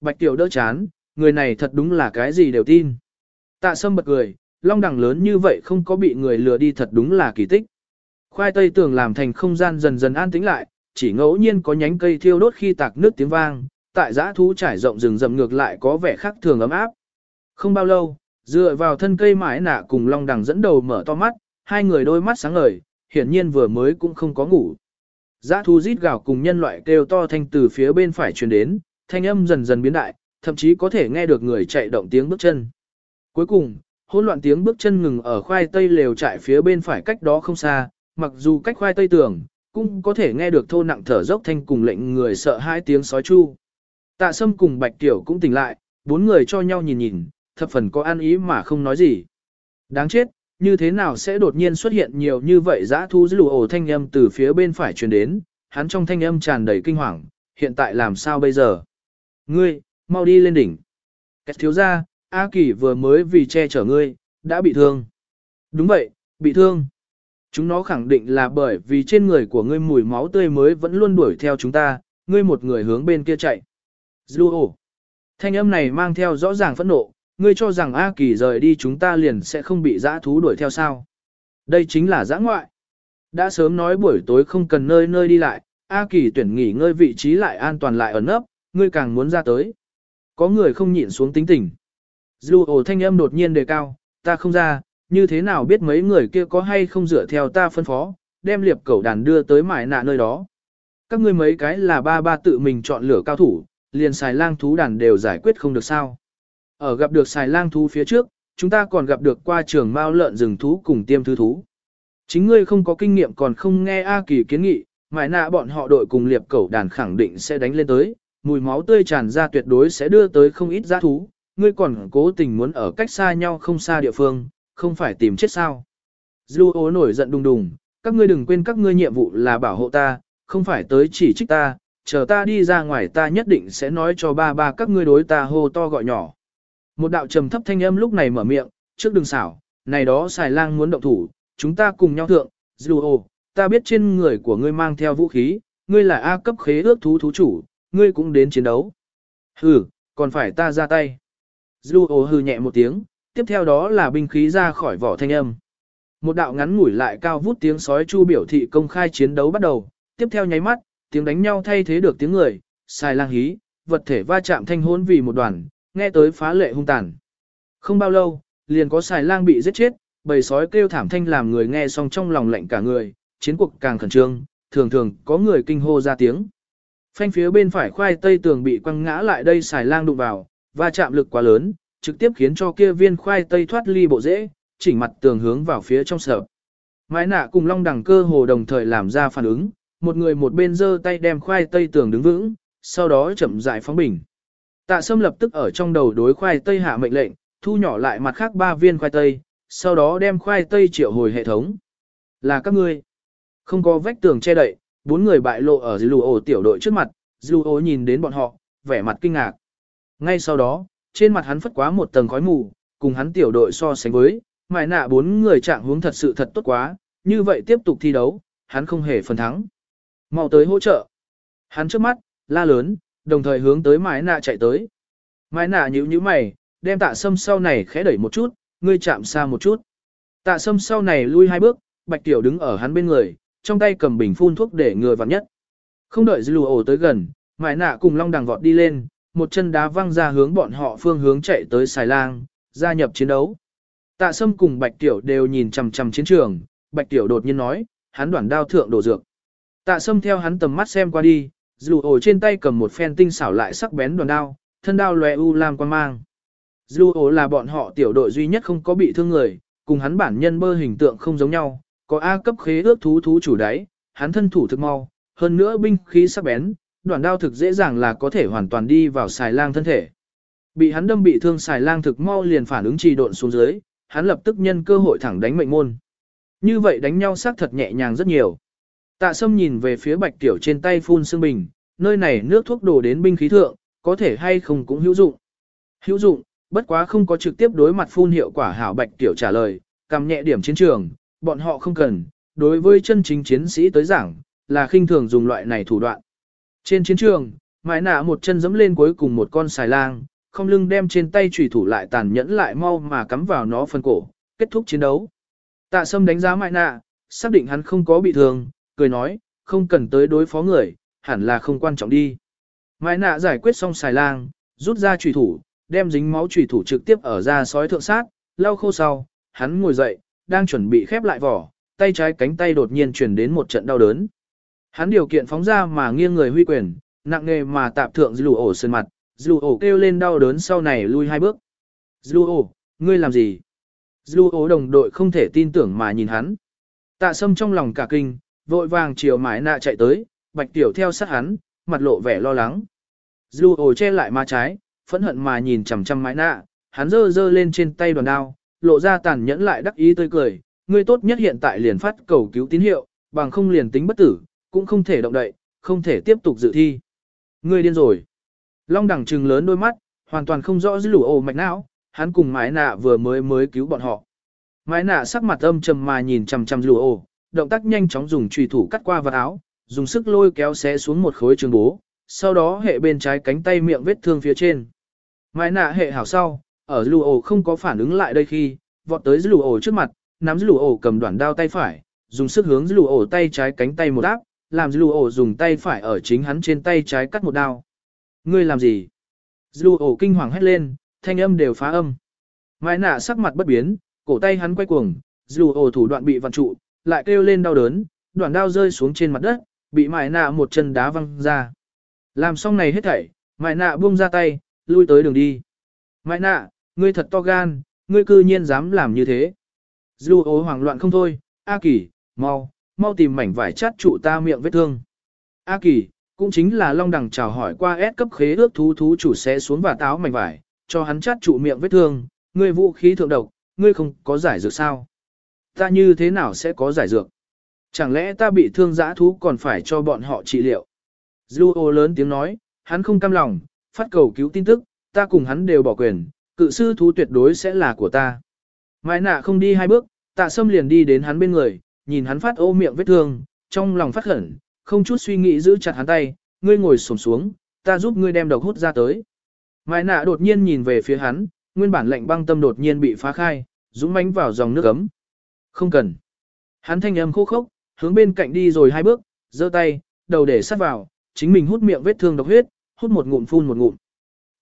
bạch tiểu đỡ chán, người này thật đúng là cái gì đều tin. Tạ sâm bật cười, long đẳng lớn như vậy không có bị người lừa đi thật đúng là kỳ tích. Khoai tây tường làm thành không gian dần dần an tĩnh lại, chỉ ngẫu nhiên có nhánh cây thiêu đốt khi tạc nước tiếng vang, tại giã thú trải rộng rừng rậm ngược lại có vẻ khác thường ấm áp. Không bao lâu, dựa vào thân cây mãi nạ cùng long đằng dẫn đầu mở to mắt, hai người đôi mắt sáng ngời, hiển nhiên vừa mới cũng không có ngủ. Giã thú rít gào cùng nhân loại kêu to thanh từ phía bên phải truyền đến, thanh âm dần dần biến đại, thậm chí có thể nghe được người chạy động tiếng bước chân. Cuối cùng, hỗn loạn tiếng bước chân ngừng ở khoai tây lều trại phía bên phải cách đó không xa, mặc dù cách khoai tây tường, cũng có thể nghe được thô nặng thở dốc thanh cùng lệnh người sợ hai tiếng sói chu. Tạ Sâm cùng Bạch Tiểu cũng tỉnh lại, bốn người cho nhau nhìn nhìn, thập phần có an ý mà không nói gì. Đáng chết, như thế nào sẽ đột nhiên xuất hiện nhiều như vậy dã thu dữ ổ thanh âm từ phía bên phải truyền đến, hắn trong thanh âm tràn đầy kinh hoàng, hiện tại làm sao bây giờ? Ngươi, mau đi lên đỉnh. Kết thiếu ra, A Kỳ vừa mới vì che chở ngươi, đã bị thương. Đúng vậy, bị thương. Chúng nó khẳng định là bởi vì trên người của ngươi mùi máu tươi mới vẫn luôn đuổi theo chúng ta, ngươi một người hướng bên kia chạy. Zluo. Thanh âm này mang theo rõ ràng phẫn nộ, ngươi cho rằng A Kỳ rời đi chúng ta liền sẽ không bị dã thú đuổi theo sao. Đây chính là dã ngoại. Đã sớm nói buổi tối không cần nơi nơi đi lại, A Kỳ tuyển nghỉ ngơi vị trí lại an toàn lại ẩn nấp, ngươi càng muốn ra tới. Có người không nhịn xuống tính tình. Zluo thanh âm đột nhiên đề cao, ta không ra, như thế nào biết mấy người kia có hay không dựa theo ta phân phó, đem liệp cẩu đàn đưa tới mải nạ nơi đó. Các ngươi mấy cái là ba ba tự mình chọn lửa cao thủ, liền xài lang thú đàn đều giải quyết không được sao. Ở gặp được xài lang thú phía trước, chúng ta còn gặp được qua trường mao lợn rừng thú cùng tiêm thứ thú. Chính ngươi không có kinh nghiệm còn không nghe A Kỳ kiến nghị, mải nạ bọn họ đội cùng liệp cẩu đàn khẳng định sẽ đánh lên tới, mùi máu tươi tràn ra tuyệt đối sẽ đưa tới không ít giá thú, ngươi còn cố tình muốn ở cách xa nhau không xa địa phương, không phải tìm chết sao. Dư ố nổi giận đùng đùng, các ngươi đừng quên các ngươi nhiệm vụ là bảo hộ ta, không phải tới chỉ trích ta, chờ ta đi ra ngoài ta nhất định sẽ nói cho ba ba các ngươi đối ta hô to gọi nhỏ. Một đạo trầm thấp thanh âm lúc này mở miệng, trước đường xảo, này đó xài lang muốn động thủ, chúng ta cùng nhau thượng, Dư ố, ta biết trên người của ngươi mang theo vũ khí, ngươi là A cấp khế ước thú thú chủ, ngươi cũng đến chiến đấu. Hừ, còn phải ta ra tay. Dư ố hừ nhẹ một tiếng, tiếp theo đó là binh khí ra khỏi vỏ thanh âm. Một đạo ngắn ngủi lại cao vút tiếng sói chu biểu thị công khai chiến đấu bắt đầu, tiếp theo nháy mắt, tiếng đánh nhau thay thế được tiếng người, xài lang hí, vật thể va chạm thanh hỗn vì một đoàn, nghe tới phá lệ hung tàn. Không bao lâu, liền có xài lang bị giết chết, bầy sói kêu thảm thanh làm người nghe xong trong lòng lạnh cả người, chiến cuộc càng khẩn trương, thường thường có người kinh hô ra tiếng. Phanh phía bên phải khoai tây tường bị quăng ngã lại đây xài lang đụng vào, va chạm lực quá lớn, trực tiếp khiến cho kia viên khoai tây thoát ly bộ rễ, chỉnh mặt tường hướng vào phía trong sở. Mãi nạ cùng long đẳng cơ hồ đồng thời làm ra phản ứng, một người một bên giơ tay đem khoai tây tường đứng vững, sau đó chậm rãi phóng bình. Tạ Sâm lập tức ở trong đầu đối khoai tây hạ mệnh lệnh, thu nhỏ lại mặt khác ba viên khoai tây, sau đó đem khoai tây triệu hồi hệ thống. Là các ngươi. Không có vách tường che đậy, bốn người bại lộ ở dư ổ tiểu đội trước mặt, dư ổ nhìn đến bọn họ, vẻ mặt kinh ngạc. Ngay sau đó, trên mặt hắn phất quá một tầng khói mù, cùng hắn tiểu đội so sánh với, mại nạ bốn người trạng hướng thật sự thật tốt quá, như vậy tiếp tục thi đấu, hắn không hề phần thắng. mau tới hỗ trợ. Hắn trước mắt, la lớn, đồng thời hướng tới mái nạ chạy tới. Mái nạ nhíu nhíu mày, đem tạ sâm sau này khẽ đẩy một chút, ngươi chạm xa một chút. Tạ sâm sau này lui hai bước, bạch tiểu đứng ở hắn bên người, trong tay cầm bình phun thuốc để ngừa vặn nhất. Không đợi dư lù ổ tới gần, mại nạ cùng long đằng vọt đi lên, một chân đá văng ra hướng bọn họ phương hướng chạy tới xài lang, gia nhập chiến đấu. Tạ Sâm cùng Bạch Tiểu đều nhìn chằm chằm chiến trường, Bạch Tiểu đột nhiên nói, hắn đoạn đao thượng đổ dược. Tạ Sâm theo hắn tầm mắt xem qua đi, dù ổ trên tay cầm một phen tinh xảo lại sắc bén đoàn đao, thân đao lòe u lam quan mang. Dù ổ là bọn họ tiểu đội duy nhất không có bị thương người, cùng hắn bản nhân bơ hình tượng không giống nhau, có A cấp khế ước thú thú chủ đáy, hắn thân thủ thực mau, hơn nữa binh khí sắc bén, đoạn đao thực dễ dàng là có thể hoàn toàn đi vào xài lang thân thể. Bị hắn đâm bị thương xài lang thực mau liền phản ứng trì độn xuống dưới, hắn lập tức nhân cơ hội thẳng đánh mệnh môn. Như vậy đánh nhau xác thật nhẹ nhàng rất nhiều. Tạ Sâm nhìn về phía Bạch Tiểu trên tay phun xương bình, nơi này nước thuốc đổ đến binh khí thượng, có thể hay không cũng hữu dụng. Hữu dụng, bất quá không có trực tiếp đối mặt phun hiệu quả hảo Bạch Tiểu trả lời, cầm nhẹ điểm chiến trường, bọn họ không cần, đối với chân chính chiến sĩ tới giảng, là khinh thường dùng loại này thủ đoạn. Trên chiến trường, mãi nạ một chân dẫm lên cuối cùng một con xài lang, không lưng đem trên tay trùy thủ lại tàn nhẫn lại mau mà cắm vào nó phần cổ, kết thúc chiến đấu. Tạ sâm đánh giá mãi nạ, xác định hắn không có bị thương, cười nói, không cần tới đối phó người, hẳn là không quan trọng đi. Mãi nạ giải quyết xong xài lang, rút ra trùy thủ, đem dính máu trùy thủ trực tiếp ở ra sói thượng sát, lau khô sau, hắn ngồi dậy, đang chuẩn bị khép lại vỏ, tay trái cánh tay đột nhiên chuyển đến một trận đau đớn. Hắn điều kiện phóng ra mà nghiêng người huy quyền, nặng nghề mà tạp thượng dư ổ sơn mặt, dư ổ kêu lên đau đớn sau này lui hai bước. Dư ổ, ngươi làm gì? Dư ổ đồng đội không thể tin tưởng mà nhìn hắn. Tạ sâm trong lòng cả kinh, vội vàng chiều mái nạ chạy tới, bạch tiểu theo sát hắn, mặt lộ vẻ lo lắng. Dư ổ che lại má trái, phẫn hận mà nhìn chằm chằm mái nạ, hắn giơ giơ lên trên tay đoàn đao, lộ ra tàn nhẫn lại đắc ý tươi cười, ngươi tốt nhất hiện tại liền phát cầu cứu tín hiệu, bằng không liền tính bất tử, cũng không thể động đậy, không thể tiếp tục dự thi. Ngươi điên rồi. Long đẳng trừng lớn đôi mắt, hoàn toàn không rõ dữ lũ ồ mạch não, hắn cùng mái nạ vừa mới mới cứu bọn họ. Mái nạ sắc mặt âm trầm mà nhìn chằm chằm lũ ồ, động tác nhanh chóng dùng chùy thủ cắt qua vật áo, dùng sức lôi kéo xé xuống một khối trường bố, sau đó hệ bên trái cánh tay miệng vết thương phía trên. Mái nạ hệ hảo sau, ở lũ Ổ không có phản ứng lại đây khi, vọt tới lũ Ổ trước mặt, nắm lũ Ổ cầm đoạn đao tay phải, dùng sức hướng lũ Ổ tay trái cánh tay một áp, làm Dlu ổ dùng tay phải ở chính hắn trên tay trái cắt một đao. Ngươi làm gì? Dlu ổ kinh hoàng hét lên, thanh âm đều phá âm. Mai nạ sắc mặt bất biến, cổ tay hắn quay cuồng, Dlu ổ thủ đoạn bị vặn trụ, lại kêu lên đau đớn, đoạn đao rơi xuống trên mặt đất, bị Mai nạ một chân đá văng ra. Làm xong này hết thảy, Mai nạ buông ra tay, lui tới đường đi. Mai nạ, ngươi thật to gan, ngươi cư nhiên dám làm như thế. Dù ố hoảng loạn không thôi, A Kỳ, mau, mau tìm mảnh vải chát trụ ta miệng vết thương. A Kỳ, cũng chính là Long Đằng chào hỏi qua S cấp khế ước thú thú chủ sẽ xuống và táo mảnh vải, cho hắn chát trụ miệng vết thương, ngươi vũ khí thượng độc, ngươi không có giải dược sao? Ta như thế nào sẽ có giải dược? Chẳng lẽ ta bị thương giã thú còn phải cho bọn họ trị liệu? Luo lớn tiếng nói, hắn không cam lòng, phát cầu cứu tin tức, ta cùng hắn đều bỏ quyền, cự sư thú tuyệt đối sẽ là của ta. Mai nạ không đi hai bước, tạ sâm liền đi đến hắn bên người, nhìn hắn phát ô miệng vết thương, trong lòng phát khẩn, không chút suy nghĩ giữ chặt hắn tay, ngươi ngồi sổm xuống, ta giúp ngươi đem độc hút ra tới. Mai nạ đột nhiên nhìn về phía hắn, nguyên bản lệnh băng tâm đột nhiên bị phá khai, dũng mãnh vào dòng nước ấm. Không cần. Hắn thanh âm khô khốc, hướng bên cạnh đi rồi hai bước, giơ tay, đầu để sát vào, chính mình hút miệng vết thương độc huyết, hút một ngụm phun một ngụm.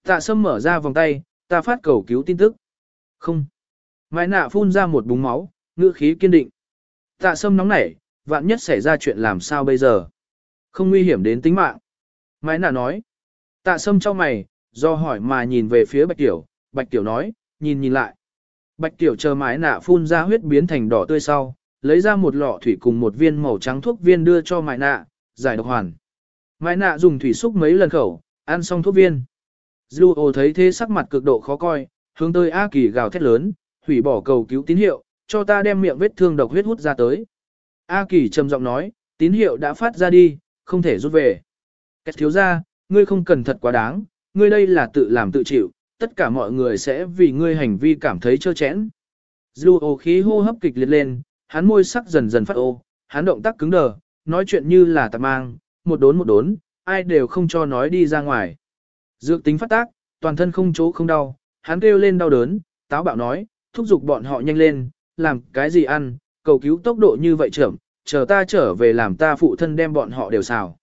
Tạ sâm mở ra vòng tay, ta phát cầu cứu tin tức. Không. Mai nạ phun ra một búng máu, ngữ khí kiên định. Tạ sâm nóng nảy, vạn nhất xảy ra chuyện làm sao bây giờ? Không nguy hiểm đến tính mạng. Mái nạ nói. Tạ sâm cho mày, do hỏi mà nhìn về phía bạch tiểu, bạch tiểu nói, nhìn nhìn lại. Bạch tiểu chờ mái nạ phun ra huyết biến thành đỏ tươi sau, lấy ra một lọ thủy cùng một viên màu trắng thuốc viên đưa cho mái nạ, giải độc hoàn. Mái nạ dùng thủy xúc mấy lần khẩu, ăn xong thuốc viên. Dlu thấy thế sắc mặt cực độ khó coi, hướng tới A Kỳ gào thét lớn, hủy bỏ cầu cứu tín hiệu, cho ta đem miệng vết thương độc huyết hút ra tới. A Kỳ trầm giọng nói, tín hiệu đã phát ra đi, không thể rút về. Kết thiếu ra, ngươi không cần thật quá đáng, ngươi đây là tự làm tự chịu, tất cả mọi người sẽ vì ngươi hành vi cảm thấy trơ chẽn. Dù ồ khí hô hấp kịch liệt lên, hắn môi sắc dần dần phát ô, hắn động tác cứng đờ, nói chuyện như là tạp mang, một đốn một đốn, ai đều không cho nói đi ra ngoài. Dược tính phát tác, toàn thân không chỗ không đau, hắn kêu lên đau đớn, táo bạo nói, thúc giục bọn họ nhanh lên, làm cái gì ăn, cầu cứu tốc độ như vậy trưởng, chờ ta trở về làm ta phụ thân đem bọn họ đều xào.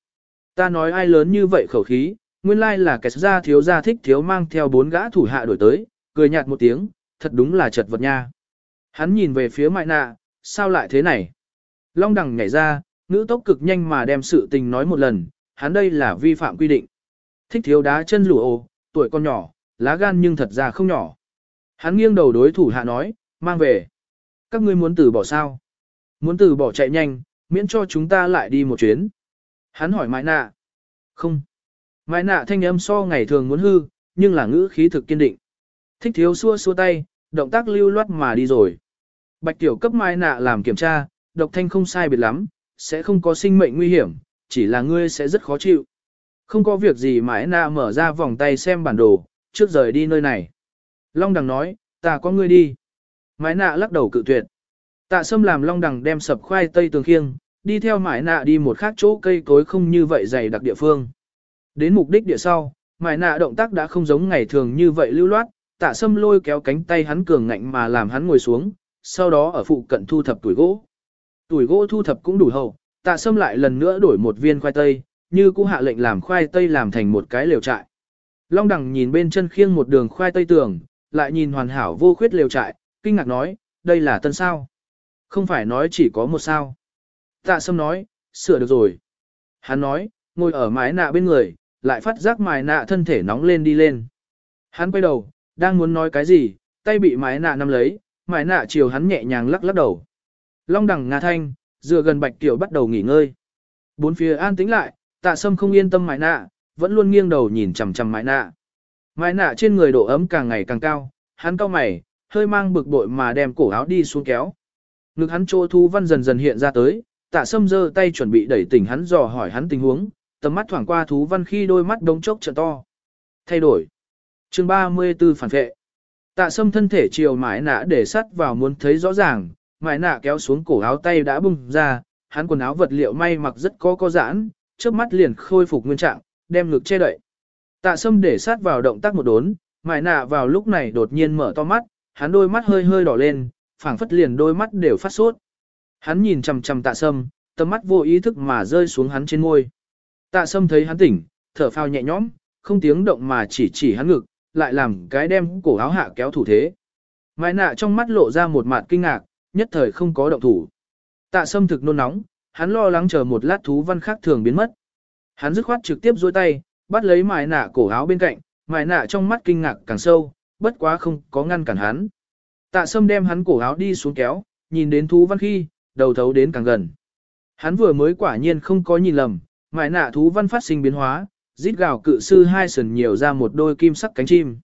Ta nói ai lớn như vậy khẩu khí, nguyên lai là kẻ gia thiếu gia thích thiếu mang theo bốn gã thủ hạ đổi tới, cười nhạt một tiếng, thật đúng là chật vật nha. Hắn nhìn về phía mại nạ, sao lại thế này? Long đằng nhảy ra, ngữ tốc cực nhanh mà đem sự tình nói một lần, hắn đây là vi phạm quy định. Thích thiếu đá chân lùa ồ, tuổi con nhỏ, lá gan nhưng thật ra không nhỏ. Hắn nghiêng đầu đối thủ hạ nói, mang về. Các ngươi muốn từ bỏ sao? Muốn từ bỏ chạy nhanh, miễn cho chúng ta lại đi một chuyến. Hắn hỏi Mai nạ. Không. Mai nạ thanh âm so ngày thường muốn hư, nhưng là ngữ khí thực kiên định. Thích thiếu xua xua tay, động tác lưu loát mà đi rồi. Bạch tiểu cấp mai nạ làm kiểm tra, độc thanh không sai biệt lắm, sẽ không có sinh mệnh nguy hiểm, chỉ là ngươi sẽ rất khó chịu. Không có việc gì mãi nạ mở ra vòng tay xem bản đồ, trước rời đi nơi này. Long đằng nói, ta có ngươi đi. Mãi nạ lắc đầu cự tuyệt. Tạ sâm làm long đằng đem sập khoai tây tường khiêng, đi theo mãi nạ đi một khác chỗ cây cối không như vậy dày đặc địa phương. Đến mục đích địa sau, mãi nạ động tác đã không giống ngày thường như vậy lưu loát, tạ sâm lôi kéo cánh tay hắn cường ngạnh mà làm hắn ngồi xuống, sau đó ở phụ cận thu thập tuổi gỗ. Tuổi gỗ thu thập cũng đủ hậu, tạ sâm lại lần nữa đổi một viên khoai tây, như cũ hạ lệnh làm khoai tây làm thành một cái lều trại. Long đẳng nhìn bên chân khiêng một đường khoai tây tường, lại nhìn hoàn hảo vô khuyết lều trại, kinh ngạc nói, đây là tân sao. Không phải nói chỉ có một sao. Tạ sâm nói, sửa được rồi. Hắn nói, ngồi ở mái nạ bên người, lại phát giác mái nạ thân thể nóng lên đi lên. Hắn quay đầu, đang muốn nói cái gì, tay bị mái nạ nắm lấy, mái nạ chiều hắn nhẹ nhàng lắc lắc đầu. Long đẳng Nga Thanh, dựa gần Bạch Tiểu bắt đầu nghỉ ngơi. Bốn phía an tĩnh lại, tạ sâm không yên tâm mái nạ, vẫn luôn nghiêng đầu nhìn chằm chằm mái nạ. Mái nạ trên người độ ấm càng ngày càng cao, hắn cau mày, hơi mang bực bội mà đem cổ áo đi xuống kéo. Ngực hắn chỗ thu văn dần dần hiện ra tới, tạ sâm giơ tay chuẩn bị đẩy tỉnh hắn dò hỏi hắn tình huống, tầm mắt thoảng qua thú văn khi đôi mắt đống chốc trợ to. Thay đổi. chương 34 phản vệ. Tạ sâm thân thể chiều mãi nạ để sắt vào muốn thấy rõ ràng, mãi nạ kéo xuống cổ áo tay đã bung ra, hắn quần áo vật liệu may mặc rất có có giãn, trước mắt liền khôi phục nguyên trạng, đem ngực che đậy. Tạ sâm để sát vào động tác một đốn, mại nạ vào lúc này đột nhiên mở to mắt, hắn đôi mắt hơi hơi đỏ lên, phảng phất liền đôi mắt đều phát sốt. Hắn nhìn chằm chằm tạ sâm, tầm mắt vô ý thức mà rơi xuống hắn trên môi. Tạ sâm thấy hắn tỉnh, thở phào nhẹ nhõm, không tiếng động mà chỉ chỉ hắn ngực, lại làm cái đem cổ áo hạ kéo thủ thế. Mai nạ trong mắt lộ ra một mặt kinh ngạc, nhất thời không có động thủ. Tạ sâm thực nôn nóng, hắn lo lắng chờ một lát thú văn khác thường biến mất. Hắn dứt khoát trực tiếp duỗi tay, bắt lấy mài nạ cổ áo bên cạnh, mài nạ trong mắt kinh ngạc càng sâu, bất quá không có ngăn cản hắn. Tạ sâm đem hắn cổ áo đi xuống kéo, nhìn đến thú văn khi, đầu thấu đến càng gần. Hắn vừa mới quả nhiên không có nhìn lầm, mài nạ thú văn phát sinh biến hóa, rít gào cự sư hai sườn nhiều ra một đôi kim sắc cánh chim.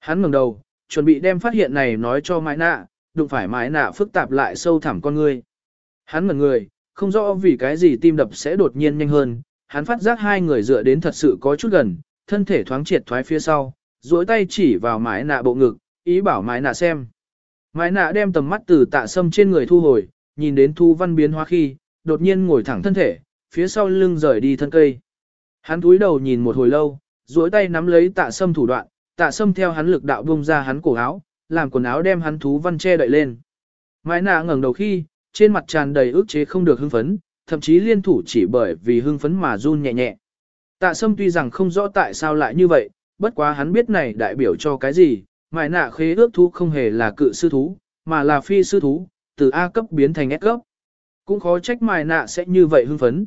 Hắn ngẩng đầu, chuẩn bị đem phát hiện này nói cho mái nạ, đụng phải mái nạ phức tạp lại sâu thẳm con người. Hắn ngẩn người, không rõ vì cái gì tim đập sẽ đột nhiên nhanh hơn, hắn phát giác hai người dựa đến thật sự có chút gần, thân thể thoáng triệt thoái phía sau, duỗi tay chỉ vào mái nạ bộ ngực, ý bảo mái nạ xem. Mái nạ đem tầm mắt từ tạ sâm trên người thu hồi, nhìn đến thu văn biến hóa khi, đột nhiên ngồi thẳng thân thể, phía sau lưng rời đi thân cây. Hắn cúi đầu nhìn một hồi lâu, duỗi tay nắm lấy tạ sâm thủ đoạn, tạ sâm theo hắn lực đạo bung ra hắn cổ áo, làm quần áo đem hắn thú văn che đậy lên. Mái nạ ngẩng đầu khi, trên mặt tràn đầy ức chế không được hưng phấn, thậm chí liên thủ chỉ bởi vì hưng phấn mà run nhẹ nhẹ. Tạ sâm tuy rằng không rõ tại sao lại như vậy, bất quá hắn biết này đại biểu cho cái gì, mài nạ khế ước thú không hề là cự sư thú, mà là phi sư thú, từ A cấp biến thành S cấp. Cũng khó trách mài nạ sẽ như vậy hưng phấn.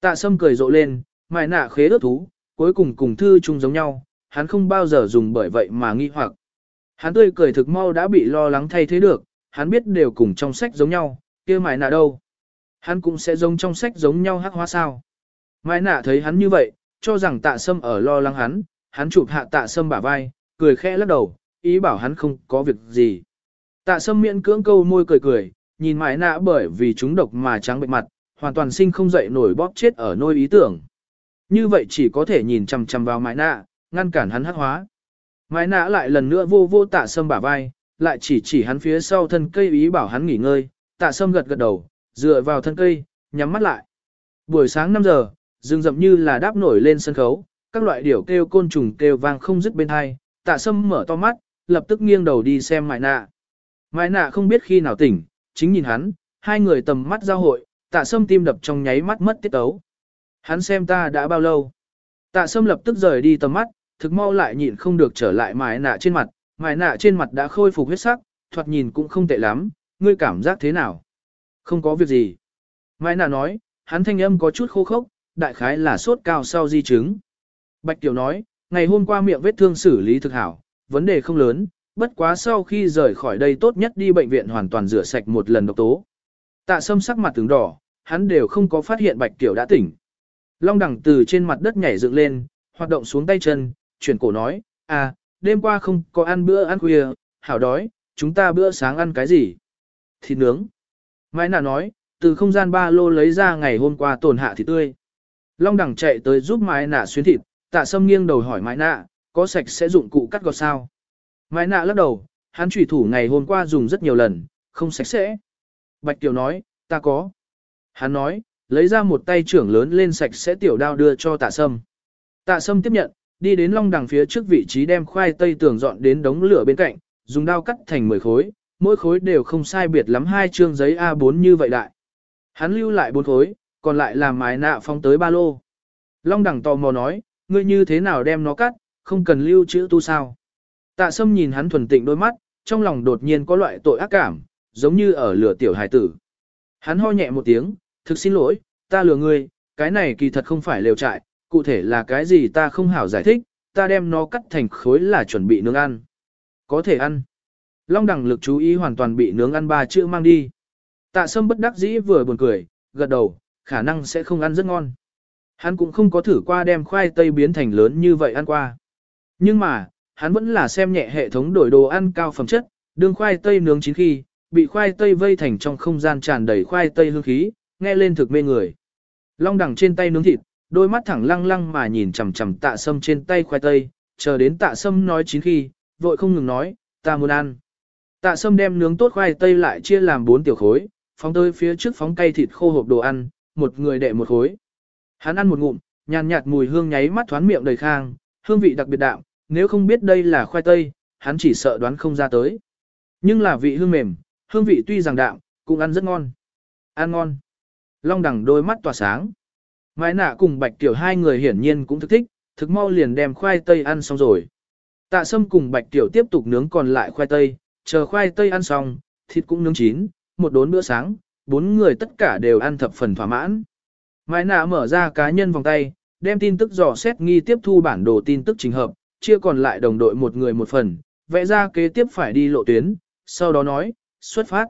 Tạ sâm cười rộ lên, mài nạ khế ước thú, cuối cùng cùng thư chung giống nhau, hắn không bao giờ dùng bởi vậy mà nghi hoặc. Hắn tươi cười thực mau đã bị lo lắng thay thế được, hắn biết đều cùng trong sách giống nhau, kia mài nạ đâu. Hắn cũng sẽ giống trong sách giống nhau hắc hóa sao. Mài nạ thấy hắn như vậy, cho rằng tạ sâm ở lo lắng hắn, hắn chụp hạ tạ sâm bả vai, cười khẽ lắc đầu, ý bảo hắn không có việc gì. Tạ sâm miễn cưỡng câu môi cười cười, nhìn mài nạ bởi vì chúng độc mà trắng bệnh mặt, hoàn toàn sinh không dậy nổi bóp chết ở nôi ý tưởng. Như vậy chỉ có thể nhìn chằm chằm vào mài nạ, ngăn cản hắn hắc hóa. Mài nạ lại lần nữa vô vô tạ sâm bả vai, lại chỉ chỉ hắn phía sau thân cây ý bảo hắn nghỉ ngơi, tạ sâm gật gật đầu, dựa vào thân cây, nhắm mắt lại. Buổi sáng 5 giờ, rừng rậm như là đáp nổi lên sân khấu, các loại điểu kêu côn trùng kêu vang không dứt bên hai, tạ sâm mở to mắt, lập tức nghiêng đầu đi xem mại nạ. Mại nạ không biết khi nào tỉnh, chính nhìn hắn, hai người tầm mắt giao hội, tạ sâm tim đập trong nháy mắt mất tiết ấu. Hắn xem ta đã bao lâu. Tạ sâm lập tức rời đi tầm mắt, thực mau lại nhịn không được trở lại mại nạ trên mặt, mại nạ trên mặt đã khôi phục huyết sắc, thoạt nhìn cũng không tệ lắm, ngươi cảm giác thế nào? Không có việc gì. Mai nạ nói, hắn thanh âm có chút khô khốc, đại khái là sốt cao sau di chứng. Bạch Tiểu nói, ngày hôm qua miệng vết thương xử lý thực hảo, vấn đề không lớn, bất quá sau khi rời khỏi đây tốt nhất đi bệnh viện hoàn toàn rửa sạch một lần độc tố. Tạ sâm sắc mặt tướng đỏ, hắn đều không có phát hiện Bạch Tiểu đã tỉnh. Long đẳng từ trên mặt đất nhảy dựng lên, hoạt động xuống tay chân, chuyển cổ nói, à, đêm qua không có ăn bữa ăn khuya, hảo đói, chúng ta bữa sáng ăn cái gì? Thịt nướng. Mai nà nói, từ không gian ba lô lấy ra ngày hôm qua tổn hạ thịt tươi. Long đẳng chạy tới giúp Mai nà xuyến thịt, tạ sâm nghiêng đầu hỏi Mai nà, có sạch sẽ dụng cụ cắt gọt sao? Mai nà lắc đầu, hắn trùy thủ ngày hôm qua dùng rất nhiều lần, không sạch sẽ. Bạch Tiểu nói, ta có. Hắn nói, lấy ra một tay trưởng lớn lên sạch sẽ tiểu đao đưa cho tạ sâm. Tạ Sâm tiếp nhận, đi đến long đằng phía trước vị trí đem khoai tây tường dọn đến đống lửa bên cạnh, dùng đao cắt thành 10 khối, mỗi khối đều không sai biệt lắm hai chương giấy A4 như vậy đại. Hắn lưu lại bốn khối, còn lại làm mái nạ phong tới ba lô. Long đẳng tò mò nói, ngươi như thế nào đem nó cắt, không cần lưu chữ tu sao. Tạ sâm nhìn hắn thuần tịnh đôi mắt, trong lòng đột nhiên có loại tội ác cảm, giống như ở lửa tiểu hải tử. Hắn ho nhẹ một tiếng, thực xin lỗi, ta lừa ngươi, cái này kỳ thật không phải lều trại, cụ thể là cái gì ta không hảo giải thích, ta đem nó cắt thành khối là chuẩn bị nướng ăn. Có thể ăn. Long đẳng lực chú ý hoàn toàn bị nướng ăn ba chữ mang đi. Tạ sâm bất đắc dĩ vừa buồn cười, gật đầu, khả năng sẽ không ăn rất ngon. Hắn cũng không có thử qua đem khoai tây biến thành lớn như vậy ăn qua. Nhưng mà, hắn vẫn là xem nhẹ hệ thống đổi đồ ăn cao phẩm chất, đương khoai tây nướng chín khi, bị khoai tây vây thành trong không gian tràn đầy khoai tây hương khí, nghe lên thực mê người. Long đẳng trên tay nướng thịt, đôi mắt thẳng lăng lăng mà nhìn chằm chằm tạ sâm trên tay khoai tây, chờ đến tạ sâm nói chín khi, vội không ngừng nói, ta muốn ăn. Tạ sâm đem nướng tốt khoai tây lại chia làm bốn tiểu khối, phóng tới phía trước phóng cây thịt khô hộp đồ ăn, một người đệ một khối. Hắn ăn một ngụm, nhàn nhạt mùi hương nháy mắt thoáng miệng đầy khang, hương vị đặc biệt đạm, nếu không biết đây là khoai tây, hắn chỉ sợ đoán không ra tới. Nhưng là vị hương mềm, hương vị tuy rằng đạm, cũng ăn rất ngon. Ăn ngon. Long đẳng đôi mắt tỏa sáng. Mãi nạ cùng bạch tiểu hai người hiển nhiên cũng thức thích, thực mau liền đem khoai tây ăn xong rồi. Tạ sâm cùng bạch tiểu tiếp tục nướng còn lại khoai tây, chờ khoai tây ăn xong, thịt cũng nướng chín, một đốn bữa sáng, bốn người tất cả đều ăn thập phần thỏa mãn. Mai nạ mở ra cá nhân vòng tay, đem tin tức dò xét nghi tiếp thu bản đồ tin tức trình hợp, chia còn lại đồng đội một người một phần, vẽ ra kế tiếp phải đi lộ tuyến, sau đó nói, xuất phát.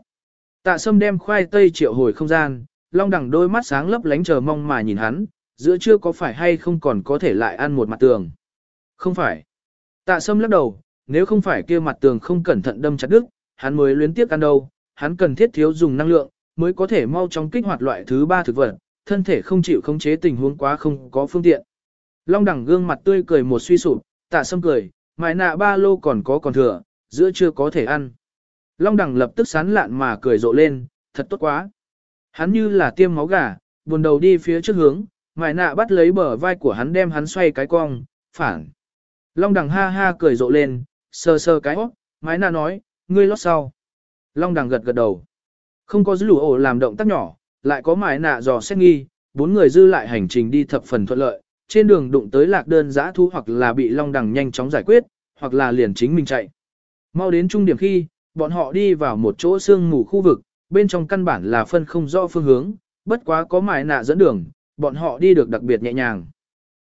Tạ sâm đem khoai tây triệu hồi không gian, long đẳng đôi mắt sáng lấp lánh chờ mong mà nhìn hắn, giữa chưa có phải hay không còn có thể lại ăn một mặt tường. Không phải. Tạ sâm lắc đầu, nếu không phải kia mặt tường không cẩn thận đâm chặt đứt, hắn mới luyến tiếc ăn đâu, hắn cần thiết thiếu dùng năng lượng, mới có thể mau chóng kích hoạt loại thứ ba thực vật, thân thể không chịu khống chế tình huống quá không có phương tiện. Long đẳng gương mặt tươi cười một suy sụp, tạ sâm cười, mài nạ ba lô còn có còn thừa, giữa chưa có thể ăn. Long đẳng lập tức sán lạn mà cười rộ lên, thật tốt quá. Hắn như là tiêm máu gà, buồn đầu đi phía trước hướng, mài nạ bắt lấy bờ vai của hắn đem hắn xoay cái cong, phản. Long đẳng ha ha cười rộ lên, sờ sờ cái óc, mái na nói, ngươi lót sau. Long đằng gật gật đầu. Không có dư lũ ổ làm động tác nhỏ, lại có mái nạ dò xét nghi, bốn người dư lại hành trình đi thập phần thuận lợi, trên đường đụng tới lạc đơn giã thu hoặc là bị long đằng nhanh chóng giải quyết, hoặc là liền chính mình chạy. Mau đến trung điểm khi, bọn họ đi vào một chỗ sương mù khu vực, bên trong căn bản là phân không rõ phương hướng, bất quá có mái nạ dẫn đường, bọn họ đi được đặc biệt nhẹ nhàng.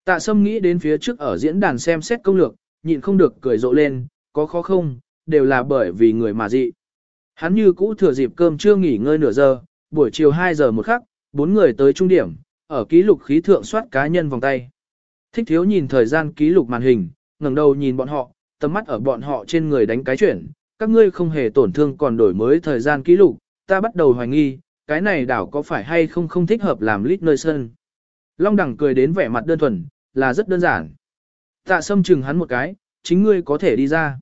Tạ Sâm nghĩ đến phía trước ở diễn đàn xem xét công lược, nhịn không được cười rộ lên, có khó không, đều là bởi vì người mà dị. Hắn như cũ thừa dịp cơm chưa nghỉ ngơi nửa giờ, buổi chiều 2 giờ một khắc, bốn người tới trung điểm, ở ký lục khí thượng soát cá nhân vòng tay. Thích thiếu nhìn thời gian ký lục màn hình, ngẩng đầu nhìn bọn họ, tầm mắt ở bọn họ trên người đánh cái chuyển, các ngươi không hề tổn thương còn đổi mới thời gian ký lục, ta bắt đầu hoài nghi, cái này đảo có phải hay không không thích hợp làm lít nơi sân. Long đẳng cười đến vẻ mặt đơn thuần, là rất đơn giản. Tạ sâm chừng hắn một cái, chính ngươi có thể đi ra.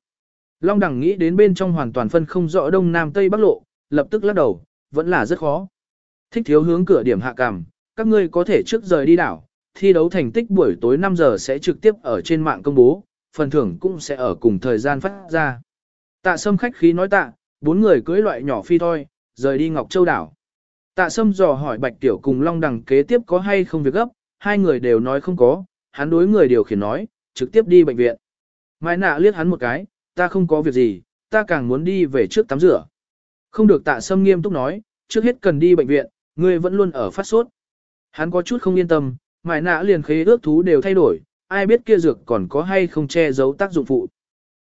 Long đẳng nghĩ đến bên trong hoàn toàn phân không rõ đông nam tây bắc lộ, lập tức lắc đầu, vẫn là rất khó. Thích thiếu hướng cửa điểm hạ cằm, các ngươi có thể trước rời đi đảo, thi đấu thành tích buổi tối 5 giờ sẽ trực tiếp ở trên mạng công bố, phần thưởng cũng sẽ ở cùng thời gian phát ra. Tạ sâm khách khí nói tạ, bốn người cưới loại nhỏ phi thôi, rời đi Ngọc Châu đảo. Tạ sâm dò hỏi Bạch Tiểu cùng Long Đằng kế tiếp có hay không việc gấp, hai người đều nói không có, hắn đối người điều khiển nói, trực tiếp đi bệnh viện. Mai nạ liếc hắn một cái, ta không có việc gì, ta càng muốn đi về trước tắm rửa. Không được tạ sâm nghiêm túc nói, trước hết cần đi bệnh viện, ngươi vẫn luôn ở phát sốt. Hắn có chút không yên tâm, mải nã liền khế ước thú đều thay đổi, ai biết kia dược còn có hay không che giấu tác dụng phụ.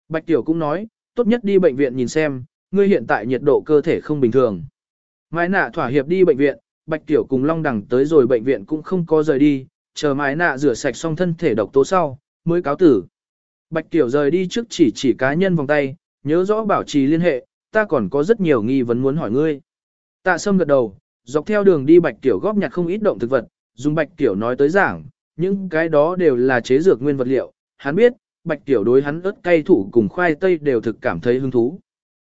Bạch Tiểu cũng nói, tốt nhất đi bệnh viện nhìn xem, ngươi hiện tại nhiệt độ cơ thể không bình thường. Mái nạ thỏa hiệp đi bệnh viện, Bạch Tiểu cùng Long Đằng tới rồi bệnh viện cũng không có rời đi, chờ mái nạ rửa sạch xong thân thể độc tố sau, mới cáo tử. Bạch Tiểu rời đi trước chỉ chỉ cá nhân vòng tay, nhớ rõ bảo trì liên hệ, ta còn có rất nhiều nghi vấn muốn hỏi ngươi. Tạ Sâm gật đầu, dọc theo đường đi Bạch Tiểu góp nhặt không ít động thực vật, dùng Bạch Tiểu nói tới giảng, những cái đó đều là chế dược nguyên vật liệu, hắn biết, Bạch Tiểu đối hắn ớt cay thủ cùng khoai tây đều thực cảm thấy hứng thú.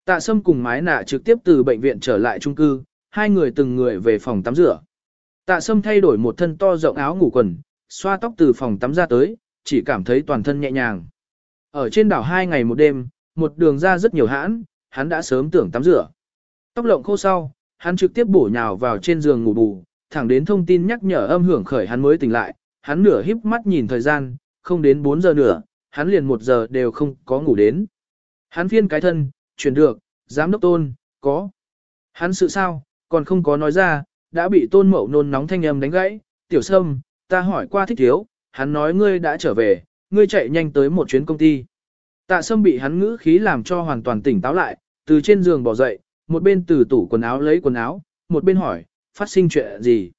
Tạ Sâm cùng mái nạ trực tiếp từ bệnh viện trở lại trung cư, hai người từng người về phòng tắm rửa. Tạ Sâm thay đổi một thân to rộng áo ngủ quần, xoa tóc từ phòng tắm ra tới, chỉ cảm thấy toàn thân nhẹ nhàng. Ở trên đảo hai ngày một đêm, một đường ra rất nhiều hãn, hắn đã sớm tưởng tắm rửa. Tóc lộng khô sau, hắn trực tiếp bổ nhào vào trên giường ngủ bù, thẳng đến thông tin nhắc nhở âm hưởng khởi hắn mới tỉnh lại, hắn nửa híp mắt nhìn thời gian, không đến 4 giờ nữa, hắn liền 1 giờ đều không có ngủ đến. Hắn phiên cái thân, chuyển được, giám đốc tôn, có. Hắn sự sao, còn không có nói ra, đã bị tôn mậu nôn nóng thanh âm đánh gãy, tiểu sâm, ta hỏi qua thích thiếu, hắn nói ngươi đã trở về, ngươi chạy nhanh tới một chuyến công ty. Tạ sâm bị hắn ngữ khí làm cho hoàn toàn tỉnh táo lại, từ trên giường bỏ dậy, một bên từ tủ quần áo lấy quần áo, một bên hỏi, phát sinh chuyện gì.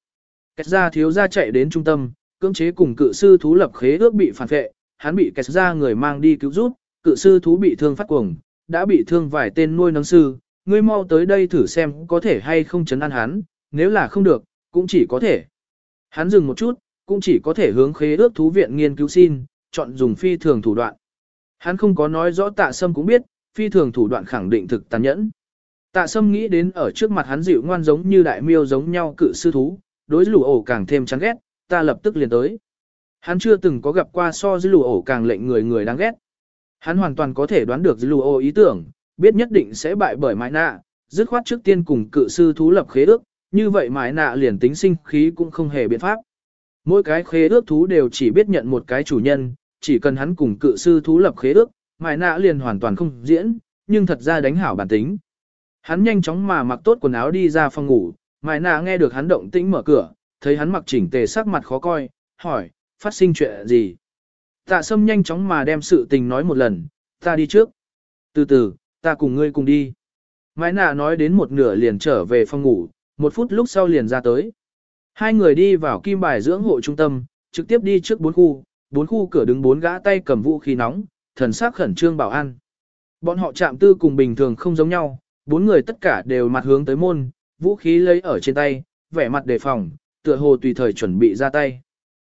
Kẹt ra thiếu gia chạy đến trung tâm, cưỡng chế cùng cự sư thú lập khế ước bị phản vệ, hắn bị kẹt ra người mang đi cứu giúp, cự sư thú bị thương phát cuồng, đã bị thương vài tên nuôi nấng sư, ngươi mau tới đây thử xem có thể hay không chấn an hắn, nếu là không được, cũng chỉ có thể. Hắn dừng một chút, cũng chỉ có thể hướng khế ước thú viện nghiên cứu xin, chọn dùng phi thường thủ đoạn. Hắn không có nói rõ tạ sâm cũng biết, phi thường thủ đoạn khẳng định thực tàn nhẫn. Tạ sâm nghĩ đến ở trước mặt hắn dịu ngoan giống như đại miêu giống nhau cự sư thú, đối lù ổ càng thêm chán ghét, ta lập tức liền tới. Hắn chưa từng có gặp qua so với lù ổ càng lệnh người người đáng ghét. Hắn hoàn toàn có thể đoán được lù ổ ý tưởng, biết nhất định sẽ bại bởi mãi nạ, dứt khoát trước tiên cùng cự sư thú lập khế ước, như vậy mãi nạ liền tính sinh khí cũng không hề biện pháp. Mỗi cái khế ước thú đều chỉ biết nhận một cái chủ nhân, chỉ cần hắn cùng cự sư thú lập khế ước, mài nạ liền hoàn toàn không diễn, nhưng thật ra đánh hảo bản tính. Hắn nhanh chóng mà mặc tốt quần áo đi ra phòng ngủ, mài nạ nghe được hắn động tĩnh mở cửa, thấy hắn mặc chỉnh tề sắc mặt khó coi, hỏi, phát sinh chuyện gì? Tạ sâm nhanh chóng mà đem sự tình nói một lần, ta đi trước. Từ từ, ta cùng ngươi cùng đi. Mãi nạ nói đến một nửa liền trở về phòng ngủ, một phút lúc sau liền ra tới. Hai người đi vào kim bài dưỡng hộ trung tâm, trực tiếp đi trước bốn khu, bốn khu cửa đứng bốn gã tay cầm vũ khí nóng, thần sắc khẩn trương bảo an. Bọn họ chạm tư cùng bình thường không giống nhau, bốn người tất cả đều mặt hướng tới môn, vũ khí lấy ở trên tay, vẻ mặt đề phòng, tựa hồ tùy thời chuẩn bị ra tay.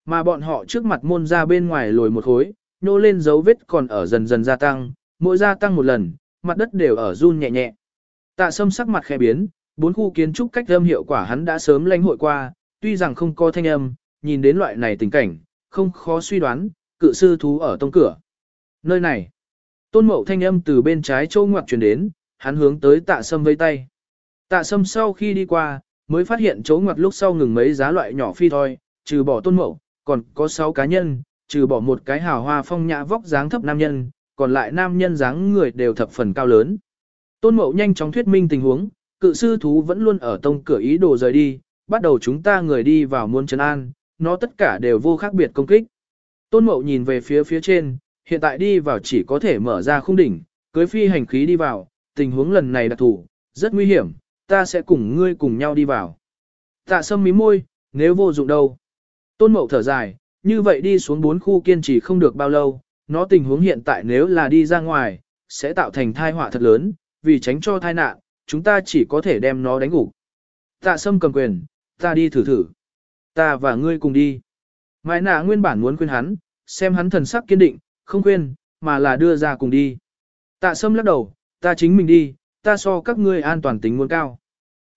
Mà bọn họ trước mặt môn ra bên ngoài lồi một khối, nô lên dấu vết còn ở dần dần gia tăng, mỗi gia tăng một lần, mặt đất đều ở run nhẹ nhẹ. Tạ sâm sắc mặt khẽ biến, bốn khu kiến trúc cách âm hiệu quả hắn đã sớm lãnh hội qua, tuy rằng không có thanh âm, nhìn đến loại này tình cảnh, không khó suy đoán, cự sư thú ở tông cửa. Nơi này, tôn mậu thanh âm từ bên trái châu ngoặt chuyển đến, hắn hướng tới tạ sâm vây tay. Tạ sâm sau khi đi qua, mới phát hiện chỗ ngoặt lúc sau ngừng mấy giá loại nhỏ phi thôi, trừ bỏ tôn mậu, còn có 6 cá nhân, trừ bỏ một cái hào hoa phong nhã vóc dáng thấp nam nhân, còn lại nam nhân dáng người đều thập phần cao lớn. Tôn mậu nhanh chóng thuyết minh tình huống, cự sư thú vẫn luôn ở tông cửa ý đồ rời đi, bắt đầu chúng ta người đi vào muôn trấn an, nó tất cả đều vô khác biệt công kích. Tôn mậu nhìn về phía phía trên, hiện tại đi vào chỉ có thể mở ra khung đỉnh, cưới phi hành khí đi vào, tình huống lần này đặc thủ, rất nguy hiểm, ta sẽ cùng ngươi cùng nhau đi vào. Tạ sâm mí môi, nếu vô dụng đâu. Tôn mậu thở dài, như vậy đi xuống bốn khu kiên trì không được bao lâu, nó tình huống hiện tại nếu là đi ra ngoài, sẽ tạo thành tai họa thật lớn, vì tránh cho tai nạn, chúng ta chỉ có thể đem nó đánh gục. Tạ sâm cầm quyền, ta đi thử thử. Ta và ngươi cùng đi. Mai nạ nguyên bản muốn khuyên hắn, xem hắn thần sắc kiên định, không khuyên, mà là đưa ra cùng đi. Tạ sâm lắc đầu, ta chính mình đi, ta so các ngươi an toàn tính muốn cao.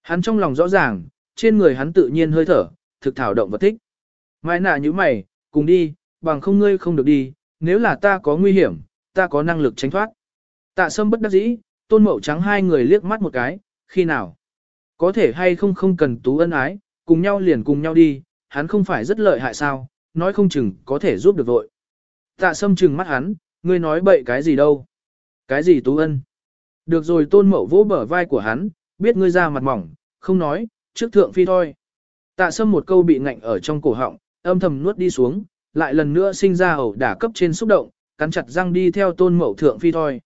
Hắn trong lòng rõ ràng, trên người hắn tự nhiên hơi thở, thực thảo động và thích. Mai nạ như mày, cùng đi, bằng không ngươi không được đi, nếu là ta có nguy hiểm, ta có năng lực tránh thoát. Tạ sâm bất đắc dĩ, tôn mậu trắng hai người liếc mắt một cái, khi nào? Có thể hay không không cần tú ân ái, cùng nhau liền cùng nhau đi, hắn không phải rất lợi hại sao, nói không chừng có thể giúp được vội. Tạ sâm trừng mắt hắn, ngươi nói bậy cái gì đâu? Cái gì tú ân? Được rồi tôn mậu vỗ bờ vai của hắn, biết ngươi ra mặt mỏng, không nói, trước thượng phi thôi. Tạ sâm một câu bị ngạnh ở trong cổ họng, âm thầm nuốt đi xuống, lại lần nữa sinh ra ẩu đả cấp trên xúc động, cắn chặt răng đi theo tôn mậu thượng phi thôi.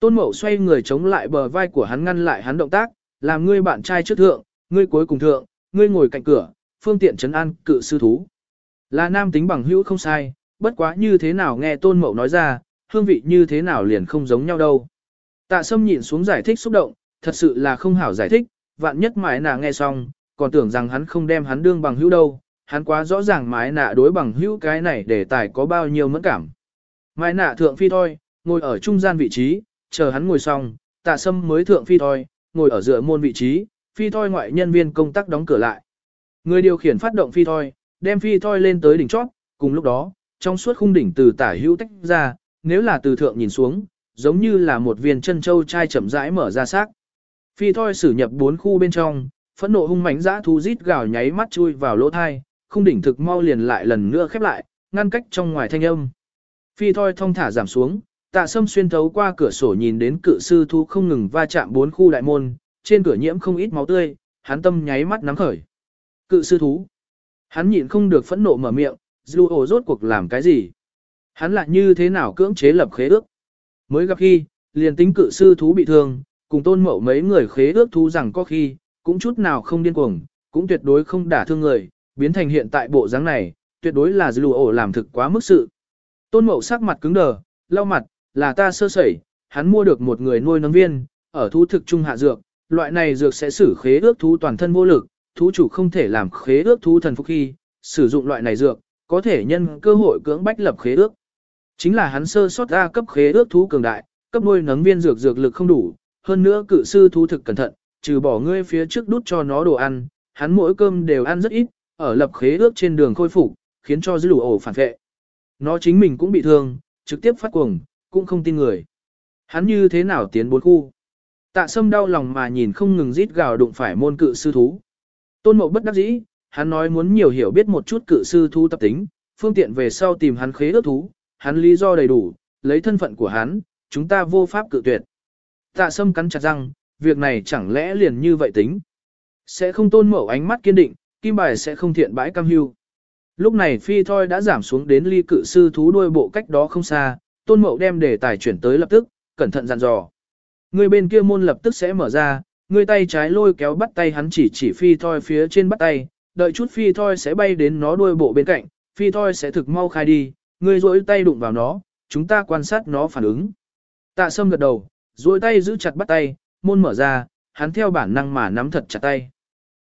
Tôn mậu xoay người chống lại bờ vai của hắn ngăn lại hắn động tác, làm ngươi bạn trai trước thượng, ngươi cuối cùng thượng, ngươi ngồi cạnh cửa, phương tiện trấn an cự sư thú. Là nam tính bằng hữu không sai, bất quá như thế nào nghe tôn mậu nói ra, hương vị như thế nào liền không giống nhau đâu. Tạ sâm nhịn xuống giải thích xúc động, thật sự là không hảo giải thích, vạn nhất mãi nà nghe xong, còn tưởng rằng hắn không đem hắn đương bằng hữu đâu, hắn quá rõ ràng mái nạ đối bằng hữu cái này để tài có bao nhiêu mẫn cảm. Mái nạ thượng phi thôi, ngồi ở trung gian vị trí, chờ hắn ngồi xong, tạ sâm mới thượng phi thôi, ngồi ở giữa môn vị trí, phi thôi ngoại nhân viên công tác đóng cửa lại. Người điều khiển phát động phi thôi, đem phi thôi lên tới đỉnh chót, cùng lúc đó, trong suốt khung đỉnh từ tả hữu tách ra, nếu là từ thượng nhìn xuống, giống như là một viên chân châu chai chậm rãi mở ra xác. Phi thoi sử nhập bốn khu bên trong, phẫn nộ hung mãnh dã thú rít gào nháy mắt chui vào lỗ thai, khung đỉnh thực mau liền lại lần nữa khép lại, ngăn cách trong ngoài thanh âm. Phi thoi thông thả giảm xuống, tạ sâm xuyên thấu qua cửa sổ nhìn đến cự sư thú không ngừng va chạm bốn khu đại môn, trên cửa nhiễm không ít máu tươi, hắn tâm nháy mắt nắm khởi. Cự sư thú. Hắn nhịn không được phẫn nộ mở miệng, dù ổ rốt cuộc làm cái gì. Hắn lại như thế nào cưỡng chế lập khế ước. Mới gặp khi, liền tính cự sư thú bị thương, cùng tôn mậu mấy người khế ước thú rằng có khi, cũng chút nào không điên cuồng, cũng tuyệt đối không đả thương người, biến thành hiện tại bộ dáng này, tuyệt đối là dù ổ làm thực quá mức sự. Tôn mậu sắc mặt cứng đờ, lau mặt, là ta sơ sẩy, hắn mua được một người nuôi nấng viên, ở thú thực trung hạ dược, loại này dược sẽ xử khế ước thú toàn thân vô lực, thú chủ không thể làm khế ước thú thần phục khi, sử dụng loại này dược, có thể nhân cơ hội cưỡng bách lập khế ước. Chính là hắn sơ sót ra cấp khế ước thú cường đại, cấp nuôi nấng viên dược dược lực không đủ, hơn nữa cự sư thú thực cẩn thận, trừ bỏ ngươi phía trước đút cho nó đồ ăn, hắn mỗi cơm đều ăn rất ít, ở lập khế ước trên đường khôi phục, khiến cho dư lũ ổ phản vệ. Nó chính mình cũng bị thương, trực tiếp phát cuồng, cũng không tin người. Hắn như thế nào tiến bốn khu? Tạ sâm đau lòng mà nhìn không ngừng rít gào đụng phải môn cự sư thú. Tôn mộ bất đắc dĩ, hắn nói muốn nhiều hiểu biết một chút cự sư thú tập tính, phương tiện về sau tìm hắn khế ước thú, hắn lý do đầy đủ, lấy thân phận của hắn, chúng ta vô pháp cự tuyệt. Tạ sâm cắn chặt răng, việc này chẳng lẽ liền như vậy tính. Sẽ không tôn mộ ánh mắt kiên định, kim bài sẽ không thiện bãi cam hưu. Lúc này phi thoi đã giảm xuống đến ly cự sư thú đuôi bộ cách đó không xa, tôn mậu đem đề tài chuyển tới lập tức, cẩn thận dặn dò. Người bên kia môn lập tức sẽ mở ra, người tay trái lôi kéo bắt tay hắn chỉ chỉ phi thoi phía trên bắt tay, đợi chút phi thoi sẽ bay đến nó đuôi bộ bên cạnh, phi thoi sẽ thực mau khai đi, người rỗi tay đụng vào nó, chúng ta quan sát nó phản ứng. Tạ sâm gật đầu, rỗi tay giữ chặt bắt tay, môn mở ra, hắn theo bản năng mà nắm thật chặt tay.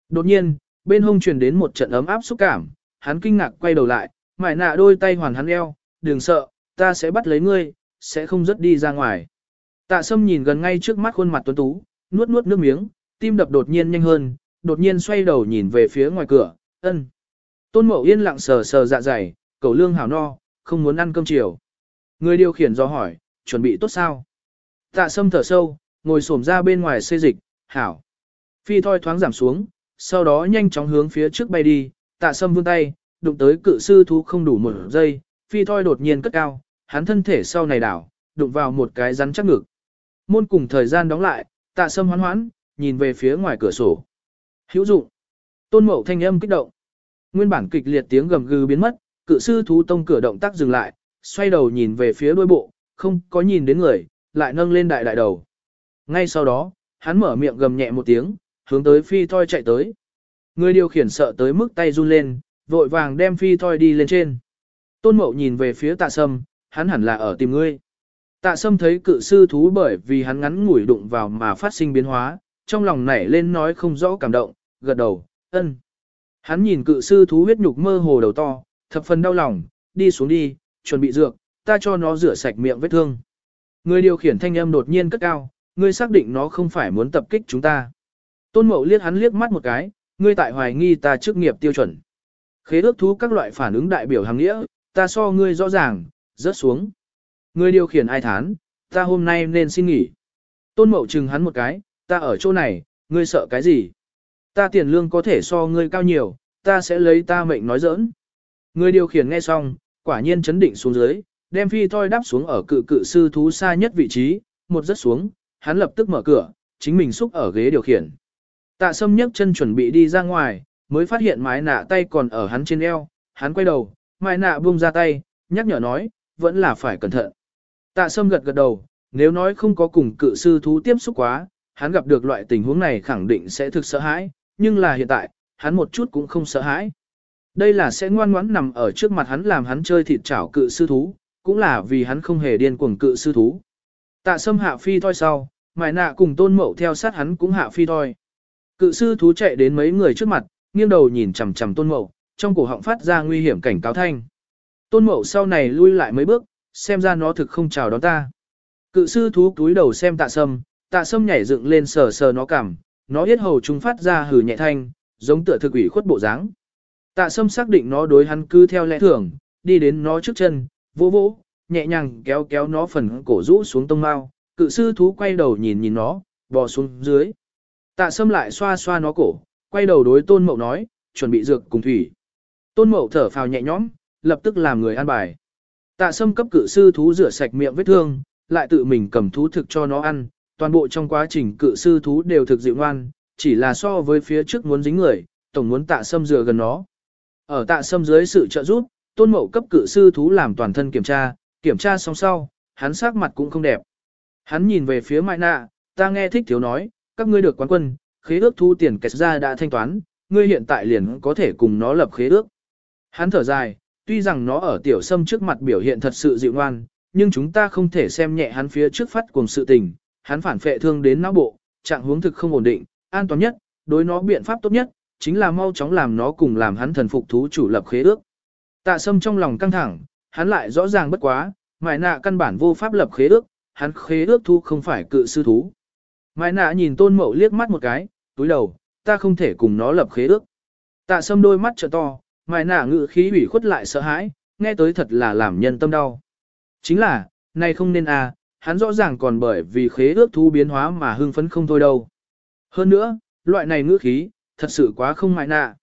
Đột nhiên, bên hông truyền đến một trận ấm áp xúc cảm, hắn kinh ngạc quay đầu lại, mải nạ đôi tay hoàn hắn eo, đừng sợ, ta sẽ bắt lấy ngươi, sẽ không rớt đi ra ngoài. Tạ sâm nhìn gần ngay trước mắt khuôn mặt tuấn tú, nuốt nuốt nước miếng, tim đập đột nhiên nhanh hơn, đột nhiên xoay đầu nhìn về phía ngoài cửa, ân. Tôn mậu yên lặng sờ sờ dạ dày, cầu lương hảo no, không muốn ăn cơm chiều. Người điều khiển do hỏi, chuẩn bị tốt sao? Tạ sâm thở sâu, ngồi xổm ra bên ngoài xê dịch, hảo. Phi thoi thoáng giảm xuống, sau đó nhanh chóng hướng phía trước bay đi, tạ sâm vươn tay, đụng tới cự sư thú không đủ một giây, phi thoi đột nhiên cất cao, hắn thân thể sau này đảo, đụng vào một cái rắn chắc ngực. Môn cùng thời gian đóng lại, tạ sâm hoán hoán, nhìn về phía ngoài cửa sổ. Hữu dụng. Tôn mậu thanh âm kích động. Nguyên bản kịch liệt tiếng gầm gừ biến mất, cự sư thú tông cửa động tác dừng lại, xoay đầu nhìn về phía đuôi bộ, không có nhìn đến người, lại nâng lên đại đại đầu. Ngay sau đó, hắn mở miệng gầm nhẹ một tiếng, hướng tới phi thoi chạy tới. Người điều khiển sợ tới mức tay run lên, vội vàng đem phi thoi đi lên trên. Tôn mậu nhìn về phía tạ sâm, hắn hẳn là ở tìm ngươi. Tạ sâm thấy cự sư thú bởi vì hắn ngắn ngủi đụng vào mà phát sinh biến hóa, trong lòng nảy lên nói không rõ cảm động, gật đầu, ân. Hắn nhìn cự sư thú huyết nhục mơ hồ đầu to, thập phần đau lòng, đi xuống đi, chuẩn bị dược, ta cho nó rửa sạch miệng vết thương. Người điều khiển thanh âm đột nhiên cất cao, ngươi xác định nó không phải muốn tập kích chúng ta. Tôn mậu liếc hắn liếc mắt một cái, ngươi tại hoài nghi ta chức nghiệp tiêu chuẩn. Khế ước thú các loại phản ứng đại biểu hàng nghĩa, ta so ngươi rõ ràng, rớt xuống. Ngươi điều khiển ai thán, ta hôm nay nên xin nghỉ. Tôn mậu chừng hắn một cái, ta ở chỗ này, ngươi sợ cái gì? Ta tiền lương có thể so ngươi cao nhiều, ta sẽ lấy ta mệnh nói giỡn. Người điều khiển nghe xong, quả nhiên chấn định xuống dưới, đem phi thoi đáp xuống ở cự cự sư thú xa nhất vị trí, một rất xuống, hắn lập tức mở cửa, chính mình xúc ở ghế điều khiển. Tạ sâm nhấc chân chuẩn bị đi ra ngoài, mới phát hiện mái nạ tay còn ở hắn trên eo, hắn quay đầu, mái nạ buông ra tay, nhắc nhở nói, vẫn là phải cẩn thận. Tạ sâm gật gật đầu, nếu nói không có cùng cự sư thú tiếp xúc quá, hắn gặp được loại tình huống này khẳng định sẽ thực sợ hãi, nhưng là hiện tại, hắn một chút cũng không sợ hãi. Đây là sẽ ngoan ngoãn nằm ở trước mặt hắn làm hắn chơi thịt chảo cự sư thú, cũng là vì hắn không hề điên cuồng cự sư thú. Tạ sâm hạ phi thôi sau, mài nạ cùng tôn mậu theo sát hắn cũng hạ phi thôi. Cự sư thú chạy đến mấy người trước mặt, nghiêng đầu nhìn chằm chằm tôn mậu, trong cổ họng phát ra nguy hiểm cảnh cáo thanh. Tôn mậu sau này lui lại mấy bước, xem ra nó thực không chào đón ta. Cự sư thú túi đầu xem tạ sâm, tạ sâm nhảy dựng lên sờ sờ nó cằm, nó yết hầu trung phát ra hừ nhẹ thanh, giống tựa thực ủy khuất bộ dáng. Tạ sâm xác định nó đối hắn cứ theo lẽ thường, đi đến nó trước chân, vỗ vỗ, nhẹ nhàng kéo kéo nó phần cổ rũ xuống tông mao, cự sư thú quay đầu nhìn nhìn nó, bò xuống dưới. Tạ sâm lại xoa xoa nó cổ, quay đầu đối tôn mậu nói, chuẩn bị dược cùng thủy. Tôn mậu thở phào nhẹ nhõm, lập tức làm người an bài. Tạ sâm cấp cự sư thú rửa sạch miệng vết thương, lại tự mình cầm thú thực cho nó ăn, toàn bộ trong quá trình cự sư thú đều thực dịu ngoan, chỉ là so với phía trước muốn dính người, tổng muốn tạ sâm rửa gần nó. Ở tạ sâm dưới sự trợ giúp, tôn mậu cấp cự sư thú làm toàn thân kiểm tra, kiểm tra xong sau, hắn sắc mặt cũng không đẹp. Hắn nhìn về phía Mai Nạ, ta nghe thích thiếu nói, các ngươi được quán quân, khế ước thu tiền kẹt ra đã thanh toán, ngươi hiện tại liền có thể cùng nó lập khế ước. Hắn thở dài, tuy rằng nó ở tiểu sâm trước mặt biểu hiện thật sự dịu ngoan, nhưng chúng ta không thể xem nhẹ hắn phía trước phát cùng sự tình, hắn phản phệ thương đến não bộ, trạng huống thực không ổn định, an toàn nhất, đối nó biện pháp tốt nhất, chính là mau chóng làm nó cùng làm hắn thần phục thú chủ lập khế ước. Tạ sâm trong lòng căng thẳng, hắn lại rõ ràng bất quá, mại nạ căn bản vô pháp lập khế ước, hắn khế ước thu không phải cự sư thú. Mại nạ nhìn tôn mậu liếc mắt một cái, túi đầu, ta không thể cùng nó lập khế ước. Tạ sâm đôi mắt trợ to, mài nạ ngự khí ủy khuất lại sợ hãi, nghe tới thật là làm nhân tâm đau. Chính là, này không nên à, hắn rõ ràng còn bởi vì khế ước thu biến hóa mà hưng phấn không thôi đâu. Hơn nữa, loại này ngữ khí, thật sự quá không mại nạ.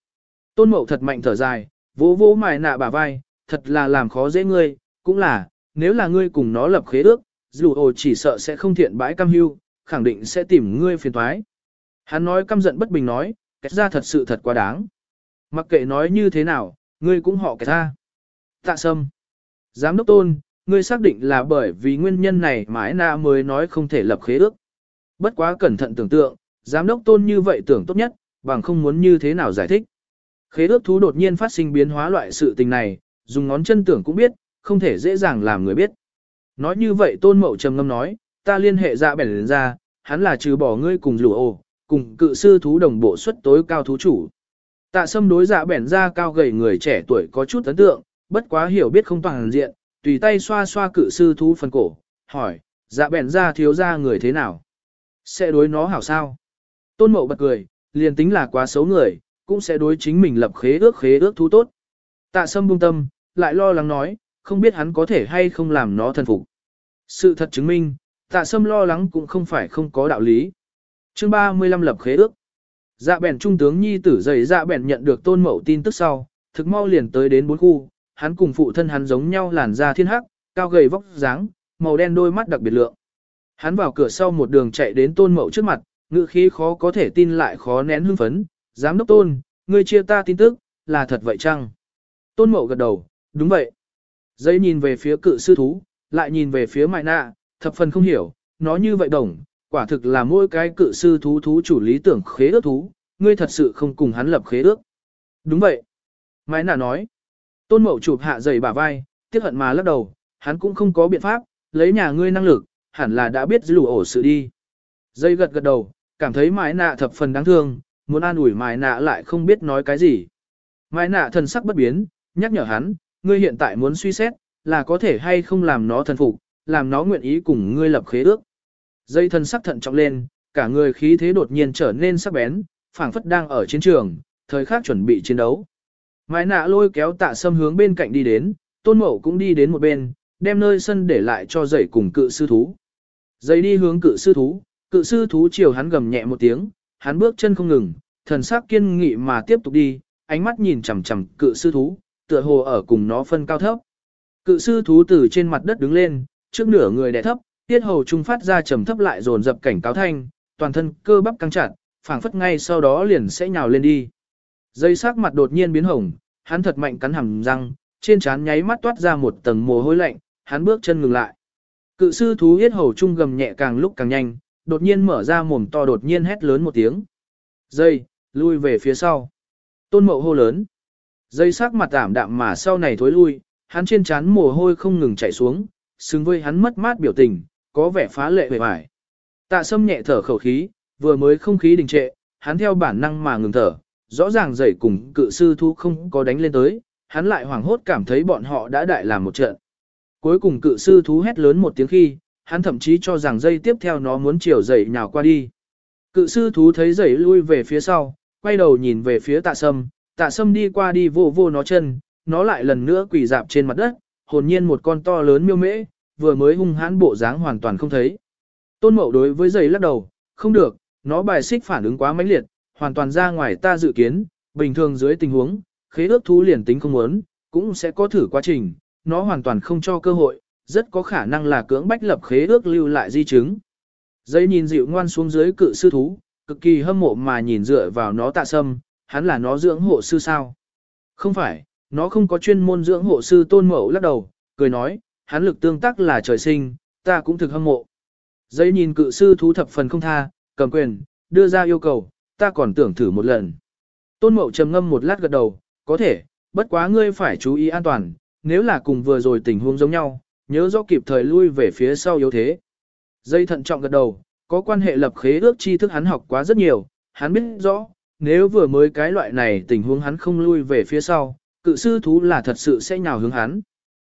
Tôn mậu thật mạnh thở dài, vỗ vỗ mài nạ bả vai, thật là làm khó dễ ngươi, cũng là, nếu là ngươi cùng nó lập khế ước, dù ồ chỉ sợ sẽ không thiện bãi cam hưu, khẳng định sẽ tìm ngươi phiền thoái. Hắn nói căm giận bất bình nói, kết ra thật sự thật quá đáng. Mặc kệ nói như thế nào, ngươi cũng họ kẻ ra. Tạ sâm. Giám đốc tôn, ngươi xác định là bởi vì nguyên nhân này mãi na mới nói không thể lập khế ước. Bất quá cẩn thận tưởng tượng, giám đốc tôn như vậy tưởng tốt nhất, bằng không muốn như thế nào giải thích. Khế ước thú đột nhiên phát sinh biến hóa loại sự tình này, dùng ngón chân tưởng cũng biết, không thể dễ dàng làm người biết. Nói như vậy tôn mậu trầm ngâm nói, ta liên hệ dạ Bẻn ra, hắn là trừ bỏ ngươi cùng lũ ồ, cùng cự sư thú đồng bộ xuất tối cao thú chủ. Tạ sâm đối dạ bẻn ra cao gầy người trẻ tuổi có chút ấn tượng, bất quá hiểu biết không toàn diện, tùy tay xoa xoa cự sư thú phần cổ, hỏi, dạ bẻn ra thiếu ra người thế nào? Sẽ đối nó hảo sao? Tôn mậu bật cười, liền tính là quá xấu người, cũng sẽ đối chính mình lập khế ước khế ước thú tốt. Tạ sâm buông tâm, lại lo lắng nói, không biết hắn có thể hay không làm nó thân phục. Sự thật chứng minh, tạ sâm lo lắng cũng không phải không có đạo lý. chương 35 lập khế ước. Dạ bèn trung tướng nhi tử dày dạ bèn nhận được tôn mậu tin tức sau, thực mau liền tới đến bốn khu, hắn cùng phụ thân hắn giống nhau làn da thiên hắc, cao gầy vóc dáng, màu đen đôi mắt đặc biệt lượng. Hắn vào cửa sau một đường chạy đến tôn mậu trước mặt, ngữ khí khó có thể tin lại khó nén hưng phấn, giám đốc tôn, ngươi chia ta tin tức, là thật vậy chăng? Tôn mậu gật đầu, đúng vậy. Dây nhìn về phía cự sư thú, lại nhìn về phía mại nạ, thập phần không hiểu, nó như vậy đồng, quả thực là mỗi cái cự sư thú thú chủ lý tưởng khế ước thú, ngươi thật sự không cùng hắn lập khế ước. Đúng vậy. Mãi nà nói. Tôn mậu chụp hạ dày bả vai, tiếc hận mà lắc đầu, hắn cũng không có biện pháp, lấy nhà ngươi năng lực, hẳn là đã biết lù ổ sự đi. Dây gật gật đầu, cảm thấy mãi nạ thập phần đáng thương, muốn an ủi mãi nạ lại không biết nói cái gì. Mãi nạ thần sắc bất biến, nhắc nhở hắn, ngươi hiện tại muốn suy xét, là có thể hay không làm nó thần phục, làm nó nguyện ý cùng ngươi lập khế ước. Dây thần sắc thận trọng lên, cả người khí thế đột nhiên trở nên sắc bén, phảng phất đang ở chiến trường, thời khắc chuẩn bị chiến đấu. Mãi nạ lôi kéo tạ sâm hướng bên cạnh đi đến, tôn mậu cũng đi đến một bên, đem nơi sân để lại cho dậy cùng cự sư thú. Dây đi hướng cự sư thú, cự sư thú chiều hắn gầm nhẹ một tiếng, hắn bước chân không ngừng, thần sắc kiên nghị mà tiếp tục đi, ánh mắt nhìn chằm chằm cự sư thú, tựa hồ ở cùng nó phân cao thấp. Cự sư thú từ trên mặt đất đứng lên, trước nửa người đè thấp, tiết hầu trung phát ra trầm thấp lại dồn dập cảnh cáo thanh, toàn thân cơ bắp căng chặt, phảng phất ngay sau đó liền sẽ nhào lên đi. Dây sắc mặt đột nhiên biến hồng, hắn thật mạnh cắn hàm răng, trên trán nháy mắt toát ra một tầng mồ hôi lạnh, hắn bước chân ngừng lại. Cự sư thú yết hầu trung gầm nhẹ càng lúc càng nhanh, đột nhiên mở ra mồm to đột nhiên hét lớn một tiếng. Dây, lui về phía sau. Tôn mậu hô lớn. Dây sắc mặt ảm đạm mà sau này thối lui, hắn trên trán mồ hôi không ngừng chảy xuống, xứng với hắn mất mát biểu tình, có vẻ phá lệ vẻ vải. Tạ sâm nhẹ thở khẩu khí, vừa mới không khí đình trệ, hắn theo bản năng mà ngừng thở, rõ ràng dậy cùng cự sư thu không có đánh lên tới, hắn lại hoảng hốt cảm thấy bọn họ đã đại làm một trận. Cuối cùng cự sư thú hét lớn một tiếng khi, hắn thậm chí cho rằng dây tiếp theo nó muốn chiều dậy nhào qua đi. Cự sư thú thấy dậy lui về phía sau, quay đầu nhìn về phía tạ sâm, tạ sâm đi qua đi vô vô nó chân, nó lại lần nữa quỳ dạp trên mặt đất, hồn nhiên một con to lớn miêu mễ, vừa mới hung hãn bộ dáng hoàn toàn không thấy. Tôn mậu đối với giày lắc đầu, không được, nó bài xích phản ứng quá mãnh liệt, hoàn toàn ra ngoài ta dự kiến, bình thường dưới tình huống, khế ước thú liền tính không muốn, cũng sẽ có thử quá trình, nó hoàn toàn không cho cơ hội, rất có khả năng là cưỡng bách lập khế ước lưu lại di chứng. Dây nhìn dịu ngoan xuống dưới cự sư thú, cực kỳ hâm mộ mà nhìn dựa vào nó tạ sâm, hắn là nó dưỡng hộ sư sao? Không phải, nó không có chuyên môn dưỡng hộ sư tôn mẫu lắc đầu, cười nói, hắn lực tương tác là trời sinh, ta cũng thực hâm mộ. Dây nhìn cự sư thú thập phần không tha, cầm quyền, đưa ra yêu cầu, ta còn tưởng thử một lần. Tôn mậu trầm ngâm một lát gật đầu, có thể, bất quá ngươi phải chú ý an toàn, nếu là cùng vừa rồi tình huống giống nhau, nhớ rõ kịp thời lui về phía sau yếu thế. Dây thận trọng gật đầu, có quan hệ lập khế ước tri thức hắn học quá rất nhiều, hắn biết rõ, nếu vừa mới cái loại này tình huống hắn không lui về phía sau, cự sư thú là thật sự sẽ nhào hướng hắn.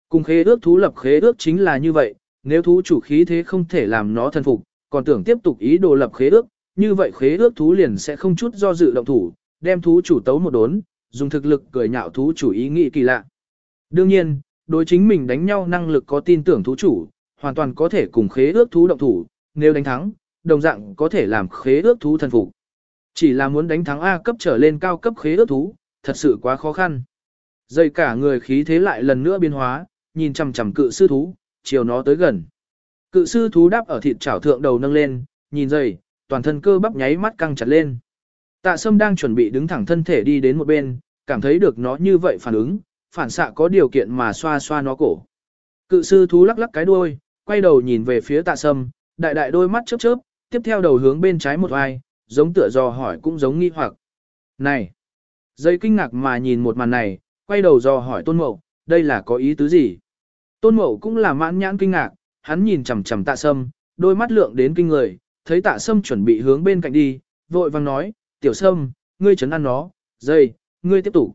Cùng khế ước thú lập khế ước chính là như vậy, nếu thú chủ khí thế không thể làm nó thần phục, còn tưởng tiếp tục ý đồ lập khế ước, như vậy khế ước thú liền sẽ không chút do dự động thủ, đem thú chủ tấu một đốn, dùng thực lực cười nhạo thú chủ ý nghĩ kỳ lạ. Đương nhiên, đối chính mình đánh nhau năng lực có tin tưởng thú chủ, hoàn toàn có thể cùng khế ước thú động thủ, nếu đánh thắng, đồng dạng có thể làm khế ước thú thần phục. Chỉ là muốn đánh thắng A cấp trở lên cao cấp khế ước thú, thật sự quá khó khăn. Dây cả người khí thế lại lần nữa biến hóa, nhìn chằm chằm cự sư thú, chiều nó tới gần. Cự sư thú đáp ở thịt chảo thượng đầu nâng lên, nhìn dày, toàn thân cơ bắp nháy mắt căng chặt lên. Tạ sâm đang chuẩn bị đứng thẳng thân thể đi đến một bên, cảm thấy được nó như vậy phản ứng, phản xạ có điều kiện mà xoa xoa nó cổ. Cự sư thú lắc lắc cái đuôi, quay đầu nhìn về phía tạ sâm, đại đại đôi mắt chớp chớp, tiếp theo đầu hướng bên trái một ai, giống tựa dò hỏi cũng giống nghi hoặc. Này! Dây kinh ngạc mà nhìn một màn này, quay đầu dò hỏi tôn mậu, đây là có ý tứ gì? Tôn mậu cũng là mãn nhãn kinh ngạc, hắn nhìn chằm chằm tạ sâm, đôi mắt lượng đến kinh người, thấy tạ sâm chuẩn bị hướng bên cạnh đi, vội vang nói, tiểu sâm, ngươi chấn ăn nó, dây, ngươi tiếp tục.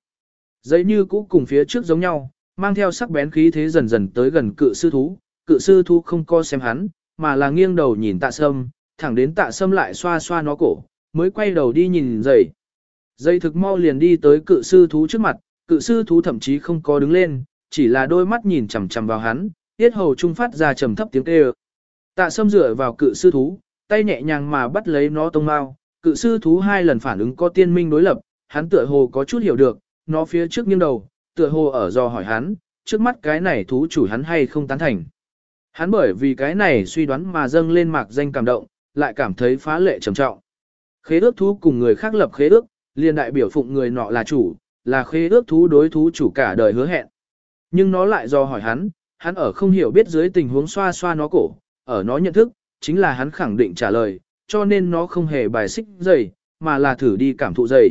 Dây như cũ cùng phía trước giống nhau, mang theo sắc bén khí thế dần dần tới gần cự sư thú, cự sư thú không co xem hắn, mà là nghiêng đầu nhìn tạ sâm, thẳng đến tạ sâm lại xoa xoa nó cổ, mới quay đầu đi nhìn dây. Dây thực mau liền đi tới cự sư thú trước mặt, cự sư thú thậm chí không có đứng lên, chỉ là đôi mắt nhìn chằm chằm vào hắn, tiết hầu trung phát ra trầm thấp tiếng kêu. Tạ sâm dựa vào cự sư thú, tay nhẹ nhàng mà bắt lấy nó tông mau, cự sư thú hai lần phản ứng có tiên minh đối lập, hắn tựa hồ có chút hiểu được, nó phía trước nghiêng đầu, tựa hồ ở do hỏi hắn, trước mắt cái này thú chủ hắn hay không tán thành. Hắn bởi vì cái này suy đoán mà dâng lên mạc danh cảm động, lại cảm thấy phá lệ trầm trọng. Khế ước thú cùng người khác lập khế ước, liền đại biểu phụng người nọ là chủ, là khế ước thú đối thú chủ cả đời hứa hẹn. Nhưng nó lại do hỏi hắn, hắn ở không hiểu biết dưới tình huống xoa xoa nó cổ, ở nó nhận thức, chính là hắn khẳng định trả lời, cho nên nó không hề bài xích dày, mà là thử đi cảm thụ dày.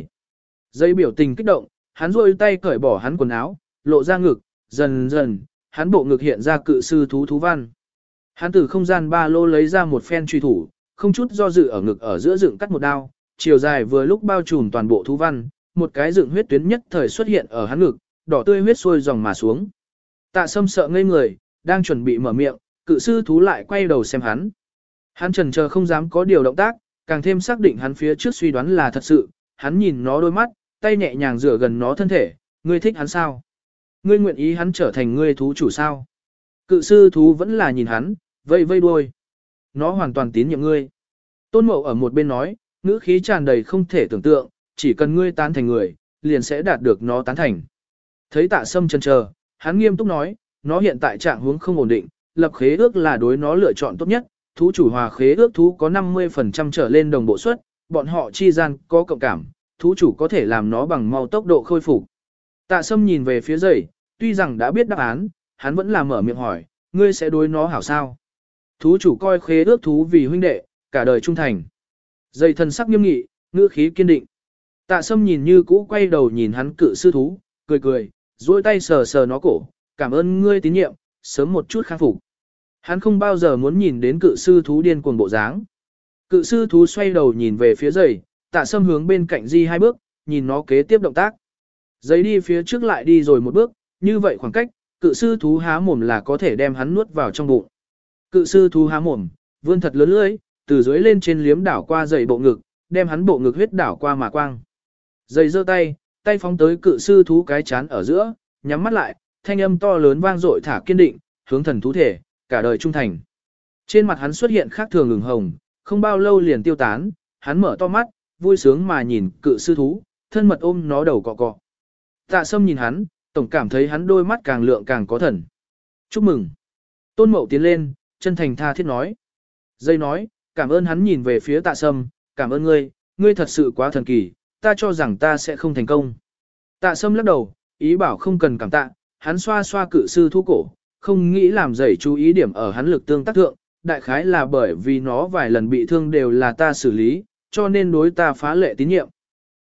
Dây biểu tình kích động, hắn rôi tay cởi bỏ hắn quần áo, lộ ra ngực, dần dần, hắn bộ ngực hiện ra cự sư thú thú văn. Hắn từ không gian ba lô lấy ra một phen truy thủ, không chút do dự ở ngực ở giữa dựng cắt một đao, chiều dài vừa lúc bao trùm toàn bộ thú văn, một cái dựng huyết tuyến nhất thời xuất hiện ở hắn ngực, đỏ tươi huyết xuôi dòng mà xuống. Tạ Sâm sợ ngây người, đang chuẩn bị mở miệng, cự sư thú lại quay đầu xem hắn. Hắn trần chờ không dám có điều động tác, càng thêm xác định hắn phía trước suy đoán là thật sự, hắn nhìn nó đôi mắt, tay nhẹ nhàng rửa gần nó thân thể, ngươi thích hắn sao? Ngươi nguyện ý hắn trở thành ngươi thú chủ sao? Cự sư thú vẫn là nhìn hắn, vây vây đuôi. Nó hoàn toàn tín nhiệm ngươi. Tôn mậu ở một bên nói, ngữ khí tràn đầy không thể tưởng tượng, chỉ cần ngươi tán thành người, liền sẽ đạt được nó tán thành. Thấy tạ sâm chân chờ, hắn nghiêm túc nói, nó hiện tại trạng hướng không ổn định, lập khế ước là đối nó lựa chọn tốt nhất, thú chủ hòa khế ước thú có 50% trở lên đồng bộ suất, bọn họ chi gian có cộng cảm, thú chủ có thể làm nó bằng mau tốc độ khôi phục. Tạ Sâm nhìn về phía dậy, tuy rằng đã biết đáp án, hắn vẫn là mở miệng hỏi, ngươi sẽ đối nó hảo sao? Thú chủ coi khế ước thú vì huynh đệ, cả đời trung thành. Dây thần sắc nghiêm nghị, ngữ khí kiên định. Tạ Sâm nhìn như cũ quay đầu nhìn hắn cự sư thú, cười cười, duỗi tay sờ sờ nó cổ, cảm ơn ngươi tín nhiệm, sớm một chút khắc phục. Hắn không bao giờ muốn nhìn đến cự sư thú điên cuồng bộ dáng. Cự sư thú xoay đầu nhìn về phía giày, tạ sâm hướng bên cạnh di hai bước, nhìn nó kế tiếp động tác. Giấy đi phía trước lại đi rồi một bước, như vậy khoảng cách, cự sư thú há mồm là có thể đem hắn nuốt vào trong bụng. Cự sư thú há mồm, vươn thật lớn lưỡi, từ dưới lên trên liếm đảo qua dày bộ ngực, đem hắn bộ ngực huyết đảo qua mà quang. Dày giơ tay, tay phóng tới cự sư thú cái chán ở giữa, nhắm mắt lại, thanh âm to lớn vang dội thả kiên định, hướng thần thú thể, cả đời trung thành. Trên mặt hắn xuất hiện khác thường ngừng hồng, không bao lâu liền tiêu tán, hắn mở to mắt, vui sướng mà nhìn cự sư thú, thân mật ôm nó đầu cọ cọ. Tạ sâm nhìn hắn, tổng cảm thấy hắn đôi mắt càng lượng càng có thần. Chúc mừng. Tôn mậu tiến lên, chân thành tha thiết nói. Dây nói, cảm ơn hắn nhìn về phía tạ sâm, cảm ơn ngươi, ngươi thật sự quá thần kỳ, ta cho rằng ta sẽ không thành công. Tạ sâm lắc đầu, ý bảo không cần cảm tạ, hắn xoa xoa cự sư thu cổ, không nghĩ làm dậy chú ý điểm ở hắn lực tương tác thượng, đại khái là bởi vì nó vài lần bị thương đều là ta xử lý, cho nên đối ta phá lệ tín nhiệm.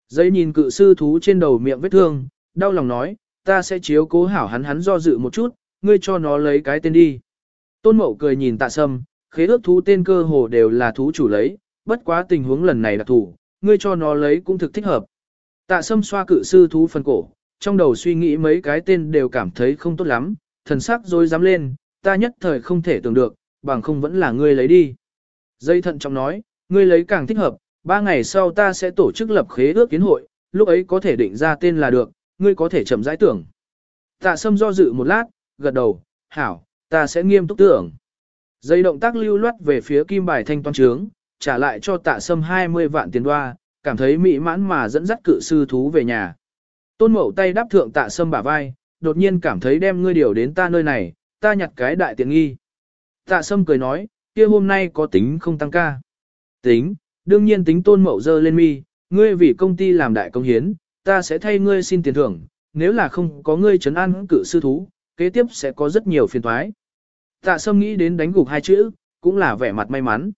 Dây nhìn cự sư thú trên đầu miệng vết thương, đau lòng nói, ta sẽ chiếu cố hảo hắn hắn do dự một chút, ngươi cho nó lấy cái tên đi. Tôn mậu cười nhìn tạ sâm, khế ước thú tên cơ hồ đều là thú chủ lấy, bất quá tình huống lần này đặc thủ, ngươi cho nó lấy cũng thực thích hợp. Tạ sâm xoa cự sư thú phần cổ, trong đầu suy nghĩ mấy cái tên đều cảm thấy không tốt lắm, thần sắc rồi dám lên, ta nhất thời không thể tưởng được, bằng không vẫn là ngươi lấy đi. Dây thận trọng nói, ngươi lấy càng thích hợp, ba ngày sau ta sẽ tổ chức lập khế ước kiến hội, lúc ấy có thể định ra tên là được, ngươi có thể chậm rãi tưởng. Tạ sâm do dự một lát, gật đầu, hảo, ta sẽ nghiêm túc tưởng. Dây động tác lưu loát về phía kim bài thanh toán trướng, trả lại cho tạ sâm 20 vạn tiền đoa, cảm thấy mỹ mãn mà dẫn dắt cự sư thú về nhà. Tôn mậu tay đáp thượng tạ sâm bả vai, đột nhiên cảm thấy đem ngươi điều đến ta nơi này, ta nhặt cái đại tiện nghi. Tạ sâm cười nói, kia hôm nay có tính không tăng ca. Tính, đương nhiên tính tôn mậu dơ lên mi, ngươi vì công ty làm đại công hiến, ta sẽ thay ngươi xin tiền thưởng, nếu là không có ngươi trấn an cự sư thú, kế tiếp sẽ có rất nhiều phiền toái. Tạ sâm nghĩ đến đánh gục hai chữ, cũng là vẻ mặt may mắn.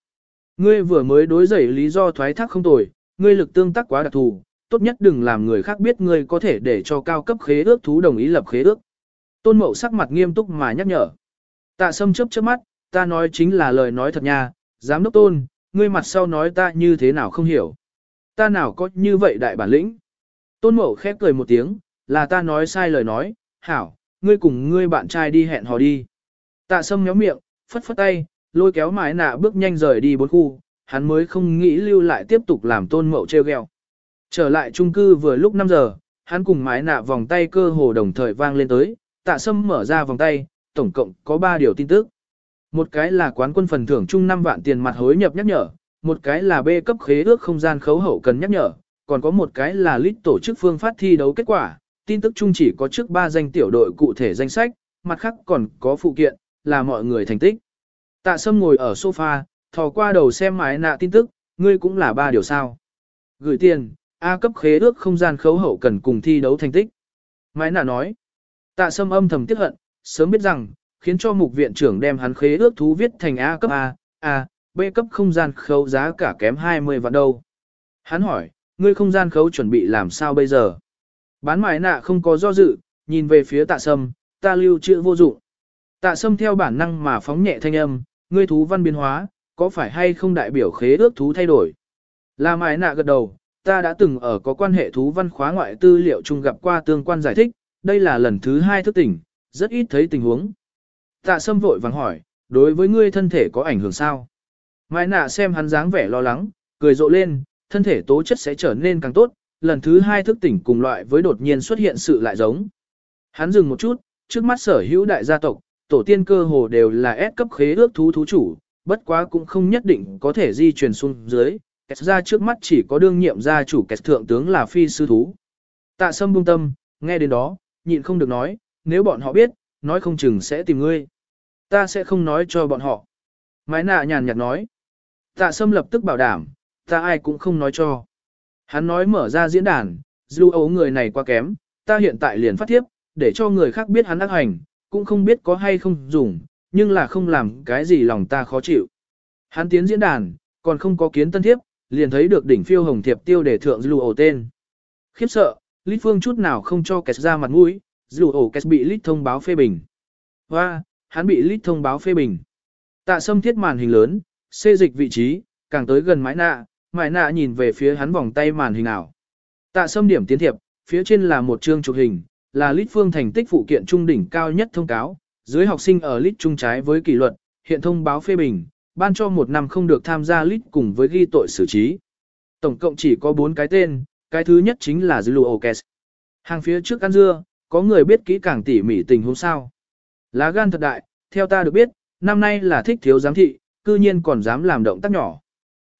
Ngươi vừa mới đối dậy lý do thoái thác không tồi, ngươi lực tương tác quá đặc thù, tốt nhất đừng làm người khác biết ngươi có thể để cho cao cấp khế ước thú đồng ý lập khế ước. Tôn mậu sắc mặt nghiêm túc mà nhắc nhở. Tạ sâm chớp chớp mắt, ta nói chính là lời nói thật nha, giám đốc tôn, ngươi mặt sau nói ta như thế nào không hiểu. Ta nào có như vậy đại bản lĩnh. Tôn mậu khép cười một tiếng, là ta nói sai lời nói, hảo, ngươi cùng ngươi bạn trai đi hẹn hò đi. Tạ sâm nhóm miệng, phất phất tay, lôi kéo mái nạ bước nhanh rời đi bốn khu, hắn mới không nghĩ lưu lại tiếp tục làm tôn mậu treo gheo. Trở lại trung cư vừa lúc 5 giờ, hắn cùng mái nạ vòng tay cơ hồ đồng thời vang lên tới, tạ sâm mở ra vòng tay, tổng cộng có 3 điều tin tức. Một cái là quán quân phần thưởng chung 5 vạn tiền mặt hối nhập nhắc nhở, một cái là B cấp khế ước không gian khấu hậu cần nhắc nhở, còn có một cái là lít tổ chức phương phát thi đấu kết quả, tin tức chung chỉ có trước 3 danh tiểu đội cụ thể danh sách, mặt khác còn có phụ kiện, là mọi người thành tích. Tạ Sâm ngồi ở sofa, thò qua đầu xem mái nạ tin tức, ngươi cũng là ba điều sao. Gửi tiền, A cấp khế ước không gian khấu hậu cần cùng thi đấu thành tích. Mái nạ nói, tạ Sâm âm thầm tiếc hận, sớm biết rằng, khiến cho mục viện trưởng đem hắn khế ước thú viết thành A cấp A, A, B cấp không gian khấu giá cả kém 20 vạn đâu. Hắn hỏi, ngươi không gian khấu chuẩn bị làm sao bây giờ? Bán mái nạ không có do dự, nhìn về phía tạ sâm, ta lưu trữ vô dụng. Tạ sâm theo bản năng mà phóng nhẹ thanh âm, ngươi thú văn biến hóa, có phải hay không đại biểu khế ước thú thay đổi? Là mái nạ gật đầu, ta đã từng ở có quan hệ thú văn khóa ngoại tư liệu chung gặp qua tương quan giải thích, đây là lần thứ hai thức tỉnh, rất ít thấy tình huống. Tạ sâm vội vàng hỏi, đối với ngươi thân thể có ảnh hưởng sao? Mai nạ xem hắn dáng vẻ lo lắng, cười rộ lên, thân thể tố chất sẽ trở nên càng tốt, lần thứ hai thức tỉnh cùng loại với đột nhiên xuất hiện sự lại giống. Hắn dừng một chút, trước mắt sở hữu đại gia tộc, tổ tiên cơ hồ đều là S cấp khế ước thú thú chủ, bất quá cũng không nhất định có thể di truyền xuống dưới, kẹt ra trước mắt chỉ có đương nhiệm gia chủ kẹt thượng tướng là phi sư thú. Tạ sâm bung tâm, nghe đến đó, nhịn không được nói, nếu bọn họ biết, nói không chừng sẽ tìm ngươi. Ta sẽ không nói cho bọn họ. Mái nạ nhàn nhạt nói. Tạ sâm lập tức bảo đảm, ta ai cũng không nói cho. Hắn nói mở ra diễn đàn, dù ấu người này quá kém, ta hiện tại liền phát thiếp, để cho người khác biết hắn ác hành, cũng không biết có hay không dùng, nhưng là không làm cái gì lòng ta khó chịu. Hắn tiến diễn đàn, còn không có kiến tân thiếp, liền thấy được đỉnh phiêu hồng thiệp tiêu để thượng dù ổ tên. Khiếp sợ, Lít Phương chút nào không cho kẹt ra mặt mũi, dù ổ kẹt bị Lít thông báo phê bình. và hắn bị Lít thông báo phê bình. Tạ sâm thiết màn hình lớn, xê dịch vị trí, càng tới gần mãi nạ, mãi nạ nhìn về phía hắn vòng tay màn hình ảo. Tạ sâm điểm tiến thiệp, phía trên là một chương chụp hình, là lít phương thành tích phụ kiện trung đỉnh cao nhất thông cáo, dưới học sinh ở lít trung trái với kỷ luật, hiện thông báo phê bình, ban cho một năm không được tham gia lít cùng với ghi tội xử trí. Tổng cộng chỉ có 4 cái tên, cái thứ nhất chính là Zulu Okes. Hàng phía trước ăn dưa, có người biết kỹ càng tỉ mỉ tình huống sao. Lá gan thật đại, theo ta được biết, năm nay là thích thiếu giám thị, cư nhiên còn dám làm động tác nhỏ.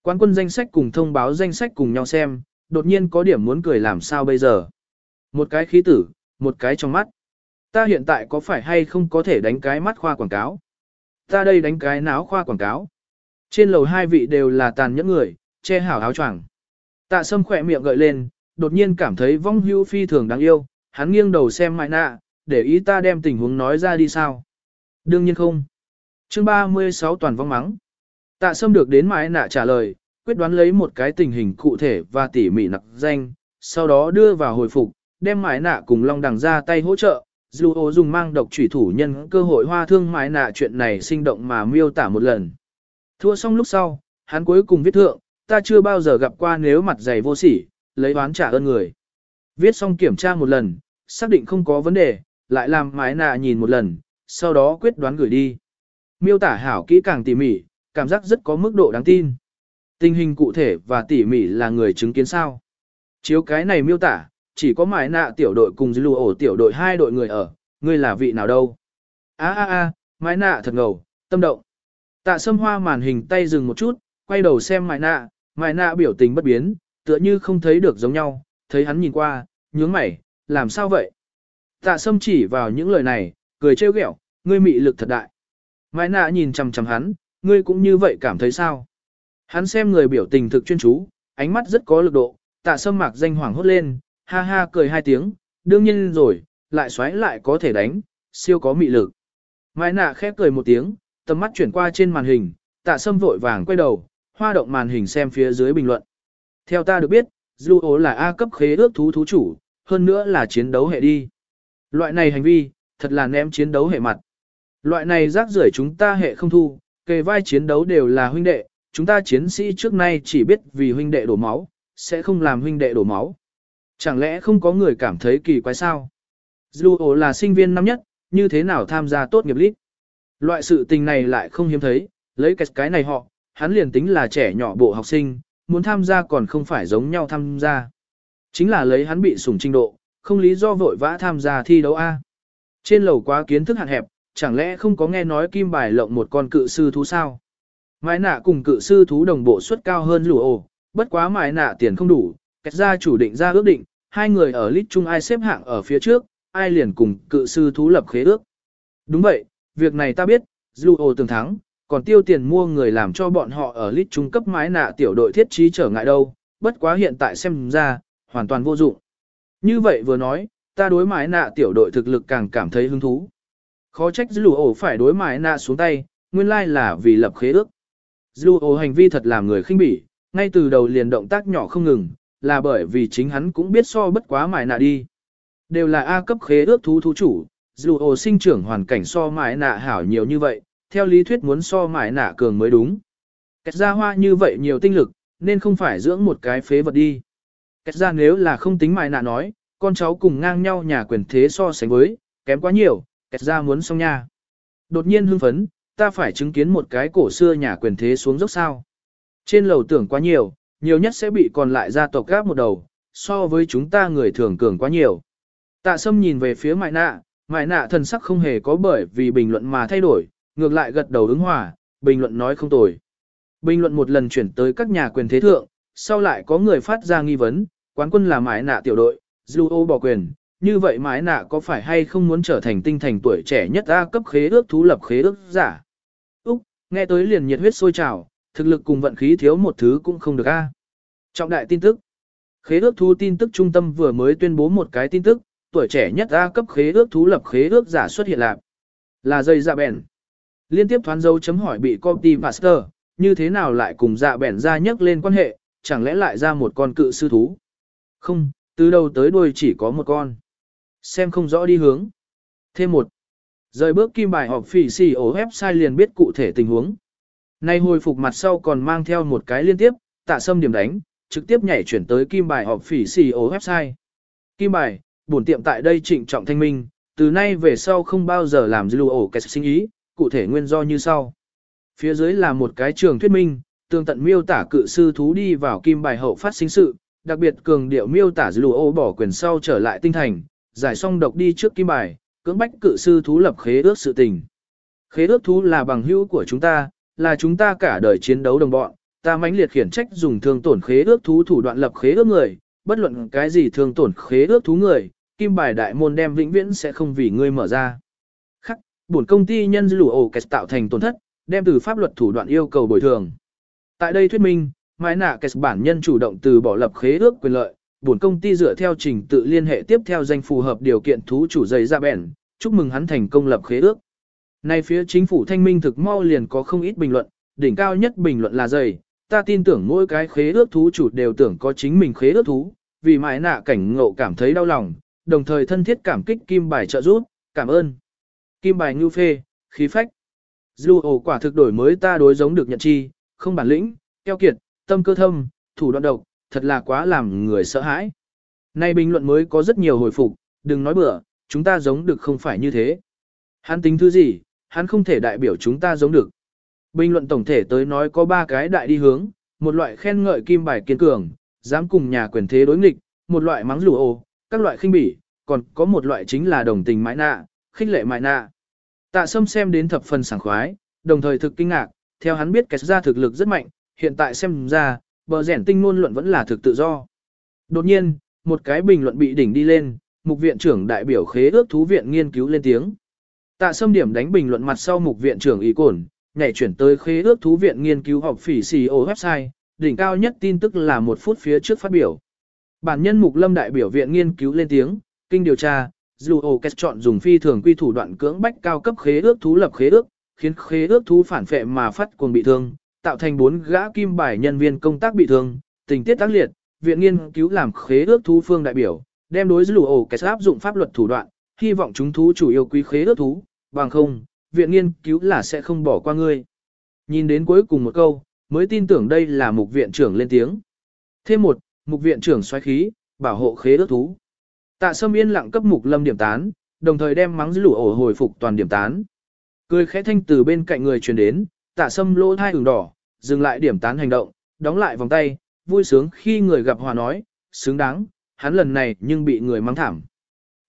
Quán quân danh sách cùng thông báo danh sách cùng nhau xem, đột nhiên có điểm muốn cười làm sao bây giờ. Một cái khí tử, một cái trong mắt. Ta hiện tại có phải hay không có thể đánh cái mắt khoa quảng cáo? Ta đây đánh cái náo khoa quảng cáo. Trên lầu hai vị đều là tàn nhẫn người, che hảo áo choàng. Tạ sâm khỏe miệng gợi lên, đột nhiên cảm thấy vong hưu phi thường đáng yêu, hắn nghiêng đầu xem mại nạ, để ý ta đem tình huống nói ra đi sao. Đương nhiên không. chương 36 toàn vong mắng. Tạ sâm được đến mại nạ trả lời, quyết đoán lấy một cái tình hình cụ thể và tỉ mỉ nặc danh, sau đó đưa vào hồi phục, đem mái nạ cùng long đằng ra tay hỗ trợ. Dù ô dùng mang độc chủy thủ nhân cơ hội hoa thương mái nạ chuyện này sinh động mà miêu tả một lần. Thua xong lúc sau, hắn cuối cùng viết thượng, ta chưa bao giờ gặp qua nếu mặt dày vô sỉ, lấy oán trả ơn người. Viết xong kiểm tra một lần, xác định không có vấn đề, lại làm mái nạ nhìn một lần, sau đó quyết đoán gửi đi. Miêu tả hảo kỹ càng tỉ mỉ, cảm giác rất có mức độ đáng tin. Tình hình cụ thể và tỉ mỉ là người chứng kiến sao. Chiếu cái này miêu tả, chỉ có mải nạ tiểu đội cùng dư lù ổ tiểu đội hai đội người ở, ngươi là vị nào đâu. a a a mái nạ thật ngầu, tâm động. Tạ sâm hoa màn hình tay dừng một chút, quay đầu xem mái nạ, mái nạ biểu tình bất biến, tựa như không thấy được giống nhau, thấy hắn nhìn qua, nhướng mày, làm sao vậy? Tạ sâm chỉ vào những lời này, cười trêu ghẹo, ngươi mị lực thật đại. mải nạ nhìn chằm chằm hắn, ngươi cũng như vậy cảm thấy sao? Hắn xem người biểu tình thực chuyên chú, ánh mắt rất có lực độ, tạ sâm mạc danh hoảng hốt lên, ha ha cười hai tiếng, đương nhiên rồi, lại xoáy lại có thể đánh, siêu có mị lực. Mai nạ khép cười một tiếng, tầm mắt chuyển qua trên màn hình, tạ sâm vội vàng quay đầu, hoa động màn hình xem phía dưới bình luận. Theo ta được biết, Dlu ố là A cấp khế ước thú thú chủ, hơn nữa là chiến đấu hệ đi. Loại này hành vi, thật là ném chiến đấu hệ mặt. Loại này rác rưởi chúng ta hệ không thu, kề vai chiến đấu đều là huynh đệ, chúng ta chiến sĩ trước nay chỉ biết vì huynh đệ đổ máu, sẽ không làm huynh đệ đổ máu. Chẳng lẽ không có người cảm thấy kỳ quái sao? Dù ổ là sinh viên năm nhất, như thế nào tham gia tốt nghiệp lít? Loại sự tình này lại không hiếm thấy, lấy cái cái này họ, hắn liền tính là trẻ nhỏ bộ học sinh, muốn tham gia còn không phải giống nhau tham gia. Chính là lấy hắn bị sủng trình độ, không lý do vội vã tham gia thi đấu A. Trên lầu quá kiến thức hạn hẹp, chẳng lẽ không có nghe nói kim bài lộng một con cự sư thú sao? Mãi nạ cùng cự sư thú đồng bộ suất cao hơn lũ ổ, bất quá mãi nạ tiền không đủ, kẹt ra chủ định ra ước định, hai người ở lít chung ai xếp hạng ở phía trước, ai liền cùng cự sư thú lập khế ước. Đúng vậy, việc này ta biết, dù ồ tường thắng, còn tiêu tiền mua người làm cho bọn họ ở lít trung cấp mái nạ tiểu đội thiết trí trở ngại đâu, bất quá hiện tại xem ra, hoàn toàn vô dụng. Như vậy vừa nói, ta đối mái nạ tiểu đội thực lực càng cảm thấy hứng thú. Khó trách dư ồ phải đối mái nạ xuống tay, nguyên lai là vì lập khế ước. Dư ồ hành vi thật làm người khinh bỉ, ngay từ đầu liền động tác nhỏ không ngừng, là bởi vì chính hắn cũng biết so bất quá mài nạ đi. Đều là A cấp khế ước thú thú chủ, dù ổ sinh trưởng hoàn cảnh so mài nạ hảo nhiều như vậy, theo lý thuyết muốn so mài nạ cường mới đúng. Kẹt ra hoa như vậy nhiều tinh lực, nên không phải dưỡng một cái phế vật đi. Kẹt ra nếu là không tính mài nạ nói, con cháu cùng ngang nhau nhà quyền thế so sánh với, kém quá nhiều, kẹt ra muốn xong nha. Đột nhiên hưng phấn, ta phải chứng kiến một cái cổ xưa nhà quyền thế xuống dốc sao. Trên lầu tưởng quá nhiều, nhiều nhất sẽ bị còn lại gia tộc gáp một đầu, so với chúng ta người thường cường quá nhiều. Tạ sâm nhìn về phía mại nạ, mại nạ thần sắc không hề có bởi vì bình luận mà thay đổi, ngược lại gật đầu ứng hòa, bình luận nói không tồi. Bình luận một lần chuyển tới các nhà quyền thế thượng, sau lại có người phát ra nghi vấn, quán quân là mãi nạ tiểu đội, dù ô bỏ quyền, như vậy mãi nạ có phải hay không muốn trở thành tinh thành tuổi trẻ nhất A cấp khế ước thú lập khế ước giả? Úc, nghe tới liền nhiệt huyết sôi trào, thực lực cùng vận khí thiếu một thứ cũng không được A. Trọng đại tin tức. Khế ước thú tin tức trung tâm vừa mới tuyên bố một cái tin tức, tuổi trẻ nhất A cấp khế ước thú lập khế ước giả xuất hiện lạc. Là dây dạ bèn. Liên tiếp thoán dấu chấm hỏi bị copy master, như thế nào lại cùng dạ bèn ra nhắc lên quan hệ, chẳng lẽ lại ra một con cự sư thú? Không, từ đầu tới đuôi chỉ có một con. Xem không rõ đi hướng. Thêm một. Rời bước kim bài họp phỉ xì ổ website liền biết cụ thể tình huống. Nay hồi phục mặt sau còn mang theo một cái liên tiếp, tạ sâm điểm đánh, trực tiếp nhảy chuyển tới kim bài họp phỉ xì website. Kim bài, bổn tiệm tại đây trịnh trọng thanh minh, từ nay về sau không bao giờ làm dư ổ kẹt sinh ý, cụ thể nguyên do như sau. Phía dưới là một cái trường thuyết minh, tương tận miêu tả cự sư thú đi vào kim bài hậu phát sinh sự, đặc biệt cường điệu miêu tả dư ô bỏ quyền sau trở lại tinh thành, giải xong độc đi trước kim bài, cưỡng bách cự sư thú lập khế ước sự tình. Khế ước thú là bằng hữu của chúng ta, là chúng ta cả đời chiến đấu đồng bọn, ta mãnh liệt khiển trách dùng thương tổn khế ước thú thủ đoạn lập khế ước người, bất luận cái gì thương tổn khế ước thú người, kim bài đại môn đem vĩnh viễn sẽ không vì ngươi mở ra. Khắc, bổn công ty nhân lũ ổ kẹt tạo thành tổn thất, đem từ pháp luật thủ đoạn yêu cầu bồi thường. Tại đây thuyết minh, mãi nạ kẹt bản nhân chủ động từ bỏ lập khế ước quyền lợi, bổn công ty dựa theo trình tự liên hệ tiếp theo danh phù hợp điều kiện thú chủ dày ra bèn, chúc mừng hắn thành công lập khế ước. Nay phía chính phủ thanh minh thực mau liền có không ít bình luận, đỉnh cao nhất bình luận là dày, ta tin tưởng mỗi cái khế ước thú chủ đều tưởng có chính mình khế ước thú, vì mãi nạ cảnh ngộ cảm thấy đau lòng, đồng thời thân thiết cảm kích kim bài trợ giúp, cảm ơn. Kim bài ngưu phê, khí phách. Dù ổ quả thực đổi mới ta đối giống được nhận chi, không bản lĩnh, keo kiệt, tâm cơ thâm, thủ đoạn độc, thật là quá làm người sợ hãi. Nay bình luận mới có rất nhiều hồi phục, đừng nói bừa, chúng ta giống được không phải như thế. Hắn tính thứ gì, hắn không thể đại biểu chúng ta giống được. Bình luận tổng thể tới nói có ba cái đại đi hướng, một loại khen ngợi kim bài kiên cường, dám cùng nhà quyền thế đối nghịch, một loại mắng lù ô, các loại khinh bỉ, còn có một loại chính là đồng tình mãi nạ, khích lệ mãi nạ. Tạ sâm xem đến thập phần sảng khoái, đồng thời thực kinh ngạc, theo hắn biết kẻ ra thực lực rất mạnh, hiện tại xem ra, bờ rẻn tinh ngôn luận vẫn là thực tự do. Đột nhiên, một cái bình luận bị đỉnh đi lên, mục viện trưởng đại biểu khế ước thú viện nghiên cứu lên tiếng. Tạ sâm điểm đánh bình luận mặt sau mục viện trưởng ý cổn, nhảy chuyển tới khế ước thú viện nghiên cứu học phỉ CEO website, đỉnh cao nhất tin tức là một phút phía trước phát biểu. Bản nhân mục lâm đại biểu viện nghiên cứu lên tiếng, kinh điều tra, dù ổ kết chọn dùng phi thường quy thủ đoạn cưỡng bách cao cấp khế ước thú lập khế ước, khiến khế ước thú phản phệ mà phát cuồng bị thương, tạo thành bốn gã kim bài nhân viên công tác bị thương, tình tiết tác liệt, viện nghiên cứu làm khế ước thú phương đại biểu, đem đối dù ổ kết áp dụng pháp luật thủ đoạn, hy vọng chúng thú chủ yêu quý khế ước thú, bằng không, viện nghiên cứu là sẽ không bỏ qua ngươi. Nhìn đến cuối cùng một câu, mới tin tưởng đây là mục viện trưởng lên tiếng. Thêm một, mục viện trưởng xoáy khí, bảo hộ khế ước thú. Tạ Sâm yên lặng cấp mục lâm điểm tán, đồng thời đem mắng dữ lũ ổ hồi phục toàn điểm tán. Cười khẽ thanh từ bên cạnh người truyền đến, Tạ Sâm lỗ thai ửng đỏ, dừng lại điểm tán hành động, đóng lại vòng tay, vui sướng khi người gặp hòa nói, xứng đáng, hắn lần này nhưng bị người mắng thảm.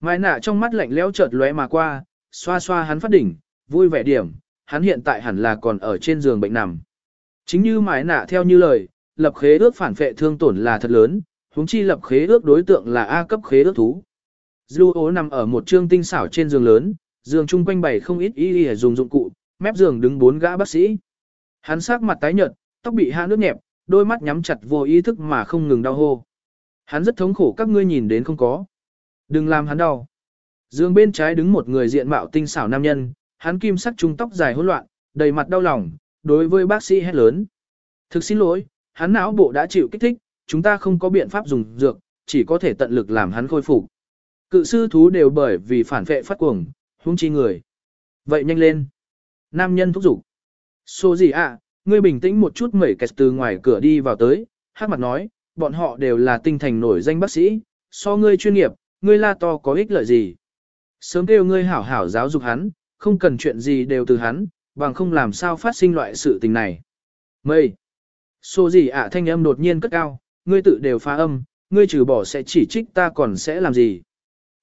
Mai nạ trong mắt lạnh lẽo chợt lóe mà qua, xoa xoa hắn phát đỉnh, vui vẻ điểm, hắn hiện tại hẳn là còn ở trên giường bệnh nằm. Chính như mái nạ theo như lời, lập khế ước phản vệ thương tổn là thật lớn, huống chi lập khế ước đối tượng là A cấp khế ước thú. Dư ố nằm ở một trương tinh xảo trên giường lớn, giường chung quanh bày không ít y y dùng dụng cụ, mép giường đứng bốn gã bác sĩ. Hắn sắc mặt tái nhợt, tóc bị hạ nước nhẹp, đôi mắt nhắm chặt vô ý thức mà không ngừng đau hô. Hắn rất thống khổ các ngươi nhìn đến không có. Đừng làm hắn đau. Dương bên trái đứng một người diện mạo tinh xảo nam nhân, hắn kim sắc trung tóc dài hỗn loạn, đầy mặt đau lòng, đối với bác sĩ hét lớn. Thực xin lỗi, hắn não bộ đã chịu kích thích, chúng ta không có biện pháp dùng dược, chỉ có thể tận lực làm hắn khôi phục. Cự sư thú đều bởi vì phản vệ phát cuồng, huống chi người. Vậy nhanh lên. Nam nhân thúc giục. Số gì ạ, à, ngươi bình tĩnh một chút mẩy kẹt từ ngoài cửa đi vào tới, hát mặt nói, bọn họ đều là tinh thành nổi danh bác sĩ, so ngươi chuyên nghiệp, ngươi la to có ích lợi gì. Sớm kêu ngươi hảo hảo giáo dục hắn, không cần chuyện gì đều từ hắn, bằng không làm sao phát sinh loại sự tình này. Mây. Xô gì ạ thanh âm đột nhiên cất cao, ngươi tự đều phá âm, ngươi trừ bỏ sẽ chỉ trích ta còn sẽ làm gì.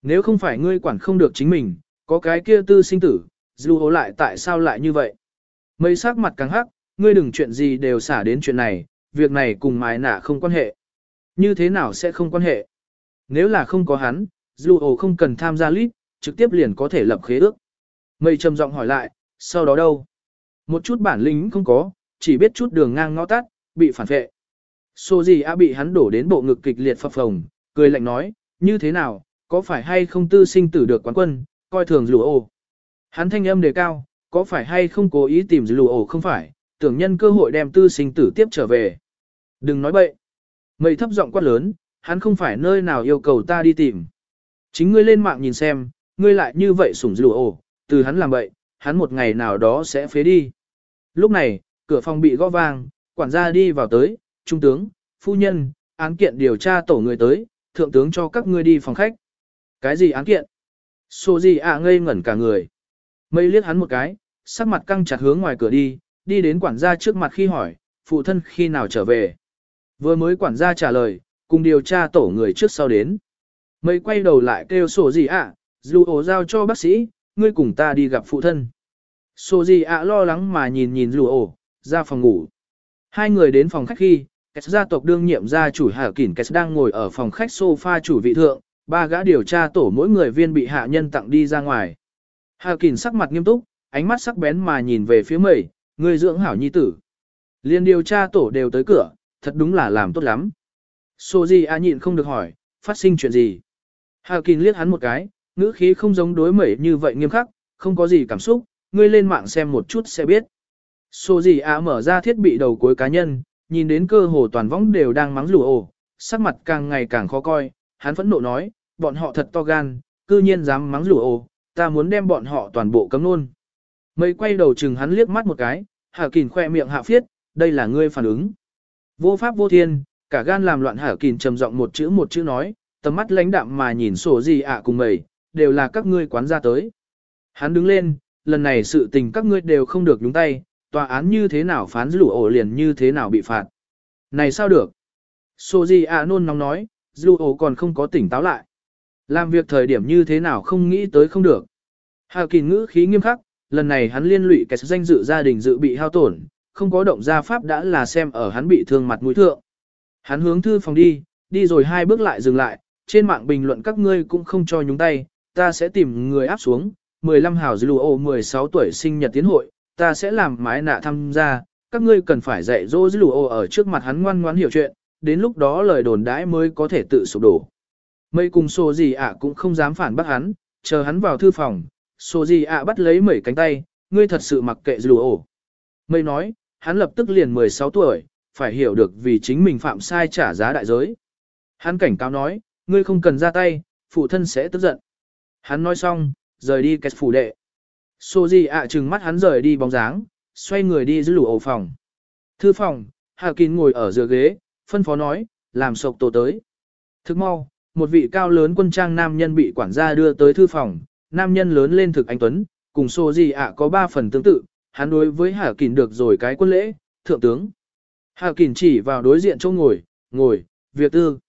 Nếu không phải ngươi quản không được chính mình, có cái kia tư sinh tử, dù hố lại tại sao lại như vậy. Mây sắc mặt càng hắc, ngươi đừng chuyện gì đều xả đến chuyện này, việc này cùng mái nạ không quan hệ. Như thế nào sẽ không quan hệ? Nếu là không có hắn, dù hố không cần tham gia lít, trực tiếp liền có thể lập khế ước. Mây trầm giọng hỏi lại, sau đó đâu? Một chút bản lĩnh không có, chỉ biết chút đường ngang ngõ tắt, bị phản vệ. Sô gì a bị hắn đổ đến bộ ngực kịch liệt phập phồng, cười lạnh nói, như thế nào, có phải hay không tư sinh tử được quán quân, coi thường dù ổ. Hắn thanh âm đề cao, có phải hay không cố ý tìm dù ổ không phải, tưởng nhân cơ hội đem tư sinh tử tiếp trở về. Đừng nói bậy. Mây thấp giọng quát lớn, hắn không phải nơi nào yêu cầu ta đi tìm. Chính ngươi lên mạng nhìn xem, ngươi lại như vậy sủng lù ổ, từ hắn làm vậy, hắn một ngày nào đó sẽ phế đi. Lúc này, cửa phòng bị gõ vang, quản gia đi vào tới, trung tướng, phu nhân, án kiện điều tra tổ người tới, thượng tướng cho các ngươi đi phòng khách. Cái gì án kiện? Số gì ạ ngây ngẩn cả người. Mây liếc hắn một cái, sắc mặt căng chặt hướng ngoài cửa đi, đi đến quản gia trước mặt khi hỏi, phụ thân khi nào trở về. Vừa mới quản gia trả lời, cùng điều tra tổ người trước sau đến. Mấy quay đầu lại kêu sổ gì ạ, dù ổ giao cho bác sĩ, ngươi cùng ta đi gặp phụ thân. Sổ gì ạ lo lắng mà nhìn nhìn dù ổ, ra phòng ngủ. Hai người đến phòng khách khi, Kết gia tộc đương nhiệm gia chủ Hà Kỳn Kết đang ngồi ở phòng khách sofa chủ vị thượng, ba gã điều tra tổ mỗi người viên bị hạ nhân tặng đi ra ngoài. Hà Kỳn sắc mặt nghiêm túc, ánh mắt sắc bén mà nhìn về phía mầy, người dưỡng hảo nhi tử. Liên điều tra tổ đều tới cửa, thật đúng là làm tốt lắm. Sô gì A nhịn không được hỏi, phát sinh chuyện gì? Hà Kinh liếc hắn một cái, ngữ khí không giống đối mẩy như vậy nghiêm khắc, không có gì cảm xúc, ngươi lên mạng xem một chút sẽ biết. Sô gì A mở ra thiết bị đầu cuối cá nhân, nhìn đến cơ hồ toàn võng đều đang mắng rủ ồ, sắc mặt càng ngày càng khó coi, hắn phẫn nộ nói, bọn họ thật to gan, cư nhiên dám mắng rủ ồ, ta muốn đem bọn họ toàn bộ cấm luôn. Mây quay đầu chừng hắn liếc mắt một cái, Hà Kình khoe miệng hạ phiết, đây là ngươi phản ứng. Vô pháp vô thiên, cả gan làm loạn Hà kìn trầm giọng một chữ một chữ nói, tầm mắt lãnh đạm mà nhìn sổ gì ạ à cùng mày, đều là các ngươi quán ra tới. Hắn đứng lên, lần này sự tình các ngươi đều không được nhúng tay, tòa án như thế nào phán lũ ổ liền như thế nào bị phạt. Này sao được? Sô Di ạ à nôn nóng nói, lũ ổ còn không có tỉnh táo lại. Làm việc thời điểm như thế nào không nghĩ tới không được. Hà kỳ ngữ khí nghiêm khắc, lần này hắn liên lụy cái danh dự gia đình dự bị hao tổn, không có động gia pháp đã là xem ở hắn bị thương mặt mũi thượng. Hắn hướng thư phòng đi, đi rồi hai bước lại dừng lại, trên mạng bình luận các ngươi cũng không cho nhúng tay, ta sẽ tìm người áp xuống, 15 hảo dư lù 16 tuổi sinh nhật tiến hội, ta sẽ làm mái nạ tham gia, các ngươi cần phải dạy dỗ dư lù ô ở trước mặt hắn ngoan ngoãn hiểu chuyện, đến lúc đó lời đồn đãi mới có thể tự sụp đổ. Mây cùng sô gì ạ cũng không dám phản bác hắn, chờ hắn vào thư phòng, sô gì ạ bắt lấy mẩy cánh tay, ngươi thật sự mặc kệ dư lù ô. Mây nói, hắn lập tức liền 16 tuổi, phải hiểu được vì chính mình phạm sai trả giá đại giới. Hắn cảnh cáo nói, ngươi không cần ra tay, phụ thân sẽ tức giận. Hắn nói xong, rời đi kết phủ đệ. Sô Di ạ trừng mắt hắn rời đi bóng dáng, xoay người đi giữ lũ ổ phòng. Thư phòng, Hà Kín ngồi ở giữa ghế, phân phó nói, làm sộc tổ tới. Thức mau, một vị cao lớn quân trang nam nhân bị quản gia đưa tới thư phòng, nam nhân lớn lên thực anh Tuấn, cùng Sô Di ạ có ba phần tương tự, hắn đối với Hà Kín được rồi cái quân lễ, thượng tướng. Hà Kín chỉ vào đối diện chỗ ngồi, ngồi, việc tư.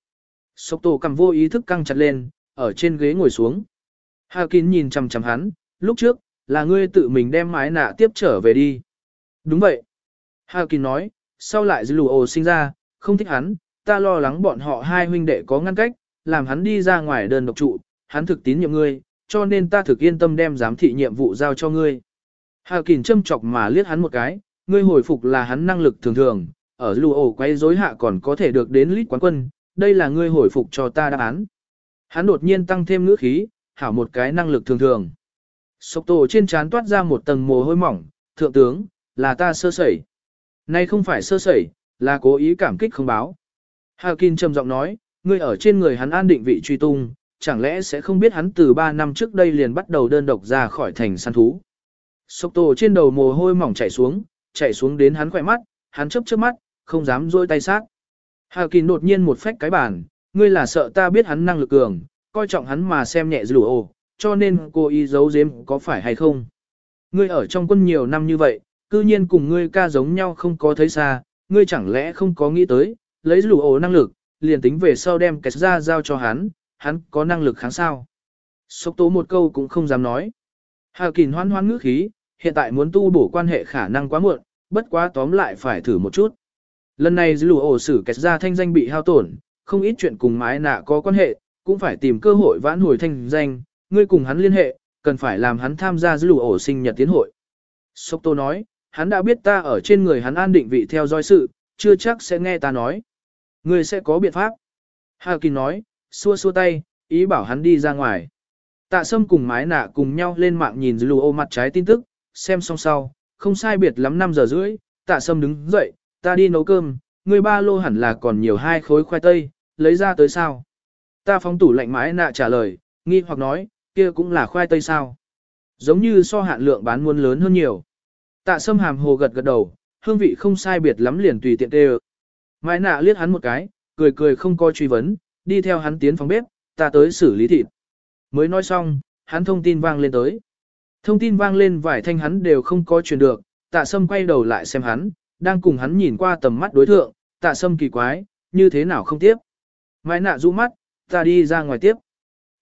Sốc tổ cầm vô ý thức căng chặt lên, ở trên ghế ngồi xuống. Hà Kín nhìn chằm chằm hắn, lúc trước, là ngươi tự mình đem mái nạ tiếp trở về đi. Đúng vậy. Hà Kín nói, sau lại dư lù ồ sinh ra, không thích hắn, ta lo lắng bọn họ hai huynh đệ có ngăn cách, làm hắn đi ra ngoài đơn độc trụ, hắn thực tín nhiệm ngươi, cho nên ta thực yên tâm đem giám thị nhiệm vụ giao cho ngươi. Hà Kín châm chọc mà liếc hắn một cái, ngươi hồi phục là hắn năng lực thường thường, ở lù ổ quay rối hạ còn có thể được đến lít quán quân, đây là ngươi hồi phục cho ta đáp án. Hắn đột nhiên tăng thêm ngữ khí, hảo một cái năng lực thường thường. Sốc tổ trên trán toát ra một tầng mồ hôi mỏng, thượng tướng, là ta sơ sẩy. Nay không phải sơ sẩy, là cố ý cảm kích không báo. Hà Kinh trầm giọng nói, ngươi ở trên người hắn an định vị truy tung, chẳng lẽ sẽ không biết hắn từ 3 năm trước đây liền bắt đầu đơn độc ra khỏi thành săn thú. Sốc tổ trên đầu mồ hôi mỏng chảy xuống, chảy xuống đến hắn khỏe mắt, hắn chớp chớp mắt, không dám dôi tay sát. Hà Kỳ đột nhiên một phách cái bàn, ngươi là sợ ta biết hắn năng lực cường, coi trọng hắn mà xem nhẹ rủ ồ, cho nên cô ý giấu giếm có phải hay không. Ngươi ở trong quân nhiều năm như vậy, cư nhiên cùng ngươi ca giống nhau không có thấy xa, ngươi chẳng lẽ không có nghĩ tới, lấy lũ ồ năng lực, liền tính về sau đem kẹt ra giao cho hắn, hắn có năng lực kháng sao. Sốc tố một câu cũng không dám nói. Hà Kỳ hoan hoan ngữ khí, hiện tại muốn tu bổ quan hệ khả năng quá muộn, bất quá tóm lại phải thử một chút. Lần này lũ ổ xử kẹt ra thanh danh bị hao tổn, không ít chuyện cùng mái nạ có quan hệ, cũng phải tìm cơ hội vãn hồi thanh danh, ngươi cùng hắn liên hệ, cần phải làm hắn tham gia dư lù ổ sinh nhật tiến hội. Sốc Tô nói, hắn đã biết ta ở trên người hắn an định vị theo dõi sự, chưa chắc sẽ nghe ta nói. Ngươi sẽ có biện pháp. Hà Kỳ nói, xua xua tay, ý bảo hắn đi ra ngoài. Tạ Sâm cùng mái nạ cùng nhau lên mạng nhìn dư lù ô mặt trái tin tức, xem xong sau, không sai biệt lắm 5 giờ rưỡi, tạ Sâm đứng dậy, ta đi nấu cơm, người ba lô hẳn là còn nhiều hai khối khoai tây, lấy ra tới sao. Ta phóng tủ lạnh mãi nạ trả lời, nghi hoặc nói, kia cũng là khoai tây sao. Giống như so hạn lượng bán muôn lớn hơn nhiều. Tạ sâm hàm hồ gật gật đầu, hương vị không sai biệt lắm liền tùy tiện tê mãi nạ liếc hắn một cái, cười cười không coi truy vấn, đi theo hắn tiến phòng bếp, ta tới xử lý thịt. Mới nói xong, hắn thông tin vang lên tới. Thông tin vang lên vài thanh hắn đều không có truyền được, tạ sâm quay đầu lại xem hắn, đang cùng hắn nhìn qua tầm mắt đối thượng, tạ sâm kỳ quái, như thế nào không tiếp. Mai nạ rũ mắt, ta đi ra ngoài tiếp.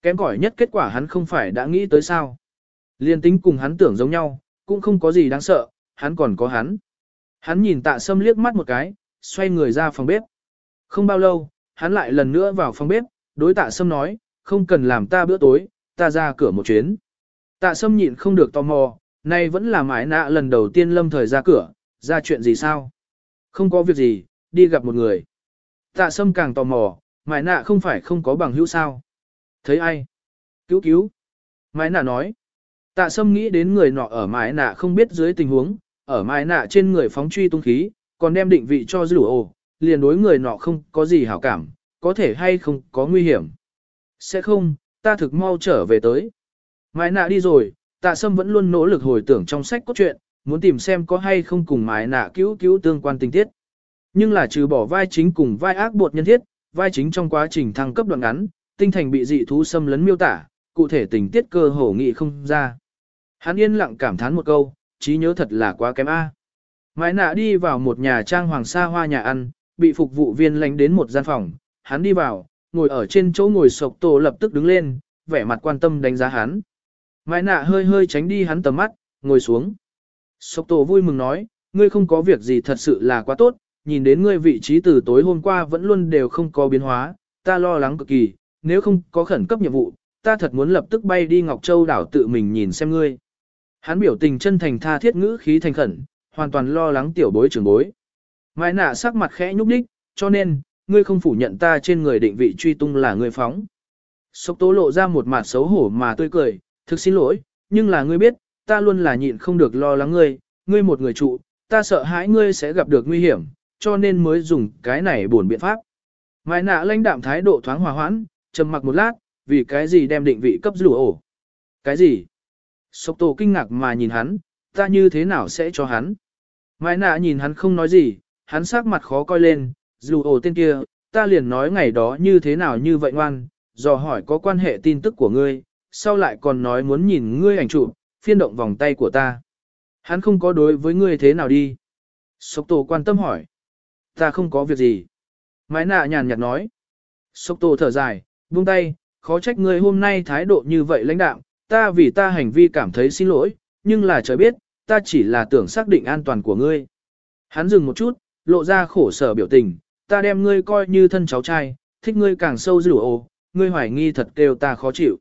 Kém cỏi nhất kết quả hắn không phải đã nghĩ tới sao. Liên tính cùng hắn tưởng giống nhau, cũng không có gì đáng sợ, hắn còn có hắn. Hắn nhìn tạ sâm liếc mắt một cái, xoay người ra phòng bếp. Không bao lâu, hắn lại lần nữa vào phòng bếp, đối tạ sâm nói, không cần làm ta bữa tối, ta ra cửa một chuyến. Tạ sâm nhịn không được tò mò, nay vẫn là mãi nạ lần đầu tiên lâm thời ra cửa, ra chuyện gì sao? Không có việc gì, đi gặp một người. Tạ sâm càng tò mò, mãi nạ không phải không có bằng hữu sao? Thấy ai? Cứu cứu. Mãi nạ nói. Tạ sâm nghĩ đến người nọ ở mãi nạ không biết dưới tình huống, ở mãi nạ trên người phóng truy tung khí, còn đem định vị cho dữ ồ, liền đối người nọ không có gì hảo cảm, có thể hay không có nguy hiểm. Sẽ không, ta thực mau trở về tới. Mãi nạ đi rồi, tạ sâm vẫn luôn nỗ lực hồi tưởng trong sách cốt truyện, muốn tìm xem có hay không cùng mãi nạ cứu cứu tương quan tình tiết. Nhưng là trừ bỏ vai chính cùng vai ác bột nhân thiết, vai chính trong quá trình thăng cấp đoạn ngắn, tinh thành bị dị thú xâm lấn miêu tả, cụ thể tình tiết cơ hồ nghị không ra. Hắn yên lặng cảm thán một câu, trí nhớ thật là quá kém a. Mãi nạ đi vào một nhà trang hoàng sa hoa nhà ăn, bị phục vụ viên lánh đến một gian phòng, hắn đi vào, ngồi ở trên chỗ ngồi sộc tổ lập tức đứng lên, vẻ mặt quan tâm đánh giá hắn. Mãi nạ hơi hơi tránh đi hắn tầm mắt, ngồi xuống. Sốc tổ vui mừng nói, ngươi không có việc gì thật sự là quá tốt, nhìn đến ngươi vị trí từ tối hôm qua vẫn luôn đều không có biến hóa, ta lo lắng cực kỳ, nếu không có khẩn cấp nhiệm vụ, ta thật muốn lập tức bay đi Ngọc Châu đảo tự mình nhìn xem ngươi. Hắn biểu tình chân thành tha thiết ngữ khí thành khẩn, hoàn toàn lo lắng tiểu bối trưởng bối. Mai nạ sắc mặt khẽ nhúc đích, cho nên, ngươi không phủ nhận ta trên người định vị truy tung là ngươi phóng. Sốc tố lộ ra một mặt xấu hổ mà tươi cười, thực xin lỗi, nhưng là ngươi biết, ta luôn là nhịn không được lo lắng ngươi, ngươi một người trụ, ta sợ hãi ngươi sẽ gặp được nguy hiểm, cho nên mới dùng cái này buồn biện pháp. Mai nạ lãnh đạm thái độ thoáng hòa hoãn, trầm mặc một lát, vì cái gì đem định vị cấp rủ ổ. Cái gì? Sốc tổ kinh ngạc mà nhìn hắn, ta như thế nào sẽ cho hắn? Mai nạ nhìn hắn không nói gì, hắn sắc mặt khó coi lên, dù ổ tên kia, ta liền nói ngày đó như thế nào như vậy ngoan, dò hỏi có quan hệ tin tức của ngươi, sau lại còn nói muốn nhìn ngươi ảnh chụp, phiên động vòng tay của ta. Hắn không có đối với ngươi thế nào đi. Sốc tổ quan tâm hỏi. Ta không có việc gì. Mái nạ nhàn nhạt nói. Sốc tổ thở dài, buông tay, khó trách ngươi hôm nay thái độ như vậy lãnh đạo, ta vì ta hành vi cảm thấy xin lỗi, nhưng là trời biết, ta chỉ là tưởng xác định an toàn của ngươi. Hắn dừng một chút, lộ ra khổ sở biểu tình, ta đem ngươi coi như thân cháu trai, thích ngươi càng sâu rủ ồ, ngươi hoài nghi thật kêu ta khó chịu.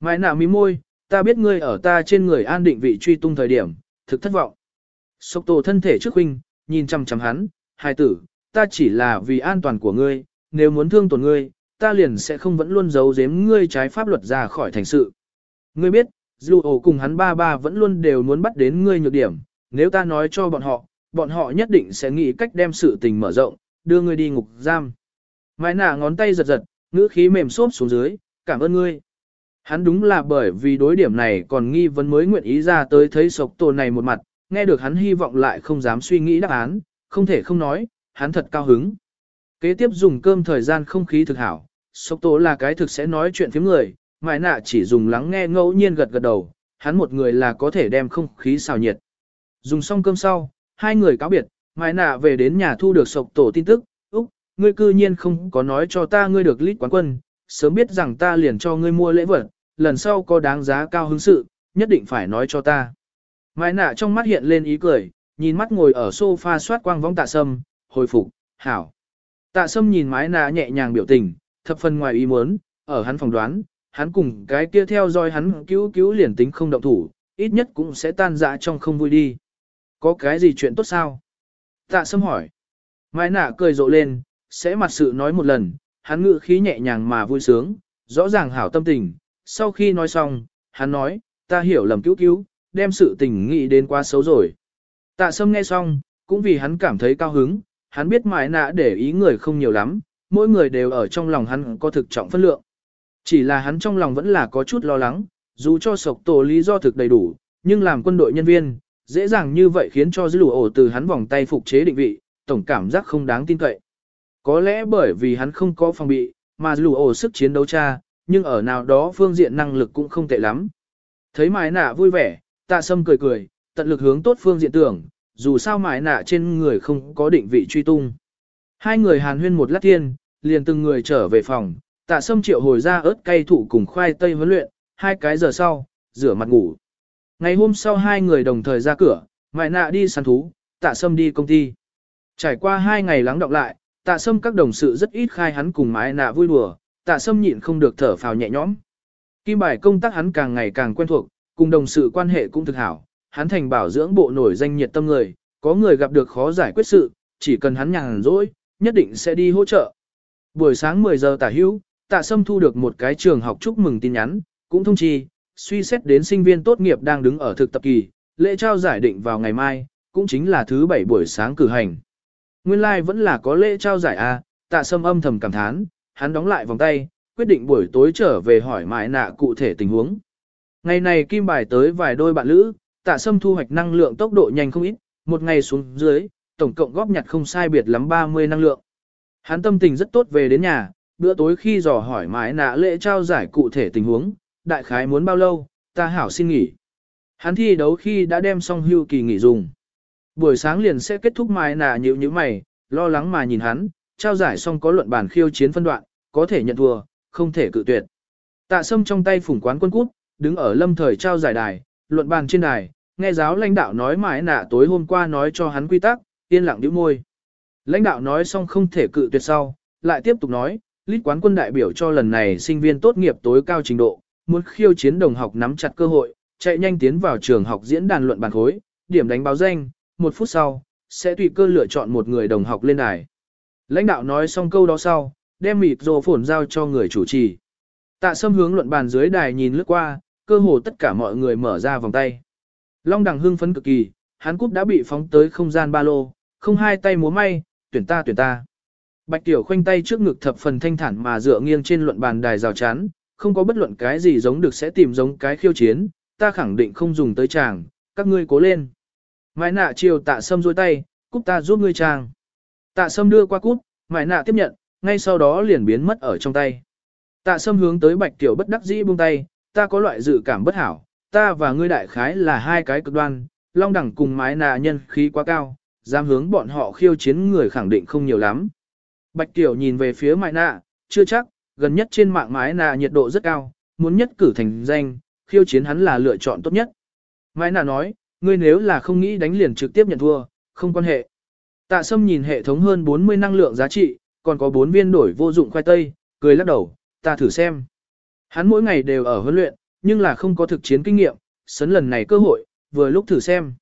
Mai nạ mí môi, ta biết ngươi ở ta trên người an định vị truy tung thời điểm, thực thất vọng. Sốc tổ thân thể trước huynh, nhìn chăm chăm hắn, hai tử, ta chỉ là vì an toàn của ngươi, nếu muốn thương tổn ngươi, ta liền sẽ không vẫn luôn giấu giếm ngươi trái pháp luật ra khỏi thành sự. Ngươi biết, dù ổ cùng hắn ba ba vẫn luôn đều muốn bắt đến ngươi nhược điểm, nếu ta nói cho bọn họ, bọn họ nhất định sẽ nghĩ cách đem sự tình mở rộng, đưa ngươi đi ngục giam. Mai nả ngón tay giật giật, ngữ khí mềm xốp xuống dưới, cảm ơn ngươi. Hắn đúng là bởi vì đối điểm này còn nghi vấn mới nguyện ý ra tới thấy sộc tổ này một mặt, nghe được hắn hy vọng lại không dám suy nghĩ đáp án, không thể không nói, hắn thật cao hứng. Kế tiếp dùng cơm thời gian không khí thực hảo, sộc tổ là cái thực sẽ nói chuyện phiếm người, mãi nạ chỉ dùng lắng nghe ngẫu nhiên gật gật đầu, hắn một người là có thể đem không khí xào nhiệt. Dùng xong cơm sau, hai người cáo biệt, mãi nạ về đến nhà thu được sộc tổ tin tức, Úc, ngươi cư nhiên không có nói cho ta ngươi được lít quán quân, sớm biết rằng ta liền cho ngươi mua lễ vật, lần sau có đáng giá cao hứng sự, nhất định phải nói cho ta. Mai nạ trong mắt hiện lên ý cười, nhìn mắt ngồi ở sofa soát quang vong tạ sâm, hồi phục, hảo. Tạ sâm nhìn mái nạ nhẹ nhàng biểu tình, thập phần ngoài ý muốn, ở hắn phòng đoán, hắn cùng cái kia theo dõi hắn cứu cứu liền tính không động thủ, ít nhất cũng sẽ tan dã trong không vui đi. Có cái gì chuyện tốt sao? Tạ sâm hỏi. Mai nạ cười rộ lên, sẽ mặt sự nói một lần, hắn ngự khí nhẹ nhàng mà vui sướng, rõ ràng hảo tâm tình. Sau khi nói xong, hắn nói, ta hiểu lầm cứu cứu, đem sự tình nghĩ đến quá xấu rồi. Tạ sâm nghe xong, cũng vì hắn cảm thấy cao hứng, hắn biết Mãi nạ để ý người không nhiều lắm, mỗi người đều ở trong lòng hắn có thực trọng phân lượng. Chỉ là hắn trong lòng vẫn là có chút lo lắng, dù cho sộc tổ lý do thực đầy đủ, nhưng làm quân đội nhân viên, dễ dàng như vậy khiến cho dư lũ ổ từ hắn vòng tay phục chế định vị, tổng cảm giác không đáng tin cậy. Có lẽ bởi vì hắn không có phòng bị, mà dư lũ ổ sức chiến đấu cha, nhưng ở nào đó phương diện năng lực cũng không tệ lắm. Thấy mái nạ vui vẻ, tạ sâm cười cười, tận lực hướng tốt phương diện tưởng, dù sao mái nạ trên người không có định vị truy tung. Hai người hàn huyên một lát thiên, liền từng người trở về phòng, tạ sâm triệu hồi ra ớt cay thủ cùng khoai tây huấn luyện, hai cái giờ sau, rửa mặt ngủ. Ngày hôm sau hai người đồng thời ra cửa, mại nạ đi săn thú, tạ sâm đi công ty. Trải qua hai ngày lắng đọng lại, tạ sâm các đồng sự rất ít khai hắn cùng mại nạ vui đùa, tạ sâm nhịn không được thở phào nhẹ nhõm. Kim bài công tác hắn càng ngày càng quen thuộc, cùng đồng sự quan hệ cũng thực hảo, hắn thành bảo dưỡng bộ nổi danh nhiệt tâm người, có người gặp được khó giải quyết sự, chỉ cần hắn nhàn rỗi, nhất định sẽ đi hỗ trợ. Buổi sáng 10 giờ tả hữu, tạ sâm thu được một cái trường học chúc mừng tin nhắn, cũng thông chi, suy xét đến sinh viên tốt nghiệp đang đứng ở thực tập kỳ, lễ trao giải định vào ngày mai, cũng chính là thứ bảy buổi sáng cử hành. Nguyên lai like vẫn là có lễ trao giải A, tạ sâm âm thầm cảm thán, hắn đóng lại vòng tay, quyết định buổi tối trở về hỏi mại nạ cụ thể tình huống. Ngày này kim bài tới vài đôi bạn lữ, tạ sâm thu hoạch năng lượng tốc độ nhanh không ít, một ngày xuống dưới, tổng cộng góp nhặt không sai biệt lắm 30 năng lượng. Hắn tâm tình rất tốt về đến nhà, bữa tối khi dò hỏi mãi nạ lễ trao giải cụ thể tình huống, đại khái muốn bao lâu, ta hảo xin nghỉ. Hắn thi đấu khi đã đem xong hưu kỳ nghỉ dùng. Buổi sáng liền sẽ kết thúc mãi nạ nhíu như mày, lo lắng mà nhìn hắn, trao giải xong có luận bản khiêu chiến phân đoạn, có thể nhận thua, không thể cự tuyệt. Tạ sâm trong tay phủng quán quân cút, đứng ở lâm thời trao giải đài, luận bàn trên đài, nghe giáo lãnh đạo nói mãi nạ tối hôm qua nói cho hắn quy tắc, yên lặng nhíu môi. Lãnh đạo nói xong không thể cự tuyệt sau, lại tiếp tục nói, lít quán quân đại biểu cho lần này sinh viên tốt nghiệp tối cao trình độ, muốn khiêu chiến đồng học nắm chặt cơ hội, chạy nhanh tiến vào trường học diễn đàn luận bàn khối, điểm đánh báo danh, một phút sau, sẽ tùy cơ lựa chọn một người đồng học lên đài. Lãnh đạo nói xong câu đó sau, đem mịt rồ phổn giao cho người chủ trì. Tạ sâm hướng luận bàn dưới đài nhìn lướt qua, cơ hồ tất cả mọi người mở ra vòng tay. Long đằng hưng phấn cực kỳ, hắn cúp đã bị phóng tới không gian ba lô, không hai tay múa may, tuyển ta tuyển ta. Bạch Tiểu khoanh tay trước ngực thập phần thanh thản mà dựa nghiêng trên luận bàn đài rào chắn, không có bất luận cái gì giống được sẽ tìm giống cái khiêu chiến, ta khẳng định không dùng tới chàng, các ngươi cố lên. Mãi nạ chiều tạ sâm dôi tay, cúp ta giúp ngươi chàng. Tạ sâm đưa qua cút, mại nạ tiếp nhận, ngay sau đó liền biến mất ở trong tay. Tạ sâm hướng tới Bạch Tiểu bất đắc dĩ buông tay, ta có loại dự cảm bất hảo, ta và ngươi đại khái là hai cái cực đoan, long đẳng cùng mái nạ nhân khí quá cao, dám hướng bọn họ khiêu chiến người khẳng định không nhiều lắm. Bạch Tiểu nhìn về phía mại nạ, chưa chắc, gần nhất trên mạng mái nạ nhiệt độ rất cao, muốn nhất cử thành danh, khiêu chiến hắn là lựa chọn tốt nhất. Mái nạ nói, ngươi nếu là không nghĩ đánh liền trực tiếp nhận thua, không quan hệ. Tạ Sâm nhìn hệ thống hơn 40 năng lượng giá trị, còn có 4 viên đổi vô dụng khoai tây, cười lắc đầu, ta thử xem. Hắn mỗi ngày đều ở huấn luyện, nhưng là không có thực chiến kinh nghiệm, sấn lần này cơ hội, vừa lúc thử xem.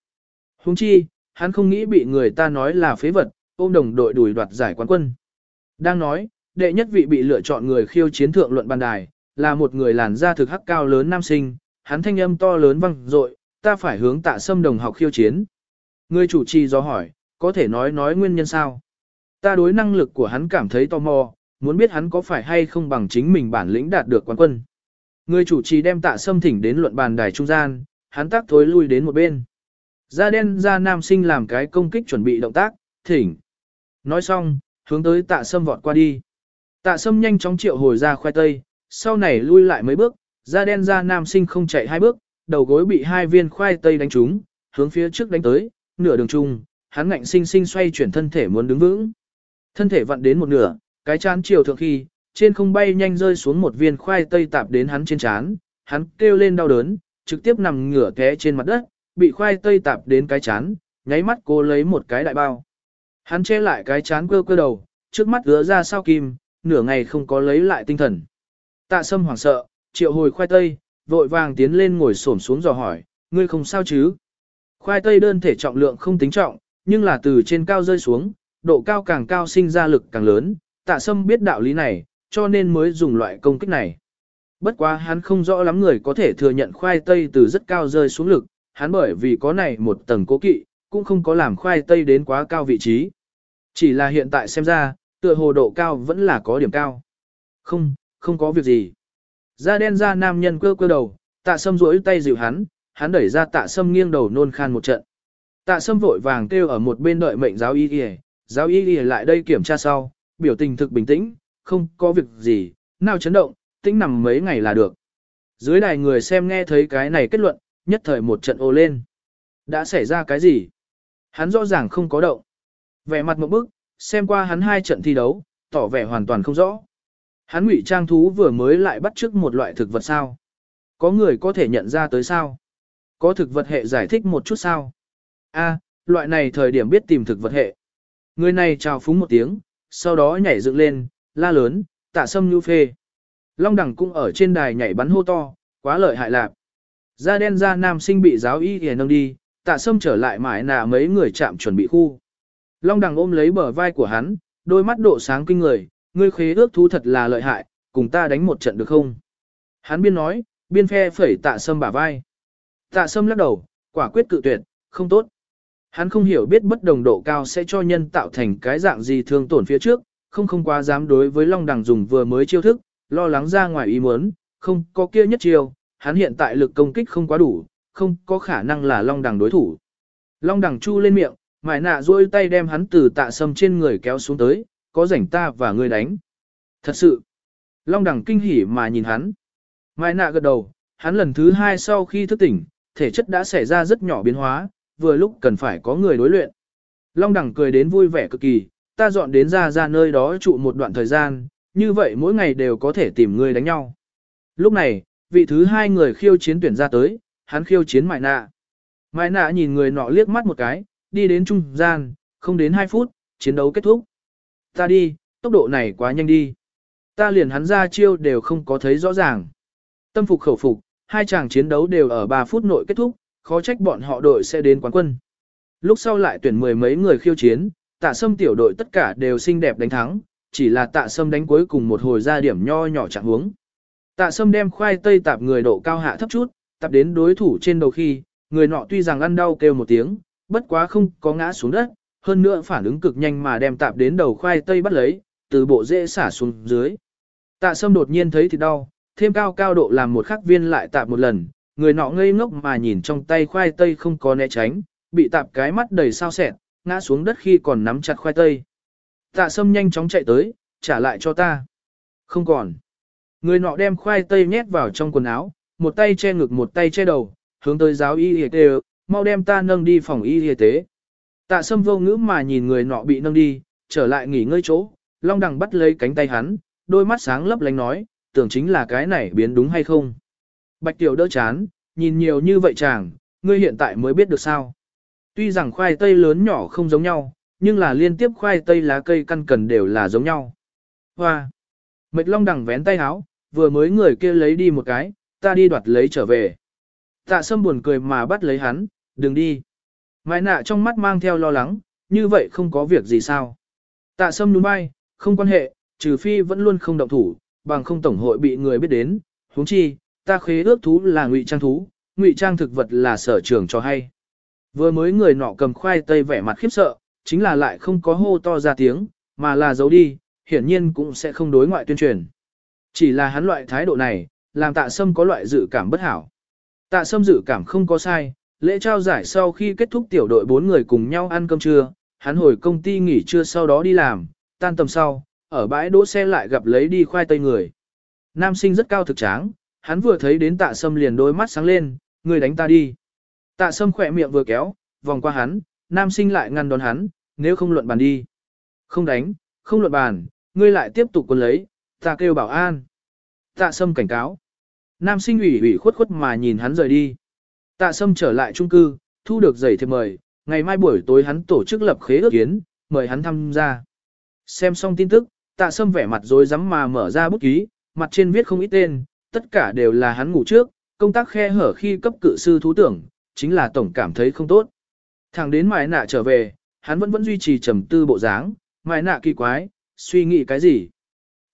Huống chi, hắn không nghĩ bị người ta nói là phế vật, ôm đồng đội đuổi đoạt giải quán quân. Đang nói, đệ nhất vị bị lựa chọn người khiêu chiến thượng luận bàn đài, là một người làn da thực hắc cao lớn nam sinh, hắn thanh âm to lớn vang dội, ta phải hướng tạ sâm đồng học khiêu chiến. Người chủ trì do hỏi, có thể nói nói nguyên nhân sao? Ta đối năng lực của hắn cảm thấy tò mò, muốn biết hắn có phải hay không bằng chính mình bản lĩnh đạt được quán quân. Người chủ trì đem tạ sâm thỉnh đến luận bàn đài trung gian, hắn tác thối lui đến một bên. Da đen da nam sinh làm cái công kích chuẩn bị động tác, thỉnh. Nói xong, hướng tới tạ sâm vọt qua đi. Tạ sâm nhanh chóng triệu hồi ra khoai tây, sau này lui lại mấy bước, da đen da nam sinh không chạy hai bước, đầu gối bị hai viên khoai tây đánh trúng, hướng phía trước đánh tới, nửa đường chung, hắn ngạnh sinh sinh xoay chuyển thân thể muốn đứng vững. Thân thể vặn đến một nửa, cái chán chiều thượng khi, trên không bay nhanh rơi xuống một viên khoai tây tạp đến hắn trên chán, hắn kêu lên đau đớn, trực tiếp nằm ngửa té trên mặt đất, bị khoai tây tạp đến cái chán, nháy mắt cô lấy một cái đại bao. Hắn che lại cái chán quơ quơ đầu, trước mắt ứa ra sao kim, nửa ngày không có lấy lại tinh thần. Tạ sâm hoảng sợ, triệu hồi khoai tây, vội vàng tiến lên ngồi xổm xuống dò hỏi, ngươi không sao chứ? Khoai tây đơn thể trọng lượng không tính trọng, nhưng là từ trên cao rơi xuống, độ cao càng cao sinh ra lực càng lớn, tạ sâm biết đạo lý này, cho nên mới dùng loại công kích này. Bất quá hắn không rõ lắm người có thể thừa nhận khoai tây từ rất cao rơi xuống lực, hắn bởi vì có này một tầng cố kỵ, cũng không có làm khoai tây đến quá cao vị trí. Chỉ là hiện tại xem ra, tựa hồ độ cao vẫn là có điểm cao. Không, không có việc gì. Da đen da nam nhân quơ quơ đầu, tạ sâm rỗi tay dịu hắn, hắn đẩy ra tạ sâm nghiêng đầu nôn khan một trận. Tạ sâm vội vàng kêu ở một bên đợi mệnh giáo y y, giáo y y lại đây kiểm tra sau, biểu tình thực bình tĩnh, không có việc gì, nào chấn động, tĩnh nằm mấy ngày là được. Dưới đài người xem nghe thấy cái này kết luận, nhất thời một trận ô lên. Đã xảy ra cái gì? Hắn rõ ràng không có động. Vẻ mặt một bức, xem qua hắn hai trận thi đấu, tỏ vẻ hoàn toàn không rõ. Hắn ngụy trang thú vừa mới lại bắt chước một loại thực vật sao? Có người có thể nhận ra tới sao? Có thực vật hệ giải thích một chút sao? A, loại này thời điểm biết tìm thực vật hệ. Người này chào phúng một tiếng, sau đó nhảy dựng lên, la lớn, tạ sâm nhu phê. Long đẳng cũng ở trên đài nhảy bắn hô to, quá lợi hại lạc. Da đen da nam sinh bị giáo y hề nâng đi, tạ sâm trở lại mãi nà mấy người chạm chuẩn bị khu. Long đằng ôm lấy bờ vai của hắn, đôi mắt độ sáng kinh người, ngươi khế ước thú thật là lợi hại, cùng ta đánh một trận được không? Hắn biên nói, biên phe phẩy tạ sâm bả vai. Tạ sâm lắc đầu, quả quyết cự tuyệt, không tốt. Hắn không hiểu biết bất đồng độ cao sẽ cho nhân tạo thành cái dạng gì thương tổn phía trước, không không quá dám đối với long đằng dùng vừa mới chiêu thức, lo lắng ra ngoài ý muốn, không có kia nhất chiêu, hắn hiện tại lực công kích không quá đủ, không có khả năng là long đằng đối thủ. Long đằng chu lên miệng, mải nạ duỗi tay đem hắn từ tạ sâm trên người kéo xuống tới, có rảnh ta và ngươi đánh. Thật sự, long đằng kinh hỉ mà nhìn hắn. Mải nạ gật đầu, hắn lần thứ hai sau khi thức tỉnh, thể chất đã xảy ra rất nhỏ biến hóa, vừa lúc cần phải có người đối luyện. Long đẳng cười đến vui vẻ cực kỳ, ta dọn đến ra ra nơi đó trụ một đoạn thời gian, như vậy mỗi ngày đều có thể tìm người đánh nhau. Lúc này, vị thứ hai người khiêu chiến tuyển ra tới, hắn khiêu chiến mại nạ. Mại nạ nhìn người nọ liếc mắt một cái, đi đến trung gian, không đến 2 phút, chiến đấu kết thúc. Ta đi, tốc độ này quá nhanh đi. Ta liền hắn ra chiêu đều không có thấy rõ ràng. Tâm phục khẩu phục, hai chàng chiến đấu đều ở 3 phút nội kết thúc, khó trách bọn họ đội sẽ đến quán quân. Lúc sau lại tuyển mười mấy người khiêu chiến, tạ sâm tiểu đội tất cả đều xinh đẹp đánh thắng, chỉ là tạ sâm đánh cuối cùng một hồi ra điểm nho nhỏ chẳng hướng. Tạ sâm đem khoai tây tạp người độ cao hạ thấp chút, tạp đến đối thủ trên đầu khi, người nọ tuy rằng ăn đau kêu một tiếng, bất quá không có ngã xuống đất, hơn nữa phản ứng cực nhanh mà đem tạp đến đầu khoai tây bắt lấy, từ bộ dễ xả xuống dưới. Tạ sâm đột nhiên thấy thì đau, thêm cao cao độ làm một khắc viên lại tạp một lần, người nọ ngây ngốc mà nhìn trong tay khoai tây không có né tránh, bị tạp cái mắt đầy sao sẹn, ngã xuống đất khi còn nắm chặt khoai tây. Tạ sâm nhanh chóng chạy tới, trả lại cho ta. Không còn. Người nọ đem khoai tây nhét vào trong quần áo, một tay che ngực một tay che đầu, hướng tới giáo y y tế, mau đem ta nâng đi phòng y y tế. Tạ sâm vô ngữ mà nhìn người nọ bị nâng đi, trở lại nghỉ ngơi chỗ, long đằng bắt lấy cánh tay hắn, đôi mắt sáng lấp lánh nói, tưởng chính là cái này biến đúng hay không. Bạch tiểu đỡ chán, nhìn nhiều như vậy chàng, ngươi hiện tại mới biết được sao. Tuy rằng khoai tây lớn nhỏ không giống nhau, nhưng là liên tiếp khoai tây lá cây căn cần đều là giống nhau. Hoa! Mệt long đằng vén tay háo, vừa mới người kia lấy đi một cái, ta đi đoạt lấy trở về. Tạ sâm buồn cười mà bắt lấy hắn, đừng đi. Mai nạ trong mắt mang theo lo lắng, như vậy không có việc gì sao. Tạ sâm nhún vai, không quan hệ, trừ phi vẫn luôn không động thủ, bằng không tổng hội bị người biết đến, huống chi, ta khế ước thú là ngụy trang thú, ngụy trang thực vật là sở trường cho hay. Vừa mới người nọ cầm khoai tây vẻ mặt khiếp sợ, chính là lại không có hô to ra tiếng, mà là giấu đi, hiển nhiên cũng sẽ không đối ngoại tuyên truyền. Chỉ là hắn loại thái độ này, làm tạ sâm có loại dự cảm bất hảo. Tạ sâm dự cảm không có sai, lễ trao giải sau khi kết thúc tiểu đội bốn người cùng nhau ăn cơm trưa, hắn hồi công ty nghỉ trưa sau đó đi làm, tan tầm sau, ở bãi đỗ xe lại gặp lấy đi khoai tây người. Nam sinh rất cao thực tráng, hắn vừa thấy đến tạ sâm liền đôi mắt sáng lên, người đánh ta đi. Tạ sâm khỏe miệng vừa kéo, vòng qua hắn, nam sinh lại ngăn đón hắn, nếu không luận bàn đi. Không đánh, không luận bàn, ngươi lại tiếp tục quân lấy, ta kêu bảo an. Tạ sâm cảnh cáo. Nam sinh ủy ủy khuất khuất mà nhìn hắn rời đi. Tạ sâm trở lại trung cư, thu được giấy thiệp mời, ngày mai buổi tối hắn tổ chức lập khế ước kiến, mời hắn tham gia. Xem xong tin tức, tạ sâm vẻ mặt rối rắm mà mở ra bút ký, mặt trên viết không ít tên, tất cả đều là hắn ngủ trước, công tác khe hở khi cấp cự sư thú tưởng, chính là tổng cảm thấy không tốt. Thẳng đến mài nạ trở về, hắn vẫn vẫn duy trì trầm tư bộ dáng, mài nạ kỳ quái, suy nghĩ cái gì?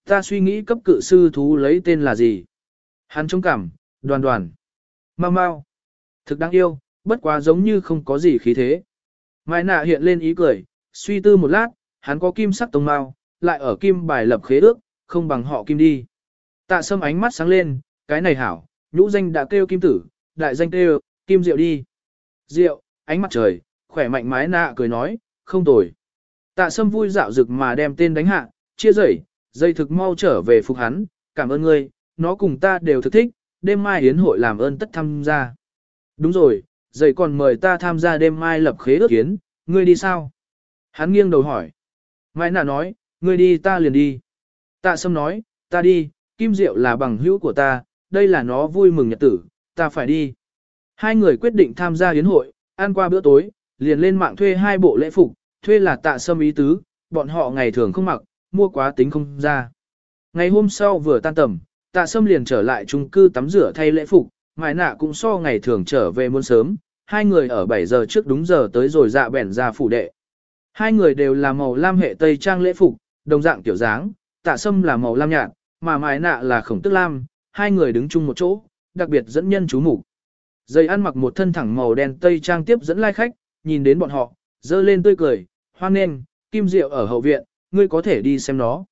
Ta suy nghĩ cấp cự sư thú lấy tên là gì? Hắn trông cảm, đoàn đoàn. Mau mau. Thực đáng yêu, bất quá giống như không có gì khí thế. Mai nạ hiện lên ý cười, suy tư một lát, hắn có kim sắc tông mau, lại ở kim bài lập khế ước, không bằng họ kim đi. Tạ sâm ánh mắt sáng lên, cái này hảo, nhũ danh đã kêu kim tử, đại danh kêu, kim diệu đi. Diệu, ánh mặt trời, khỏe mạnh mái nạ cười nói, không tồi. Tạ sâm vui dạo rực mà đem tên đánh hạ, chia rẩy, dây thực mau trở về phục hắn, cảm ơn ngươi, nó cùng ta đều thực thích, đêm mai hiến hội làm ơn tất tham gia. Đúng rồi, dây còn mời ta tham gia đêm mai lập khế ước kiến, ngươi đi sao? Hắn nghiêng đầu hỏi. Mai nạ nói, ngươi đi ta liền đi. Tạ sâm nói, ta đi, Kim Diệu là bằng hữu của ta, đây là nó vui mừng nhật tử, ta phải đi. Hai người quyết định tham gia yến hội, ăn qua bữa tối, liền lên mạng thuê hai bộ lễ phục, thuê là tạ sâm ý tứ, bọn họ ngày thường không mặc, mua quá tính không ra. Ngày hôm sau vừa tan tầm, tạ sâm liền trở lại chung cư tắm rửa thay lễ phục, Mai nạ cũng so ngày thường trở về muôn sớm, hai người ở 7 giờ trước đúng giờ tới rồi dạ bẻn ra phủ đệ. Hai người đều là màu lam hệ tây trang lễ phục, đồng dạng kiểu dáng, tạ sâm là màu lam nhạt, mà mãi nạ là khổng tức lam, hai người đứng chung một chỗ, đặc biệt dẫn nhân chú mục. Dây ăn mặc một thân thẳng màu đen tây trang tiếp dẫn lai khách, nhìn đến bọn họ, dơ lên tươi cười, hoan nghênh, kim diệu ở hậu viện, ngươi có thể đi xem nó.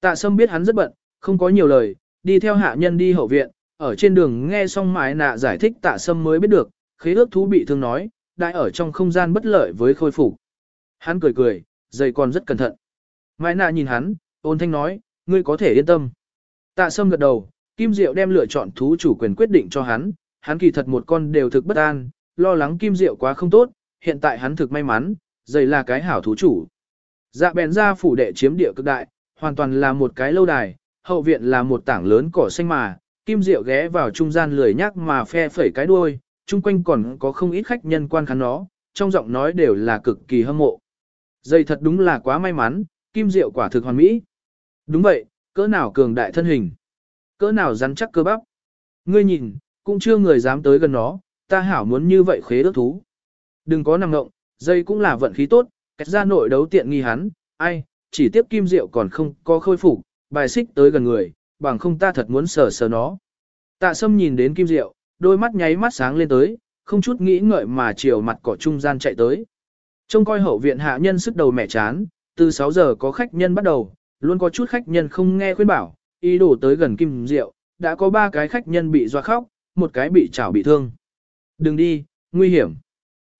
Tạ sâm biết hắn rất bận, không có nhiều lời, đi theo hạ nhân đi hậu viện, ở trên đường nghe xong mái nạ giải thích tạ sâm mới biết được, khế ước thú bị thương nói, đại ở trong không gian bất lợi với khôi phục. Hắn cười cười, dây còn rất cẩn thận. Mái nạ nhìn hắn, ôn thanh nói, ngươi có thể yên tâm. Tạ sâm gật đầu, Kim Diệu đem lựa chọn thú chủ quyền quyết định cho hắn, hắn kỳ thật một con đều thực bất an, lo lắng Kim Diệu quá không tốt, hiện tại hắn thực may mắn, dày là cái hảo thú chủ. Dạ bèn ra phủ đệ chiếm địa cực đại, hoàn toàn là một cái lâu đài, hậu viện là một tảng lớn cỏ xanh mà, Kim Diệu ghé vào trung gian lười nhắc mà phe phẩy cái đuôi, chung quanh còn có không ít khách nhân quan khán nó, trong giọng nói đều là cực kỳ hâm mộ. Dây thật đúng là quá may mắn, Kim Diệu quả thực hoàn mỹ. Đúng vậy, cỡ nào cường đại thân hình, cỡ nào rắn chắc cơ bắp. Ngươi nhìn, cũng chưa người dám tới gần nó, ta hảo muốn như vậy khế ước thú. Đừng có nằm ngộng, dây cũng là vận khí tốt, cách ra nội đấu tiện nghi hắn, ai, chỉ tiếp kim diệu còn không có khôi phục, bài xích tới gần người, bằng không ta thật muốn sờ sờ nó. Tạ sâm nhìn đến kim diệu, đôi mắt nháy mắt sáng lên tới, không chút nghĩ ngợi mà chiều mặt cỏ trung gian chạy tới. Trông coi hậu viện hạ nhân sức đầu mẹ chán, từ 6 giờ có khách nhân bắt đầu, luôn có chút khách nhân không nghe khuyên bảo, ý đồ tới gần kim diệu, đã có ba cái khách nhân bị doa khóc, một cái bị chảo bị thương. Đừng đi, nguy hiểm.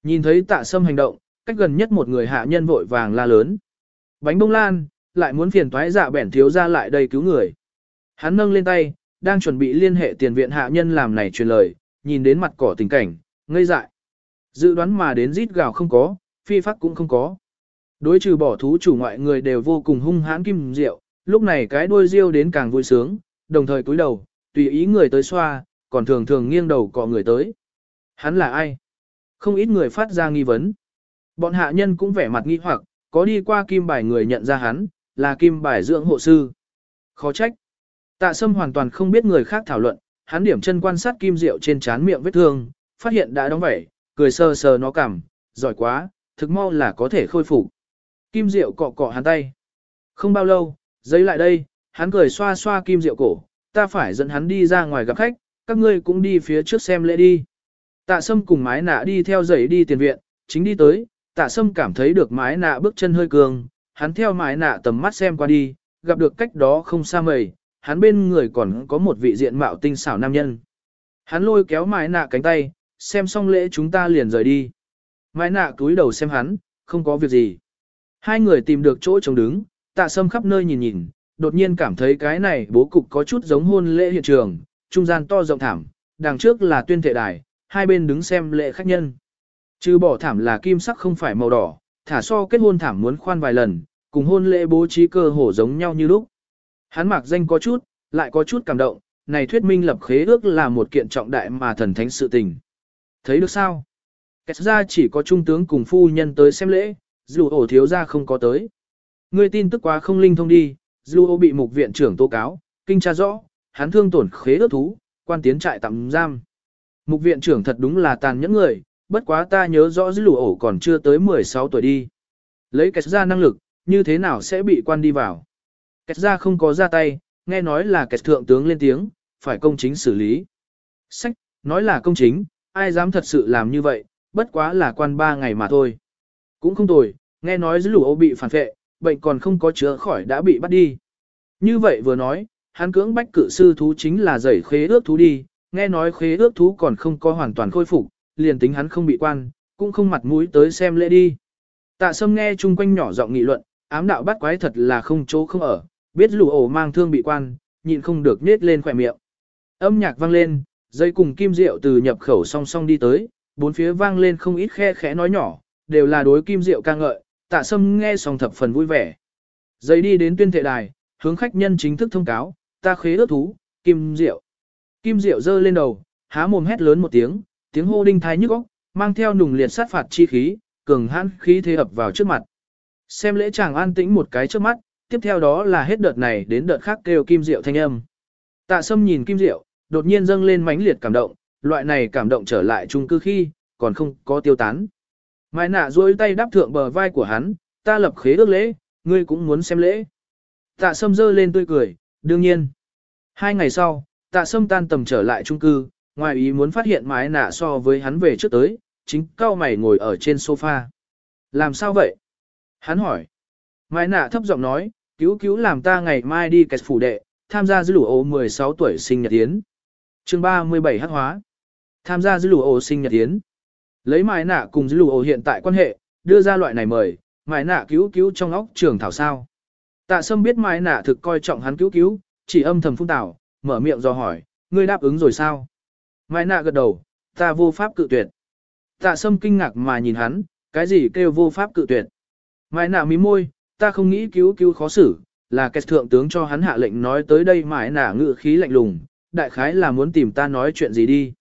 Nhìn thấy tạ sâm hành động, cách gần nhất một người hạ nhân vội vàng la lớn. Bánh bông lan, lại muốn phiền toái dạ bẻn thiếu ra lại đây cứu người. Hắn nâng lên tay, đang chuẩn bị liên hệ tiền viện hạ nhân làm này truyền lời, nhìn đến mặt cỏ tình cảnh, ngây dại. Dự đoán mà đến rít gào không có, phi pháp cũng không có. Đối trừ bỏ thú chủ ngoại người đều vô cùng hung hãn kim diệu, lúc này cái đuôi riêu đến càng vui sướng, đồng thời cúi đầu, tùy ý người tới xoa, còn thường thường nghiêng đầu cọ người tới. Hắn là ai? Không ít người phát ra nghi vấn. Bọn hạ nhân cũng vẻ mặt nghi hoặc, có đi qua kim bài người nhận ra hắn, là kim bài dưỡng hộ sư. Khó trách. Tạ Sâm hoàn toàn không biết người khác thảo luận, hắn điểm chân quan sát kim diệu trên trán miệng vết thương, phát hiện đã đóng vẩy, cười sờ sờ nó cằm, giỏi quá, thực mau là có thể khôi phục. Kim Diệu cọ cọ hắn tay. Không bao lâu, giấy lại đây, hắn cười xoa xoa kim Diệu cổ, ta phải dẫn hắn đi ra ngoài gặp khách, các ngươi cũng đi phía trước xem lễ đi. Tạ Sâm cùng mái nạ đi theo giấy đi tiền viện, chính đi tới, tạ Sâm cảm thấy được mái nạ bước chân hơi cường, hắn theo mái nạ tầm mắt xem qua đi, gặp được cách đó không xa mầy, hắn bên người còn có một vị diện mạo tinh xảo nam nhân. Hắn lôi kéo mái nạ cánh tay, xem xong lễ chúng ta liền rời đi. Mái nạ cúi đầu xem hắn, không có việc gì. Hai người tìm được chỗ trống đứng, tạ sâm khắp nơi nhìn nhìn, đột nhiên cảm thấy cái này bố cục có chút giống hôn lễ hiện trường, trung gian to rộng thảm, đằng trước là tuyên thể đài, hai bên đứng xem lễ khách nhân. Trừ bỏ thảm là kim sắc không phải màu đỏ, thả so kết hôn thảm muốn khoan vài lần, cùng hôn lễ bố trí cơ hồ giống nhau như lúc. Hắn mặc danh có chút, lại có chút cảm động, này thuyết minh lập khế ước là một kiện trọng đại mà thần thánh sự tình. Thấy được sao? Kết ra chỉ có trung tướng cùng phu nhân tới xem lễ, dù ổ thiếu ra không có tới. Người tin tức quá không linh thông đi, dù ổ bị mục viện trưởng tố cáo, kinh tra rõ, hắn thương tổn khế ước thú, quan tiến trại tạm giam. Mục viện trưởng thật đúng là tàn nhẫn người, bất quá ta nhớ rõ dữ lù ổ còn chưa tới 16 tuổi đi. Lấy kẹt ra năng lực, như thế nào sẽ bị quan đi vào. Kẹt ra không có ra tay, nghe nói là kẹt thượng tướng lên tiếng, phải công chính xử lý. Sách, nói là công chính, ai dám thật sự làm như vậy, bất quá là quan ba ngày mà thôi. Cũng không tồi, nghe nói dữ lũ ô bị phản vệ, bệnh còn không có chữa khỏi đã bị bắt đi. Như vậy vừa nói, hắn cưỡng bách cự sư thú chính là giày khế ước thú đi, nghe nói khế ước thú còn không có hoàn toàn khôi phục, liền tính hắn không bị quan, cũng không mặt mũi tới xem lễ đi. Tạ sâm nghe chung quanh nhỏ giọng nghị luận, ám đạo bắt quái thật là không chỗ không ở, biết lũ ổ mang thương bị quan, nhịn không được nết lên khỏe miệng. Âm nhạc vang lên, dây cùng kim rượu từ nhập khẩu song song đi tới, bốn phía vang lên không ít khe khẽ nói nhỏ, đều là đối kim diệu ca ngợi, tạ sâm nghe xong thập phần vui vẻ. Dây đi đến tuyên thệ đài, hướng khách nhân chính thức thông cáo, ta khế ước thú, Kim Diệu. Kim Diệu giơ lên đầu, há mồm hét lớn một tiếng, tiếng hô đinh thái nhức óc, mang theo nùng liệt sát phạt chi khí, cường hãn khí thế ập vào trước mặt. Xem lễ chàng an tĩnh một cái trước mắt, tiếp theo đó là hết đợt này đến đợt khác kêu Kim Diệu thanh âm. Tạ Sâm nhìn Kim Diệu, đột nhiên dâng lên mãnh liệt cảm động, loại này cảm động trở lại chung cư khi, còn không có tiêu tán. Mai nạ duỗi tay đáp thượng bờ vai của hắn, ta lập khế ước lễ, ngươi cũng muốn xem lễ. Tạ Sâm giơ lên tươi cười, đương nhiên. Hai ngày sau, tạ Sâm tan tầm trở lại trung cư, ngoài ý muốn phát hiện mái nạ so với hắn về trước tới, chính cao mày ngồi ở trên sofa. Làm sao vậy? Hắn hỏi. Mái nạ thấp giọng nói, cứu cứu làm ta ngày mai đi kẹt phủ đệ, tham gia dư lũ ô 16 tuổi sinh nhật tiến. chương 37 hát hóa. Tham gia dư lũ ô sinh nhật tiến. Lấy mài nạ cùng dư lù ố hiện tại quan hệ, đưa ra loại này mời, mài nạ cứu cứu trong óc trường thảo sao. Tạ sâm biết mài nạ thực coi trọng hắn cứu cứu, chỉ âm thầm phung tảo, mở miệng do hỏi, ngươi đáp ứng rồi sao? Mài nạ gật đầu, ta vô pháp cự tuyệt. Tạ sâm kinh ngạc mà nhìn hắn, cái gì kêu vô pháp cự tuyệt. Mài nạ mí môi, ta không nghĩ cứu cứu khó xử, là kẹt thượng tướng cho hắn hạ lệnh nói tới đây mài nạ ngự khí lạnh lùng, đại khái là muốn tìm ta nói chuyện gì đi.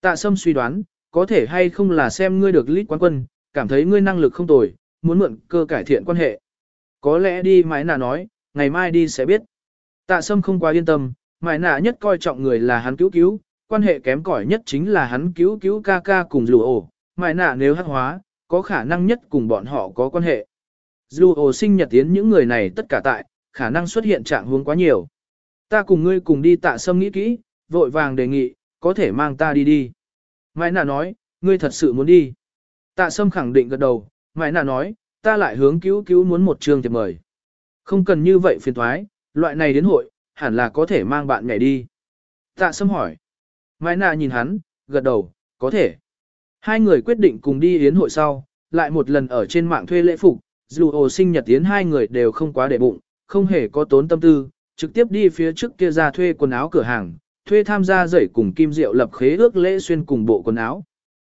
Tạ sâm suy đoán, có thể hay không là xem ngươi được lít quán quân, cảm thấy ngươi năng lực không tồi, muốn mượn cơ cải thiện quan hệ. Có lẽ đi mãi nà nói, ngày mai đi sẽ biết. Tạ sâm không quá yên tâm, mãi nà nhất coi trọng người là hắn cứu cứu, quan hệ kém cỏi nhất chính là hắn cứu cứu ca ca cùng lù ổ, mãi nả nếu hắc hóa, có khả năng nhất cùng bọn họ có quan hệ. Dù ổ sinh nhật tiến những người này tất cả tại, khả năng xuất hiện trạng huống quá nhiều. Ta cùng ngươi cùng đi tạ sâm nghĩ kỹ, vội vàng đề nghị, có thể mang ta đi đi. Mai nà nói, ngươi thật sự muốn đi. Tạ sâm khẳng định gật đầu, Mai nà nói, ta lại hướng cứu cứu muốn một trường thiệp mời. Không cần như vậy phiền thoái, loại này đến hội, hẳn là có thể mang bạn nhảy đi. Tạ sâm hỏi. Mai nà nhìn hắn, gật đầu, có thể. Hai người quyết định cùng đi yến hội sau, lại một lần ở trên mạng thuê lễ phục, dù ồ sinh nhật yến hai người đều không quá để bụng, không hề có tốn tâm tư, trực tiếp đi phía trước kia ra thuê quần áo cửa hàng, thuê tham gia dãy cùng Kim Diệu lập khế ước lễ xuyên cùng bộ quần áo.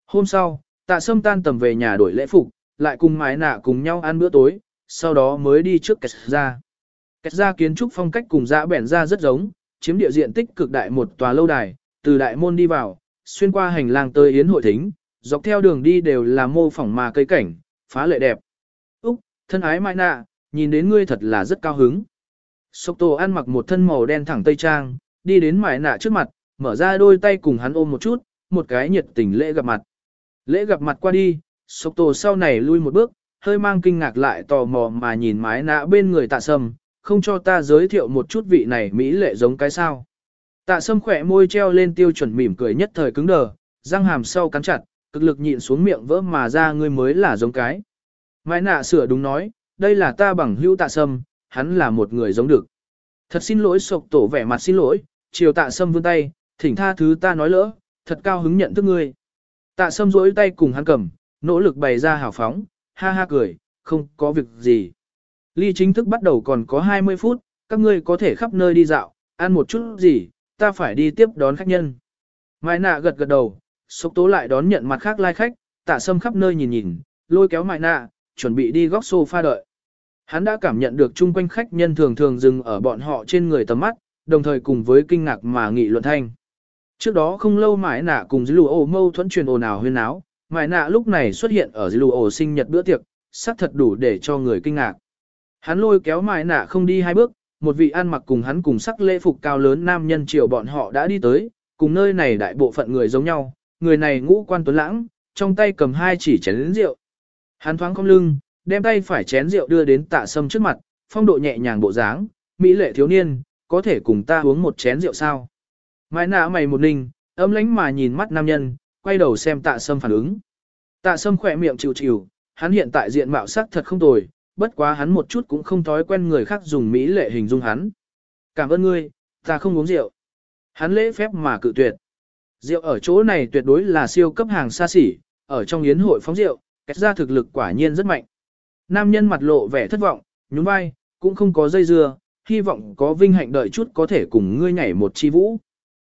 Hôm sau, tạ sâm tan tầm về nhà đổi lễ phục, lại cùng mái nạ cùng nhau ăn bữa tối, sau đó mới đi trước kẹt ra. Kẹt ra kiến trúc phong cách cùng dã bẻn ra rất giống, chiếm địa diện tích cực đại một tòa lâu đài, từ đại môn đi vào, xuyên qua hành lang tới yến hội thính, dọc theo đường đi đều là mô phỏng mà cây cảnh, phá lệ đẹp. Úc, thân ái mãi nạ, nhìn đến ngươi thật là rất cao hứng. Sốc tổ ăn mặc một thân màu đen thẳng tây trang, đi đến mãi nạ trước mặt, mở ra đôi tay cùng hắn ôm một chút, một cái nhiệt tình lễ gặp mặt. Lễ gặp mặt qua đi, sốc tổ sau này lui một bước, hơi mang kinh ngạc lại tò mò mà nhìn mái nạ bên người tạ sâm, không cho ta giới thiệu một chút vị này mỹ lệ giống cái sao. Tạ sâm khỏe môi treo lên tiêu chuẩn mỉm cười nhất thời cứng đờ, răng hàm sau cắn chặt, cực lực nhịn xuống miệng vỡ mà ra ngươi mới là giống cái. mái nạ sửa đúng nói, đây là ta bằng hữu tạ sâm, hắn là một người giống được. Thật xin lỗi sộc tổ vẻ mặt xin lỗi, chiều tạ sâm vươn tay, thỉnh tha thứ ta nói lỡ, thật cao hứng nhận thức ngươi. Tạ sâm rỗi tay cùng hắn cầm, nỗ lực bày ra hào phóng, ha ha cười, không có việc gì. Ly chính thức bắt đầu còn có 20 phút, các ngươi có thể khắp nơi đi dạo, ăn một chút gì, ta phải đi tiếp đón khách nhân. Mai nạ gật gật đầu, sốc tố lại đón nhận mặt khác lai khách, tạ sâm khắp nơi nhìn nhìn, lôi kéo mai nạ, chuẩn bị đi góc sofa đợi. Hắn đã cảm nhận được chung quanh khách nhân thường thường dừng ở bọn họ trên người tầm mắt, đồng thời cùng với kinh ngạc mà nghị luận thanh. Trước đó không lâu mãi nạ cùng dư lù ổ mâu thuẫn truyền ồn ào huyên áo, mãi nạ lúc này xuất hiện ở dư lù ổ sinh nhật bữa tiệc, sắc thật đủ để cho người kinh ngạc. Hắn lôi kéo mãi nạ không đi hai bước, một vị ăn mặc cùng hắn cùng sắc lễ phục cao lớn nam nhân triều bọn họ đã đi tới, cùng nơi này đại bộ phận người giống nhau, người này ngũ quan tuấn lãng, trong tay cầm hai chỉ chén rượu. Hắn thoáng không lưng, đem tay phải chén rượu đưa đến tạ sâm trước mặt, phong độ nhẹ nhàng bộ dáng, mỹ lệ thiếu niên, có thể cùng ta uống một chén rượu sao? Mai nạ mày một ninh, ấm lánh mà nhìn mắt nam nhân, quay đầu xem tạ sâm phản ứng. Tạ sâm khỏe miệng chịu chịu, hắn hiện tại diện mạo sắc thật không tồi, bất quá hắn một chút cũng không thói quen người khác dùng mỹ lệ hình dung hắn. Cảm ơn ngươi, ta không uống rượu. Hắn lễ phép mà cự tuyệt. Rượu ở chỗ này tuyệt đối là siêu cấp hàng xa xỉ, ở trong yến hội phóng rượu, kết ra thực lực quả nhiên rất mạnh. Nam nhân mặt lộ vẻ thất vọng, nhún vai, cũng không có dây dưa, hy vọng có vinh hạnh đợi chút có thể cùng ngươi nhảy một chi vũ.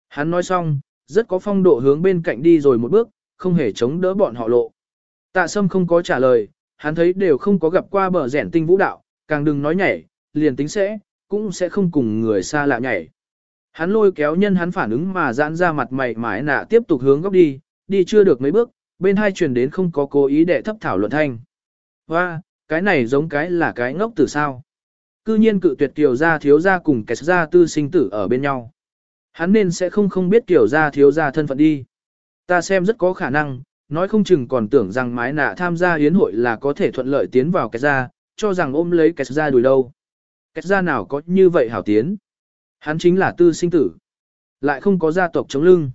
Hắn nói xong, rất có phong độ hướng bên cạnh đi rồi một bước, không hề chống đỡ bọn họ lộ. Tạ sâm không có trả lời, hắn thấy đều không có gặp qua bờ rẻn tinh vũ đạo, càng đừng nói nhảy, liền tính sẽ, cũng sẽ không cùng người xa lạ nhảy. Hắn lôi kéo nhân hắn phản ứng mà giãn ra mặt mày mãi nạ tiếp tục hướng góc đi, đi chưa được mấy bước, bên hai truyền đến không có cố ý để thấp thảo luận thanh. Hoa, cái này giống cái là cái ngốc từ sao. Cư nhiên cự tuyệt tiểu gia thiếu gia cùng kẻ gia tư sinh tử ở bên nhau. Hắn nên sẽ không không biết tiểu gia thiếu gia thân phận đi. Ta xem rất có khả năng, nói không chừng còn tưởng rằng mái nạ tham gia yến hội là có thể thuận lợi tiến vào kẻ gia, cho rằng ôm lấy kẻ gia đùi đâu. Kẻ gia nào có như vậy hảo tiến. Hắn chính là tư sinh tử. Lại không có gia tộc chống lưng.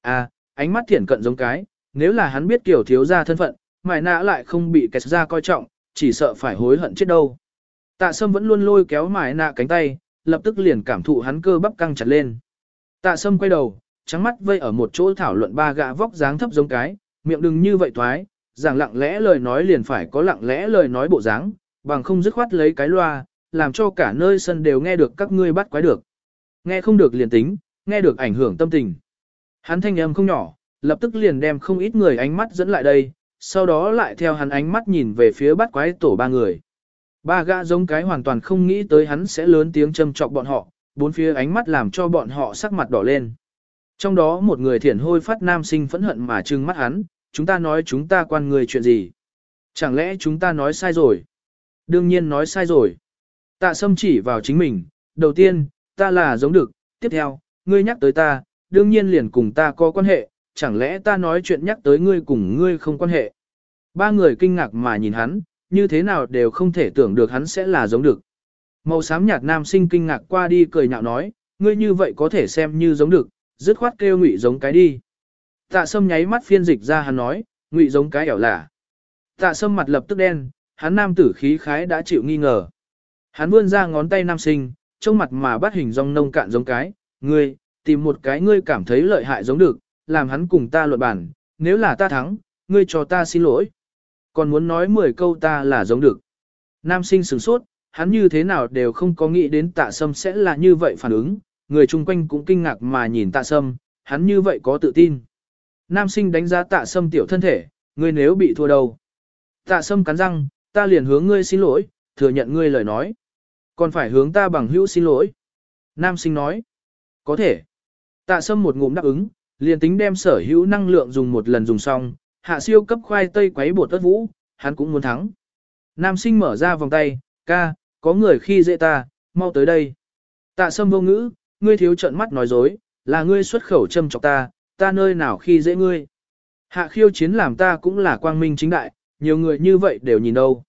À, ánh mắt thiển cận giống cái, nếu là hắn biết kiểu thiếu gia thân phận, mài nạ lại không bị kẹt ra coi trọng, chỉ sợ phải hối hận chết đâu. Tạ sâm vẫn luôn lôi kéo mài nạ cánh tay, lập tức liền cảm thụ hắn cơ bắp căng chặt lên. Tạ sâm quay đầu, trắng mắt vây ở một chỗ thảo luận ba gã vóc dáng thấp giống cái, miệng đừng như vậy toái, giảng lặng lẽ lời nói liền phải có lặng lẽ lời nói bộ dáng, bằng không dứt khoát lấy cái loa, làm cho cả nơi sân đều nghe được các ngươi bắt quái được. Nghe không được liền tính, nghe được ảnh hưởng tâm tình. Hắn thanh âm không nhỏ, lập tức liền đem không ít người ánh mắt dẫn lại đây, sau đó lại theo hắn ánh mắt nhìn về phía bắt quái tổ ba người. Ba gã giống cái hoàn toàn không nghĩ tới hắn sẽ lớn tiếng châm chọc bọn họ, bốn phía ánh mắt làm cho bọn họ sắc mặt đỏ lên. Trong đó một người thiển hôi phát nam sinh phẫn hận mà trừng mắt hắn, chúng ta nói chúng ta quan người chuyện gì? Chẳng lẽ chúng ta nói sai rồi? Đương nhiên nói sai rồi. Tạ sâm chỉ vào chính mình, đầu tiên, ta là giống được, tiếp theo, ngươi nhắc tới ta, đương nhiên liền cùng ta có quan hệ, chẳng lẽ ta nói chuyện nhắc tới ngươi cùng ngươi không quan hệ. Ba người kinh ngạc mà nhìn hắn, như thế nào đều không thể tưởng được hắn sẽ là giống được. Màu xám nhạt nam sinh kinh ngạc qua đi cười nhạo nói, ngươi như vậy có thể xem như giống được, dứt khoát kêu ngụy giống cái đi. Tạ sâm nháy mắt phiên dịch ra hắn nói, ngụy giống cái ẻo lả. Tạ sâm mặt lập tức đen, hắn nam tử khí khái đã chịu nghi ngờ. Hắn vươn ra ngón tay nam sinh, trong mặt mà bắt hình rong nông cạn giống cái, ngươi, tìm một cái ngươi cảm thấy lợi hại giống được, làm hắn cùng ta luận bản, nếu là ta thắng, ngươi cho ta xin lỗi. Còn muốn nói 10 câu ta là giống được. Nam sinh sửng sốt, hắn như thế nào đều không có nghĩ đến tạ sâm sẽ là như vậy phản ứng, người chung quanh cũng kinh ngạc mà nhìn tạ sâm, hắn như vậy có tự tin. Nam sinh đánh giá tạ sâm tiểu thân thể, ngươi nếu bị thua đâu. Tạ sâm cắn răng, ta liền hướng ngươi xin lỗi, thừa nhận ngươi lời nói. Còn phải hướng ta bằng hữu xin lỗi. Nam sinh nói, có thể. Tạ sâm một ngụm đáp ứng, liền tính đem sở hữu năng lượng dùng một lần dùng xong, hạ siêu cấp khoai tây quấy bột tất vũ, hắn cũng muốn thắng. Nam sinh mở ra vòng tay, ca, có người khi dễ ta, mau tới đây. Tạ sâm vô ngữ, ngươi thiếu trợn mắt nói dối, là ngươi xuất khẩu châm chọc ta, ta nơi nào khi dễ ngươi. Hạ khiêu chiến làm ta cũng là quang minh chính đại, nhiều người như vậy đều nhìn đâu.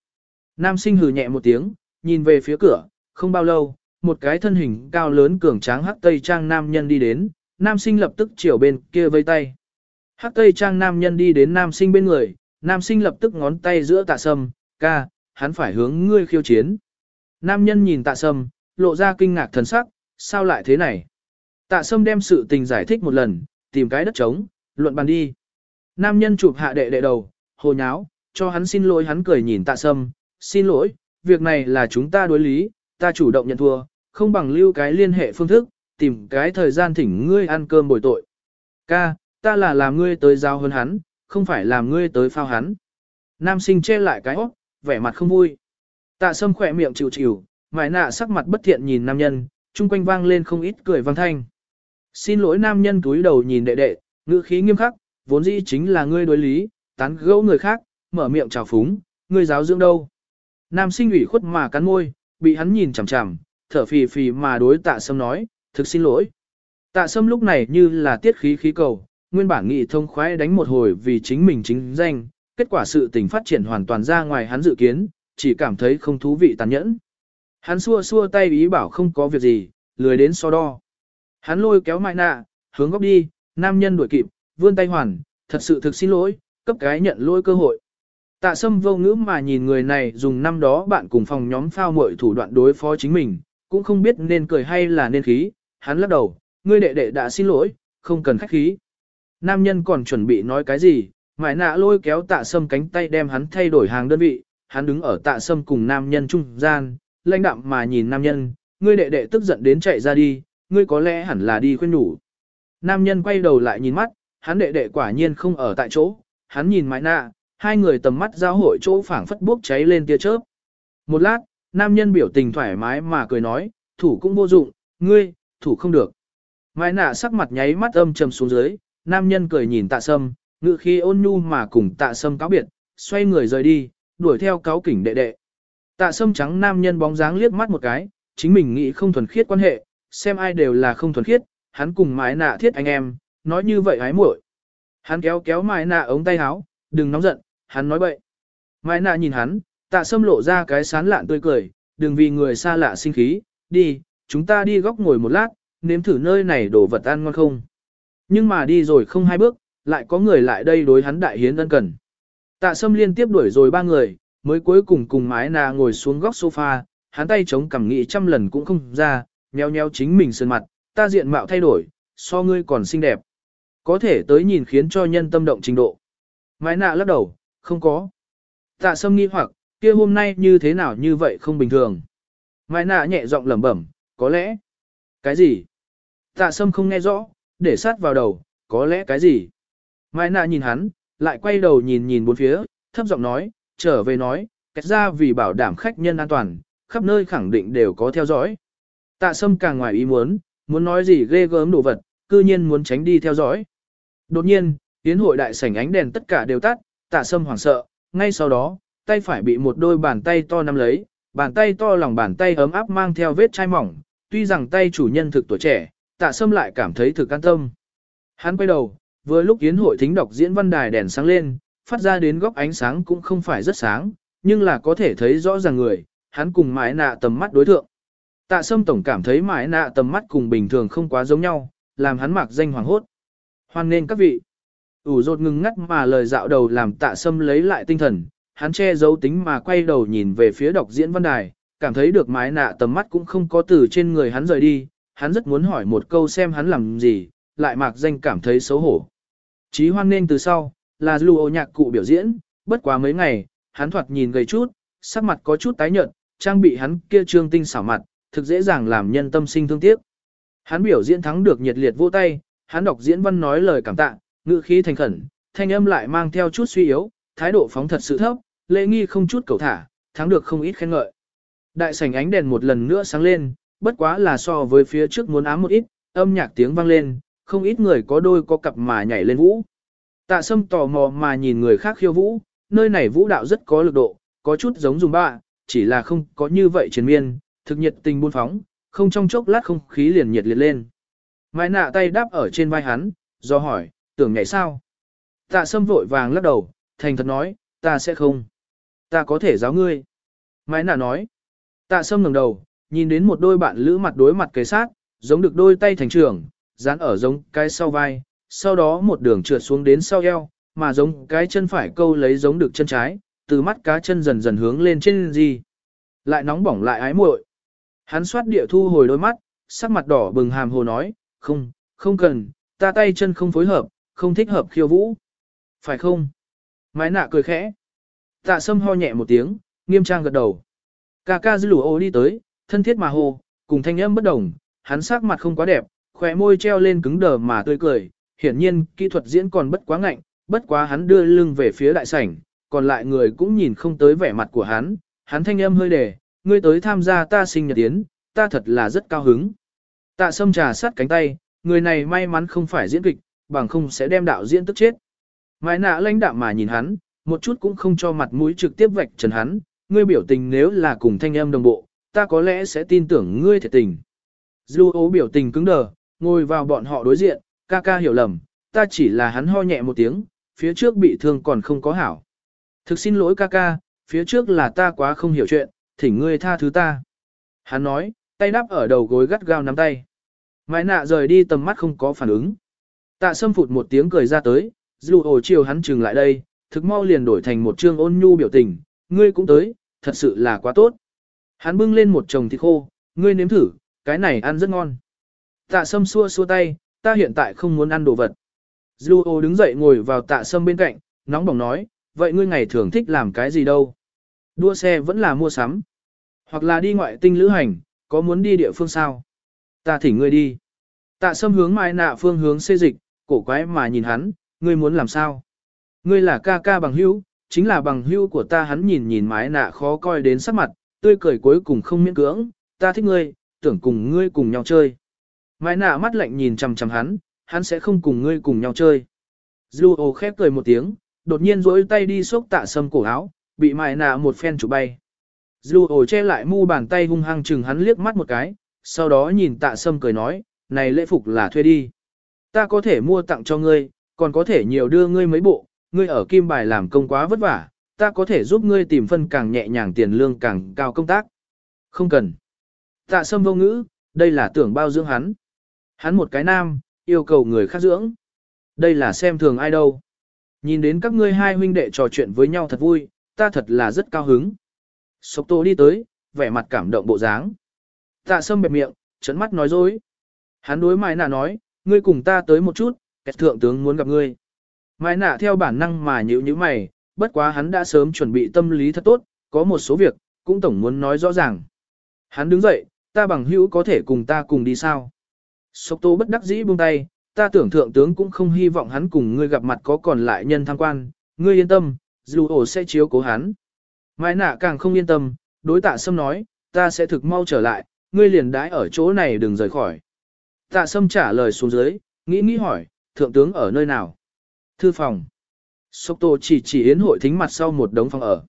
Nam sinh hừ nhẹ một tiếng, nhìn về phía cửa, không bao lâu, một cái thân hình cao lớn cường tráng hắc tây trang nam nhân đi đến, nam sinh lập tức chiều bên kia vây tay. Hắc tây trang nam nhân đi đến nam sinh bên người, nam sinh lập tức ngón tay giữa tạ sâm, ca, hắn phải hướng ngươi khiêu chiến. Nam nhân nhìn tạ sâm, lộ ra kinh ngạc thần sắc, sao lại thế này? Tạ sâm đem sự tình giải thích một lần, tìm cái đất trống, luận bàn đi. Nam nhân chụp hạ đệ đệ đầu, hồ nháo, cho hắn xin lỗi hắn cười nhìn tạ sâm, xin lỗi, việc này là chúng ta đối lý, ta chủ động nhận thua, không bằng lưu cái liên hệ phương thức, tìm cái thời gian thỉnh ngươi ăn cơm bồi tội. Ca, ta là làm ngươi tới giao hơn hắn, không phải làm ngươi tới phao hắn. Nam sinh che lại cái óc, vẻ mặt không vui. Tạ sâm khỏe miệng chịu chịu, mải nạ sắc mặt bất thiện nhìn nam nhân, chung quanh vang lên không ít cười vang thanh. Xin lỗi nam nhân túi đầu nhìn đệ đệ, ngữ khí nghiêm khắc, vốn dĩ chính là ngươi đối lý, tán gẫu người khác, mở miệng chào phúng, ngươi giáo dưỡng đâu. Nam sinh ủy khuất mà cắn môi, bị hắn nhìn chằm chằm, thở phì phì mà đối tạ sâm nói, thực xin lỗi. Tạ sâm lúc này như là tiết khí khí cầu, nguyên bản nghị thông khoái đánh một hồi vì chính mình chính danh, kết quả sự tình phát triển hoàn toàn ra ngoài hắn dự kiến, chỉ cảm thấy không thú vị tàn nhẫn. Hắn xua xua tay ý bảo không có việc gì, lười đến so đo. Hắn lôi kéo mại nạ, hướng góc đi, nam nhân đuổi kịp, vươn tay hoàn, thật sự thực xin lỗi, cấp cái nhận lỗi cơ hội. Tạ sâm vô ngữ mà nhìn người này dùng năm đó bạn cùng phòng nhóm phao mội thủ đoạn đối phó chính mình, cũng không biết nên cười hay là nên khí, hắn lắc đầu, ngươi đệ đệ đã xin lỗi, không cần khách khí. Nam nhân còn chuẩn bị nói cái gì, mải nạ lôi kéo tạ sâm cánh tay đem hắn thay đổi hàng đơn vị, hắn đứng ở tạ sâm cùng nam nhân trung gian, lãnh đạm mà nhìn nam nhân, ngươi đệ đệ tức giận đến chạy ra đi, ngươi có lẽ hẳn là đi khuyên nhủ. Nam nhân quay đầu lại nhìn mắt, hắn đệ đệ quả nhiên không ở tại chỗ, hắn nhìn mãi nạ, hai người tầm mắt giao hội chỗ phảng phất bốc cháy lên tia chớp. Một lát, nam nhân biểu tình thoải mái mà cười nói, thủ cũng vô dụng, ngươi, thủ không được. Mai nạ sắc mặt nháy mắt âm trầm xuống dưới, nam nhân cười nhìn tạ sâm, ngự khi ôn nhu mà cùng tạ sâm cáo biệt, xoay người rời đi, đuổi theo cáo kỉnh đệ đệ. Tạ sâm trắng nam nhân bóng dáng liếc mắt một cái, chính mình nghĩ không thuần khiết quan hệ, xem ai đều là không thuần khiết, hắn cùng mái nạ thiết anh em, nói như vậy hái muội. Hắn kéo kéo mái nạ ống tay áo, đừng nóng giận, hắn nói bậy. Mái nạ nhìn hắn, tạ sâm lộ ra cái sán lạn tươi cười, đừng vì người xa lạ sinh khí, đi, chúng ta đi góc ngồi một lát, nếm thử nơi này đồ vật ăn ngon không. Nhưng mà đi rồi không hai bước, lại có người lại đây đối hắn đại hiến ân cần. Tạ sâm liên tiếp đuổi rồi ba người, mới cuối cùng cùng mái nà ngồi xuống góc sofa, hắn tay chống cằm nghị trăm lần cũng không ra, nheo nheo chính mình sơn mặt, ta diện mạo thay đổi, so ngươi còn xinh đẹp. Có thể tới nhìn khiến cho nhân tâm động trình độ. Mái nạ lắc đầu, không có. Tạ sâm nghi hoặc, kia hôm nay như thế nào như vậy không bình thường. Mái nạ nhẹ giọng lẩm bẩm, có lẽ. Cái gì? Tạ sâm không nghe rõ, để sát vào đầu, có lẽ cái gì? Mai nạ nhìn hắn, lại quay đầu nhìn nhìn bốn phía, thấp giọng nói, trở về nói, cách ra vì bảo đảm khách nhân an toàn, khắp nơi khẳng định đều có theo dõi. Tạ sâm càng ngoài ý muốn, muốn nói gì ghê gớm đồ vật, cư nhiên muốn tránh đi theo dõi. Đột nhiên, tiến hội đại sảnh ánh đèn tất cả đều tắt, tạ sâm hoảng sợ, ngay sau đó, tay phải bị một đôi bàn tay to nắm lấy, bàn tay to lòng bàn tay ấm áp mang theo vết chai mỏng, tuy rằng tay chủ nhân thực tuổi trẻ, tạ sâm lại cảm thấy thực an tâm. Hắn quay đầu, vừa lúc yến hội thính đọc diễn văn đài đèn sáng lên, phát ra đến góc ánh sáng cũng không phải rất sáng, nhưng là có thể thấy rõ ràng người, hắn cùng mái nạ tầm mắt đối thượng. Tạ sâm tổng cảm thấy mái nạ tầm mắt cùng bình thường không quá giống nhau, làm hắn mặc danh hoàng hốt. Hoan nên các vị. ủ rột ngừng ngắt mà lời dạo đầu làm tạ sâm lấy lại tinh thần, hắn che giấu tính mà quay đầu nhìn về phía đọc diễn văn đài, cảm thấy được mái nạ tầm mắt cũng không có từ trên người hắn rời đi, hắn rất muốn hỏi một câu xem hắn làm gì, lại mạc danh cảm thấy xấu hổ. Chí hoan nên từ sau, là lưu ô nhạc cụ biểu diễn, bất quá mấy ngày, hắn thoạt nhìn gầy chút, sắc mặt có chút tái nhợt, trang bị hắn kia trương tinh xảo mặt, thực dễ dàng làm nhân tâm sinh thương tiếc. Hắn biểu diễn thắng được nhiệt liệt vỗ tay, hắn đọc diễn văn nói lời cảm tạ, ngữ khí thành khẩn, thanh âm lại mang theo chút suy yếu, thái độ phóng thật sự thấp, lễ nghi không chút cầu thả, thắng được không ít khen ngợi. Đại sảnh ánh đèn một lần nữa sáng lên, bất quá là so với phía trước muốn ám một ít, âm nhạc tiếng vang lên, không ít người có đôi có cặp mà nhảy lên vũ. Tạ sâm tò mò mà nhìn người khác khiêu vũ, nơi này vũ đạo rất có lực độ, có chút giống dùng bạ, chỉ là không có như vậy chiến miên, thực nhiệt tình buôn phóng, không trong chốc lát không khí liền nhiệt liệt lên. Mai nạ tay đáp ở trên vai hắn, do hỏi, tưởng nhảy sao? Tạ sâm vội vàng lắc đầu, thành thật nói, ta sẽ không. Ta có thể giáo ngươi. Mai nạ nói. Tạ sâm ngẩng đầu, nhìn đến một đôi bạn lữ mặt đối mặt kề sát, giống được đôi tay thành trưởng, dán ở giống cái sau vai, sau đó một đường trượt xuống đến sau eo, mà giống cái chân phải câu lấy giống được chân trái, từ mắt cá chân dần dần hướng lên trên gì. Lại nóng bỏng lại ái muội. Hắn xoát địa thu hồi đôi mắt, sắc mặt đỏ bừng hàm hồ nói, không, không cần, ta tay chân không phối hợp, không thích hợp khiêu vũ. Phải không? Mái nạ cười khẽ. Tạ sâm ho nhẹ một tiếng, nghiêm trang gật đầu. Cà ca dư lù ô đi tới, thân thiết mà hồ, cùng thanh âm bất đồng, hắn sắc mặt không quá đẹp, khỏe môi treo lên cứng đờ mà tươi cười, hiển nhiên kỹ thuật diễn còn bất quá ngạnh, bất quá hắn đưa lưng về phía đại sảnh, còn lại người cũng nhìn không tới vẻ mặt của hắn, hắn thanh âm hơi đề, ngươi tới tham gia ta sinh nhật tiến, ta thật là rất cao hứng. Tạ sâm trà sát cánh tay, người này may mắn không phải diễn kịch, bằng không sẽ đem đạo diễn tức chết. Mai nạ lãnh đạm mà nhìn hắn, một chút cũng không cho mặt mũi trực tiếp vạch trần hắn, ngươi biểu tình nếu là cùng thanh âm đồng bộ, ta có lẽ sẽ tin tưởng ngươi thiệt tình. Dư ố biểu tình cứng đờ, ngồi vào bọn họ đối diện, ca ca hiểu lầm, ta chỉ là hắn ho nhẹ một tiếng, phía trước bị thương còn không có hảo. Thực xin lỗi ca ca, phía trước là ta quá không hiểu chuyện, thỉnh ngươi tha thứ ta. Hắn nói, tay đắp ở đầu gối gắt gao nắm tay. Mai nạ rời đi tầm mắt không có phản ứng. Tạ sâm phụt một tiếng cười ra tới, dù ổ chiều hắn trừng lại đây, thực mau liền đổi thành một trương ôn nhu biểu tình, ngươi cũng tới, thật sự là quá tốt. Hắn bưng lên một chồng thịt khô, ngươi nếm thử, cái này ăn rất ngon. Tạ sâm xua xua tay, ta hiện tại không muốn ăn đồ vật. Dư đứng dậy ngồi vào tạ sâm bên cạnh, nóng bỏng nói, vậy ngươi ngày thường thích làm cái gì đâu? Đua xe vẫn là mua sắm. Hoặc là đi ngoại tinh lữ hành, có muốn đi địa phương sao? Ta thỉnh ngươi đi. Tạ sâm hướng mai nạ phương hướng xê dịch, cổ quái mà nhìn hắn, ngươi muốn làm sao? Ngươi là ca ca bằng hữu, chính là bằng hữu của ta hắn nhìn nhìn mái nạ khó coi đến sắc mặt, tươi cười cuối cùng không miễn cưỡng, ta thích ngươi, tưởng cùng ngươi cùng nhau chơi. Mai nạ mắt lạnh nhìn chằm chằm hắn, hắn sẽ không cùng ngươi cùng nhau chơi. Luo khép cười một tiếng, đột nhiên duỗi tay đi xốc tạ sâm cổ áo, bị mai nạ một phen chụp bay. Luo che lại mu bàn tay hung hăng chừng hắn liếc mắt một cái, sau đó nhìn tạ sâm cười nói, này lễ phục là thuê đi. Ta có thể mua tặng cho ngươi, còn có thể nhiều đưa ngươi mấy bộ, ngươi ở kim bài làm công quá vất vả, ta có thể giúp ngươi tìm phân càng nhẹ nhàng tiền lương càng cao công tác. Không cần. Tạ sâm vô ngữ, đây là tưởng bao dưỡng hắn. Hắn một cái nam, yêu cầu người khác dưỡng. Đây là xem thường ai đâu. Nhìn đến các ngươi hai huynh đệ trò chuyện với nhau thật vui, ta thật là rất cao hứng. Sốc tô đi tới, vẻ mặt cảm động bộ dáng. Tạ sâm bẹp miệng, trấn mắt nói dối. Hắn đối mai nạ nói, ngươi cùng ta tới một chút, kẹt thượng tướng muốn gặp ngươi. Mai nạ theo bản năng mà nhữ như mày, bất quá hắn đã sớm chuẩn bị tâm lý thật tốt, có một số việc, cũng tổng muốn nói rõ ràng. Hắn đứng dậy, ta bằng hữu có thể cùng ta cùng đi sao? Sốc tô bất đắc dĩ buông tay, ta tưởng thượng tướng cũng không hy vọng hắn cùng ngươi gặp mặt có còn lại nhân tham quan, ngươi yên tâm, dù ổ sẽ chiếu cố hắn. Mai nạ càng không yên tâm, đối tạ sâm nói, ta sẽ thực mau trở lại, ngươi liền đãi ở chỗ này đừng rời khỏi. Tạ sâm trả lời xuống dưới, nghĩ nghĩ hỏi, thượng tướng ở nơi nào? Thư phòng. Sốc tô chỉ chỉ yến hội thính mặt sau một đống phòng ở.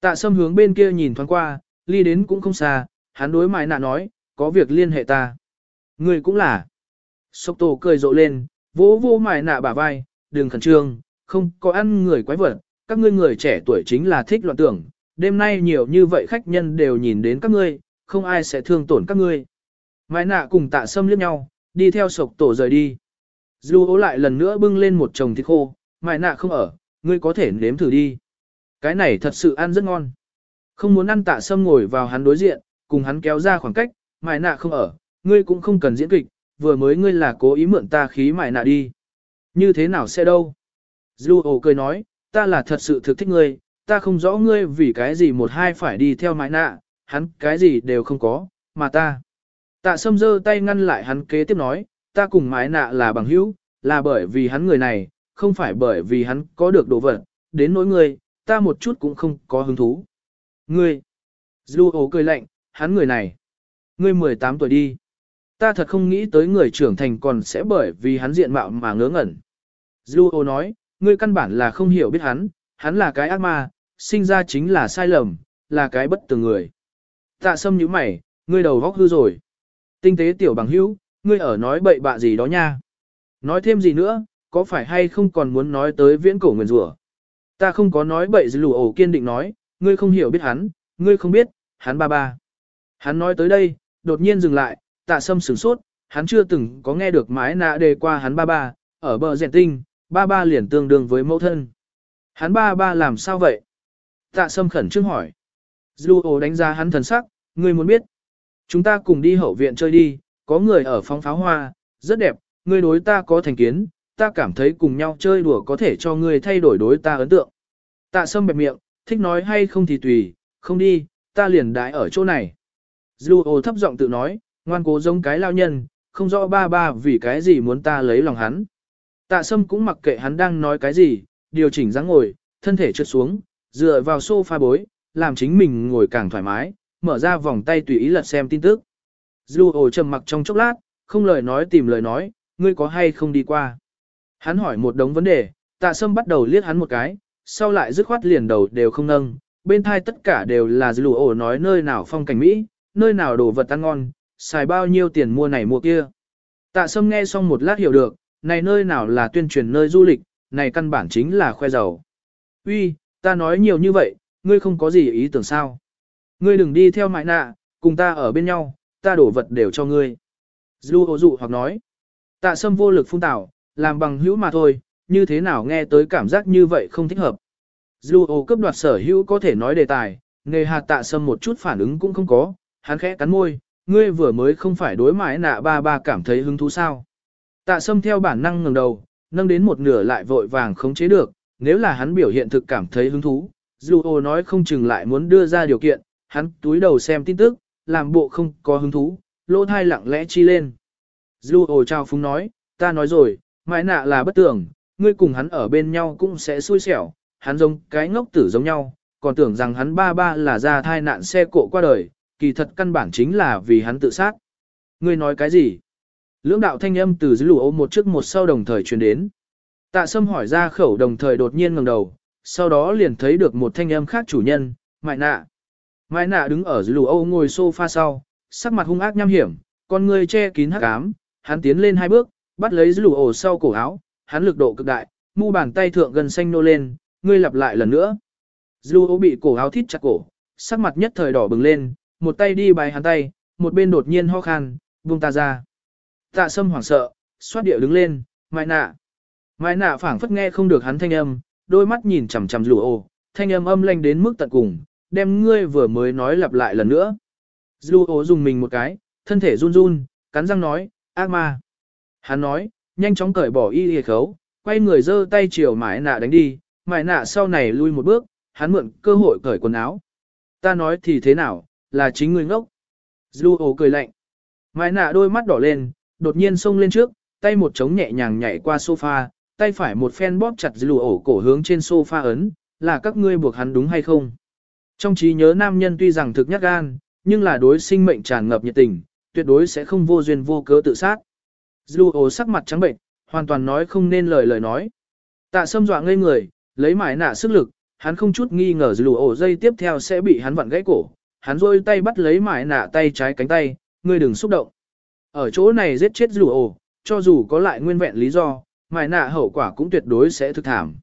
Tạ sâm hướng bên kia nhìn thoáng qua, ly đến cũng không xa, hắn đối mai nạ nói, có việc liên hệ ta. Người cũng là. Sốc tô cười rộ lên, vỗ vỗ mài nạ bả vai, đừng khẩn trương, không có ăn người quái vật, các ngươi người trẻ tuổi chính là thích loạn tưởng, đêm nay nhiều như vậy khách nhân đều nhìn đến các ngươi, không ai sẽ thương tổn các ngươi. Mái nạ cùng tạ sâm liếc nhau, đi theo sộc tổ rời đi. Dù lại lần nữa bưng lên một chồng thịt khô, mại nạ không ở, ngươi có thể nếm thử đi. Cái này thật sự ăn rất ngon. Không muốn ăn tạ sâm ngồi vào hắn đối diện, cùng hắn kéo ra khoảng cách, mại nạ không ở, ngươi cũng không cần diễn kịch, vừa mới ngươi là cố ý mượn ta khí mại nạ đi. Như thế nào sẽ đâu? Du ổ cười nói, ta là thật sự thực thích ngươi, ta không rõ ngươi vì cái gì một hai phải đi theo mại nạ, hắn cái gì đều không có, mà ta. Tạ sâm giơ tay ngăn lại hắn kế tiếp nói, ta cùng mái nạ là bằng hữu, là bởi vì hắn người này, không phải bởi vì hắn có được đồ vật, đến nỗi ngươi, ta một chút cũng không có hứng thú. Ngươi, Du ố cười lạnh, hắn người này, ngươi 18 tuổi đi. Ta thật không nghĩ tới người trưởng thành còn sẽ bởi vì hắn diện mạo mà ngớ ngẩn. Luo nói, ngươi căn bản là không hiểu biết hắn, hắn là cái ác ma, sinh ra chính là sai lầm, là cái bất tường người. Tạ sâm như mày, ngươi đầu góc hư rồi. Tinh tế tiểu bằng hữu, ngươi ở nói bậy bạ gì đó nha. Nói thêm gì nữa, có phải hay không còn muốn nói tới viễn cổ nguyền rủa? Ta không có nói bậy lù ổ kiên định nói, ngươi không hiểu biết hắn, ngươi không biết, hắn ba ba. Hắn nói tới đây, đột nhiên dừng lại, tạ sâm sửng sốt, hắn chưa từng có nghe được mái nạ đề qua hắn ba ba, ở bờ rèn tinh, ba ba liền tương đương với mẫu thân. Hắn ba ba làm sao vậy? Tạ sâm khẩn trương hỏi. Luo đánh giá hắn thần sắc, ngươi muốn biết. Chúng ta cùng đi hậu viện chơi đi, có người ở phóng pháo hoa, rất đẹp, ngươi đối ta có thành kiến, ta cảm thấy cùng nhau chơi đùa có thể cho ngươi thay đổi đối ta ấn tượng. Tạ sâm bẹp miệng, thích nói hay không thì tùy, không đi, ta liền đái ở chỗ này. Luo thấp giọng tự nói, ngoan cố giống cái lao nhân, không rõ ba ba vì cái gì muốn ta lấy lòng hắn. Tạ sâm cũng mặc kệ hắn đang nói cái gì, điều chỉnh dáng ngồi, thân thể trượt xuống, dựa vào sofa bối, làm chính mình ngồi càng thoải mái, mở ra vòng tay tùy ý lật xem tin tức. Dù ổ trầm mặc trong chốc lát, không lời nói tìm lời nói, ngươi có hay không đi qua. Hắn hỏi một đống vấn đề, tạ sâm bắt đầu liếc hắn một cái, sau lại dứt khoát liền đầu đều không nâng, bên thai tất cả đều là dlu ổ nói nơi nào phong cảnh Mỹ, nơi nào đồ vật ăn ngon, xài bao nhiêu tiền mua này mua kia. Tạ sâm nghe xong một lát hiểu được, này nơi nào là tuyên truyền nơi du lịch, này căn bản chính là khoe giàu. Uy, ta nói nhiều như vậy, ngươi không có gì ý tưởng sao. Ngươi đừng đi theo mại nạ, cùng ta ở bên nhau, ta đổ vật đều cho ngươi. Dlu ổ dụ hoặc nói, tạ sâm vô lực phung tạo, làm bằng hữu mà thôi, như thế nào nghe tới cảm giác như vậy không thích hợp. Dù ô cấp đoạt sở hữu có thể nói đề tài, nghề hạt tạ sâm một chút phản ứng cũng không có, hắn khẽ cắn môi, ngươi vừa mới không phải đối mãi nạ ba ba cảm thấy hứng thú sao. Tạ sâm theo bản năng ngẩng đầu, nâng đến một nửa lại vội vàng khống chế được, nếu là hắn biểu hiện thực cảm thấy hứng thú, dù ô nói không chừng lại muốn đưa ra điều kiện, hắn túi đầu xem tin tức, làm bộ không có hứng thú, lỗ thai lặng lẽ chi lên. Dù ô trao phúng nói, ta nói rồi, mãi nạ là bất tưởng, ngươi cùng hắn ở bên nhau cũng sẽ xui xẻo, hắn giống cái ngốc tử giống nhau, còn tưởng rằng hắn ba ba là ra thai nạn xe cộ qua đời, kỳ thật căn bản chính là vì hắn tự sát. Ngươi nói cái gì? Lưỡng đạo thanh âm từ dưới lũ ô một trước một sau đồng thời truyền đến. Tạ sâm hỏi ra khẩu đồng thời đột nhiên ngẩng đầu, sau đó liền thấy được một thanh âm khác chủ nhân, mại nạ. Mại nạ đứng ở dưới lũ ô ngồi sofa sau, sắc mặt hung ác nham hiểm, con người che kín hắc ám, hắn tiến lên hai bước, bắt lấy dưới lũ ổ sau cổ áo, hắn lực độ cực đại, mu bàn tay thượng gần xanh nô lên, ngươi lặp lại lần nữa. Dư ổ bị cổ áo thít chặt cổ, sắc mặt nhất thời đỏ bừng lên, một tay đi bài hắn tay, một bên đột nhiên ho khan, buông ta ra. Tạ sâm hoảng sợ, xoát điệu đứng lên, mai nạ. Mai nạ phảng phất nghe không được hắn thanh âm, đôi mắt nhìn chằm chằm lù ổ, thanh âm âm lanh đến mức tận cùng, đem ngươi vừa mới nói lặp lại lần nữa. Dư ô dùng mình một cái, thân thể run run, cắn răng nói, ác ma. Hắn nói, nhanh chóng cởi bỏ y hề khấu, quay người giơ tay chiều mãi nạ đánh đi, mãi nạ sau này lui một bước, hắn mượn cơ hội cởi quần áo. Ta nói thì thế nào, là chính người ngốc. Dư cười lạnh. Mãi nạ đôi mắt đỏ lên, đột nhiên xông lên trước, tay một trống nhẹ nhàng nhảy qua sofa, tay phải một phen bóp chặt dư ổ cổ hướng trên sofa ấn, là các ngươi buộc hắn đúng hay không. Trong trí nhớ nam nhân tuy rằng thực nhát gan, nhưng là đối sinh mệnh tràn ngập nhiệt tình, tuyệt đối sẽ không vô duyên vô cớ tự sát. Dư ổ sắc mặt trắng bệnh, hoàn toàn nói không nên lời lời nói. Tạ sâm dọa ngây người, lấy mải nạ sức lực, hắn không chút nghi ngờ dư ổ dây tiếp theo sẽ bị hắn vặn gãy cổ. Hắn rôi tay bắt lấy mải nạ tay trái cánh tay, ngươi đừng xúc động. Ở chỗ này giết chết dư ổ, cho dù có lại nguyên vẹn lý do, mải nạ hậu quả cũng tuyệt đối sẽ thực thảm.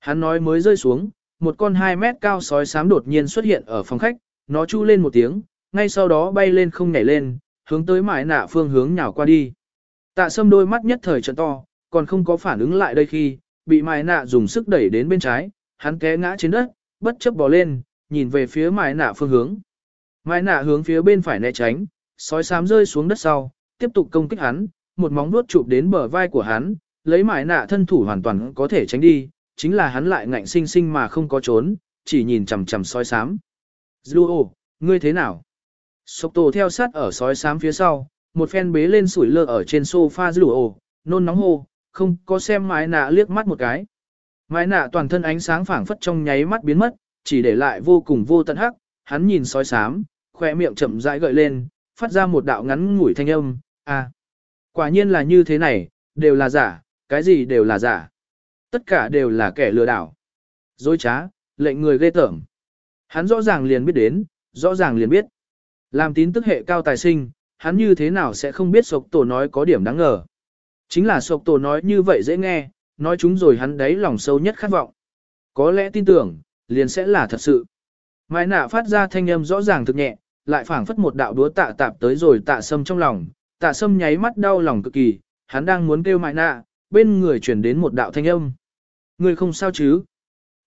Hắn nói mới rơi xuống, một con 2 mét cao sói xám đột nhiên xuất hiện ở phòng khách, nó chu lên một tiếng, ngay sau đó bay lên không nhảy lên, hướng tới mải nạ phương hướng nhào qua đi. Tạ sâm đôi mắt nhất thời trận to, còn không có phản ứng lại đây khi, bị mài nạ dùng sức đẩy đến bên trái, hắn té ngã trên đất, bất chấp bò lên, nhìn về phía mài nạ phương hướng. Mài nạ hướng phía bên phải né tránh, sói xám rơi xuống đất sau, tiếp tục công kích hắn, một móng vuốt chụp đến bờ vai của hắn, lấy mài nạ thân thủ hoàn toàn có thể tránh đi, chính là hắn lại ngạnh sinh sinh mà không có trốn, chỉ nhìn chằm chằm sói xám. Zluo, ngươi thế nào? Sộc tổ theo sát ở sói xám phía sau, một phen bế lên sủi lơ ở trên sofa rủ ồ, nôn nóng hô, không có xem mái nạ liếc mắt một cái. Mái nạ toàn thân ánh sáng phảng phất trong nháy mắt biến mất, chỉ để lại vô cùng vô tận hắc, hắn nhìn sói xám, khỏe miệng chậm rãi gợi lên, phát ra một đạo ngắn ngủi thanh âm, à. Quả nhiên là như thế này, đều là giả, cái gì đều là giả. Tất cả đều là kẻ lừa đảo. Dối trá, lệnh người ghê tởm. Hắn rõ ràng liền biết đến, rõ ràng liền biết. Làm tín tức hệ cao tài sinh, hắn như thế nào sẽ không biết sộc tổ nói có điểm đáng ngờ. Chính là sộc tổ nói như vậy dễ nghe, nói chúng rồi hắn đấy lòng sâu nhất khát vọng. Có lẽ tin tưởng, liền sẽ là thật sự. Mai nạ phát ra thanh âm rõ ràng thực nhẹ, lại phảng phất một đạo đúa tạ tạp tới rồi tạ sâm trong lòng, tạ sâm nháy mắt đau lòng cực kỳ, hắn đang muốn kêu mai nạ, bên người chuyển đến một đạo thanh âm. Người không sao chứ?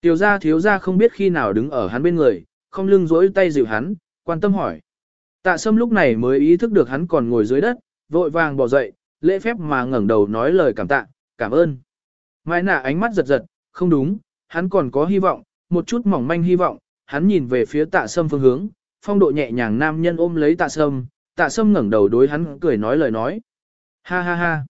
Tiểu gia thiếu gia không biết khi nào đứng ở hắn bên người, không lưng dối tay dịu hắn, quan tâm hỏi. Tạ sâm lúc này mới ý thức được hắn còn ngồi dưới đất, vội vàng bỏ dậy, lễ phép mà ngẩng đầu nói lời cảm tạ, cảm ơn. Mai nạ ánh mắt giật giật, không đúng, hắn còn có hy vọng, một chút mỏng manh hy vọng, hắn nhìn về phía tạ sâm phương hướng, phong độ nhẹ nhàng nam nhân ôm lấy tạ sâm, tạ sâm ngẩng đầu đối hắn cười nói lời nói. Ha ha ha.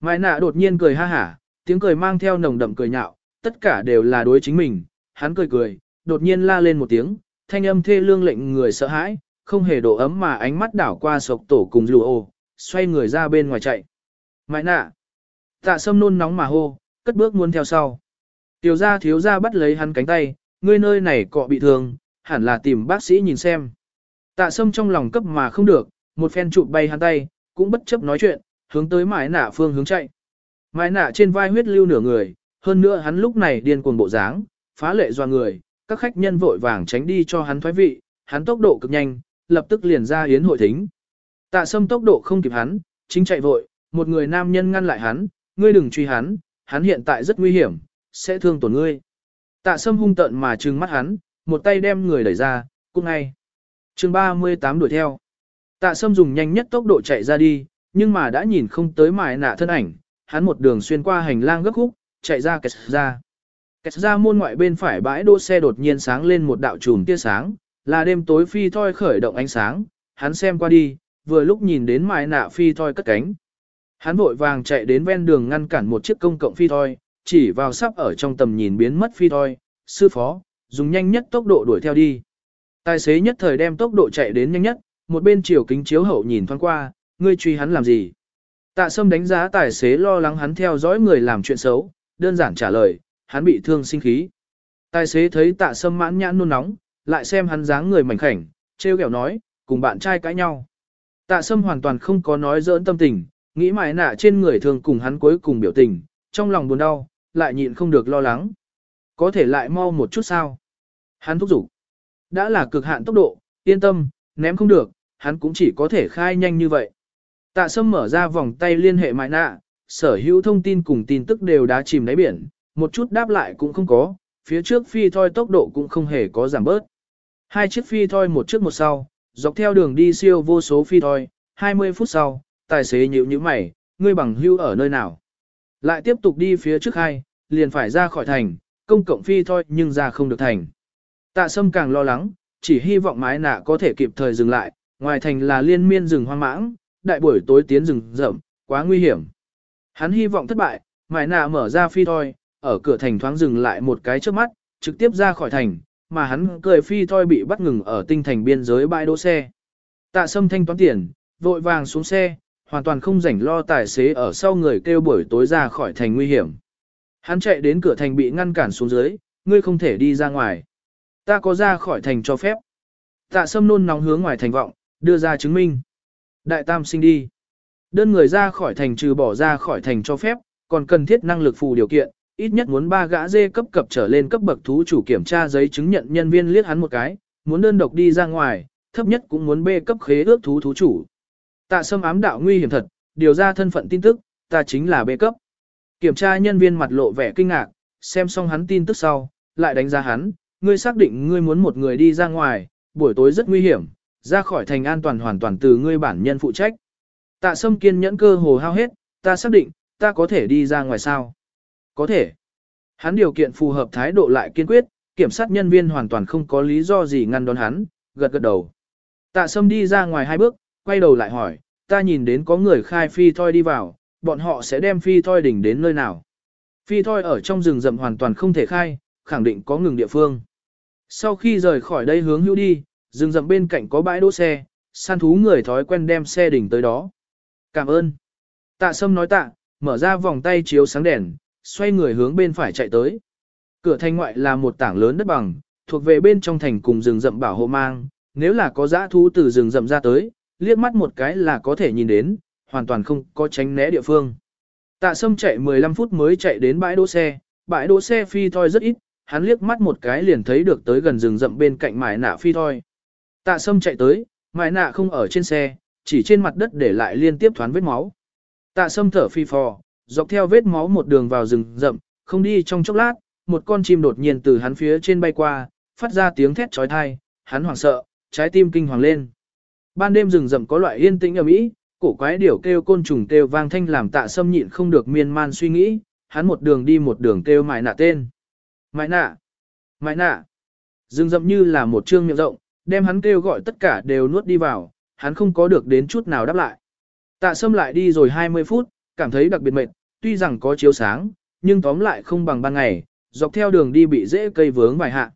Mai nạ đột nhiên cười ha hả, tiếng cười mang theo nồng đậm cười nhạo, tất cả đều là đối chính mình, hắn cười cười, đột nhiên la lên một tiếng, thanh âm thê lương lệnh người sợ hãi, không hề độ ấm mà ánh mắt đảo qua sộc tổ cùng lù ô, xoay người ra bên ngoài chạy. Mãi nạ. Tạ sâm nôn nóng mà hô, cất bước muốn theo sau. Tiểu gia thiếu gia bắt lấy hắn cánh tay, ngươi nơi này cọ bị thương, hẳn là tìm bác sĩ nhìn xem. Tạ sâm trong lòng cấp mà không được, một phen chụp bay hắn tay, cũng bất chấp nói chuyện, hướng tới mãi nạ phương hướng chạy. Mãi nạ trên vai huyết lưu nửa người, hơn nữa hắn lúc này điên cuồng bộ dáng, phá lệ doa người, các khách nhân vội vàng tránh đi cho hắn thoái vị, hắn tốc độ cực nhanh, lập tức liền ra yến hội thính. Tạ sâm tốc độ không kịp hắn, chính chạy vội, một người nam nhân ngăn lại hắn, ngươi đừng truy hắn, hắn hiện tại rất nguy hiểm, sẽ thương tổn ngươi. Tạ sâm hung tợn mà trừng mắt hắn, một tay đem người đẩy ra, cũng ngay. Trường 38 đuổi theo. Tạ sâm dùng nhanh nhất tốc độ chạy ra đi, nhưng mà đã nhìn không tới mài nạ thân ảnh, hắn một đường xuyên qua hành lang gấp khúc, chạy ra kẹt ra. Kẹt ra môn ngoại bên phải bãi đỗ xe đột nhiên sáng lên một đạo chùm tia sáng, là đêm tối phi thoi khởi động ánh sáng, hắn xem qua đi, vừa lúc nhìn đến mài nạ phi thoi cất cánh. Hắn vội vàng chạy đến ven đường ngăn cản một chiếc công cộng phi thoi, chỉ vào sắp ở trong tầm nhìn biến mất phi thoi, sư phó, dùng nhanh nhất tốc độ đuổi theo đi. Tài xế nhất thời đem tốc độ chạy đến nhanh nhất, một bên chiều kính chiếu hậu nhìn thoáng qua, ngươi truy hắn làm gì? Tạ Sâm đánh giá tài xế lo lắng hắn theo dõi người làm chuyện xấu, đơn giản trả lời, hắn bị thương sinh khí. Tài xế thấy tạ Sâm mãn nhãn nôn nóng, lại xem hắn dáng người mảnh khảnh, treo kẹo nói, cùng bạn trai cãi nhau. Tạ Sâm hoàn toàn không có nói dỡn tâm tình, nghĩ mãi nạ trên người thường cùng hắn cuối cùng biểu tình, trong lòng buồn đau, lại nhịn không được lo lắng. Có thể lại mau một chút sao? Hắn thúc giục. Đã là cực hạn tốc độ, yên tâm, ném không được, hắn cũng chỉ có thể khai nhanh như vậy. Tạ Sâm mở ra vòng tay liên hệ mãi nạ, sở hữu thông tin cùng tin tức đều đã chìm đáy biển, một chút đáp lại cũng không có, phía trước phi thoi tốc độ cũng không hề có giảm bớt. Hai chiếc phi thoi một trước một sau, dọc theo đường đi siêu vô số phi thoi, 20 phút sau, tài xế nhíu nhíu mày, ngươi bằng hưu ở nơi nào. Lại tiếp tục đi phía trước hai, liền phải ra khỏi thành, công cộng phi thôi nhưng ra không được thành. Tạ sâm càng lo lắng, chỉ hy vọng mái nạ có thể kịp thời dừng lại, ngoài thành là liên miên rừng hoang mãng, đại buổi tối tiến rừng rậm, quá nguy hiểm. Hắn hy vọng thất bại, mái nạ mở ra phi thôi, ở cửa thành thoáng dừng lại một cái trước mắt, trực tiếp ra khỏi thành, mà hắn cười phi thôi bị bắt ngừng ở tinh thành biên giới bãi đỗ xe. Tạ sâm thanh toán tiền, vội vàng xuống xe, hoàn toàn không rảnh lo tài xế ở sau người kêu buổi tối ra khỏi thành nguy hiểm. Hắn chạy đến cửa thành bị ngăn cản xuống dưới, ngươi không thể đi ra ngoài. Ta có ra khỏi thành cho phép. Tạ sâm nôn nóng hướng ngoài thành vọng, đưa ra chứng minh. Đại tam sinh đi. Đơn người ra khỏi thành trừ bỏ ra khỏi thành cho phép, còn cần thiết năng lực phù điều kiện, ít nhất muốn ba gã dê cấp cập trở lên cấp bậc thú chủ kiểm tra giấy chứng nhận nhân viên liếc hắn một cái, muốn đơn độc đi ra ngoài, thấp nhất cũng muốn bê cấp khế ước thú thú chủ. Tạ sâm ám đạo nguy hiểm thật, điều ra thân phận tin tức, ta chính là bê cấp. Kiểm tra nhân viên mặt lộ vẻ kinh ngạc, xem xong hắn tin tức sau, lại đánh giá hắn, ngươi xác định ngươi muốn một người đi ra ngoài, buổi tối rất nguy hiểm, ra khỏi thành an toàn hoàn toàn từ ngươi bản nhân phụ trách. Tạ sâm kiên nhẫn cơ hồ hao hết, ta xác định, ta có thể đi ra ngoài sao? Có thể. Hắn điều kiện phù hợp thái độ lại kiên quyết, kiểm sát nhân viên hoàn toàn không có lý do gì ngăn đón hắn, gật gật đầu. Tạ sâm đi ra ngoài hai bước, quay đầu lại hỏi, ta nhìn đến có người khai phi thoi đi vào, bọn họ sẽ đem phi thoi đỉnh đến nơi nào. Phi thoi ở trong rừng rậm hoàn toàn không thể khai, khẳng định có ngừng địa phương. Sau khi rời khỏi đây hướng hữu đi, rừng rậm bên cạnh có bãi đỗ xe, săn thú người thói quen đem xe đỉnh tới đó. Cảm ơn. Tạ sâm nói tạ, mở ra vòng tay chiếu sáng đèn, xoay người hướng bên phải chạy tới. Cửa thành ngoại là một tảng lớn đất bằng, thuộc về bên trong thành cùng rừng rậm bảo hộ mang, nếu là có dã thú từ rừng rậm ra tới, liếc mắt một cái là có thể nhìn đến, hoàn toàn không có tránh né địa phương. Tạ Sâm chạy 15 phút mới chạy đến bãi đỗ xe, bãi đỗ xe phi thoi rất ít, hắn liếc mắt một cái liền thấy được tới gần rừng rậm bên cạnh mải nạ phi thoi. Tạ Sâm chạy tới, mải nạ không ở trên xe, chỉ trên mặt đất để lại liên tiếp thoáng vết máu. Tạ Sâm thở phi phò, dọc theo vết máu một đường vào rừng rậm, không đi trong chốc lát, một con chim đột nhiên từ hắn phía trên bay qua, phát ra tiếng thét chói tai, hắn hoảng sợ, trái tim kinh hoàng lên. Ban đêm rừng rậm có loại yên tĩnh ở mỹ, cổ quái điểu kêu côn trùng kêu vang thanh làm tạ sâm nhịn không được miên man suy nghĩ, hắn một đường đi một đường kêu mại nạ tên. Mại nạ, mại nạ, rừng rậm như là một trương miệng rộng, đem hắn kêu gọi tất cả đều nuốt đi vào, hắn không có được đến chút nào đáp lại. Tạ sâm lại đi rồi 20 phút, cảm thấy đặc biệt mệt, tuy rằng có chiếu sáng, nhưng tóm lại không bằng ban ngày, dọc theo đường đi bị dễ cây vướng vài hạ.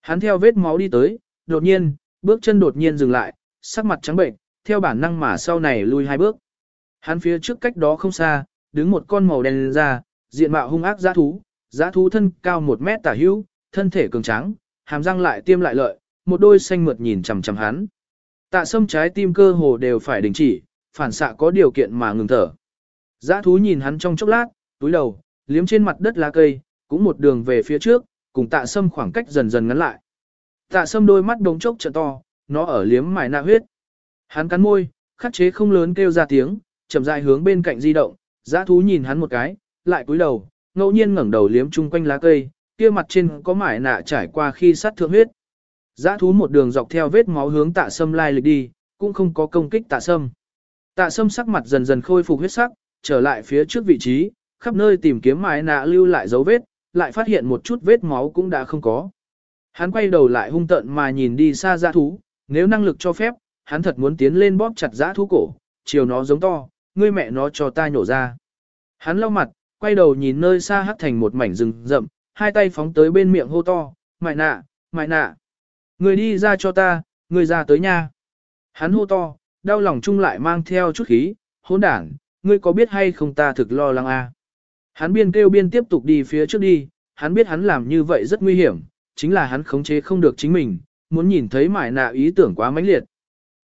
Hắn theo vết máu đi tới, đột nhiên, bước chân đột nhiên dừng lại, sắc mặt trắng bệnh, theo bản năng mà sau này lui hai bước. Hắn phía trước cách đó không xa, đứng một con màu đen ra, diện mạo hung ác giã thú, giã thú thân cao một mét tả hữu, thân thể cường tráng, hàm răng lại tiêm lại lợi, một đôi xanh mượt nhìn chằm chằm hắn. Tạ sâm trái tim cơ hồ đều phải đình chỉ, phản xạ có điều kiện mà ngừng thở. Giã thú nhìn hắn trong chốc lát, túi đầu, liếm trên mặt đất lá cây, cũng một đường về phía trước, cùng tạ sâm khoảng cách dần dần ngắn lại. Tạ sâm đôi mắt đống chốc trợ to, nó ở liếm mài nạ huyết. Hắn cắn môi, khắc chế không lớn kêu ra tiếng, chậm rãi hướng bên cạnh di động, giã thú nhìn hắn một cái, lại cúi đầu, ngẫu nhiên ngẩng đầu liếm chung quanh lá cây, kia mặt trên có mải nạ trải qua khi sát thượng huyết. Giã thú một đường dọc theo vết máu hướng tạ sâm lai lịch đi, cũng không có công kích tạ sâm. Tạ sâm sắc mặt dần dần khôi phục huyết sắc, trở lại phía trước vị trí, khắp nơi tìm kiếm mái nạ lưu lại dấu vết, lại phát hiện một chút vết máu cũng đã không có. Hắn quay đầu lại hung tận mà nhìn đi xa dã thú, nếu năng lực cho phép, hắn thật muốn tiến lên bóp chặt dã thú cổ, chiều nó giống to, ngươi mẹ nó cho ta nhổ ra. Hắn lau mặt, quay đầu nhìn nơi xa hắt thành một mảnh rừng rậm, hai tay phóng tới bên miệng hô to, mại nạ, mại nạ. Người đi ra cho ta, người ra tới nha. Hắn hô to, đau lòng chung lại mang theo chút khí, hỗn đảng, ngươi có biết hay không ta thực lo lắng a. À? Hắn biên kêu biên tiếp tục đi phía trước đi, hắn biết hắn làm như vậy rất nguy hiểm, chính là hắn khống chế không được chính mình, muốn nhìn thấy mải nạ ý tưởng quá mãnh liệt.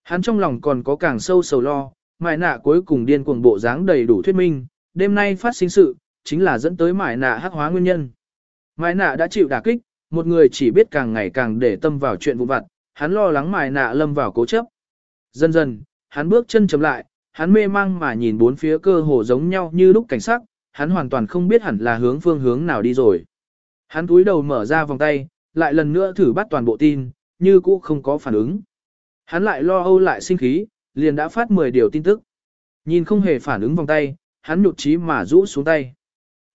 Hắn trong lòng còn có càng sâu sầu lo, mải nạ cuối cùng điên cuồng bộ dáng đầy đủ thuyết minh, đêm nay phát sinh sự, chính là dẫn tới mải nạ hắc hóa nguyên nhân. Mải nạ đã chịu đả kích, một người chỉ biết càng ngày càng để tâm vào chuyện vụ vặt, hắn lo lắng mải nạ lâm vào cố chấp. Dần dần, hắn bước chân chậm lại, hắn mê mang mà nhìn bốn phía cơ hồ giống nhau như lúc cảnh sắc, hắn hoàn toàn không biết hẳn là hướng phương hướng nào đi rồi. Hắn túi đầu mở ra vòng tay, lại lần nữa thử bắt toàn bộ tin, như cũ không có phản ứng. Hắn lại lo âu lại sinh khí, liền đã phát 10 điều tin tức. Nhìn không hề phản ứng vòng tay, hắn nhụt chí mà rũ xuống tay.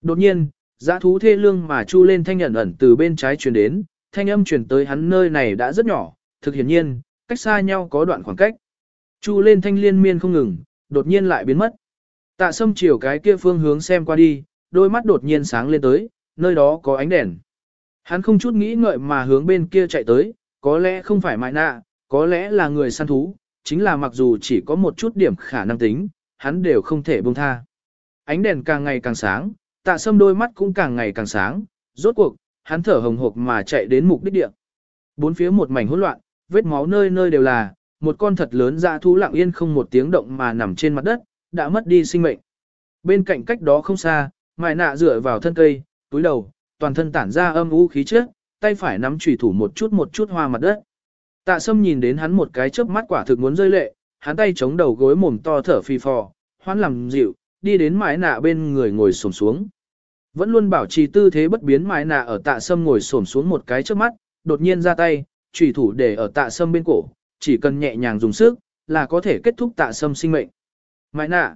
Đột nhiên, giã thú thê lương mà chu lên thanh nhận ẩn từ bên trái truyền đến, thanh âm truyền tới hắn nơi này đã rất nhỏ, thực hiển nhiên, cách xa nhau có đoạn khoảng cách. Chu lên thanh liên miên không ngừng, đột nhiên lại biến mất. Tạ sâm chiều cái kia phương hướng xem qua đi, đôi mắt đột nhiên sáng lên tới, nơi đó có ánh đèn. Hắn không chút nghĩ ngợi mà hướng bên kia chạy tới, có lẽ không phải mại nạ, có lẽ là người săn thú, chính là mặc dù chỉ có một chút điểm khả năng tính, hắn đều không thể buông tha. Ánh đèn càng ngày càng sáng, tạ sâm đôi mắt cũng càng ngày càng sáng, rốt cuộc, hắn thở hồng hộc mà chạy đến mục đích địa. Bốn phía một mảnh hỗn loạn, vết máu nơi nơi đều là, một con thật lớn dã thú lặng yên không một tiếng động mà nằm trên mặt đất, đã mất đi sinh mệnh. Bên cạnh cách đó không xa, mài nạ dựa vào thân cây, túi đầu, toàn thân tản ra âm u khí trước, tay phải nắm chủy thủ một chút một chút hoa mặt đất. Tạ sâm nhìn đến hắn một cái chớp mắt quả thực muốn rơi lệ, hắn tay chống đầu gối mồm to thở phì phò, hoan làm dịu, đi đến mái nạ bên người ngồi xổm xuống. Vẫn luôn bảo trì tư thế bất biến mái nạ ở tạ sâm ngồi xổm xuống một cái chớp mắt, đột nhiên ra tay, chủy thủ để ở tạ sâm bên cổ, chỉ cần nhẹ nhàng dùng sức, là có thể kết thúc tạ sâm sinh mệnh. mãi nạ.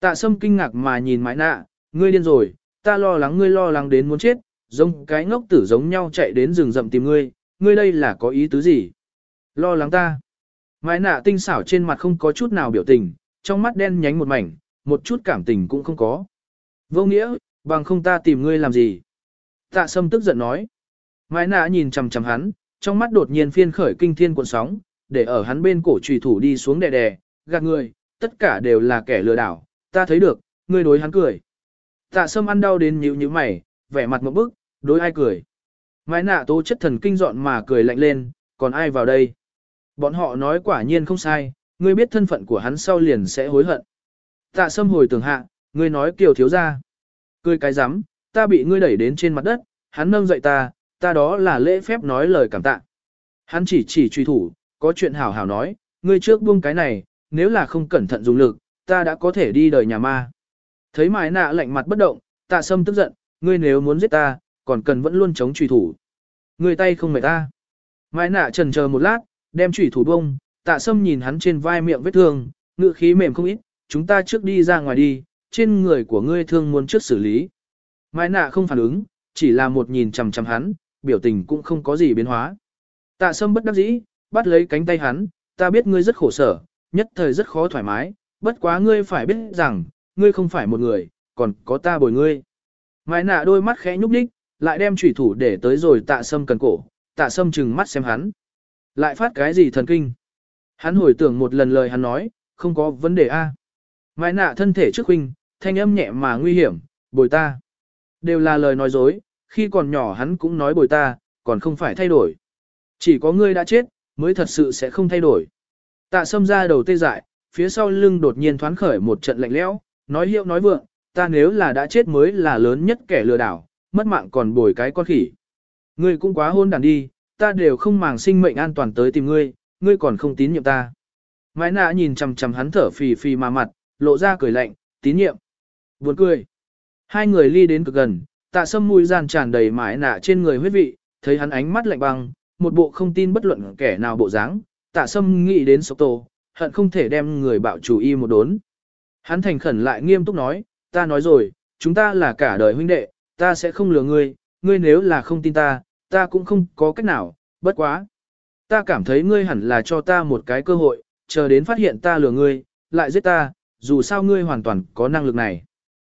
Tạ sâm kinh ngạc mà nhìn mãi nạ, ngươi điên rồi, ta lo lắng ngươi lo lắng đến muốn chết, giống cái ngốc tử giống nhau chạy đến rừng rậm tìm ngươi, ngươi đây là có ý tứ gì? Lo lắng ta. mãi nạ tinh xảo trên mặt không có chút nào biểu tình, trong mắt đen nhánh một mảnh, một chút cảm tình cũng không có. Vô nghĩa, bằng không ta tìm ngươi làm gì? Tạ sâm tức giận nói. mãi nạ nhìn chằm chằm hắn, trong mắt đột nhiên phiên khởi kinh thiên cuộn sóng, để ở hắn bên cổ trùy thủ đi xuống đè đè, gạt người, tất cả đều là kẻ lừa đảo, ta thấy được, ngươi đối hắn cười. Tạ sâm ăn đau đến nhíu nhíu mày, vẻ mặt một bức, đối ai cười. mãi nạ tố chất thần kinh dọn mà cười lạnh lên, còn ai vào đây? Bọn họ nói quả nhiên không sai, ngươi biết thân phận của hắn sau liền sẽ hối hận. Tạ sâm hồi tưởng hạ, ngươi nói kiều thiếu gia Cười cái rắm ta bị ngươi đẩy đến trên mặt đất, hắn nâng dậy ta, ta đó là lễ phép nói lời cảm tạ. Hắn chỉ chỉ truy thủ, có chuyện hảo hảo nói, ngươi trước buông cái này, nếu là không cẩn thận dùng lực, ta đã có thể đi đời nhà ma. Thấy mái nạ lạnh mặt bất động, tạ sâm tức giận, ngươi nếu muốn giết ta, còn cần vẫn luôn chống trùy thủ. Ngươi tay không mệt ta. Mái nạ trần chờ một lát, đem trùy thủ bông, tạ sâm nhìn hắn trên vai miệng vết thương, ngựa khí mềm không ít, chúng ta trước đi ra ngoài đi, trên người của ngươi thương muốn trước xử lý. Mái nạ không phản ứng, chỉ là một nhìn chằm chằm hắn, biểu tình cũng không có gì biến hóa. Tạ sâm bất đắc dĩ, bắt lấy cánh tay hắn, ta biết ngươi rất khổ sở, nhất thời rất khó thoải mái, bất quá ngươi phải biết rằng, ngươi không phải một người, còn có ta bồi ngươi. Mai nạ đôi mắt khẽ nhúc nhích, lại đem chủy thủ để tới rồi tạ sâm cần cổ, tạ sâm chừng mắt xem hắn. Lại phát cái gì thần kinh? Hắn hồi tưởng một lần lời hắn nói, không có vấn đề a. Mai nạ thân thể trước huynh, thanh âm nhẹ mà nguy hiểm, bồi ta. Đều là lời nói dối, khi còn nhỏ hắn cũng nói bồi ta, còn không phải thay đổi. Chỉ có ngươi đã chết, mới thật sự sẽ không thay đổi. Tạ sâm ra đầu tê dại, phía sau lưng đột nhiên thoáng khởi một trận lạnh lẽo, nói hiệu nói vượng, ta nếu là đã chết mới là lớn nhất kẻ lừa đảo, mất mạng còn bồi cái con khỉ. Ngươi cũng quá hôn đàn đi, ta đều không màng sinh mệnh an toàn tới tìm ngươi, ngươi còn không tín nhiệm ta. Mãi nạ nhìn chằm chằm hắn thở phì phì mà mặt, lộ ra cười lạnh, tín nhiệm. Buồn cười. Hai người ly đến cực gần, tạ sâm mùi gian tràn đầy mãi nạ trên người huyết vị, thấy hắn ánh mắt lạnh băng, một bộ không tin bất luận kẻ nào bộ dáng, tạ sâm nghĩ đến sốc tổ, hận không thể đem người bạo chủ y một đốn. Hắn thành khẩn lại nghiêm túc nói, ta nói rồi, chúng ta là cả đời huynh đệ, ta sẽ không lừa ngươi, ngươi nếu là không tin ta, ta cũng không có cách nào, bất quá. Ta cảm thấy ngươi hẳn là cho ta một cái cơ hội, chờ đến phát hiện ta lừa ngươi, lại giết ta, dù sao ngươi hoàn toàn có năng lực này.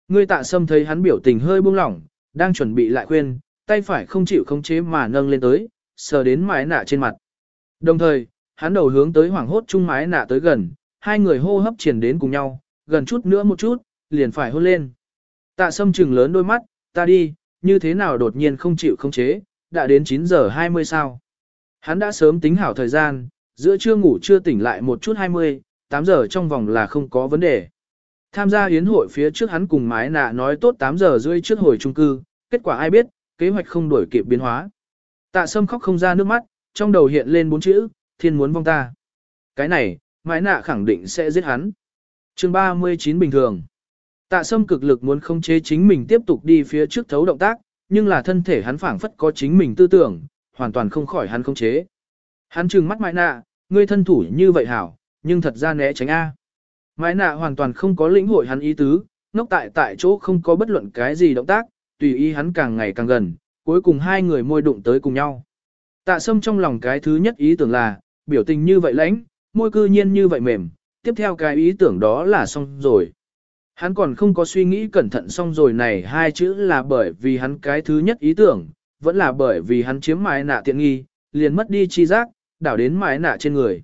Ngươi tạ sâm thấy hắn biểu tình hơi buông lỏng, đang chuẩn bị lại khuyên, tay phải không chịu khống chế mà nâng lên tới, sờ đến mái nạ trên mặt. Đồng thời, hắn đầu hướng tới hoảng hốt chung mái nạ tới gần, hai người hô hấp triển đến cùng nhau, gần chút nữa một chút, liền phải hôn lên. Tạ sâm trừng lớn đôi mắt, ta đi, như thế nào đột nhiên không chịu không chế, đã đến 9 giờ 20 sao. Hắn đã sớm tính hảo thời gian, giữa trưa ngủ chưa tỉnh lại một chút 20, 8 giờ trong vòng là không có vấn đề. Tham gia yến hội phía trước hắn cùng mái nạ nói tốt 8 giờ rưỡi trước hồi trung cư, kết quả ai biết, kế hoạch không đổi kịp biến hóa. Tạ sâm khóc không ra nước mắt, trong đầu hiện lên bốn chữ, thiên muốn vong ta. Cái này, mãi nạ khẳng định sẽ giết hắn. chương 39 bình thường. Tạ sâm cực lực muốn không chế chính mình tiếp tục đi phía trước thấu động tác, nhưng là thân thể hắn phảng phất có chính mình tư tưởng, hoàn toàn không khỏi hắn không chế. Hắn trừng mắt mãi nạ, ngươi thân thủ như vậy hảo, nhưng thật ra né tránh A. Mãi nạ hoàn toàn không có lĩnh hội hắn ý tứ, ngốc tại tại chỗ không có bất luận cái gì động tác, tùy ý hắn càng ngày càng gần, cuối cùng hai người môi đụng tới cùng nhau. Tạ sâm trong lòng cái thứ nhất ý tưởng là, biểu tình như vậy lãnh, môi cư nhiên như vậy mềm, tiếp theo cái ý tưởng đó là xong rồi. Hắn còn không có suy nghĩ cẩn thận xong rồi này hai chữ là bởi vì hắn cái thứ nhất ý tưởng, vẫn là bởi vì hắn chiếm mái nạ tiện nghi, liền mất đi chi giác, đảo đến mái nạ trên người.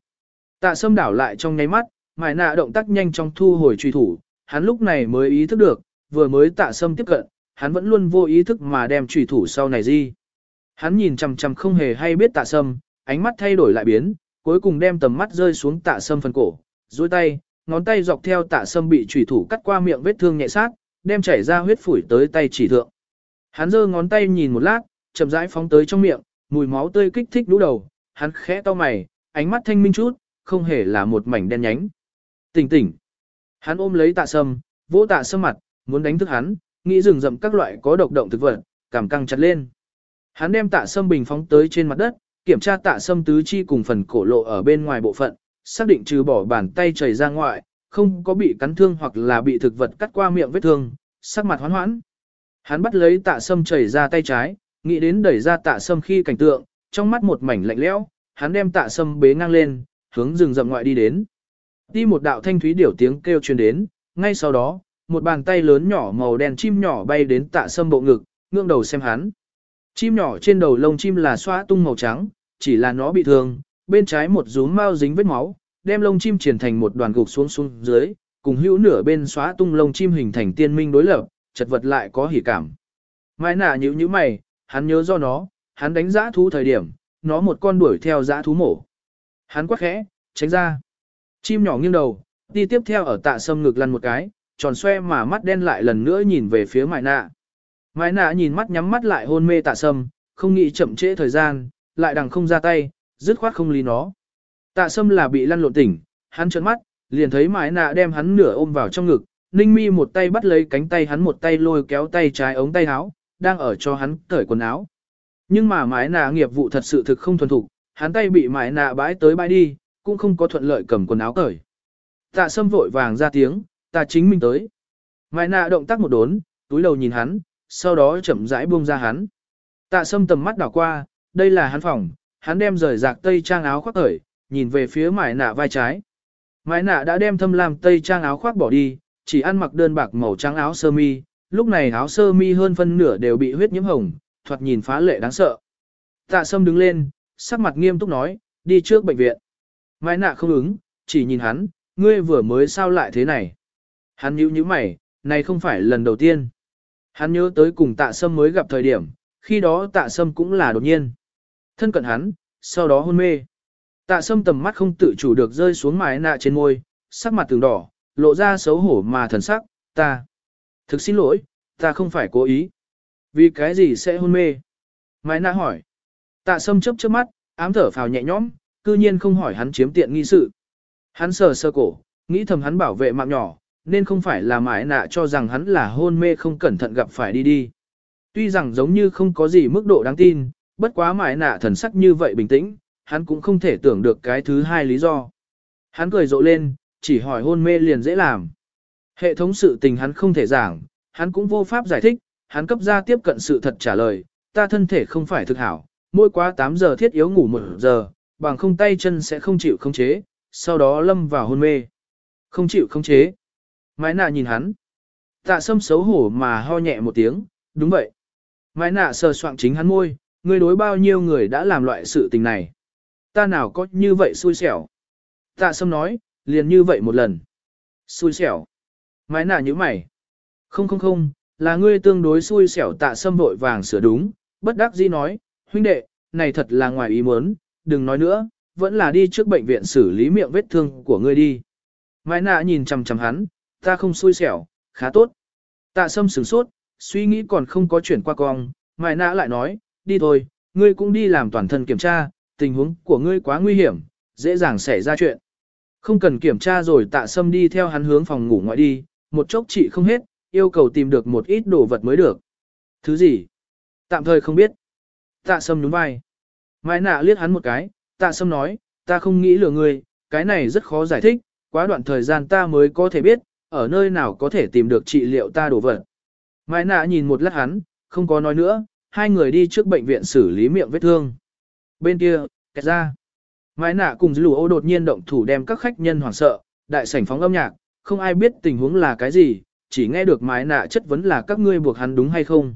Tạ sâm đảo lại trong nháy mắt, mái nạ động tác nhanh trong thu hồi truy thủ, hắn lúc này mới ý thức được, vừa mới tạ sâm tiếp cận, hắn vẫn luôn vô ý thức mà đem trùy thủ sau này gì. Hắn nhìn chằm chằm không hề hay biết tạ sâm, ánh mắt thay đổi lại biến, cuối cùng đem tầm mắt rơi xuống tạ sâm phần cổ, duỗi tay, ngón tay dọc theo tạ sâm bị chủy thủ cắt qua miệng vết thương nhẹ sát, đem chảy ra huyết phủi tới tay chỉ thượng. Hắn giơ ngón tay nhìn một lát, chậm rãi phóng tới trong miệng, mùi máu tươi kích thích đũ đầu, hắn khẽ to mày, ánh mắt thanh minh chút, không hề là một mảnh đen nhánh. Tỉnh tỉnh. Hắn ôm lấy tạ sâm, vỗ tạ sâm mặt, muốn đánh thức hắn, nghĩ rừng rậm các loại có độc động thực vật, cảm căng chặt lên. Hắn đem tạ sâm bình phóng tới trên mặt đất, kiểm tra tạ sâm tứ chi cùng phần cổ lộ ở bên ngoài bộ phận, xác định trừ bỏ bàn tay chảy ra ngoại, không có bị cắn thương hoặc là bị thực vật cắt qua miệng vết thương, sắc mặt hoán hoãn. Hắn bắt lấy tạ sâm chảy ra tay trái, nghĩ đến đẩy ra tạ sâm khi cảnh tượng, trong mắt một mảnh lạnh lẽo, hắn đem tạ sâm bế ngang lên, hướng rừng rậm ngoại đi đến. Đi một đạo thanh thúy điểu tiếng kêu truyền đến, ngay sau đó, một bàn tay lớn nhỏ màu đen chim nhỏ bay đến tạ sâm bộ ngực, ngương đầu xem hắn. Chim nhỏ trên đầu lông chim là xóa tung màu trắng, chỉ là nó bị thương, bên trái một rúm mau dính vết máu, đem lông chim triển thành một đoàn gục xuống xuống dưới, cùng hữu nửa bên xóa tung lông chim hình thành tiên minh đối lập, chật vật lại có hỉ cảm. Mai nả nhữ như mày, hắn nhớ do nó, hắn đánh giã thú thời điểm, nó một con đuổi theo giã thú mổ. Hắn quắc khẽ, tránh ra. Chim nhỏ nghiêng đầu, đi tiếp theo ở tạ sâm ngực lăn một cái, tròn xoe mà mắt đen lại lần nữa nhìn về phía mại nạ. Mại nạ nhìn mắt nhắm mắt lại hôn mê tạ sâm, không nghĩ chậm trễ thời gian, lại đằng không ra tay, dứt khoát không lý nó. Tạ sâm là bị lăn lộn tỉnh, hắn trợn mắt, liền thấy mại nạ đem hắn nửa ôm vào trong ngực, ninh mi một tay bắt lấy cánh tay hắn một tay lôi kéo tay trái ống tay áo, đang ở cho hắn cởi quần áo. Nhưng mà mái nạ nghiệp vụ thật sự thực không thuần thục, hắn tay bị mái nạ bãi tới bãi đi, cũng không có thuận lợi cầm quần áo cởi. Tạ sâm vội vàng ra tiếng, ta chính mình tới. Mai nạ động tác một đốn, túi đầu nhìn hắn, sau đó chậm rãi buông ra hắn. Tạ sâm tầm mắt đảo qua, đây là hắn phòng, hắn đem rời rạc tây trang áo khoác khởi, nhìn về phía mải nạ vai trái. Mải nạ đã đem thâm lam tây trang áo khoác bỏ đi, chỉ ăn mặc đơn bạc màu trắng áo sơ mi, lúc này áo sơ mi hơn phân nửa đều bị huyết nhiễm hồng, thoạt nhìn phá lệ đáng sợ. Tạ sâm đứng lên, sắc mặt nghiêm túc nói, đi trước bệnh viện. Mãi nạ không ứng, chỉ nhìn hắn, ngươi vừa mới sao lại thế này. Hắn nhíu nhíu mày, này không phải lần đầu tiên. Hắn nhớ tới cùng tạ sâm mới gặp thời điểm, khi đó tạ sâm cũng là đột nhiên. Thân cận hắn, sau đó hôn mê. Tạ sâm tầm mắt không tự chủ được rơi xuống mái nạ trên môi, sắc mặt từng đỏ, lộ ra xấu hổ mà thần sắc, ta. Thực xin lỗi, ta không phải cố ý. Vì cái gì sẽ hôn mê? Mái nạ hỏi. Tạ sâm chớp chớp mắt, ám thở phào nhẹ nhõm, cư nhiên không hỏi hắn chiếm tiện nghi sự. Hắn sờ sơ cổ, nghĩ thầm hắn bảo vệ mạng nhỏ, nên không phải là mãi nạ cho rằng hắn là hôn mê không cẩn thận gặp phải đi đi. Tuy rằng giống như không có gì mức độ đáng tin, bất quá mãi nạ thần sắc như vậy bình tĩnh, hắn cũng không thể tưởng được cái thứ hai lý do. Hắn cười rộ lên, chỉ hỏi hôn mê liền dễ làm. Hệ thống sự tình hắn không thể giảng, hắn cũng vô pháp giải thích, hắn cấp ra tiếp cận sự thật trả lời, ta thân thể không phải thực hảo, mỗi quá 8 giờ thiết yếu ngủ một giờ, bằng không tay chân sẽ không chịu không chế, sau đó lâm vào hôn mê. Không chịu không chế. Mái nạ nhìn hắn. Tạ sâm xấu hổ mà ho nhẹ một tiếng, đúng vậy. Mái nạ sờ soạn chính hắn môi, người đối bao nhiêu người đã làm loại sự tình này. Ta nào có như vậy xui xẻo. Tạ sâm nói, liền như vậy một lần. Xui xẻo. Mái nạ như mày. Không không không, là ngươi tương đối xui xẻo tạ sâm vội vàng sửa đúng, bất đắc dĩ nói, huynh đệ, này thật là ngoài ý muốn, đừng nói nữa, vẫn là đi trước bệnh viện xử lý miệng vết thương của ngươi đi. Mái nạ nhìn chằm chằm hắn, ta không xui xẻo, khá tốt. Tạ sâm sửng sốt, suy nghĩ còn không có chuyển qua cong, Mai Nã lại nói, đi thôi, ngươi cũng đi làm toàn thân kiểm tra, tình huống của ngươi quá nguy hiểm, dễ dàng xảy ra chuyện. Không cần kiểm tra rồi tạ sâm đi theo hắn hướng phòng ngủ ngoại đi, một chốc trị không hết, yêu cầu tìm được một ít đồ vật mới được. Thứ gì? Tạm thời không biết. Tạ sâm nhún vai. Mai nạ liếc hắn một cái, tạ sâm nói, ta không nghĩ lừa ngươi, cái này rất khó giải thích, quá đoạn thời gian ta mới có thể biết, ở nơi nào có thể tìm được trị liệu ta đổ vật. Mai nạ nhìn một lát hắn, không có nói nữa, hai người đi trước bệnh viện xử lý miệng vết thương. Bên kia, kẹt ra. Mai nạ cùng dư lù ô đột nhiên động thủ đem các khách nhân hoảng sợ, đại sảnh phóng âm nhạc, không ai biết tình huống là cái gì, chỉ nghe được mái nạ chất vấn là các ngươi buộc hắn đúng hay không.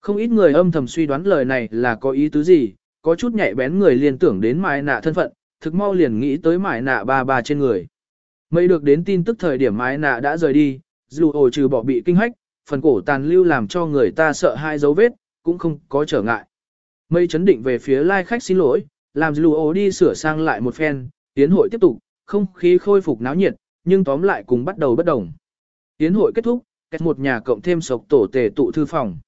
Không ít người âm thầm suy đoán lời này là có ý tứ gì, có chút nhạy bén người liên tưởng đến mái nạ thân phận, thực mau liền nghĩ tới mái nạ ba ba trên người. Mấy được đến tin tức thời điểm mái nạ đã rời đi, dù ổ trừ bỏ bị kinh hách, phần cổ tàn lưu làm cho người ta sợ hai dấu vết, cũng không có trở ngại. Mây chấn định về phía lai khách xin lỗi, làm dù ổ đi sửa sang lại một phen, tiến hội tiếp tục, không khí khôi phục náo nhiệt, nhưng tóm lại cùng bắt đầu bất đồng. Tiến hội kết thúc, kết một nhà cộng thêm sộc tổ tề tụ thư phòng.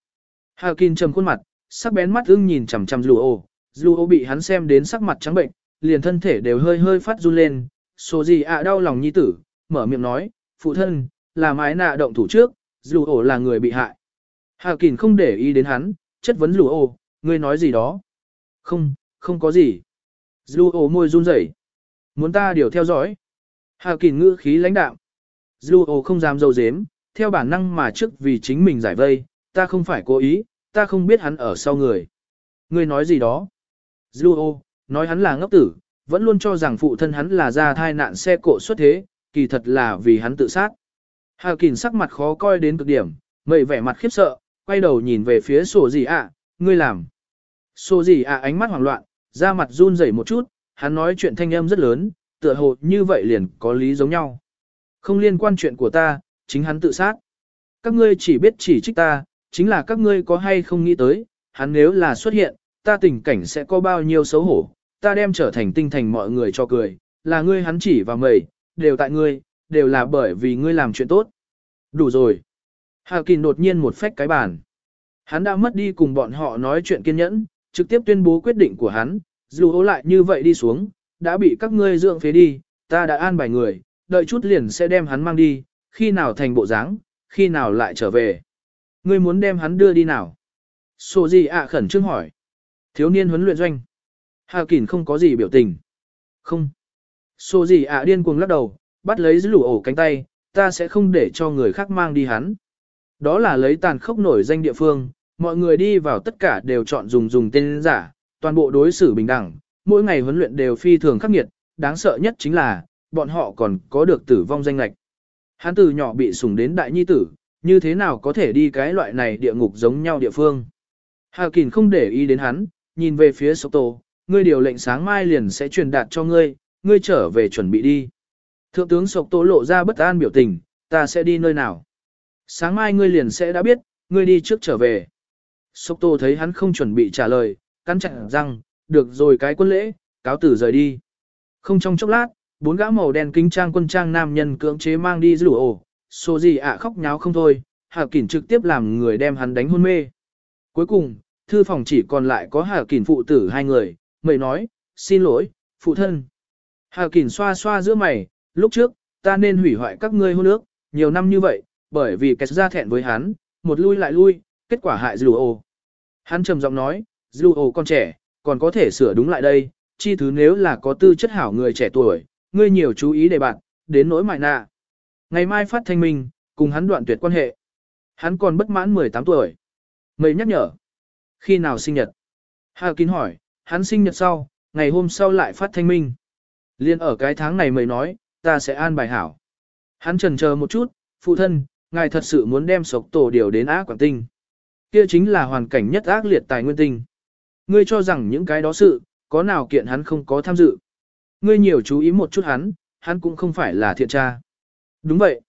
Hà Kinh trầm khuôn mặt, sắc bén mắt ưng nhìn chằm chằm Luo, Luo bị hắn xem đến sắc mặt trắng bệnh, liền thân thể đều hơi hơi phát run lên, số gì ạ đau lòng nhi tử, mở miệng nói, phụ thân, là mái nạ động thủ trước, Luo là người bị hại. Hà Kinh không để ý đến hắn, chất vấn Luo, ngươi nói gì đó? Không, không có gì. Luo môi run rẩy, muốn ta điều theo dõi. Hà Kinh ngữ khí lãnh đạm. ổ không dám dâu dếm, theo bản năng mà trước vì chính mình giải vây, ta không phải cố ý, ta không biết hắn ở sau người. Ngươi nói gì đó? Luo, nói hắn là ngốc tử, vẫn luôn cho rằng phụ thân hắn là ra thai nạn xe cộ xuất thế, kỳ thật là vì hắn tự sát. Hà Kình sắc mặt khó coi đến cực điểm, mậy vẻ mặt khiếp sợ, quay đầu nhìn về phía sổ gì ạ, ngươi làm. Sổ gì ạ ánh mắt hoảng loạn, da mặt run rẩy một chút, hắn nói chuyện thanh âm rất lớn, tựa hồ như vậy liền có lý giống nhau. Không liên quan chuyện của ta, chính hắn tự sát. Các ngươi chỉ biết chỉ trích ta, chính là các ngươi có hay không nghĩ tới, hắn nếu là xuất hiện, ta tình cảnh sẽ có bao nhiêu xấu hổ, ta đem trở thành tinh thành mọi người cho cười, là ngươi hắn chỉ và mẩy, đều tại ngươi, đều là bởi vì ngươi làm chuyện tốt. Đủ rồi. Hà Kỳ đột nhiên một phách cái bàn. Hắn đã mất đi cùng bọn họ nói chuyện kiên nhẫn, trực tiếp tuyên bố quyết định của hắn, dù hố lại như vậy đi xuống, đã bị các ngươi dưỡng phế đi, ta đã an bài người, đợi chút liền sẽ đem hắn mang đi, khi nào thành bộ dáng, khi nào lại trở về. Ngươi muốn đem hắn đưa đi nào? Sô gì ạ khẩn trương hỏi. Thiếu niên huấn luyện doanh. Hà Kỳn không có gì biểu tình. Không. Sô gì ạ điên cuồng lắc đầu, bắt lấy giữ lũ ổ cánh tay, ta sẽ không để cho người khác mang đi hắn. Đó là lấy tàn khốc nổi danh địa phương, mọi người đi vào tất cả đều chọn dùng dùng tên giả, toàn bộ đối xử bình đẳng, mỗi ngày huấn luyện đều phi thường khắc nghiệt, đáng sợ nhất chính là, bọn họ còn có được tử vong danh lạch. Hắn từ nhỏ bị sủng đến đại nhi tử, như thế nào có thể đi cái loại này địa ngục giống nhau địa phương. Hà Kỳn không để ý đến hắn, nhìn về phía Sốc Tô, ngươi điều lệnh sáng mai liền sẽ truyền đạt cho ngươi, ngươi trở về chuẩn bị đi. Thượng tướng Sộc Tô lộ ra bất an biểu tình, ta sẽ đi nơi nào. Sáng mai ngươi liền sẽ đã biết, ngươi đi trước trở về. Sộc Tô thấy hắn không chuẩn bị trả lời, cắn chặt răng, được rồi cái quân lễ, cáo tử rời đi. Không trong chốc lát, bốn gã màu đen kính trang quân trang nam nhân cưỡng chế mang đi rủ ổ, số gì ạ khóc nháo không thôi, Hà Kỳn trực tiếp làm người đem hắn đánh hôn mê. Cuối cùng, thư phòng chỉ còn lại có Hà Kỳn phụ tử hai người, mày nói, xin lỗi, phụ thân. Hà Kỳn xoa xoa giữa mày, lúc trước, ta nên hủy hoại các ngươi hôn ước, nhiều năm như vậy, bởi vì kẹt ra thẹn với hắn, một lui lại lui, kết quả hại dù ồ. Hắn trầm giọng nói, dù ồ con trẻ, còn có thể sửa đúng lại đây, chi thứ nếu là có tư chất hảo người trẻ tuổi, ngươi nhiều chú ý để bạn, đến nỗi mại nạ. Ngày mai phát thanh minh, cùng hắn đoạn tuyệt quan hệ. Hắn còn bất mãn 18 tuổi. Mây nhắc nhở. Khi nào sinh nhật? Hà Kín hỏi, hắn sinh nhật sau, ngày hôm sau lại phát thanh minh. Liên ở cái tháng này mới nói, ta sẽ an bài hảo. Hắn trần chờ một chút, phụ thân, ngài thật sự muốn đem sộc tổ điều đến ác quảng tinh. Kia chính là hoàn cảnh nhất ác liệt tài nguyên tinh. Ngươi cho rằng những cái đó sự, có nào kiện hắn không có tham dự. Ngươi nhiều chú ý một chút hắn, hắn cũng không phải là thiện tra. Đúng vậy.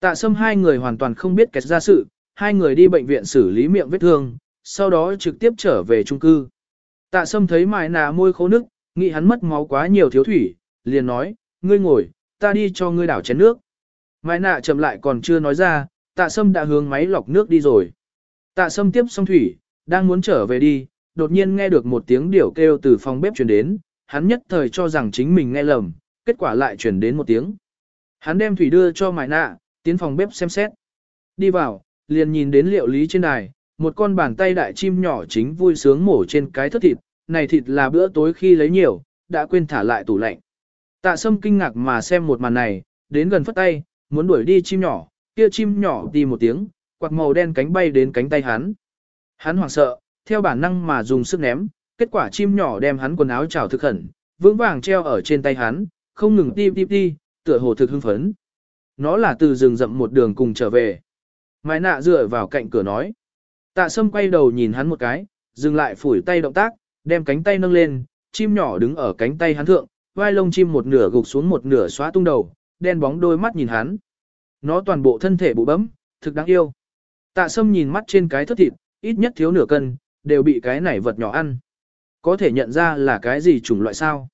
Tạ sâm hai người hoàn toàn không biết kẹt ra sự, hai người đi bệnh viện xử lý miệng vết thương, sau đó trực tiếp trở về trung cư. Tạ sâm thấy mài nạ môi khô nước, nghĩ hắn mất máu quá nhiều thiếu thủy, liền nói, ngươi ngồi, ta đi cho ngươi đảo chén nước. Mài nạ chậm lại còn chưa nói ra, tạ sâm đã hướng máy lọc nước đi rồi. Tạ sâm tiếp xong thủy, đang muốn trở về đi, đột nhiên nghe được một tiếng điểu kêu từ phòng bếp truyền đến, hắn nhất thời cho rằng chính mình nghe lầm, kết quả lại truyền đến một tiếng. Hắn đem thủy đưa cho mài nạ, tiến phòng bếp xem xét. Đi vào, liền nhìn đến liệu lý trên đài, một con bàn tay đại chim nhỏ chính vui sướng mổ trên cái thất thịt, này thịt là bữa tối khi lấy nhiều, đã quên thả lại tủ lạnh. Tạ sâm kinh ngạc mà xem một màn này, đến gần phất tay, muốn đuổi đi chim nhỏ, kia chim nhỏ đi một tiếng, quạt màu đen cánh bay đến cánh tay hắn. Hắn hoảng sợ, theo bản năng mà dùng sức ném, kết quả chim nhỏ đem hắn quần áo trào thực khẩn, vững vàng treo ở trên tay hắn, không ngừng ti ti ti, tựa hồ thực hưng phấn. Nó là từ rừng rậm một đường cùng trở về. Mai nạ dựa vào cạnh cửa nói. Tạ sâm quay đầu nhìn hắn một cái, dừng lại phủi tay động tác, đem cánh tay nâng lên, chim nhỏ đứng ở cánh tay hắn thượng, vai lông chim một nửa gục xuống một nửa xóa tung đầu, đen bóng đôi mắt nhìn hắn. Nó toàn bộ thân thể bụ bấm, thực đáng yêu. Tạ sâm nhìn mắt trên cái thất thịt, ít nhất thiếu nửa cân, đều bị cái này vật nhỏ ăn. Có thể nhận ra là cái gì chủng loại sao?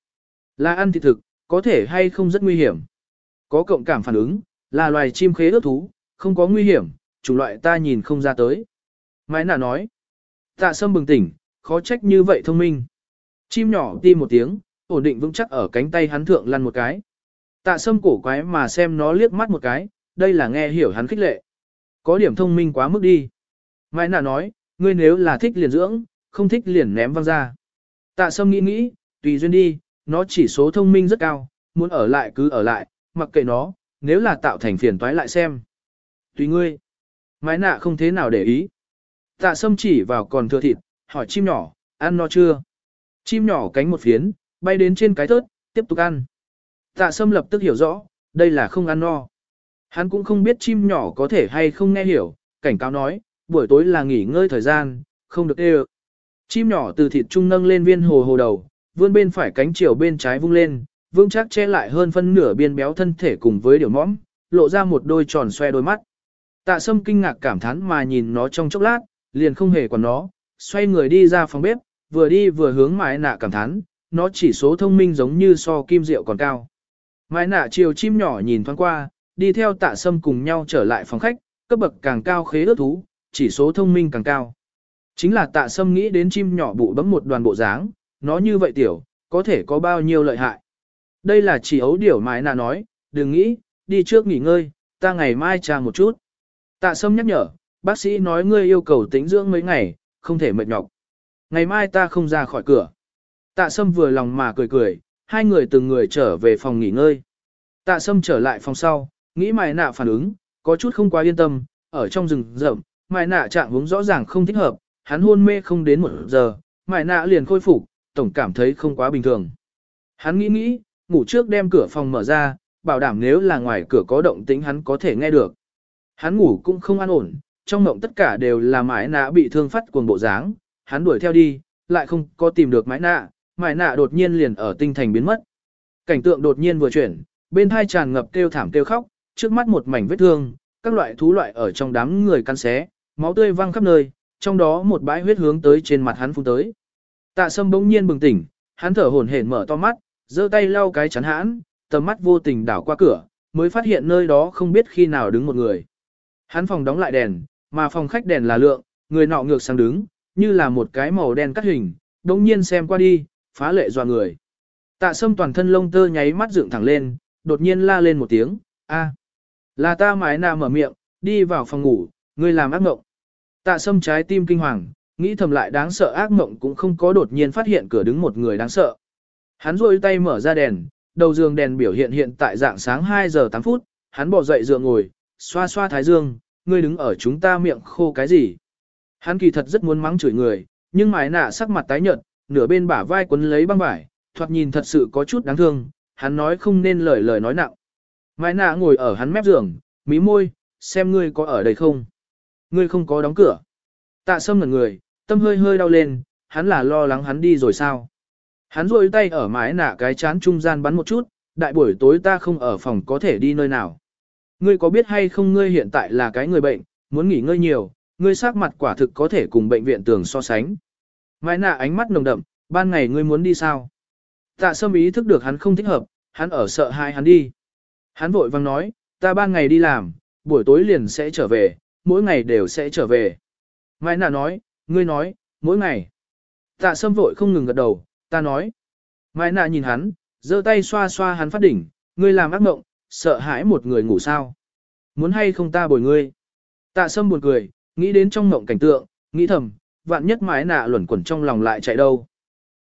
Là ăn thịt thực, có thể hay không rất nguy hiểm. Có cộng cảm phản ứng, là loài chim khế ước thú, không có nguy hiểm, chủng loại ta nhìn không ra tới. Mái nà nói. Tạ sâm bừng tỉnh, khó trách như vậy thông minh. Chim nhỏ đi một tiếng, ổn định vững chắc ở cánh tay hắn thượng lăn một cái. Tạ sâm cổ quái mà xem nó liếc mắt một cái, đây là nghe hiểu hắn khích lệ. Có điểm thông minh quá mức đi. Mãi nà nói, ngươi nếu là thích liền dưỡng, không thích liền ném văng ra. Tạ sâm nghĩ nghĩ, tùy duyên đi, nó chỉ số thông minh rất cao, muốn ở lại cứ ở lại, mặc kệ nó, nếu là tạo thành phiền toái lại xem. Tùy ngươi. Mái nạ không thế nào để ý. Tạ sâm chỉ vào còn thừa thịt, hỏi chim nhỏ, ăn no chưa? Chim nhỏ cánh một phiến, bay đến trên cái thớt, tiếp tục ăn. Tạ sâm lập tức hiểu rõ, đây là không ăn no. Hắn cũng không biết chim nhỏ có thể hay không nghe hiểu, cảnh cáo nói, buổi tối là nghỉ ngơi thời gian, không được đê Chim nhỏ từ thịt trung nâng lên viên hồ hồ đầu, vươn bên phải cánh chiều bên trái vung lên, vương chắc che lại hơn phân nửa biên béo thân thể cùng với điều mõm, lộ ra một đôi tròn xoe đôi mắt. Tạ sâm kinh ngạc cảm thán mà nhìn nó trong chốc lát, liền không hề còn nó, xoay người đi ra phòng bếp, vừa đi vừa hướng mái nạ cảm thán, nó chỉ số thông minh giống như so kim rượu còn cao. Mái nạ chiều chim nhỏ nhìn thoáng qua, đi theo tạ sâm cùng nhau trở lại phòng khách, cấp bậc càng cao khế ước thú, chỉ số thông minh càng cao. Chính là tạ sâm nghĩ đến chim nhỏ bụ bấm một đoàn bộ dáng, nó như vậy tiểu, có thể có bao nhiêu lợi hại. Đây là chỉ ấu điểu mái nạ nói, đừng nghĩ, đi trước nghỉ ngơi, ta ngày mai trà một chút. Tạ sâm nhắc nhở, bác sĩ nói ngươi yêu cầu tĩnh dưỡng mấy ngày, không thể mệt nhọc. Ngày mai ta không ra khỏi cửa. Tạ sâm vừa lòng mà cười cười, hai người từng người trở về phòng nghỉ ngơi. Tạ sâm trở lại phòng sau, nghĩ mài nạ phản ứng, có chút không quá yên tâm, ở trong rừng rậm, mài nạ trạng hướng rõ ràng không thích hợp, hắn hôn mê không đến một giờ, mài nạ liền khôi phục, tổng cảm thấy không quá bình thường. Hắn nghĩ nghĩ, ngủ trước đem cửa phòng mở ra, bảo đảm nếu là ngoài cửa có động tĩnh hắn có thể nghe được. Hắn ngủ cũng không an ổn, trong mộng tất cả đều là mái nạ bị thương phát cuồng bộ dáng, hắn đuổi theo đi, lại không có tìm được mái nạ, mái nạ đột nhiên liền ở tinh thành biến mất. Cảnh tượng đột nhiên vừa chuyển, bên hai tràn ngập kêu thảm kêu khóc, trước mắt một mảnh vết thương, các loại thú loại ở trong đám người căn xé, máu tươi văng khắp nơi, trong đó một bãi huyết hướng tới trên mặt hắn phun tới. Tạ Sâm bỗng nhiên bừng tỉnh, hắn thở hổn hển mở to mắt, giơ tay lau cái chắn hãn, tầm mắt vô tình đảo qua cửa, mới phát hiện nơi đó không biết khi nào đứng một người. Hắn phòng đóng lại đèn, mà phòng khách đèn là lượng, người nọ ngược sang đứng, như là một cái màu đen cắt hình, đống nhiên xem qua đi, phá lệ dọa người. Tạ sâm toàn thân lông tơ nháy mắt dựng thẳng lên, đột nhiên la lên một tiếng, a, là ta mái nà mở miệng, đi vào phòng ngủ, người làm ác mộng. Tạ sâm trái tim kinh hoàng, nghĩ thầm lại đáng sợ ác mộng cũng không có đột nhiên phát hiện cửa đứng một người đáng sợ. Hắn rôi tay mở ra đèn, đầu giường đèn biểu hiện hiện tại dạng sáng 2 giờ 8 phút, hắn bỏ dậy dựa ngồi, xoa xoa thái dương, ngươi đứng ở chúng ta miệng khô cái gì. Hắn kỳ thật rất muốn mắng chửi người, nhưng mái nạ sắc mặt tái nhợt, nửa bên bả vai quấn lấy băng vải, thoạt nhìn thật sự có chút đáng thương, hắn nói không nên lời lời nói nặng. Mái nạ ngồi ở hắn mép giường, mí môi, xem ngươi có ở đây không. Ngươi không có đóng cửa. Tạ sâm ngẩn người, tâm hơi hơi đau lên, hắn là lo lắng hắn đi rồi sao. Hắn rôi tay ở mái nạ cái chán trung gian bắn một chút, đại buổi tối ta không ở phòng có thể đi nơi nào ngươi có biết hay không ngươi hiện tại là cái người bệnh, muốn nghỉ ngơi nhiều, ngươi sắc mặt quả thực có thể cùng bệnh viện tường so sánh. Mai nạ ánh mắt nồng đậm, ban ngày ngươi muốn đi sao? Tạ sâm ý thức được hắn không thích hợp, hắn ở sợ hai hắn đi. Hắn vội vang nói, ta ban ngày đi làm, buổi tối liền sẽ trở về, mỗi ngày đều sẽ trở về. Mai nạ nói, ngươi nói, mỗi ngày. Tạ sâm vội không ngừng gật đầu, ta nói. Mai nạ nhìn hắn, giơ tay xoa xoa hắn phát đỉnh, ngươi làm ác mộng, sợ hãi một người ngủ sao. Muốn hay không ta bồi ngươi. Tạ sâm buồn cười, nghĩ đến trong mộng cảnh tượng, nghĩ thầm, vạn nhất mái nạ luẩn quẩn trong lòng lại chạy đâu.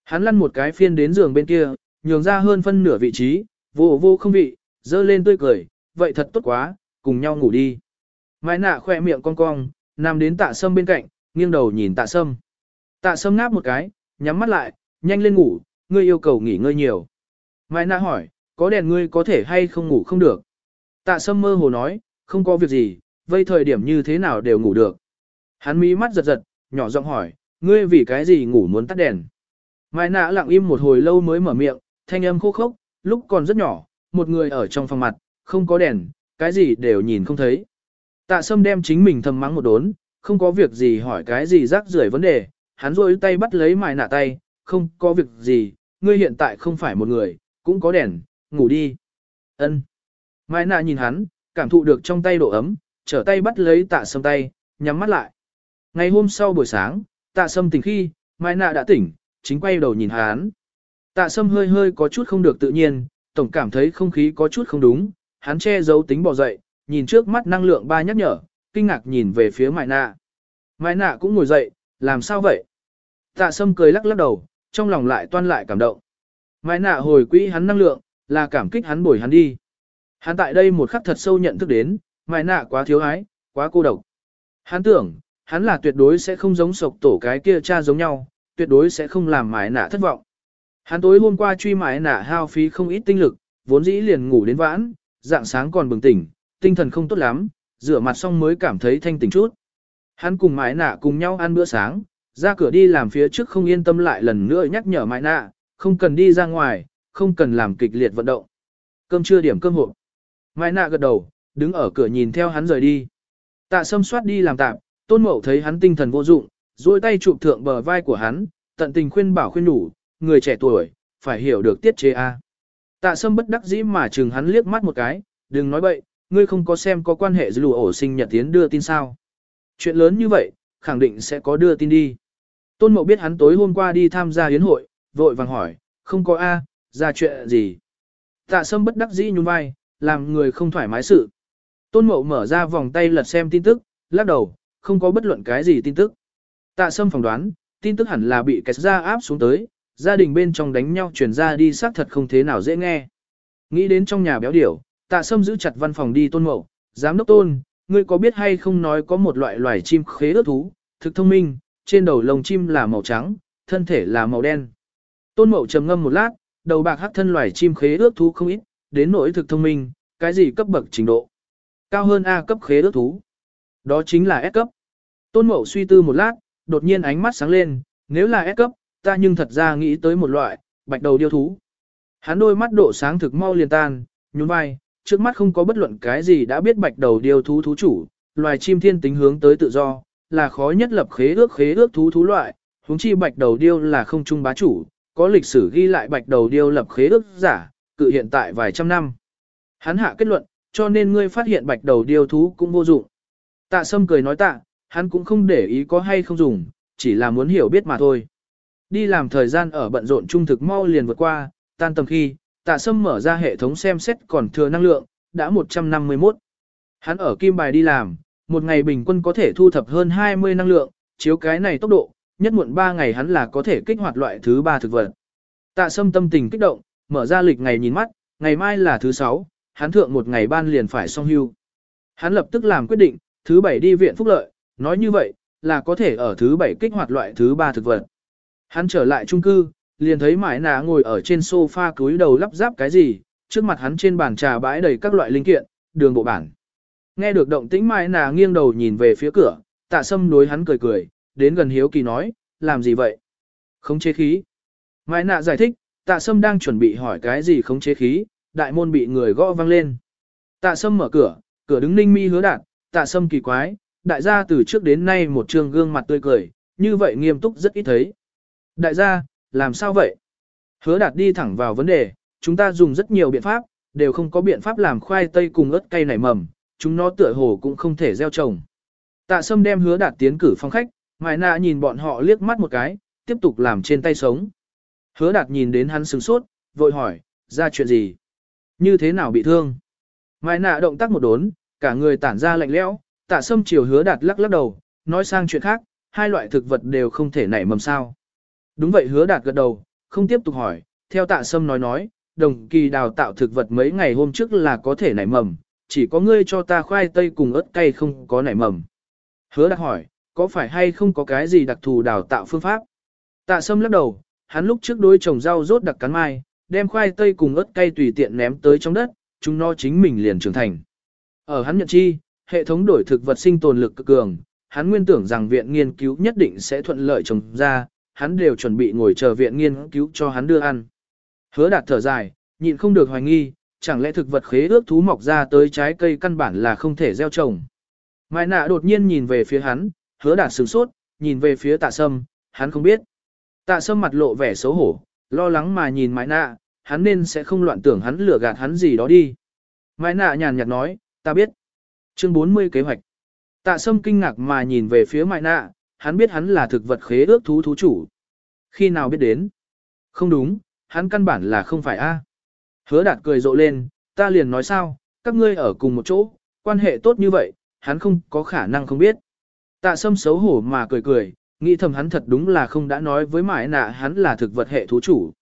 Hắn lăn một cái phiên đến giường bên kia, nhường ra hơn phân nửa vị trí, vô vô không vị, dơ lên tươi cười, vậy thật tốt quá, cùng nhau ngủ đi. Mái nạ khoe miệng cong cong, nằm đến tạ sâm bên cạnh, nghiêng đầu nhìn tạ sâm. Tạ sâm ngáp một cái, nhắm mắt lại, nhanh lên ngủ, ngươi yêu cầu nghỉ ngơi nhiều. Mai nạ hỏi, có đèn ngươi có thể hay không ngủ không được. Tạ sâm mơ hồ nói, không có việc gì, vây thời điểm như thế nào đều ngủ được. Hắn mí mắt giật giật, nhỏ giọng hỏi, ngươi vì cái gì ngủ muốn tắt đèn. Mai nạ lặng im một hồi lâu mới mở miệng, thanh âm khô khốc, lúc còn rất nhỏ, một người ở trong phòng mặt, không có đèn, cái gì đều nhìn không thấy. Tạ sâm đem chính mình thầm mắng một đốn, không có việc gì hỏi cái gì rác rưởi vấn đề, hắn rôi tay bắt lấy mài nạ tay, không có việc gì, ngươi hiện tại không phải một người, cũng có đèn, ngủ đi. Ân. Mai nạ nhìn hắn, cảm thụ được trong tay độ ấm, trở tay bắt lấy tạ sâm tay, nhắm mắt lại. Ngày hôm sau buổi sáng, tạ sâm tỉnh khi, Mai nạ đã tỉnh, chính quay đầu nhìn hắn. Tạ sâm hơi hơi có chút không được tự nhiên, tổng cảm thấy không khí có chút không đúng, hắn che giấu tính bỏ dậy, nhìn trước mắt năng lượng ba nhắc nhở, kinh ngạc nhìn về phía Mai nạ. Mai nạ cũng ngồi dậy, làm sao vậy? Tạ sâm cười lắc lắc đầu, trong lòng lại toan lại cảm động. Mai nạ hồi quỹ hắn năng lượng, là cảm kích hắn bồi hắn đi. Hắn tại đây một khắc thật sâu nhận thức đến, mài nạ quá thiếu ái, quá cô độc. Hắn tưởng, hắn là tuyệt đối sẽ không giống sộc tổ cái kia cha giống nhau, tuyệt đối sẽ không làm mài nạ thất vọng. Hắn tối hôm qua truy mài nạ hao phí không ít tinh lực, vốn dĩ liền ngủ đến vãn, dạng sáng còn bừng tỉnh, tinh thần không tốt lắm, rửa mặt xong mới cảm thấy thanh tỉnh chút. Hắn cùng mái nạ cùng nhau ăn bữa sáng, ra cửa đi làm phía trước không yên tâm lại lần nữa nhắc nhở mái nạ, không cần đi ra ngoài, không cần làm kịch liệt vận động. Cơm trưa điểm cơm hộp. Mai nạ gật đầu, đứng ở cửa nhìn theo hắn rời đi. Tạ sâm soát đi làm tạm, tôn mậu thấy hắn tinh thần vô dụng, duỗi tay chụp thượng bờ vai của hắn, tận tình khuyên bảo khuyên đủ, người trẻ tuổi, phải hiểu được tiết chế A. Tạ sâm bất đắc dĩ mà chừng hắn liếc mắt một cái, đừng nói bậy, ngươi không có xem có quan hệ giữa lù ổ sinh nhật tiến đưa tin sao. Chuyện lớn như vậy, khẳng định sẽ có đưa tin đi. Tôn mậu biết hắn tối hôm qua đi tham gia yến hội, vội vàng hỏi, không có A, ra chuyện gì. Tạ sâm bất đắc dĩ nhún vai, làm người không thoải mái sự. Tôn mậu mở ra vòng tay lật xem tin tức, lắc đầu, không có bất luận cái gì tin tức. Tạ sâm phỏng đoán, tin tức hẳn là bị kẹt ra áp xuống tới, gia đình bên trong đánh nhau truyền ra đi xác thật không thế nào dễ nghe. Nghĩ đến trong nhà béo điểu, tạ sâm giữ chặt văn phòng đi tôn mậu, giám đốc tôn, ngươi có biết hay không nói có một loại loài chim khế ước thú, thực thông minh, trên đầu lồng chim là màu trắng, thân thể là màu đen. Tôn mậu trầm ngâm một lát, đầu bạc hắc thân loài chim khế ước thú không ít, đến nỗi thực thông minh, cái gì cấp bậc trình độ. Cao hơn A cấp khế ước thú. Đó chính là S cấp. Tôn mậu suy tư một lát, đột nhiên ánh mắt sáng lên, nếu là S cấp, ta nhưng thật ra nghĩ tới một loại, bạch đầu điêu thú. Hắn đôi mắt độ sáng thực mau liền tan, nhún vai, trước mắt không có bất luận cái gì đã biết bạch đầu điêu thú thú chủ, loài chim thiên tính hướng tới tự do, là khó nhất lập khế ước khế ước thú thú loại, huống chi bạch đầu điêu là không trung bá chủ, có lịch sử ghi lại bạch đầu điêu lập khế ước giả, cự hiện tại vài trăm năm. Hắn hạ kết luận, cho nên ngươi phát hiện bạch đầu điêu thú cũng vô dụng. Tạ sâm cười nói tạ, hắn cũng không để ý có hay không dùng, chỉ là muốn hiểu biết mà thôi. Đi làm thời gian ở bận rộn trung thực mau liền vượt qua, tan tầm khi, tạ sâm mở ra hệ thống xem xét còn thừa năng lượng, đã 151. Hắn ở kim bài đi làm, một ngày bình quân có thể thu thập hơn 20 năng lượng, chiếu cái này tốc độ, nhất muộn 3 ngày hắn là có thể kích hoạt loại thứ 3 thực vật. Tạ sâm tâm tình kích động, mở ra lịch ngày nhìn mắt, ngày mai là thứ 6, hắn thượng một ngày ban liền phải xong hưu. Hắn lập tức làm quyết định, thứ 7 đi viện phúc lợi, nói như vậy, là có thể ở thứ 7 kích hoạt loại thứ 3 thực vật. Hắn trở lại trung cư, liền thấy mãi nà ngồi ở trên sofa cúi đầu lắp ráp cái gì, trước mặt hắn trên bàn trà bãi đầy các loại linh kiện, đường bộ bản. Nghe được động tĩnh mãi nà nghiêng đầu nhìn về phía cửa, tạ sâm đối hắn cười cười, đến gần hiếu kỳ nói, làm gì vậy? khống chế khí. mai nạ giải thích, tạ sâm đang chuẩn bị hỏi cái gì khống chế khí, đại môn bị người gõ vang lên. Tạ sâm mở cửa, Cửa đứng ninh mi hứa đạt, tạ sâm kỳ quái, đại gia từ trước đến nay một trường gương mặt tươi cười, như vậy nghiêm túc rất ít thấy. Đại gia, làm sao vậy? Hứa đạt đi thẳng vào vấn đề, chúng ta dùng rất nhiều biện pháp, đều không có biện pháp làm khoai tây cùng ớt cay nảy mầm, chúng nó tựa hồ cũng không thể gieo trồng. Tạ sâm đem hứa đạt tiến cử phong khách, mại nạ nhìn bọn họ liếc mắt một cái, tiếp tục làm trên tay sống. Hứa đạt nhìn đến hắn sừng sốt, vội hỏi, ra chuyện gì? Như thế nào bị thương? Mai nạ động tác một đốn, cả người tản ra lạnh lẽo, tạ sâm chiều hứa đạt lắc lắc đầu, nói sang chuyện khác, hai loại thực vật đều không thể nảy mầm sao. Đúng vậy hứa đạt gật đầu, không tiếp tục hỏi, theo tạ sâm nói nói, đồng kỳ đào tạo thực vật mấy ngày hôm trước là có thể nảy mầm, chỉ có ngươi cho ta khoai tây cùng ớt cay không có nảy mầm. Hứa đạt hỏi, có phải hay không có cái gì đặc thù đào tạo phương pháp? Tạ sâm lắc đầu, hắn lúc trước đối trồng rau rốt đặc cắn mai, đem khoai tây cùng ớt cay tùy tiện ném tới trong đất, chúng nó chính mình liền trưởng thành. Ở hắn nhận chi, hệ thống đổi thực vật sinh tồn lực cực cường, hắn nguyên tưởng rằng viện nghiên cứu nhất định sẽ thuận lợi trồng ra, hắn đều chuẩn bị ngồi chờ viện nghiên cứu cho hắn đưa ăn. Hứa đạt thở dài, nhịn không được hoài nghi, chẳng lẽ thực vật khế ước thú mọc ra tới trái cây căn bản là không thể gieo trồng. Mai nạ đột nhiên nhìn về phía hắn, hứa đạt sửng sốt, nhìn về phía tạ sâm, hắn không biết. Tạ sâm mặt lộ vẻ xấu hổ, lo lắng mà nhìn Mai nạ, hắn nên sẽ không loạn tưởng hắn lừa gạt hắn gì đó đi. Mai nạ nhàn nhạt nói, ta biết. Chương 40 kế hoạch. Tạ sâm kinh ngạc mà nhìn về phía Mai nạ, hắn biết hắn là thực vật khế ước thú thú chủ. Khi nào biết đến? Không đúng, hắn căn bản là không phải A. Hứa đạt cười rộ lên, ta liền nói sao, các ngươi ở cùng một chỗ, quan hệ tốt như vậy, hắn không có khả năng không biết. Tạ sâm xấu hổ mà cười cười, nghĩ thầm hắn thật đúng là không đã nói với mãi nạ hắn là thực vật hệ thú chủ.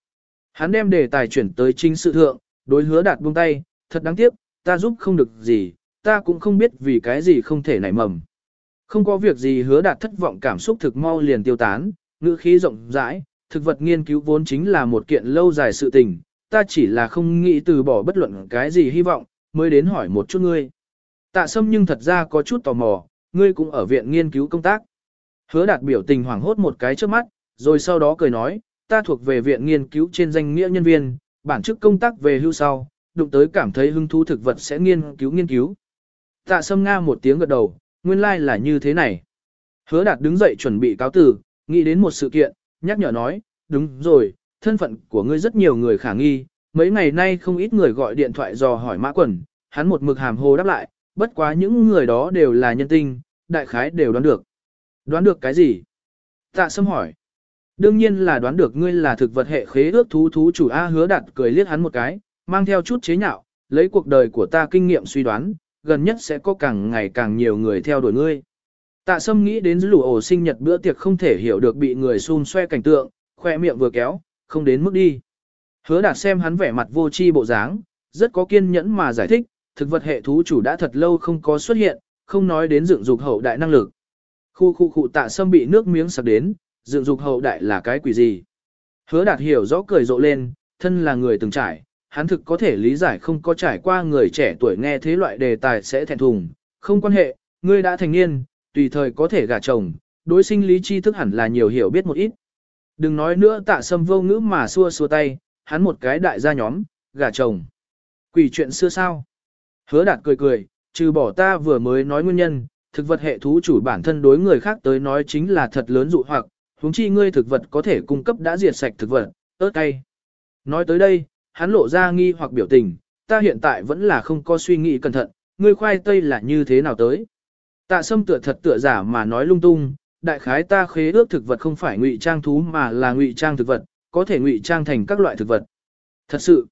Hắn đem đề tài chuyển tới chính sự thượng, đối hứa đạt buông tay, thật đáng tiếc, ta giúp không được gì, ta cũng không biết vì cái gì không thể nảy mầm. Không có việc gì hứa đạt thất vọng cảm xúc thực mau liền tiêu tán, ngữ khí rộng rãi, thực vật nghiên cứu vốn chính là một kiện lâu dài sự tình, ta chỉ là không nghĩ từ bỏ bất luận cái gì hy vọng, mới đến hỏi một chút ngươi. Tạ sâm nhưng thật ra có chút tò mò, ngươi cũng ở viện nghiên cứu công tác. Hứa đạt biểu tình hoảng hốt một cái trước mắt, rồi sau đó cười nói, ta thuộc về viện nghiên cứu trên danh nghĩa nhân viên, bản chức công tác về hưu sau, đụng tới cảm thấy hứng thú thực vật sẽ nghiên cứu nghiên cứu. Tạ sâm nga một tiếng gật đầu, nguyên lai like là như thế này. Hứa đạt đứng dậy chuẩn bị cáo từ, nghĩ đến một sự kiện, nhắc nhở nói, đúng rồi, thân phận của ngươi rất nhiều người khả nghi, mấy ngày nay không ít người gọi điện thoại dò hỏi mã quần, hắn một mực hàm hồ đáp lại, bất quá những người đó đều là nhân tinh, đại khái đều đoán được. Đoán được cái gì? Tạ sâm hỏi. Đương nhiên là đoán được ngươi là thực vật hệ khế ước thú thú chủ A hứa đặt cười liếc hắn một cái, mang theo chút chế nhạo, lấy cuộc đời của ta kinh nghiệm suy đoán, gần nhất sẽ có càng ngày càng nhiều người theo đuổi ngươi. Tạ sâm nghĩ đến lũ ổ sinh nhật bữa tiệc không thể hiểu được bị người xun xoe cảnh tượng, khoe miệng vừa kéo, không đến mức đi. Hứa đạt xem hắn vẻ mặt vô tri bộ dáng, rất có kiên nhẫn mà giải thích, thực vật hệ thú chủ đã thật lâu không có xuất hiện, không nói đến dựng dục hậu đại năng lực. Khu khu khu tạ sâm bị nước miếng sặc đến, dựng dục hậu đại là cái quỷ gì. Hứa đạt hiểu rõ cười rộ lên, thân là người từng trải, hắn thực có thể lý giải không có trải qua người trẻ tuổi nghe thế loại đề tài sẽ thẹn thùng, không quan hệ, ngươi đã thành niên, tùy thời có thể gả chồng, đối sinh lý tri thức hẳn là nhiều hiểu biết một ít. Đừng nói nữa tạ sâm vô ngữ mà xua xua tay, hắn một cái đại gia nhóm, gả chồng. Quỷ chuyện xưa sao? Hứa đạt cười cười, trừ bỏ ta vừa mới nói nguyên nhân, thực vật hệ thú chủ bản thân đối người khác tới nói chính là thật lớn dụ hoặc, huống chi ngươi thực vật có thể cung cấp đã diệt sạch thực vật, ớt cay. Nói tới đây, hắn lộ ra nghi hoặc biểu tình, ta hiện tại vẫn là không có suy nghĩ cẩn thận, ngươi khoai tây là như thế nào tới. Tạ sâm tựa thật tựa giả mà nói lung tung, đại khái ta khế ước thực vật không phải ngụy trang thú mà là ngụy trang thực vật, có thể ngụy trang thành các loại thực vật. Thật sự,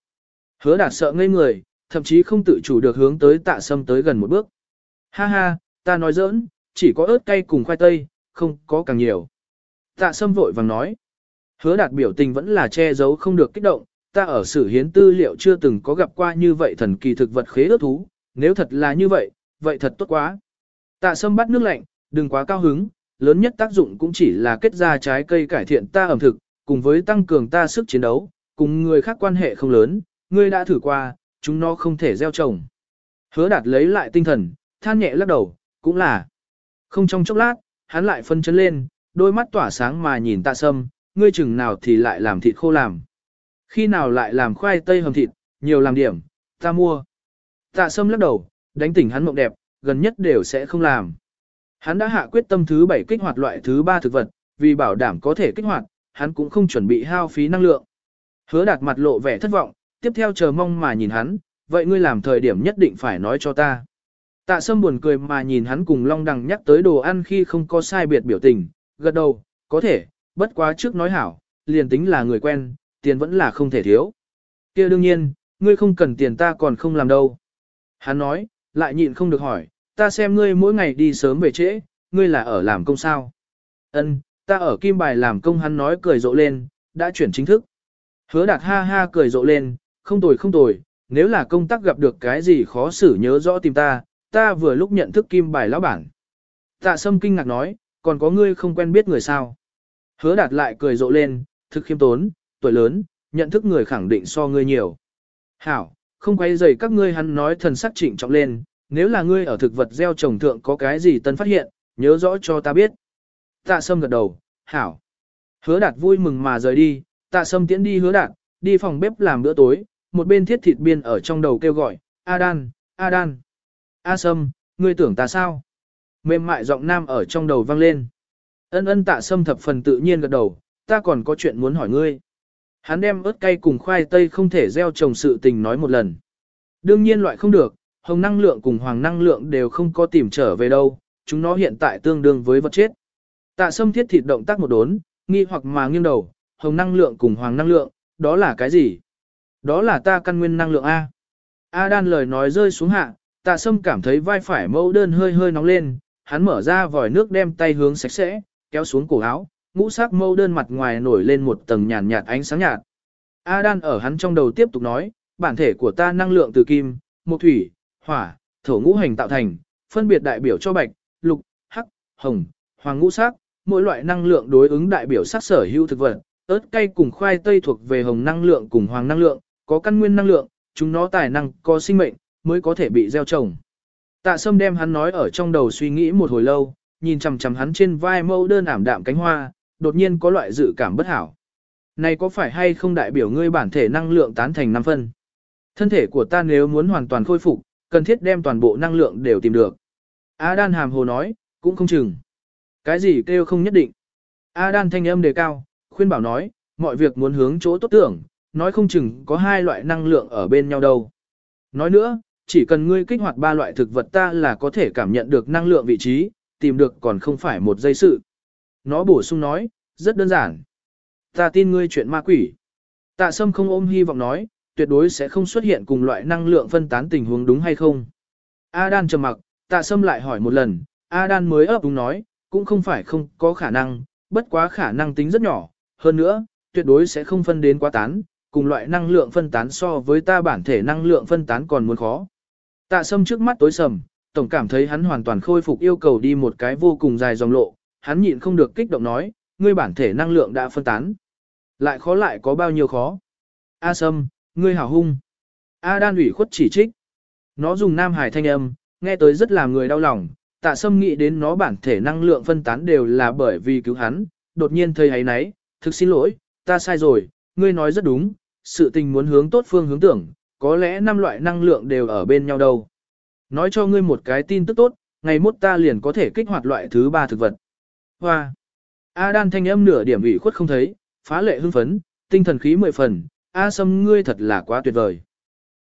hứa đạt sợ ngây người, thậm chí không tự chủ được hướng tới tạ sâm tới gần một bước. Ha ha, ta nói giỡn, chỉ có ớt cay cùng khoai tây, không có càng nhiều. Tạ sâm vội vàng nói. Hứa đạt biểu tình vẫn là che giấu không được kích động, ta ở sử hiến tư liệu chưa từng có gặp qua như vậy thần kỳ thực vật khế ước thú, nếu thật là như vậy, vậy thật tốt quá. Tạ sâm bắt nước lạnh, đừng quá cao hứng, lớn nhất tác dụng cũng chỉ là kết ra trái cây cải thiện ta ẩm thực, cùng với tăng cường ta sức chiến đấu, cùng người khác quan hệ không lớn, ngươi đã thử qua, chúng nó không thể gieo trồng. Hứa đạt lấy lại tinh thần, than nhẹ lắc đầu, cũng là. Không trong chốc lát, hắn lại phân chấn lên, đôi mắt tỏa sáng mà nhìn tạ sâm, ngươi chừng nào thì lại làm thịt khô làm. Khi nào lại làm khoai tây hầm thịt, nhiều làm điểm, ta mua. Tạ sâm lắc đầu, đánh tỉnh hắn mộng đẹp, gần nhất đều sẽ không làm. Hắn đã hạ quyết tâm thứ bảy kích hoạt loại thứ ba thực vật, vì bảo đảm có thể kích hoạt, hắn cũng không chuẩn bị hao phí năng lượng. Hứa đạt mặt lộ vẻ thất vọng, tiếp theo chờ mong mà nhìn hắn, vậy ngươi làm thời điểm nhất định phải nói cho ta. Tạ sâm buồn cười mà nhìn hắn cùng Long Đằng nhắc tới đồ ăn khi không có sai biệt biểu tình, gật đầu, có thể, bất quá trước nói hảo, liền tính là người quen, tiền vẫn là không thể thiếu. kia đương nhiên, ngươi không cần tiền ta còn không làm đâu. Hắn nói, lại nhịn không được hỏi, ta xem ngươi mỗi ngày đi sớm về trễ, ngươi là ở làm công sao. Ân, ta ở kim bài làm công hắn nói cười rộ lên, đã chuyển chính thức. Hứa đạt ha ha cười rộ lên, không tồi không tồi, nếu là công tác gặp được cái gì khó xử nhớ rõ tìm ta, ta vừa lúc nhận thức kim bài lão bản. Tạ sâm kinh ngạc nói, còn có ngươi không quen biết người sao. Hứa đạt lại cười rộ lên, thực khiêm tốn, tuổi lớn, nhận thức người khẳng định so ngươi nhiều. Hảo, không quay dày các ngươi hắn nói thần sắc chỉnh trọng lên, nếu là ngươi ở thực vật gieo trồng thượng có cái gì tân phát hiện, nhớ rõ cho ta biết. Tạ sâm gật đầu, hảo. Hứa đạt vui mừng mà rời đi, tạ sâm tiễn đi hứa đạt, đi phòng bếp làm bữa tối, một bên thiết thịt biên ở trong đầu kêu gọi, A đan, A đan. A sâm, ngươi tưởng ta sao? Mềm mại giọng nam ở trong đầu vang lên. Ân ân tạ sâm thập phần tự nhiên gật đầu, ta còn có chuyện muốn hỏi ngươi. Hắn đem ớt cay cùng khoai tây không thể gieo trồng sự tình nói một lần. Đương nhiên loại không được, hồng năng lượng cùng hoàng năng lượng đều không có tìm trở về đâu, chúng nó hiện tại tương đương với vật chết. Tạ sâm thiết thịt động tác một đốn, nghi hoặc mà nghiêng đầu, hồng năng lượng cùng hoàng năng lượng, đó là cái gì? Đó là ta căn nguyên năng lượng A. A đan lời nói rơi xuống hạ, tạ sâm cảm thấy vai phải mẫu đơn hơi hơi nóng lên, hắn mở ra vòi nước đem tay hướng sạch sẽ, kéo xuống cổ áo, ngũ sắc mẫu đơn mặt ngoài nổi lên một tầng nhàn nhạt ánh sáng nhạt. A đan ở hắn trong đầu tiếp tục nói, bản thể của ta năng lượng từ kim, mộc thủy, hỏa, thổ ngũ hành tạo thành, phân biệt đại biểu cho bạch, lục, hắc, hồng, hoàng ngũ sắc, mỗi loại năng lượng đối ứng đại biểu sắc sở hữu thực vật, ớt cay cùng khoai tây thuộc về hồng năng lượng cùng hoàng năng lượng, có căn nguyên năng lượng, chúng nó tài năng, có sinh mệnh, mới có thể bị gieo trồng. Tạ Sâm đem hắn nói ở trong đầu suy nghĩ một hồi lâu, nhìn chằm chằm hắn trên vai mâu đơn ảm đạm cánh hoa, đột nhiên có loại dự cảm bất hảo. Này có phải hay không đại biểu ngươi bản thể năng lượng tán thành 5 phân? Thân thể của ta nếu muốn hoàn toàn khôi phục, cần thiết đem toàn bộ năng lượng đều tìm được. A Đan hàm hồ nói, cũng không chừng. Cái gì kêu không nhất định. A Đan thanh âm đề cao, khuyên bảo nói, mọi việc muốn hướng chỗ tốt tưởng, nói không chừng có hai loại năng lượng ở bên nhau đâu. Nói nữa, chỉ cần ngươi kích hoạt ba loại thực vật ta là có thể cảm nhận được năng lượng vị trí, tìm được còn không phải một giây sự. Nó bổ sung nói, rất đơn giản. Ta tin ngươi chuyện ma quỷ. Tạ Sâm không ôm hy vọng nói, tuyệt đối sẽ không xuất hiện cùng loại năng lượng phân tán tình huống đúng hay không. A Đan trầm mặc, Tạ Sâm lại hỏi một lần, A Đan mới ấp đúng nói, cũng không phải không có khả năng, bất quá khả năng tính rất nhỏ, hơn nữa, tuyệt đối sẽ không phân đến quá tán, cùng loại năng lượng phân tán so với ta bản thể năng lượng phân tán còn muốn khó. Tạ Sâm trước mắt tối sầm, tổng cảm thấy hắn hoàn toàn khôi phục yêu cầu đi một cái vô cùng dài dòng lộ, hắn nhịn không được kích động nói, ngươi bản thể năng lượng đã phân tán. Lại khó lại có bao nhiêu khó. A Sâm, ngươi hảo hung. A Đan ủy khuất chỉ trích. Nó dùng nam hải thanh âm, nghe tới rất là người đau lòng, tạ sâm nghĩ đến nó bản thể năng lượng phân tán đều là bởi vì cứu hắn, đột nhiên thấy ấy nấy, thực xin lỗi, ta sai rồi, ngươi nói rất đúng, sự tình muốn hướng tốt phương hướng tưởng, có lẽ năm loại năng lượng đều ở bên nhau đâu. Nói cho ngươi một cái tin tức tốt, ngày mốt ta liền có thể kích hoạt loại thứ ba thực vật. Hoa! A đan thanh âm nửa điểm ủy khuất không thấy, phá lệ hưng phấn, tinh thần khí mười phần, A sâm ngươi thật là quá tuyệt vời.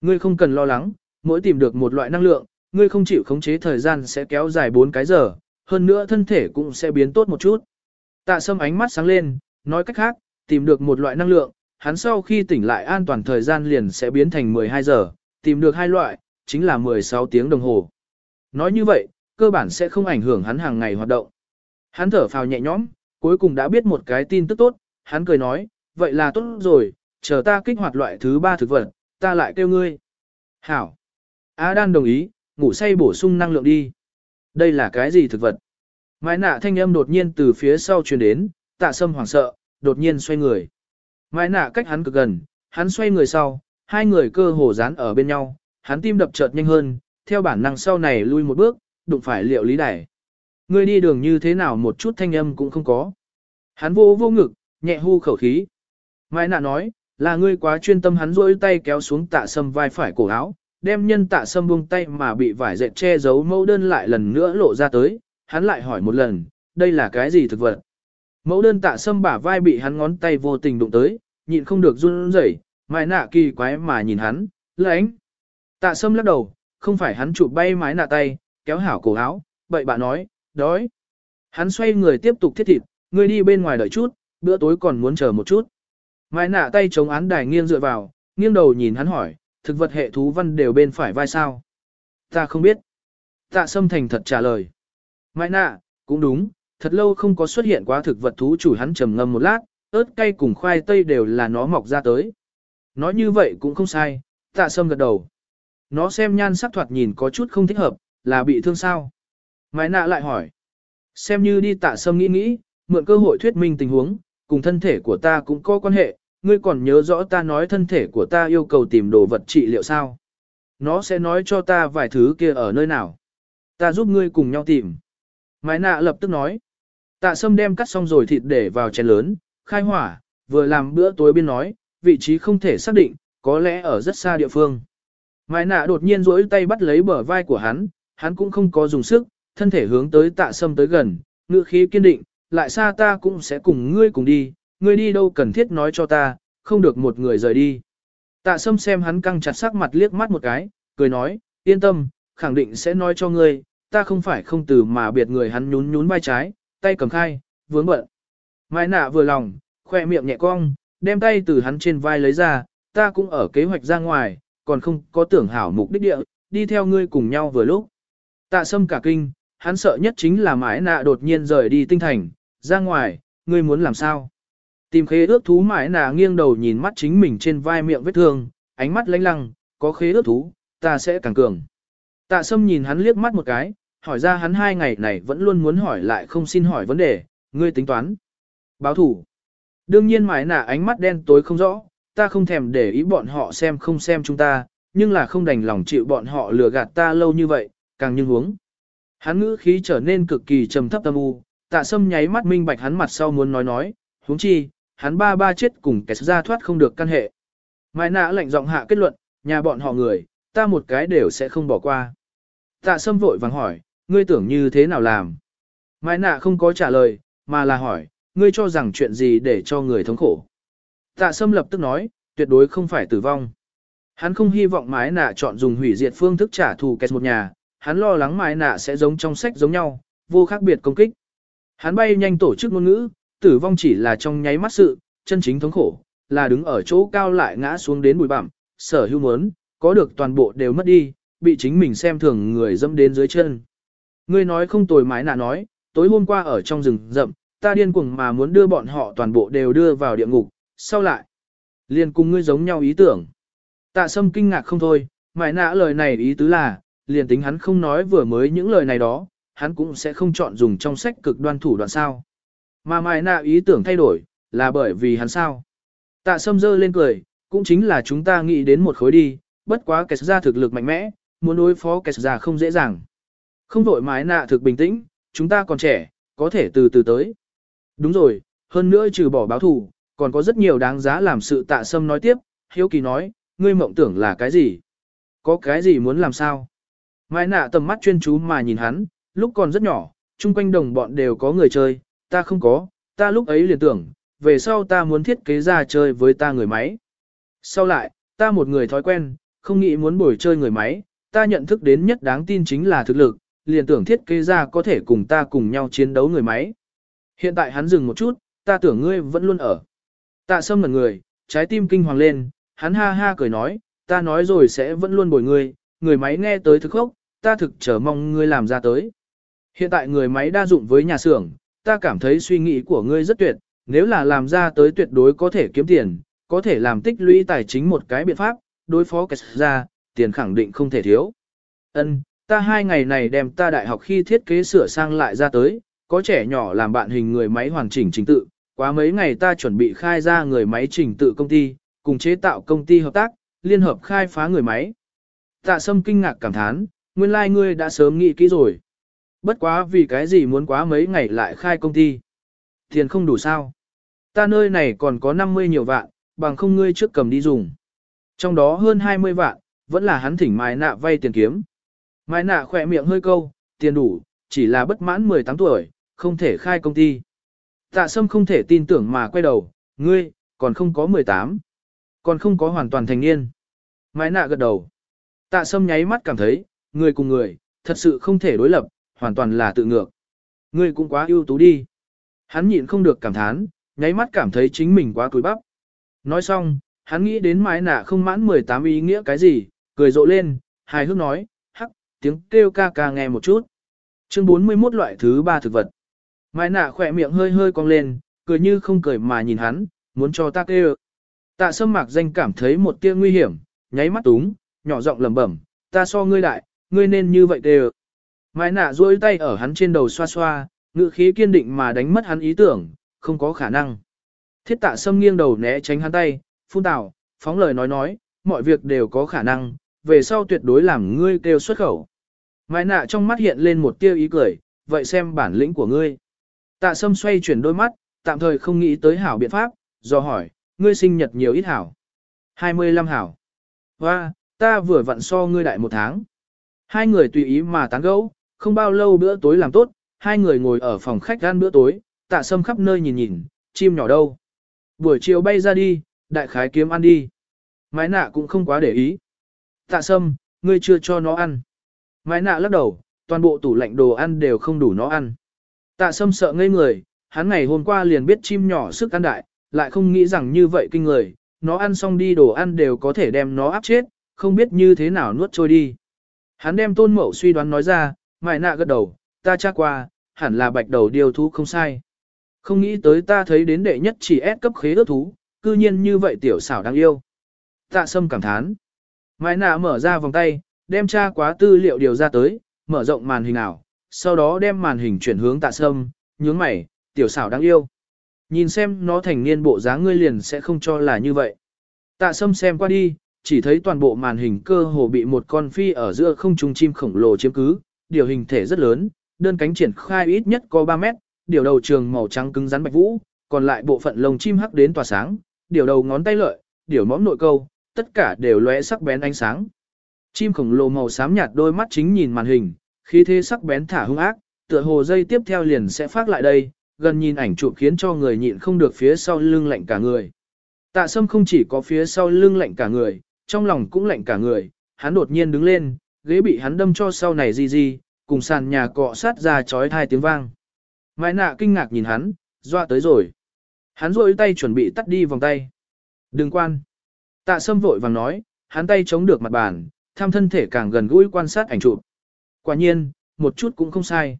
Ngươi không cần lo lắng, mỗi tìm được một loại năng lượng, ngươi không chịu khống chế thời gian sẽ kéo dài 4 cái giờ, hơn nữa thân thể cũng sẽ biến tốt một chút. Tạ sâm ánh mắt sáng lên, nói cách khác, tìm được một loại năng lượng, hắn sau khi tỉnh lại an toàn thời gian liền sẽ biến thành 12 giờ, tìm được hai loại, chính là 16 tiếng đồng hồ. Nói như vậy, cơ bản sẽ không ảnh hưởng hắn hàng ngày hoạt động. Hắn thở phào nhẹ nhõm, cuối cùng đã biết một cái tin tức tốt, hắn cười nói, vậy là tốt rồi, chờ ta kích hoạt loại thứ ba thực vật, ta lại kêu ngươi. Hảo. A Đan đồng ý, ngủ say bổ sung năng lượng đi. Đây là cái gì thực vật? Mái nạ thanh âm đột nhiên từ phía sau truyền đến, tạ sâm hoảng sợ, đột nhiên xoay người. Mai nạ cách hắn cực gần, hắn xoay người sau, hai người cơ hồ dán ở bên nhau, hắn tim đập chợt nhanh hơn, theo bản năng sau này lui một bước, đụng phải liệu lý đài. Ngươi đi đường như thế nào một chút thanh âm cũng không có. Hắn vô vô ngực, nhẹ hu khẩu khí. Mai nạ nói, là ngươi quá chuyên tâm hắn rỗi tay kéo xuống tạ sâm vai phải cổ áo, đem nhân tạ sâm buông tay mà bị vải dệt che giấu mẫu đơn lại lần nữa lộ ra tới, hắn lại hỏi một lần, đây là cái gì thực vật? Mẫu đơn tạ sâm bả vai bị hắn ngón tay vô tình đụng tới, nhịn không được run rẩy, mái nạ kỳ quái mà nhìn hắn, lãnh. Tạ sâm lắc đầu, không phải hắn chụp bay mái nạ tay, kéo hảo cổ áo, bậy bạ nói, đói. Hắn xoay người tiếp tục thiết thịt, ngươi đi bên ngoài đợi chút, bữa tối còn muốn chờ một chút. Mái nạ tay chống án đài nghiêng dựa vào, nghiêng đầu nhìn hắn hỏi, thực vật hệ thú văn đều bên phải vai sao? Ta không biết. Tạ sâm thành thật trả lời. Mãi nạ, cũng đúng, thật lâu không có xuất hiện quá thực vật thú chủ hắn trầm ngâm một lát, ớt cay cùng khoai tây đều là nó mọc ra tới. Nói như vậy cũng không sai, tạ sâm gật đầu. Nó xem nhan sắc thoạt nhìn có chút không thích hợp, là bị thương sao? mai nạ lại hỏi. Xem như đi tạ sâm nghĩ nghĩ, mượn cơ hội thuyết minh tình huống, cùng thân thể của ta cũng có quan hệ, ngươi còn nhớ rõ ta nói thân thể của ta yêu cầu tìm đồ vật trị liệu sao? Nó sẽ nói cho ta vài thứ kia ở nơi nào. Ta giúp ngươi cùng nhau tìm. Mái nạ lập tức nói. Tạ sâm đem cắt xong rồi thịt để vào chén lớn, khai hỏa, vừa làm bữa tối biên nói, vị trí không thể xác định, có lẽ ở rất xa địa phương. Mai nạ đột nhiên rỗi tay bắt lấy bờ vai của hắn, hắn cũng không có dùng sức, thân thể hướng tới tạ sâm tới gần, ngựa khí kiên định, lại xa ta cũng sẽ cùng ngươi cùng đi, ngươi đi đâu cần thiết nói cho ta, không được một người rời đi. Tạ sâm xem hắn căng chặt sắc mặt liếc mắt một cái, cười nói, yên tâm, khẳng định sẽ nói cho ngươi, ta không phải không từ mà biệt người hắn nhún nhún vai trái, tay cầm khai, vướng bận. Mai nạ vừa lòng, khoe miệng nhẹ cong, đem tay từ hắn trên vai lấy ra, ta cũng ở kế hoạch ra ngoài, còn không có tưởng hảo mục đích địa, đi theo ngươi cùng nhau vừa lúc. Tạ sâm cả kinh, hắn sợ nhất chính là mãi nạ đột nhiên rời đi tinh thành, ra ngoài, ngươi muốn làm sao? Tìm khế ước thú mãi nạ nghiêng đầu nhìn mắt chính mình trên vai miệng vết thương, ánh mắt lanh lăng, có khế ước thú, ta sẽ càng cường. Tạ sâm nhìn hắn liếc mắt một cái, hỏi ra hắn hai ngày này vẫn luôn muốn hỏi lại không xin hỏi vấn đề, ngươi tính toán. Báo thủ. Đương nhiên mái nạ ánh mắt đen tối không rõ, ta không thèm để ý bọn họ xem không xem chúng ta, nhưng là không đành lòng chịu bọn họ lừa gạt ta lâu như vậy, càng như huống. Hắn ngữ khí trở nên cực kỳ trầm thấp tâm u, tạ sâm nháy mắt minh bạch hắn mặt sau muốn nói nói, huống chi, hắn ba ba chết cùng kẻ ra thoát không được căn hệ. Mai nạ lạnh giọng hạ kết luận, nhà bọn họ người, ta một cái đều sẽ không bỏ qua. Tạ sâm vội vàng hỏi, ngươi tưởng như thế nào làm? Mai nạ không có trả lời, mà là hỏi, ngươi cho rằng chuyện gì để cho người thống khổ? Tạ sâm lập tức nói, tuyệt đối không phải tử vong. Hắn không hy vọng mái nạ chọn dùng hủy diệt phương thức trả thù kẹt một nhà, hắn lo lắng mái nạ sẽ giống trong sách giống nhau, vô khác biệt công kích. Hắn bay nhanh tổ chức ngôn ngữ, tử vong chỉ là trong nháy mắt sự, chân chính thống khổ, là đứng ở chỗ cao lại ngã xuống đến bụi bặm, sở hữu muốn, có được toàn bộ đều mất đi, bị chính mình xem thường người dâm đến dưới chân. Ngươi nói không tồi mái nạ nói, tối hôm qua ở trong rừng rậm, ta điên cuồng mà muốn đưa bọn họ toàn bộ đều đưa vào địa ngục, sau lại. Liền cùng ngươi giống nhau ý tưởng. Tạ sâm kinh ngạc không thôi, mái nạ lời này ý tứ là, liền tính hắn không nói vừa mới những lời này đó, hắn cũng sẽ không chọn dùng trong sách cực đoan thủ đoạn sao. Mà mài nạ ý tưởng thay đổi, là bởi vì hắn sao. Tạ sâm dơ lên cười, cũng chính là chúng ta nghĩ đến một khối đi, bất quá kẻ ra thực lực mạnh mẽ, muốn đối phó kẻ ra không dễ dàng. Không vội mái nạ thực bình tĩnh, chúng ta còn trẻ, có thể từ từ tới. Đúng rồi, hơn nữa trừ bỏ báo thù, còn có rất nhiều đáng giá làm sự tạ sâm nói tiếp, hiếu kỳ nói, ngươi mộng tưởng là cái gì? Có cái gì muốn làm sao? Mai nạ tầm mắt chuyên chú mà nhìn hắn, lúc còn rất nhỏ, chung quanh đồng bọn đều có người chơi, ta không có, ta lúc ấy liền tưởng, về sau ta muốn thiết kế ra chơi với ta người máy. Sau lại, ta một người thói quen, không nghĩ muốn bồi chơi người máy, ta nhận thức đến nhất đáng tin chính là thực lực, liền tưởng thiết kế ra có thể cùng ta cùng nhau chiến đấu người máy. Hiện tại hắn dừng một chút, ta tưởng ngươi vẫn luôn ở. Tạ sâm ngần người, trái tim kinh hoàng lên, hắn ha ha cười nói, ta nói rồi sẽ vẫn luôn bồi ngươi, người máy nghe tới thực khốc, ta thực chờ mong ngươi làm ra tới. Hiện tại người máy đa dụng với nhà xưởng, ta cảm thấy suy nghĩ của ngươi rất tuyệt, nếu là làm ra tới tuyệt đối có thể kiếm tiền, có thể làm tích lũy tài chính một cái biện pháp, đối phó kẹt ra, tiền khẳng định không thể thiếu. Ân, ta hai ngày này đem ta đại học khi thiết kế sửa sang lại ra tới, có trẻ nhỏ làm bạn hình người máy hoàn chỉnh trình tự, quá mấy ngày ta chuẩn bị khai ra người máy trình tự công ty, cùng chế tạo công ty hợp tác, liên hợp khai phá người máy. Tạ Sâm kinh ngạc cảm thán, nguyên lai like ngươi đã sớm nghĩ kỹ rồi. Bất quá vì cái gì muốn quá mấy ngày lại khai công ty. Tiền không đủ sao. Ta nơi này còn có 50 nhiều vạn, bằng không ngươi trước cầm đi dùng. Trong đó hơn 20 vạn, vẫn là hắn thỉnh mái nạ vay tiền kiếm. Mai nạ khỏe miệng hơi câu, tiền đủ, chỉ là bất mãn 18 tuổi, không thể khai công ty. Tạ sâm không thể tin tưởng mà quay đầu, ngươi, còn không có 18. Còn không có hoàn toàn thành niên. Mai nạ gật đầu. Tạ sâm nháy mắt cảm thấy, người cùng người, thật sự không thể đối lập, hoàn toàn là tự ngược. Ngươi cũng quá ưu tú đi. Hắn nhịn không được cảm thán, nháy mắt cảm thấy chính mình quá cúi bắp. Nói xong, hắn nghĩ đến mái nạ không mãn 18 ý nghĩa cái gì, cười rộ lên, hài hước nói, tiếng kêu ca ca nghe một chút. Chương 41 loại thứ ba thực vật. mai nạ khỏe miệng hơi hơi cong lên, cười như không cười mà nhìn hắn, muốn cho ta kêu. Tạ sâm mạc danh cảm thấy một tia nguy hiểm, nháy mắt túng, nhỏ giọng lẩm bẩm, ta so ngươi đại, ngươi nên như vậy kêu. mai nạ duỗi tay ở hắn trên đầu xoa xoa, ngự khí kiên định mà đánh mất hắn ý tưởng, không có khả năng. Thiết tạ sâm nghiêng đầu né tránh hắn tay, phun tảo phóng lời nói nói, mọi việc đều có khả năng, về sau tuyệt đối làm ngươi kêu xuất khẩu. Mai nạ trong mắt hiện lên một tia ý cười, vậy xem bản lĩnh của ngươi. Tạ sâm xoay chuyển đôi mắt, tạm thời không nghĩ tới hảo biện pháp, do hỏi, ngươi sinh nhật nhiều ít hảo. 25 hảo. Và, ta vừa vặn so ngươi đại một tháng. Hai người tùy ý mà tán gẫu, không bao lâu bữa tối làm tốt, hai người ngồi ở phòng khách ăn bữa tối, tạ sâm khắp nơi nhìn nhìn, chim nhỏ đâu. Buổi chiều bay ra đi, đại khái kiếm ăn đi. Mái nạ cũng không quá để ý. Tạ sâm, ngươi chưa cho nó ăn. Mai nạ lắc đầu, toàn bộ tủ lạnh đồ ăn đều không đủ nó ăn. Tạ sâm sợ ngây người, hắn ngày hôm qua liền biết chim nhỏ sức ăn đại, lại không nghĩ rằng như vậy kinh người, nó ăn xong đi đồ ăn đều có thể đem nó áp chết, không biết như thế nào nuốt trôi đi. Hắn đem tôn mậu suy đoán nói ra, mại nạ gật đầu, ta chắc qua, hẳn là bạch đầu điều thú không sai. Không nghĩ tới ta thấy đến đệ nhất chỉ ép cấp khế ước thú, cư nhiên như vậy tiểu xảo đáng yêu. Tạ sâm cảm thán. Mãi nạ mở ra vòng tay, đem tra quá tư liệu điều ra tới, mở rộng màn hình ảo, sau đó đem màn hình chuyển hướng tạ sâm, nhướng mày, tiểu xảo đáng yêu. Nhìn xem nó thành niên bộ dáng ngươi liền sẽ không cho là như vậy. Tạ sâm xem qua đi, chỉ thấy toàn bộ màn hình cơ hồ bị một con phi ở giữa không trung chim khổng lồ chiếm cứ, điều hình thể rất lớn, đơn cánh triển khai ít nhất có 3 mét, điều đầu trường màu trắng cứng rắn bạch vũ, còn lại bộ phận lông chim hắc đến tỏa sáng, điều đầu ngón tay lợi, điều mõm nội câu, tất cả đều lóe sắc bén ánh sáng. Chim khổng lồ màu xám nhạt đôi mắt chính nhìn màn hình, khí thế sắc bén thả hung ác, tựa hồ dây tiếp theo liền sẽ phát lại đây, gần nhìn ảnh chụp khiến cho người nhịn không được phía sau lưng lạnh cả người. Tạ Sâm không chỉ có phía sau lưng lạnh cả người, trong lòng cũng lạnh cả người, hắn đột nhiên đứng lên, ghế bị hắn đâm cho sau này gì gì, cùng sàn nhà cọ sát ra chói tai tiếng vang. Mai nạ kinh ngạc nhìn hắn, doa tới rồi. Hắn rôi tay chuẩn bị tắt đi vòng tay. Đừng quan. Tạ sâm vội vàng nói, hắn tay chống được mặt bàn, tham thân thể càng gần gũi quan sát ảnh chụp. Quả nhiên, một chút cũng không sai.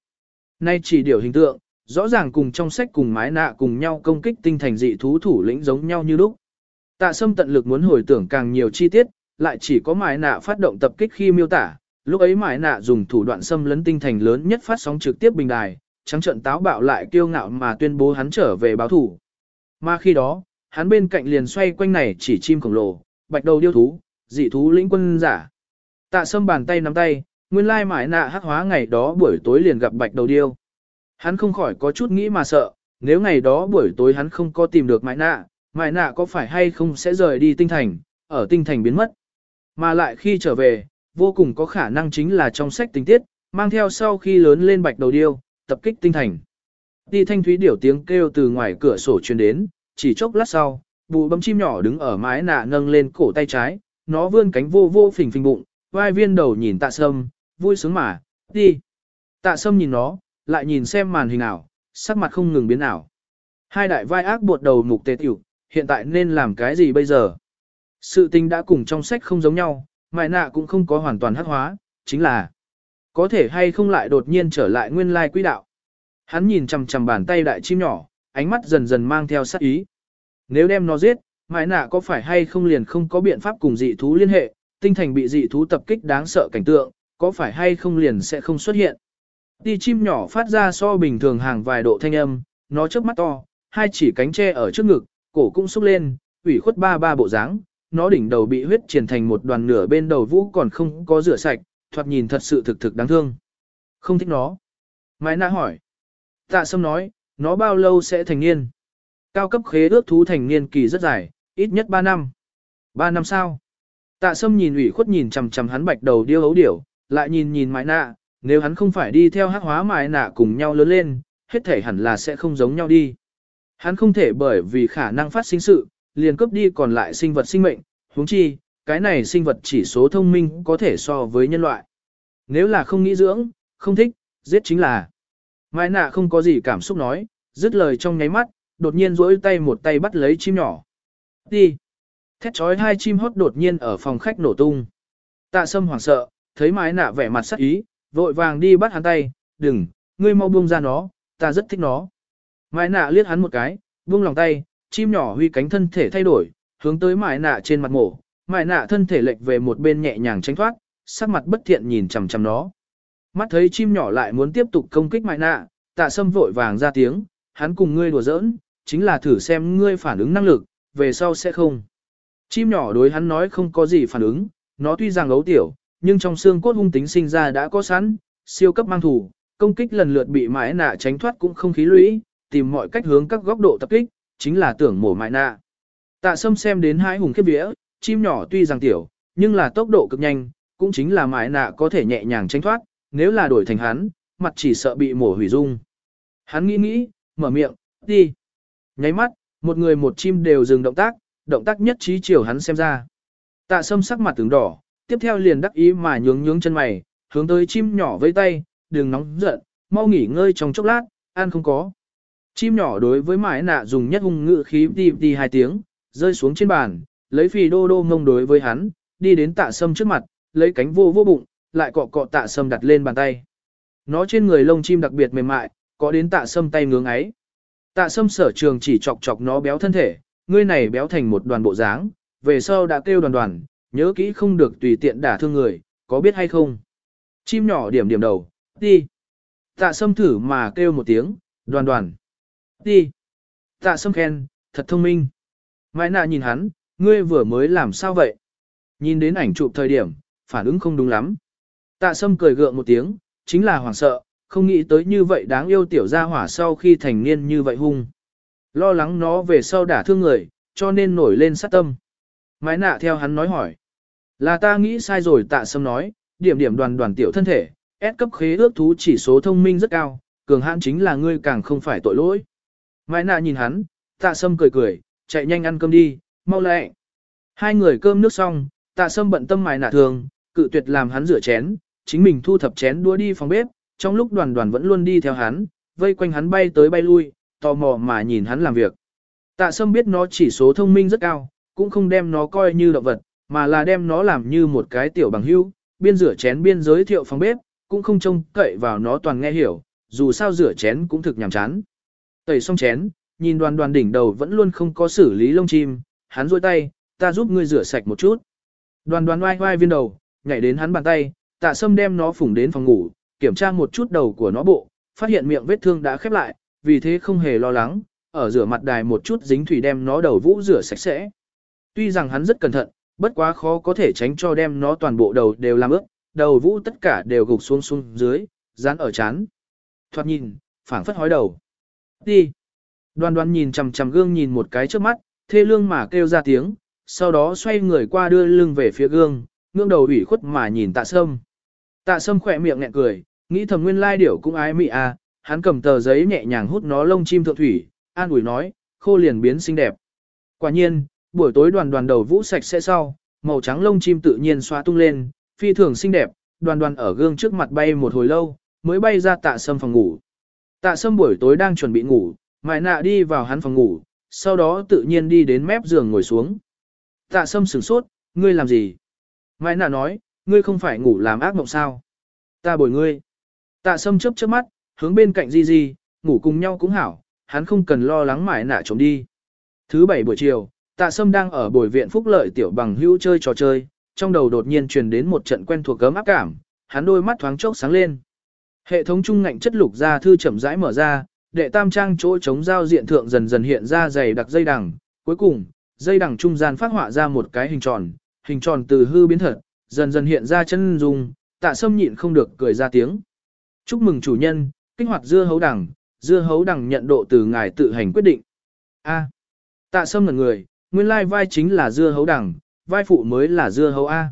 Nay chỉ điều hình tượng, rõ ràng cùng trong sách cùng mái nạ cùng nhau công kích tinh thành dị thú thủ lĩnh giống nhau như lúc. Tạ sâm tận lực muốn hồi tưởng càng nhiều chi tiết, lại chỉ có mái nạ phát động tập kích khi miêu tả. Lúc ấy mái nạ dùng thủ đoạn xâm lấn tinh thành lớn nhất phát sóng trực tiếp bình đài, trắng trận táo bạo lại kiêu ngạo mà tuyên bố hắn trở về báo thủ. Mà khi đó, hắn bên cạnh liền xoay quanh này chỉ chim khổng lồ, bạch đầu điêu thú, dị thú lĩnh quân giả. Tạ sâm bàn tay nắm tay, nguyên lai mãi nạ hắc hóa ngày đó buổi tối liền gặp bạch đầu điêu. Hắn không khỏi có chút nghĩ mà sợ, nếu ngày đó buổi tối hắn không có tìm được mãi nạ, mãi nạ có phải hay không sẽ rời đi tinh thành, ở tinh thành biến mất. Mà lại khi trở về, vô cùng có khả năng chính là trong sách tình tiết, mang theo sau khi lớn lên bạch đầu điêu, tập kích tinh thành. Đi thanh thúy điểu tiếng kêu từ ngoài cửa sổ truyền đến, chỉ chốc lát sau, bù bấm chim nhỏ đứng ở mái nạ nâng lên cổ tay trái, nó vươn cánh vô vô phình phình bụng, vai viên đầu nhìn tạ sâm, vui sướng mà, đi. Tạ sâm nhìn nó, lại nhìn xem màn hình ảo, sắc mặt không ngừng biến ảo. Hai đại vai ác buộc đầu mục tê tiểu, hiện tại nên làm cái gì bây giờ? Sự tình đã cùng trong sách không giống nhau, mại nạ cũng không có hoàn toàn hắc hóa, chính là có thể hay không lại đột nhiên trở lại nguyên lai quỹ đạo. Hắn nhìn chằm chằm bàn tay đại chim nhỏ, ánh mắt dần dần mang theo sát ý. Nếu đem nó giết, mại nạ có phải hay không liền không có biện pháp cùng dị thú liên hệ, tinh thành bị dị thú tập kích đáng sợ cảnh tượng, có phải hay không liền sẽ không xuất hiện. Đi chim nhỏ phát ra so bình thường hàng vài độ thanh âm, nó chớp mắt to, hai chỉ cánh tre ở trước ngực, cổ cũng xúc lên, ủy khuất ba ba bộ dáng, nó đỉnh đầu bị huyết triển thành một đoàn nửa bên đầu vũ còn không có rửa sạch, thoạt nhìn thật sự thực thực đáng thương. Không thích nó. Mai Na hỏi. Tạ sâm nói, nó bao lâu sẽ thành niên? Cao cấp khế ước thú thành niên kỳ rất dài, ít nhất 3 năm. 3 năm sao? Tạ sâm nhìn ủy khuất nhìn chằm chằm hắn bạch đầu điêu hấu điểu, lại nhìn nhìn mãi nạ, nếu hắn không phải đi theo hắc hóa mãi nạ cùng nhau lớn lên, hết thể hẳn là sẽ không giống nhau đi. Hắn không thể bởi vì khả năng phát sinh sự, liền cướp đi còn lại sinh vật sinh mệnh, huống chi, cái này sinh vật chỉ số thông minh có thể so với nhân loại. Nếu là không nghĩ dưỡng, không thích, giết chính là. Mai nạ không có gì cảm xúc nói, dứt lời trong nháy mắt, đột nhiên duỗi tay một tay bắt lấy chim nhỏ. Đi! Thét chói hai chim hót đột nhiên ở phòng khách nổ tung. Tạ sâm hoảng sợ, thấy mái nạ vẻ mặt sắc ý, vội vàng đi bắt hắn tay, đừng, ngươi mau buông ra nó, ta rất thích nó. Mái nạ liếc hắn một cái, buông lòng tay, chim nhỏ huy cánh thân thể thay đổi, hướng tới mái nạ trên mặt mổ, mái nạ thân thể lệch về một bên nhẹ nhàng tránh thoát, sắc mặt bất thiện nhìn chằm chằm nó. Mắt thấy chim nhỏ lại muốn tiếp tục công kích mái nạ, tạ sâm vội vàng ra tiếng, hắn cùng ngươi đùa giỡn, chính là thử xem ngươi phản ứng năng lực, về sau sẽ không. Chim nhỏ đối hắn nói không có gì phản ứng, nó tuy rằng ấu tiểu, nhưng trong xương cốt hung tính sinh ra đã có sẵn, siêu cấp mang thủ, công kích lần lượt bị mãi nạ tránh thoát cũng không khí lũy, tìm mọi cách hướng các góc độ tập kích, chính là tưởng mổ Mãi nạ. Tạ sâm xem đến hai hùng khiếp vía, chim nhỏ tuy rằng tiểu, nhưng là tốc độ cực nhanh, cũng chính là Mãi nạ có thể nhẹ nhàng tránh thoát, nếu là đổi thành hắn, mặt chỉ sợ bị mổ hủy dung. Hắn nghĩ nghĩ, mở miệng, đi. Nháy mắt, một người một chim đều dừng động tác, động tác nhất trí chiều hắn xem ra. Tạ sâm sắc mặt tướng đỏ, tiếp theo liền đắc ý mà nhướng nhướng chân mày, hướng tới chim nhỏ với tay, đừng nóng giận, mau nghỉ ngơi trong chốc lát, ăn không có. Chim nhỏ đối với mãi nạ dùng nhất hung ngự khí đi đi hai tiếng, rơi xuống trên bàn, lấy phì đô đô ngông đối với hắn, đi đến tạ sâm trước mặt, lấy cánh vô vô bụng, lại cọ cọ tạ sâm đặt lên bàn tay. Nó trên người lông chim đặc biệt mềm mại, có đến tạ sâm tay ngưỡng ấy. Tạ sâm sở trường chỉ chọc chọc nó béo thân thể, ngươi này béo thành một đoàn bộ dáng, về sau đã kêu đoàn đoàn, nhớ kỹ không được tùy tiện đả thương người, có biết hay không? Chim nhỏ điểm điểm đầu, đi. Tạ sâm thử mà kêu một tiếng, đoàn đoàn. Đi. Tạ sâm khen, thật thông minh. Mai nạ nhìn hắn, ngươi vừa mới làm sao vậy? Nhìn đến ảnh chụp thời điểm, phản ứng không đúng lắm. Tạ sâm cười gượng một tiếng, chính là hoảng sợ, không nghĩ tới như vậy đáng yêu tiểu gia hỏa sau khi thành niên như vậy hung. Lo lắng nó về sau đả thương người, cho nên nổi lên sát tâm. Mái nạ theo hắn nói hỏi. Là ta nghĩ sai rồi tạ sâm nói, điểm điểm đoàn đoàn tiểu thân thể, S cấp khế ước thú chỉ số thông minh rất cao, cường hãn chính là ngươi càng không phải tội lỗi. Mái nạ nhìn hắn, tạ sâm cười cười, chạy nhanh ăn cơm đi, mau lẹ. Hai người cơm nước xong, tạ sâm bận tâm mái nạ thường, cự tuyệt làm hắn rửa chén, chính mình thu thập chén đua đi phòng bếp, trong lúc đoàn đoàn vẫn luôn đi theo hắn, vây quanh hắn bay tới bay lui, tò mò mà nhìn hắn làm việc. Tạ sâm biết nó chỉ số thông minh rất cao, cũng không đem nó coi như động vật, mà là đem nó làm như một cái tiểu bằng hữu, biên rửa chén biên giới thiệu phòng bếp, cũng không trông cậy vào nó toàn nghe hiểu, dù sao rửa chén cũng thực nhàm chán. Tẩy xong chén, nhìn đoàn đoàn đỉnh đầu vẫn luôn không có xử lý lông chim, hắn rôi tay, ta giúp ngươi rửa sạch một chút. Đoàn đoàn oai oai viên đầu, nhảy đến hắn bàn tay, tạ sâm đem nó phủng đến phòng ngủ, kiểm tra một chút đầu của nó bộ, phát hiện miệng vết thương đã khép lại, vì thế không hề lo lắng, ở rửa mặt đài một chút dính thủy đem nó đầu vũ rửa sạch sẽ. Tuy rằng hắn rất cẩn thận, bất quá khó có thể tránh cho đem nó toàn bộ đầu đều làm ướt, đầu vũ tất cả đều gục xuống xuống dưới, dán ở chán. Thoạt nhìn, phảng phất hói đầu. Đi. Đoan đoan nhìn chằm chằm gương nhìn một cái trước mắt, thê lương mà kêu ra tiếng, sau đó xoay người qua đưa lưng về phía gương, ngưỡng đầu ủy khuất mà nhìn tạ sâm. Tạ sâm khỏe miệng nghẹn cười, nghĩ thầm nguyên lai điểu cũng ái mị à, hắn cầm tờ giấy nhẹ nhàng hút nó lông chim thượng thủy, an ủi nói, khô liền biến xinh đẹp. Quả nhiên, buổi tối đoàn đoàn đầu vũ sạch sẽ sau, màu trắng lông chim tự nhiên xóa tung lên, phi thường xinh đẹp, đoàn đoàn ở gương trước mặt bay một hồi lâu, mới bay ra tạ sâm phòng ngủ. Tạ sâm buổi tối đang chuẩn bị ngủ, mại nạ đi vào hắn phòng ngủ, sau đó tự nhiên đi đến mép giường ngồi xuống. Tạ sâm sửng sốt, ngươi làm gì? Mại nạ nói, ngươi không phải ngủ làm ác mộng sao? Ta bồi ngươi. Tạ sâm chớp chớp mắt, hướng bên cạnh Di Di, ngủ cùng nhau cũng hảo, hắn không cần lo lắng mải nạ trốn đi. Thứ bảy buổi chiều, tạ sâm đang ở bồi viện phúc lợi tiểu bằng hữu chơi trò chơi, trong đầu đột nhiên truyền đến một trận quen thuộc gấm áp cảm, hắn đôi mắt thoáng chốc sáng lên. Hệ thống trung ngạnh chất lục ra thư chậm rãi mở ra, đệ tam trang chỗ chống giao diện thượng dần dần hiện ra dày đặc dây đằng, cuối cùng, dây đằng trung gian phát họa ra một cái hình tròn, hình tròn từ hư biến thật, dần dần hiện ra chân dung, tạ sâm nhịn không được cười ra tiếng. Chúc mừng chủ nhân, kích hoạt dưa hấu đằng, dưa hấu đằng nhận độ từ ngài tự hành quyết định. A. tạ sâm ngẩn người, nguyên lai vai chính là dưa hấu đằng, vai phụ mới là dưa hấu A.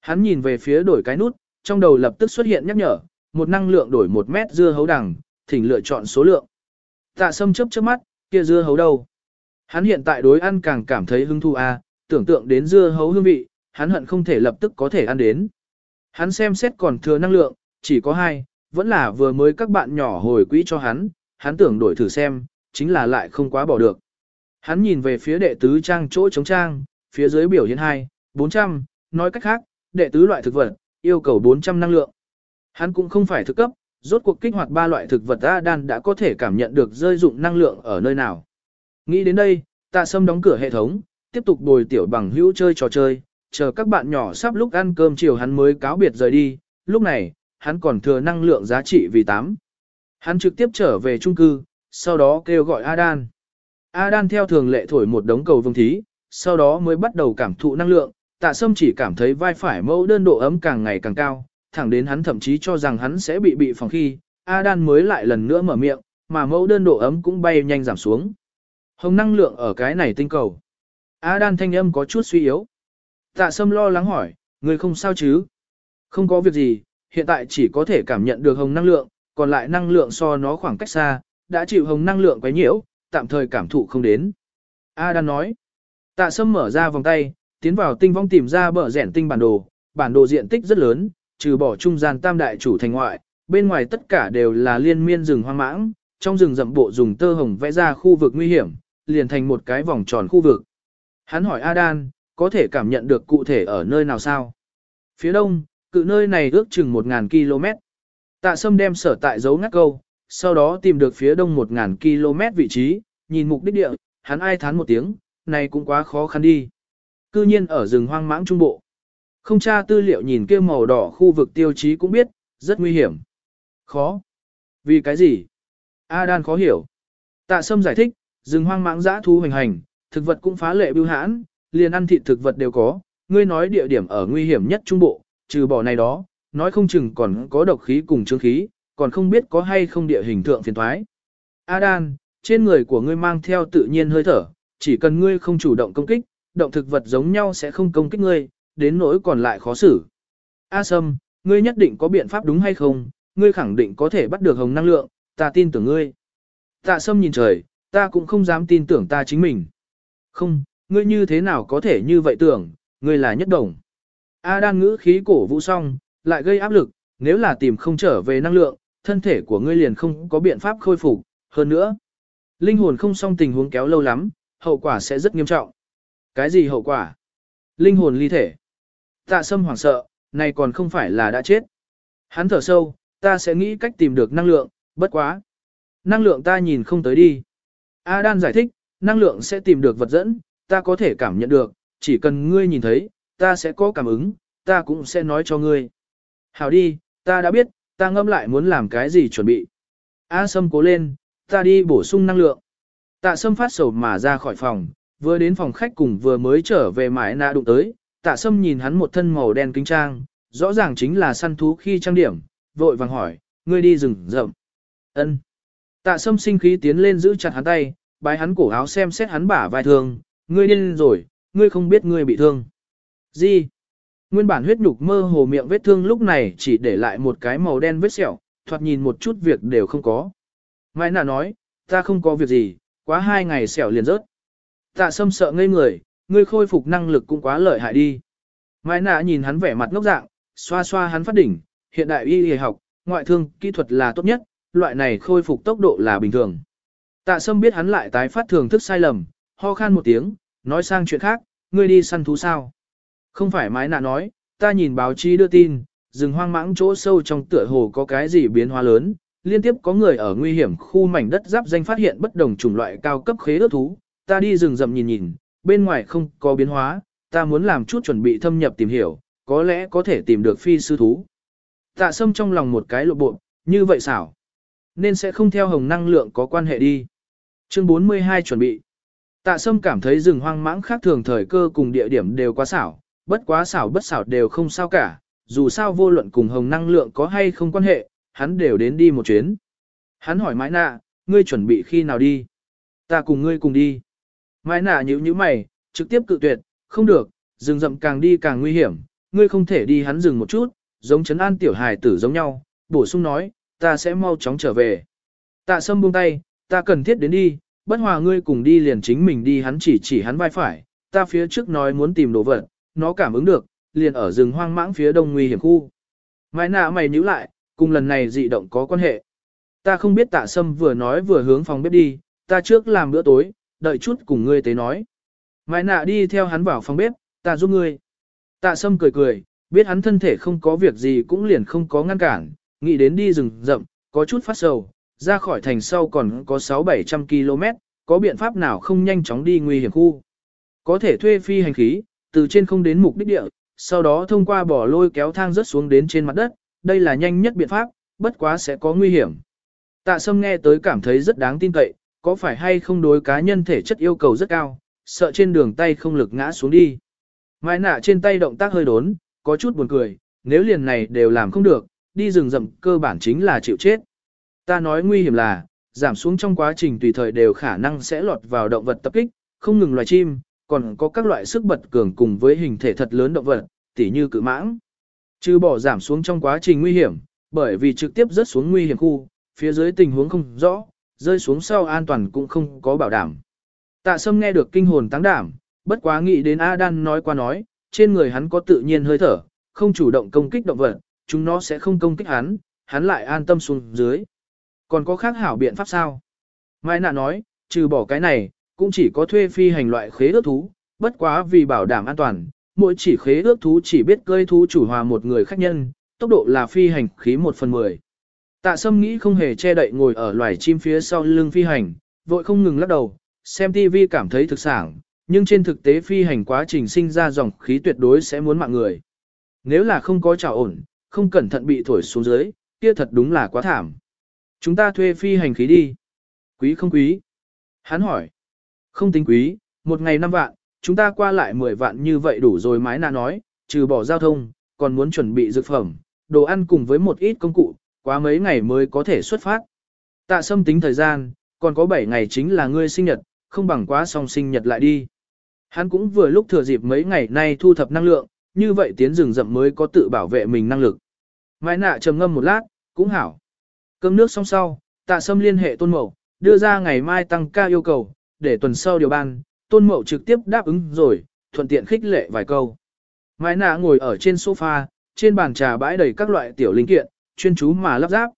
Hắn nhìn về phía đổi cái nút, trong đầu lập tức xuất hiện nhắc nhở, một năng lượng đổi một mét dưa hấu đằng, thỉnh lựa chọn số lượng. Tạ sâm chớp chớp mắt, kia dưa hấu đâu? Hắn hiện tại đối ăn càng cảm thấy hứng thú A, tưởng tượng đến dưa hấu hương vị, hắn hận không thể lập tức có thể ăn đến. Hắn xem xét còn thừa năng lượng, chỉ có hai, vẫn là vừa mới các bạn nhỏ hồi quỹ cho hắn, hắn tưởng đổi thử xem, chính là lại không quá bỏ được. Hắn nhìn về phía đệ tứ trang chỗ chống trang, phía dưới biểu hiện 2, 400, nói cách khác, đệ tứ loại thực vật, yêu cầu 400 năng lượng. Hắn cũng không phải thực cấp, rốt cuộc kích hoạt ba loại thực vật Adan đã có thể cảm nhận được rơi dụng năng lượng ở nơi nào. Nghĩ đến đây, tạ sâm đóng cửa hệ thống, tiếp tục bồi tiểu bằng hữu chơi trò chơi, chờ các bạn nhỏ sắp lúc ăn cơm chiều hắn mới cáo biệt rời đi, lúc này, hắn còn thừa năng lượng giá trị vì 8. Hắn trực tiếp trở về trung cư, sau đó kêu gọi Adan. Adan theo thường lệ thổi một đống cầu vương thí, sau đó mới bắt đầu cảm thụ năng lượng, tạ sâm chỉ cảm thấy vai phải mẫu đơn độ ấm càng ngày càng cao, thẳng đến hắn thậm chí cho rằng hắn sẽ bị bị phòng khi, Adan mới lại lần nữa mở miệng, mà mẫu đơn độ ấm cũng bay nhanh giảm xuống. Hồng năng lượng ở cái này tinh cầu. Adan thanh âm có chút suy yếu. Tạ sâm lo lắng hỏi, người không sao chứ? Không có việc gì, hiện tại chỉ có thể cảm nhận được hồng năng lượng, còn lại năng lượng so nó khoảng cách xa, đã chịu hồng năng lượng quấy nhiễu, tạm thời cảm thụ không đến. Adan nói. Tạ sâm mở ra vòng tay, tiến vào tinh vong tìm ra bờ rẻn tinh bản đồ, bản đồ diện tích rất lớn, trừ bỏ trung gian tam đại chủ thành ngoại, bên ngoài tất cả đều là liên miên rừng hoang mãng, trong rừng rậm bộ dùng tơ hồng vẽ ra khu vực nguy hiểm, liền thành một cái vòng tròn khu vực. Hắn hỏi Adan, có thể cảm nhận được cụ thể ở nơi nào sao? Phía đông, cự nơi này ước chừng 1.000 km. Tạ Sâm đem sở tại dấu ngắt câu, sau đó tìm được phía đông 1.000 km vị trí, nhìn mục đích địa, hắn ai thán một tiếng, này cũng quá khó khăn đi. Cư nhiên ở rừng hoang mãng trung bộ. Không tra tư liệu nhìn kia màu đỏ khu vực tiêu chí cũng biết, rất nguy hiểm. Khó. Vì cái gì? A Đan khó hiểu. Tạ Sâm giải thích, rừng hoang mãng dã thu hoành hành, thực vật cũng phá lệ bưu hãn, liền ăn thịt thực vật đều có. Ngươi nói địa điểm ở nguy hiểm nhất trung bộ, trừ bỏ này đó, nói không chừng còn có độc khí cùng trương khí, còn không biết có hay không địa hình thượng phiền thoái. Adan, trên người của ngươi mang theo tự nhiên hơi thở, chỉ cần ngươi không chủ động công kích, động thực vật giống nhau sẽ không công kích ngươi, đến nỗi còn lại khó xử. A Sâm, ngươi nhất định có biện pháp đúng hay không, ngươi khẳng định có thể bắt được hồng năng lượng, ta tin tưởng ngươi. Tạ Sâm nhìn trời, ta cũng không dám tin tưởng ta chính mình. Không, ngươi như thế nào có thể như vậy tưởng, ngươi là nhất đồng. A đan ngữ khí cổ vũ xong, lại gây áp lực, nếu là tìm không trở về năng lượng, thân thể của ngươi liền không có biện pháp khôi phục, hơn nữa. Linh hồn không xong tình huống kéo lâu lắm, hậu quả sẽ rất nghiêm trọng. Cái gì hậu quả? Linh hồn ly thể. Tạ sâm hoảng sợ, này còn không phải là đã chết. Hắn thở sâu, ta sẽ nghĩ cách tìm được năng lượng, bất quá. Năng lượng ta nhìn không tới đi. A Đan giải thích, năng lượng sẽ tìm được vật dẫn, ta có thể cảm nhận được, chỉ cần ngươi nhìn thấy, ta sẽ có cảm ứng, ta cũng sẽ nói cho ngươi. Hảo đi, ta đã biết, ta ngâm lại muốn làm cái gì chuẩn bị. A Sâm cố lên, ta đi bổ sung năng lượng. Tạ Sâm phát sầu mà ra khỏi phòng, vừa đến phòng khách cùng vừa mới trở về mãi nạ đụng tới, tạ Sâm nhìn hắn một thân màu đen kính trang, rõ ràng chính là săn thú khi trang điểm, vội vàng hỏi, ngươi đi rừng rậm. Ân. Tạ Sâm sinh khí tiến lên giữ chặt hắn tay, bái hắn cổ áo xem xét hắn bả vai thương, ngươi điên rồi, ngươi không biết ngươi bị thương. Gì? Nguyên bản huyết nhục mơ hồ miệng vết thương lúc này chỉ để lại một cái màu đen vết sẹo, thoạt nhìn một chút việc đều không có. Mai nà nói, ta không có việc gì, quá hai ngày sẹo liền rớt. Tạ sâm sợ ngây người, ngươi khôi phục năng lực cũng quá lợi hại đi. Mai nà nhìn hắn vẻ mặt ngốc dạng, xoa xoa hắn phát đỉnh, hiện đại y y học, ngoại thương, kỹ thuật là tốt nhất, loại này khôi phục tốc độ là bình thường. Tạ sâm biết hắn lại tái phát thường thức sai lầm, ho khan một tiếng, nói sang chuyện khác, ngươi đi săn thú sao? Không phải mái nạ nói, ta nhìn báo chí đưa tin, rừng hoang mãng chỗ sâu trong tựa hồ có cái gì biến hóa lớn, liên tiếp có người ở nguy hiểm khu mảnh đất giáp danh phát hiện bất đồng chủng loại cao cấp khế ước thú, ta đi rừng rậm nhìn nhìn, bên ngoài không có biến hóa, ta muốn làm chút chuẩn bị thâm nhập tìm hiểu, có lẽ có thể tìm được phi sư thú. Tạ sâm trong lòng một cái lộ bộ, như vậy xảo. Nên sẽ không theo hồng năng lượng có quan hệ đi. Chương 42 chuẩn bị. Tạ sâm cảm thấy rừng hoang mãng khác thường thời cơ cùng địa điểm đều quá xảo, bất quá xảo bất xảo đều không sao cả, dù sao vô luận cùng hồng năng lượng có hay không quan hệ, hắn đều đến đi một chuyến. Hắn hỏi mãi nạ, ngươi chuẩn bị khi nào đi? Ta cùng ngươi cùng đi. Mãi nạ nhíu nhíu mày, trực tiếp cự tuyệt, không được, rừng rậm càng đi càng nguy hiểm, ngươi không thể đi hắn rừng một chút, giống chấn an tiểu hài tử giống nhau, bổ sung nói, ta sẽ mau chóng trở về. Tạ sâm buông tay, ta cần thiết đến đi, bất hòa ngươi cùng đi liền chính mình đi hắn chỉ chỉ hắn vai phải, ta phía trước nói muốn tìm đồ vật, nó cảm ứng được, liền ở rừng hoang mãng phía đông nguy hiểm khu. Mai nạ mày nhíu lại, cùng lần này dị động có quan hệ. Ta không biết tạ sâm vừa nói vừa hướng phòng bếp đi, ta trước làm bữa tối, đợi chút cùng ngươi tới nói. Mai nạ đi theo hắn vào phòng bếp, ta giúp ngươi. Tạ sâm cười cười, biết hắn thân thể không có việc gì cũng liền không có ngăn cản, nghĩ đến đi rừng rậm, có chút phát sầu, ra khỏi thành sau còn có 6-700 km, có biện pháp nào không nhanh chóng đi nguy hiểm khu. Có thể thuê phi hành khí, từ trên không đến mục đích địa, sau đó thông qua bỏ lôi kéo thang rớt xuống đến trên mặt đất, đây là nhanh nhất biện pháp, bất quá sẽ có nguy hiểm. Tạ Sâm nghe tới cảm thấy rất đáng tin cậy, có phải hay không đối cá nhân thể chất yêu cầu rất cao, sợ trên đường tay không lực ngã xuống đi. Mai nạ trên tay động tác hơi đốn, có chút buồn cười, nếu liền này đều làm không được, đi rừng rậm cơ bản chính là chịu chết. Ta nói nguy hiểm là, giảm xuống trong quá trình tùy thời đều khả năng sẽ lọt vào động vật tập kích, không ngừng loài chim, còn có các loại sức bật cường cùng với hình thể thật lớn động vật, tỉ như cự mãng. Trừ bỏ giảm xuống trong quá trình nguy hiểm, bởi vì trực tiếp rớt xuống nguy hiểm khu, phía dưới tình huống không rõ, rơi xuống sau an toàn cũng không có bảo đảm. Tạ Sâm nghe được kinh hồn tăng đảm, bất quá nghĩ đến Adan nói qua nói, trên người hắn có tự nhiên hơi thở, không chủ động công kích động vật, chúng nó sẽ không công kích hắn, hắn lại an tâm xuống dưới. Còn có khác hảo biện pháp sao? Mai nạ nói, trừ bỏ cái này, cũng chỉ có thuê phi hành loại khế ước thú, bất quá vì bảo đảm an toàn, mỗi chỉ khế ước thú chỉ biết cơi thú chủ hòa một người khách nhân, tốc độ là phi hành khí 1 phần 10. Tạ sâm nghĩ không hề che đậy ngồi ở loài chim phía sau lưng phi hành, vội không ngừng lắc đầu, xem TV cảm thấy thực sản, nhưng trên thực tế phi hành quá trình sinh ra dòng khí tuyệt đối sẽ muốn mạng người. Nếu là không có trào ổn, không cẩn thận bị thổi xuống dưới, kia thật đúng là quá thảm. Chúng ta thuê phi hành khí đi. Quý không quý? Hắn hỏi. Không tính quý, một ngày 5 vạn, chúng ta qua lại 10 vạn như vậy đủ rồi mái nạ nói, trừ bỏ giao thông, còn muốn chuẩn bị dược phẩm, đồ ăn cùng với một ít công cụ, quá mấy ngày mới có thể xuất phát. Tạ sâm tính thời gian, còn có 7 ngày chính là ngươi sinh nhật, không bằng quá xong sinh nhật lại đi. Hắn cũng vừa lúc thừa dịp mấy ngày nay thu thập năng lượng, như vậy tiến rừng rậm mới có tự bảo vệ mình năng lực. Mai nạ trầm ngâm một lát, cũng hảo. Cơm nước xong sau, tạ sâm liên hệ tôn mậu, đưa ra ngày mai tăng ca yêu cầu, để tuần sau điều ban, tôn mậu trực tiếp đáp ứng rồi, thuận tiện khích lệ vài câu. Mai nạ ngồi ở trên sofa, trên bàn trà bãi đầy các loại tiểu linh kiện, chuyên chú mà lắp ráp.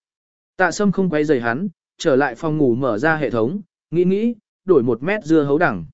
Tạ sâm không quay rời hắn, trở lại phòng ngủ mở ra hệ thống, nghĩ nghĩ, đổi một mét dưa hấu đẳng.